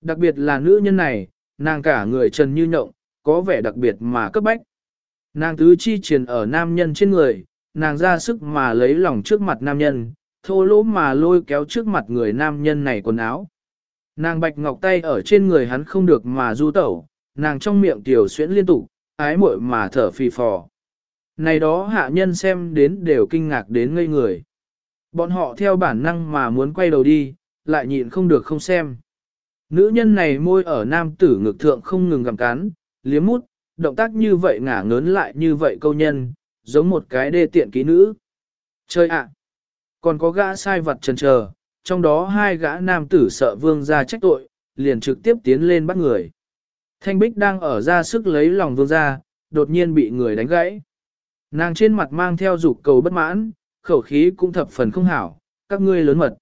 Đặc biệt là nữ nhân này, nàng cả người trần như nhộng, có vẻ đặc biệt mà cấp bách. Nàng tứ chi truyền ở nam nhân trên người, nàng ra sức mà lấy lòng trước mặt nam nhân, thô lỗ mà lôi kéo trước mặt người nam nhân này quần áo. Nàng bạch ngọc tay ở trên người hắn không được mà du tẩu, nàng trong miệng tiểu xuyễn liên tục, ái muội mà thở phì phò. Này đó hạ nhân xem đến đều kinh ngạc đến ngây người. Bọn họ theo bản năng mà muốn quay đầu đi, lại nhịn không được không xem. Nữ nhân này môi ở nam tử ngực thượng không ngừng gặm cắn, liếm mút, động tác như vậy ngả ngớn lại như vậy câu nhân, giống một cái đê tiện ký nữ. Chơi ạ! Còn có gã sai vật trần chờ, trong đó hai gã nam tử sợ vương ra trách tội, liền trực tiếp tiến lên bắt người. Thanh Bích đang ở ra sức lấy lòng vương ra, đột nhiên bị người đánh gãy. Nàng trên mặt mang theo dục cầu bất mãn, khẩu khí cũng thập phần không hảo, các ngươi lớn mật.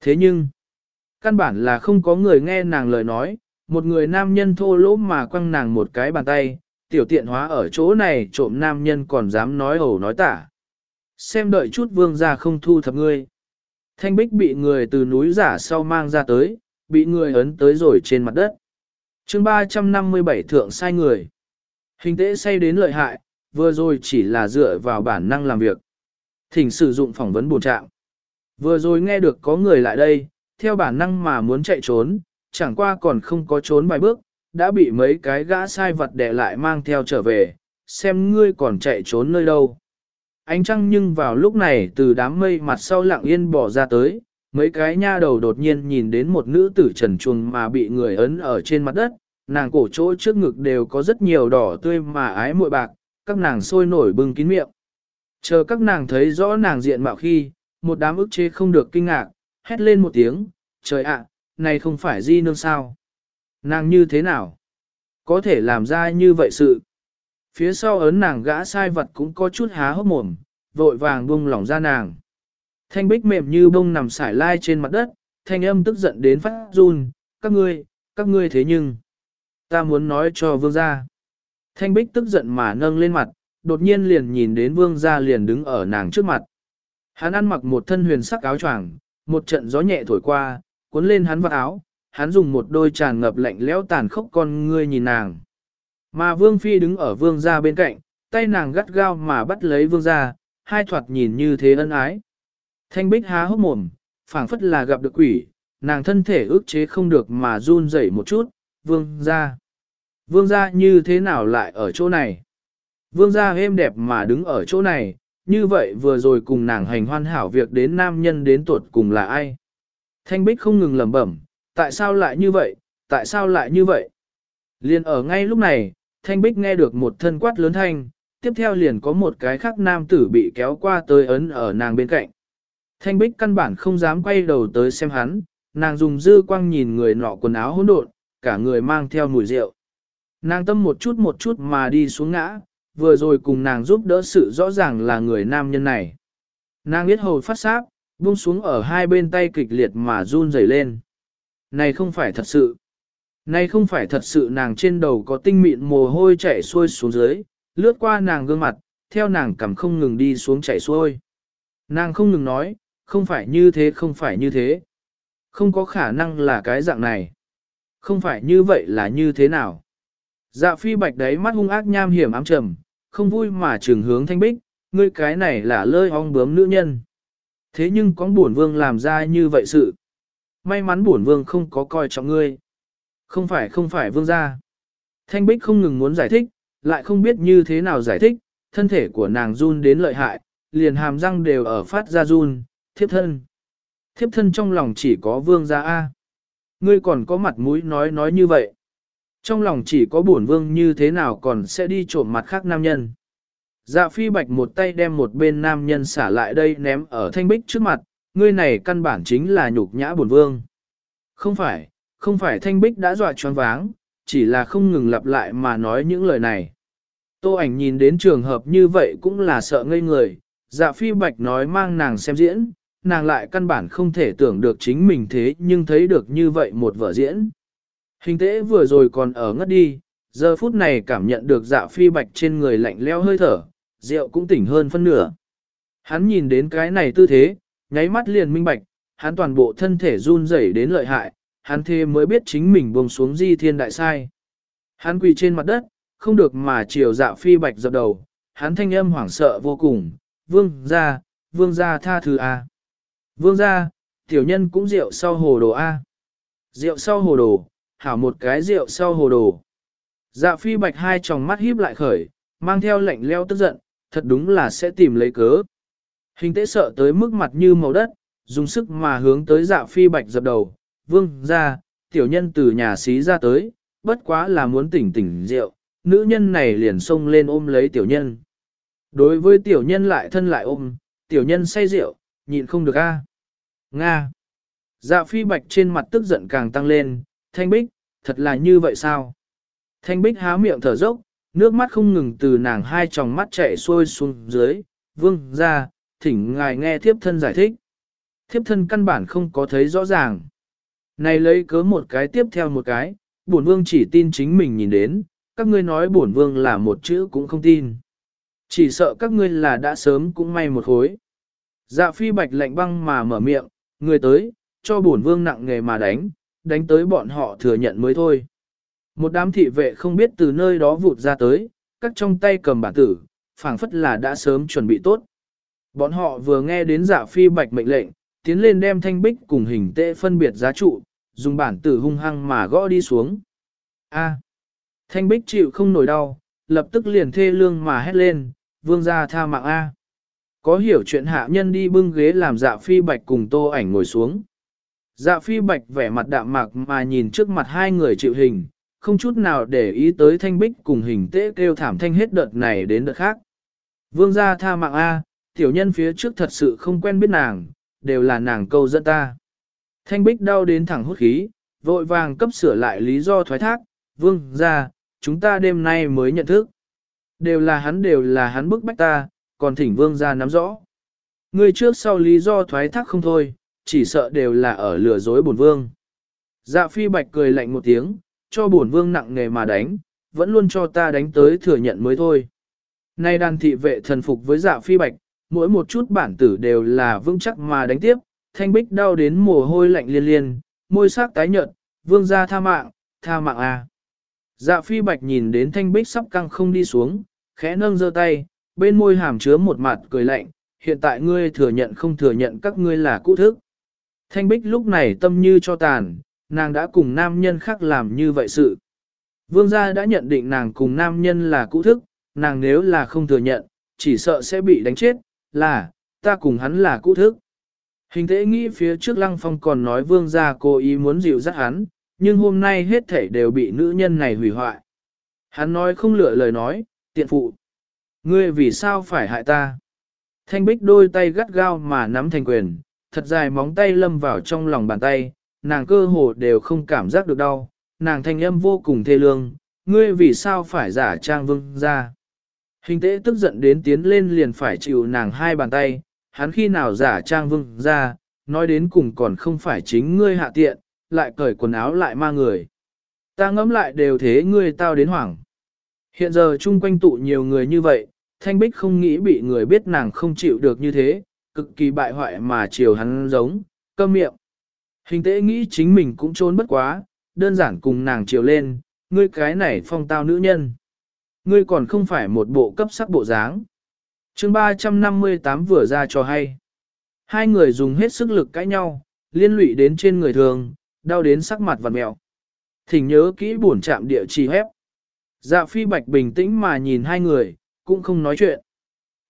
Thế nhưng, căn bản là không có người nghe nàng lời nói, một người nam nhân thô lỗ mà quăng nàng một cái bàn tay, tiểu tiện hóa ở chỗ này trộm nam nhân còn dám nói ẩu nói tả. Xem đợi chút vương ra không thu thập ngươi. Thanh bích bị người từ núi giả sau mang ra tới, bị người ấn tới rồi trên mặt đất. chương 357 thượng sai người. Hình tế say đến lợi hại, vừa rồi chỉ là dựa vào bản năng làm việc. Thỉnh sử dụng phỏng vấn bổ trạng. Vừa rồi nghe được có người lại đây, theo bản năng mà muốn chạy trốn, chẳng qua còn không có trốn vài bước, đã bị mấy cái gã sai vật đè lại mang theo trở về, xem ngươi còn chạy trốn nơi đâu. Ánh trăng nhưng vào lúc này từ đám mây mặt sau lặng yên bỏ ra tới, mấy cái nha đầu đột nhiên nhìn đến một nữ tử trần chuồng mà bị người ấn ở trên mặt đất, nàng cổ chỗ trước ngực đều có rất nhiều đỏ tươi mà ái muội bạc, các nàng sôi nổi bưng kín miệng. Chờ các nàng thấy rõ nàng diện mạo khi, một đám ức chế không được kinh ngạc, hét lên một tiếng, trời ạ, này không phải di nương sao? Nàng như thế nào? Có thể làm ra như vậy sự. Phía sau ấn nàng gã sai vật cũng có chút há hốc mồm, vội vàng buông lỏng ra nàng. Thanh bích mềm như bông nằm sải lai trên mặt đất, thanh âm tức giận đến phát run, các ngươi, các ngươi thế nhưng, ta muốn nói cho vương gia. Thanh bích tức giận mà nâng lên mặt, đột nhiên liền nhìn đến vương gia liền đứng ở nàng trước mặt. Hắn ăn mặc một thân huyền sắc áo choàng, một trận gió nhẹ thổi qua, cuốn lên hắn vào áo, hắn dùng một đôi tràn ngập lạnh lẽo tàn khốc con ngươi nhìn nàng. Mà vương phi đứng ở vương gia bên cạnh, tay nàng gắt gao mà bắt lấy vương gia, hai thoạt nhìn như thế ân ái. Thanh bích há hốc mồm, phảng phất là gặp được quỷ, nàng thân thể ước chế không được mà run rẩy một chút, vương gia. Vương gia như thế nào lại ở chỗ này? Vương gia êm đẹp mà đứng ở chỗ này, như vậy vừa rồi cùng nàng hành hoan hảo việc đến nam nhân đến tuột cùng là ai. Thanh Bích không ngừng lẩm bẩm, tại sao lại như vậy, tại sao lại như vậy. Liên ở ngay lúc này, Thanh Bích nghe được một thân quát lớn thanh, tiếp theo liền có một cái khác nam tử bị kéo qua tới ấn ở nàng bên cạnh. Thanh Bích căn bản không dám quay đầu tới xem hắn, nàng dùng dư quang nhìn người nọ quần áo hỗn độn, cả người mang theo mùi rượu. Nàng tâm một chút một chút mà đi xuống ngã, vừa rồi cùng nàng giúp đỡ sự rõ ràng là người nam nhân này. Nàng biết hầu phát sáp, buông xuống ở hai bên tay kịch liệt mà run rẩy lên. Này không phải thật sự nay không phải thật sự nàng trên đầu có tinh mịn mồ hôi chảy xuôi xuống dưới, lướt qua nàng gương mặt, theo nàng cầm không ngừng đi xuống chảy xuôi. Nàng không ngừng nói, không phải như thế không phải như thế. Không có khả năng là cái dạng này. Không phải như vậy là như thế nào. Dạ phi bạch đấy mắt hung ác nham hiểm ám trầm, không vui mà trường hướng thanh bích, ngươi cái này là lơi ong bướm nữ nhân. Thế nhưng có bổn vương làm ra như vậy sự. May mắn bổn vương không có coi trọng ngươi. Không phải không phải vương gia. Thanh bích không ngừng muốn giải thích, lại không biết như thế nào giải thích, thân thể của nàng run đến lợi hại, liền hàm răng đều ở phát ra run, thiếp thân. Thiếp thân trong lòng chỉ có vương gia A. Ngươi còn có mặt mũi nói nói như vậy. Trong lòng chỉ có bổn vương như thế nào còn sẽ đi trộm mặt khác nam nhân. Dạ phi bạch một tay đem một bên nam nhân xả lại đây ném ở thanh bích trước mặt, ngươi này căn bản chính là nhục nhã bổn vương. Không phải, không phải thanh bích đã dọa choáng váng, chỉ là không ngừng lặp lại mà nói những lời này. Tô ảnh nhìn đến trường hợp như vậy cũng là sợ ngây người, dạ phi bạch nói mang nàng xem diễn, nàng lại căn bản không thể tưởng được chính mình thế nhưng thấy được như vậy một vở diễn. Hình tế vừa rồi còn ở ngất đi, giờ phút này cảm nhận được dạ phi bạch trên người lạnh leo hơi thở, rượu cũng tỉnh hơn phân nửa. Hắn nhìn đến cái này tư thế, nháy mắt liền minh bạch, hắn toàn bộ thân thể run rẩy đến lợi hại, hắn thế mới biết chính mình buông xuống di thiên đại sai. Hắn quỳ trên mặt đất, không được mà chiều dạ phi bạch dập đầu, hắn thanh âm hoảng sợ vô cùng, vương ra, vương ra tha thứ A. Vương ra, tiểu nhân cũng rượu sau hồ đồ A. Rượu sau hồ đồ, hảo một cái rượu sau hồ đồ. Dạ phi bạch hai tròng mắt híp lại khởi, mang theo lạnh leo tức giận, thật đúng là sẽ tìm lấy cớ. Hình tế sợ tới mức mặt như màu đất, dùng sức mà hướng tới dạ phi bạch dập đầu, vương ra, tiểu nhân từ nhà xí ra tới, bất quá là muốn tỉnh tỉnh rượu, nữ nhân này liền xông lên ôm lấy tiểu nhân. Đối với tiểu nhân lại thân lại ôm, tiểu nhân say rượu, nhịn không được a. Nga. Dạ phi bạch trên mặt tức giận càng tăng lên, thanh bích, thật là như vậy sao? Thanh bích há miệng thở dốc, nước mắt không ngừng từ nàng hai tròng mắt chảy xuôi xuống dưới, vương ra, thỉnh ngài nghe thiếp thân giải thích. Thiếp thân căn bản không có thấy rõ ràng. Này lấy cớ một cái tiếp theo một cái, bổn vương chỉ tin chính mình nhìn đến, các ngươi nói bổn vương là một chữ cũng không tin. Chỉ sợ các ngươi là đã sớm cũng may một hối. Dạ phi bạch lạnh băng mà mở miệng, người tới, cho bổn vương nặng nghề mà đánh, đánh tới bọn họ thừa nhận mới thôi. Một đám thị vệ không biết từ nơi đó vụt ra tới, các trong tay cầm bản tử, phảng phất là đã sớm chuẩn bị tốt. Bọn họ vừa nghe đến dạ phi bạch mệnh lệnh, tiến lên đem thanh bích cùng hình tệ phân biệt giá trụ, dùng bản tử hung hăng mà gõ đi xuống. A. thanh bích chịu không nổi đau, lập tức liền thê lương mà hét lên, vương gia tha mạng A. Có hiểu chuyện hạ nhân đi bưng ghế làm dạ phi bạch cùng tô ảnh ngồi xuống. Dạ phi bạch vẻ mặt đạm mạc mà nhìn trước mặt hai người chịu hình, không chút nào để ý tới thanh bích cùng hình tế kêu thảm thanh hết đợt này đến đợt khác. Vương gia tha mạng A, tiểu nhân phía trước thật sự không quen biết nàng, đều là nàng câu dẫn ta. Thanh bích đau đến thẳng hốt khí, vội vàng cấp sửa lại lý do thoái thác, vương gia, chúng ta đêm nay mới nhận thức. Đều là hắn đều là hắn bức bách ta, còn thỉnh vương gia nắm rõ. Người trước sau lý do thoái thác không thôi, chỉ sợ đều là ở lừa dối bổn vương. Dạ phi bạch cười lạnh một tiếng, cho bổn vương nặng nghề mà đánh, vẫn luôn cho ta đánh tới thừa nhận mới thôi. Nay đàn thị vệ thần phục với dạ phi bạch, mỗi một chút bản tử đều là vững chắc mà đánh tiếp, thanh bích đau đến mồ hôi lạnh liên liên, môi sắc tái nhợt, vương gia tha mạng, tha mạng à. Dạ phi bạch nhìn đến thanh bích sắp căng không đi xuống, khẽ nâng giơ tay, bên môi hàm chứa một mặt cười lạnh, hiện tại ngươi thừa nhận không thừa nhận các ngươi là cũ thức. Thanh bích lúc này tâm như cho tàn, nàng đã cùng nam nhân khác làm như vậy sự. Vương gia đã nhận định nàng cùng nam nhân là cũ thức, nàng nếu là không thừa nhận, chỉ sợ sẽ bị đánh chết, là, ta cùng hắn là cũ thức. Hình tế nghĩ phía trước lăng phong còn nói vương gia cô ý muốn dịu dắt hắn, nhưng hôm nay hết thảy đều bị nữ nhân này hủy hoại. Hắn nói không lựa lời nói, tiện phụ. Ngươi vì sao phải hại ta? Thanh bích đôi tay gắt gao mà nắm thành quyền, thật dài móng tay lâm vào trong lòng bàn tay, nàng cơ hồ đều không cảm giác được đau, nàng thanh âm vô cùng thê lương, ngươi vì sao phải giả trang vương ra. Hình tế tức giận đến tiến lên liền phải chịu nàng hai bàn tay, hắn khi nào giả trang vương ra, nói đến cùng còn không phải chính ngươi hạ tiện, lại cởi quần áo lại ma người. Ta ngẫm lại đều thế ngươi tao đến hoảng. Hiện giờ chung quanh tụ nhiều người như vậy, Thanh Bích không nghĩ bị người biết nàng không chịu được như thế, cực kỳ bại hoại mà chiều hắn giống, câm miệng. Hình tế nghĩ chính mình cũng trốn bất quá, đơn giản cùng nàng chiều lên, ngươi cái này phong tao nữ nhân. Ngươi còn không phải một bộ cấp sắc bộ dáng. chương 358 vừa ra cho hay. Hai người dùng hết sức lực cãi nhau, liên lụy đến trên người thường, đau đến sắc mặt và mẹo. Thỉnh nhớ kỹ buồn chạm địa chỉ hép. Dạ phi bạch bình tĩnh mà nhìn hai người, cũng không nói chuyện.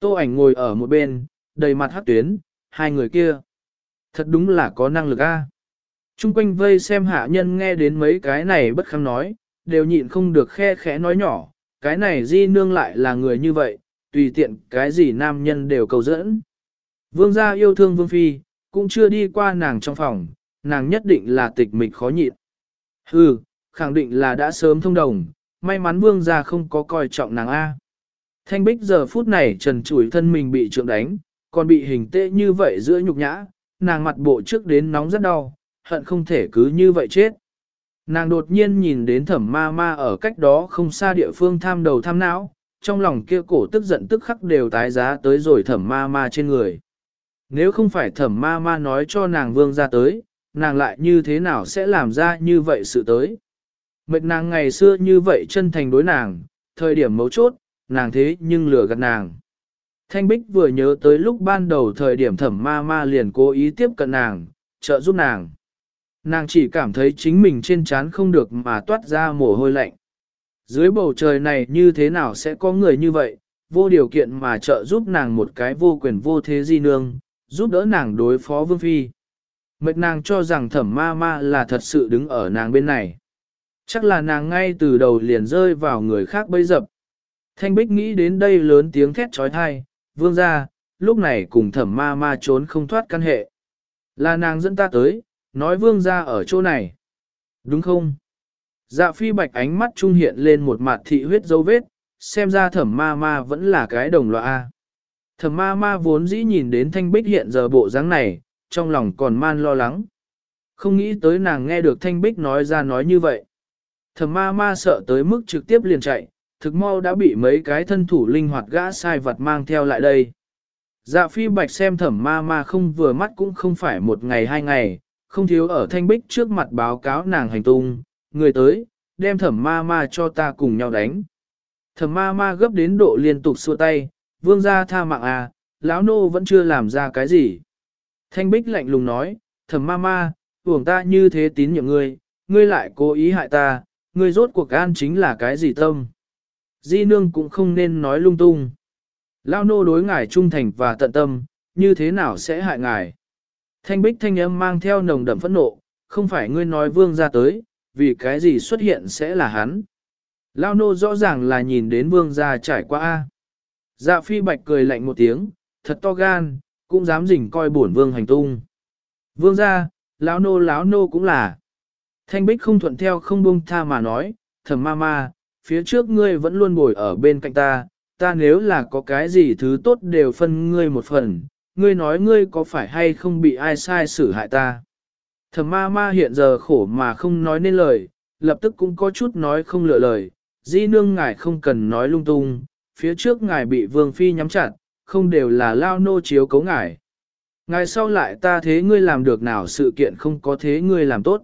Tô ảnh ngồi ở một bên, đầy mặt hát tuyến, hai người kia. Thật đúng là có năng lực a. Trung quanh vây xem hạ nhân nghe đến mấy cái này bất khăng nói, đều nhịn không được khe khẽ nói nhỏ, cái này di nương lại là người như vậy, tùy tiện cái gì nam nhân đều cầu dẫn. Vương gia yêu thương vương phi, cũng chưa đi qua nàng trong phòng, nàng nhất định là tịch mịch khó nhịn. Hừ, khẳng định là đã sớm thông đồng, may mắn vương gia không có coi trọng nàng A. Thanh bích giờ phút này trần chủi thân mình bị trượng đánh, còn bị hình tệ như vậy giữa nhục nhã, nàng mặt bộ trước đến nóng rất đau, hận không thể cứ như vậy chết. Nàng đột nhiên nhìn đến thẩm ma ma ở cách đó không xa địa phương tham đầu tham não, trong lòng kia cổ tức giận tức khắc đều tái giá tới rồi thẩm ma ma trên người. Nếu không phải thẩm ma ma nói cho nàng vương ra tới, nàng lại như thế nào sẽ làm ra như vậy sự tới. Mệt nàng ngày xưa như vậy chân thành đối nàng, thời điểm mấu chốt, nàng thế nhưng lừa gạt nàng. Thanh Bích vừa nhớ tới lúc ban đầu thời điểm thẩm ma ma liền cố ý tiếp cận nàng, trợ giúp nàng. Nàng chỉ cảm thấy chính mình trên trán không được mà toát ra mồ hôi lạnh. Dưới bầu trời này như thế nào sẽ có người như vậy, vô điều kiện mà trợ giúp nàng một cái vô quyền vô thế di nương, giúp đỡ nàng đối phó vương phi. Mệt nàng cho rằng thẩm ma ma là thật sự đứng ở nàng bên này. Chắc là nàng ngay từ đầu liền rơi vào người khác bấy dập. Thanh Bích nghĩ đến đây lớn tiếng thét trói thai, vương ra, lúc này cùng thẩm ma ma trốn không thoát căn hệ. Là nàng dẫn ta tới, nói vương ra ở chỗ này. Đúng không? Dạ phi bạch ánh mắt trung hiện lên một mặt thị huyết dấu vết, xem ra thẩm ma ma vẫn là cái đồng loại A. Thẩm ma ma vốn dĩ nhìn đến thanh bích hiện giờ bộ dáng này, trong lòng còn man lo lắng. Không nghĩ tới nàng nghe được thanh bích nói ra nói như vậy. Thẩm ma ma sợ tới mức trực tiếp liền chạy, thực mau đã bị mấy cái thân thủ linh hoạt gã sai vật mang theo lại đây. Dạ phi bạch xem thẩm ma ma không vừa mắt cũng không phải một ngày hai ngày, không thiếu ở thanh bích trước mặt báo cáo nàng hành tung, người tới, đem thẩm ma ma cho ta cùng nhau đánh. Thẩm ma ma gấp đến độ liên tục xua tay, vương gia tha mạng à, lão nô vẫn chưa làm ra cái gì. Thanh bích lạnh lùng nói, thẩm ma ma, tưởng ta như thế tín nhiệm ngươi, ngươi lại cố ý hại ta, ngươi rốt cuộc an chính là cái gì tâm. Di nương cũng không nên nói lung tung. Lao nô đối ngài trung thành và tận tâm, như thế nào sẽ hại ngài? Thanh bích thanh âm mang theo nồng đậm phẫn nộ, không phải ngươi nói vương ra tới, vì cái gì xuất hiện sẽ là hắn. Lao nô rõ ràng là nhìn đến vương ra trải qua A. Dạ phi bạch cười lạnh một tiếng, thật to gan, cũng dám rình coi bổn vương hành tung. Vương ra, lão nô lão nô cũng là. Thanh bích không thuận theo không buông tha mà nói, thầm ma ma, phía trước ngươi vẫn luôn bồi ở bên cạnh ta, ta nếu là có cái gì thứ tốt đều phân ngươi một phần, ngươi nói ngươi có phải hay không bị ai sai xử hại ta. Thẩm ma ma hiện giờ khổ mà không nói nên lời, lập tức cũng có chút nói không lựa lời, di nương ngài không cần nói lung tung, phía trước ngài bị vương phi nhắm chặt, không đều là lao nô chiếu cấu ngài. Ngài sau lại ta thế ngươi làm được nào sự kiện không có thế ngươi làm tốt.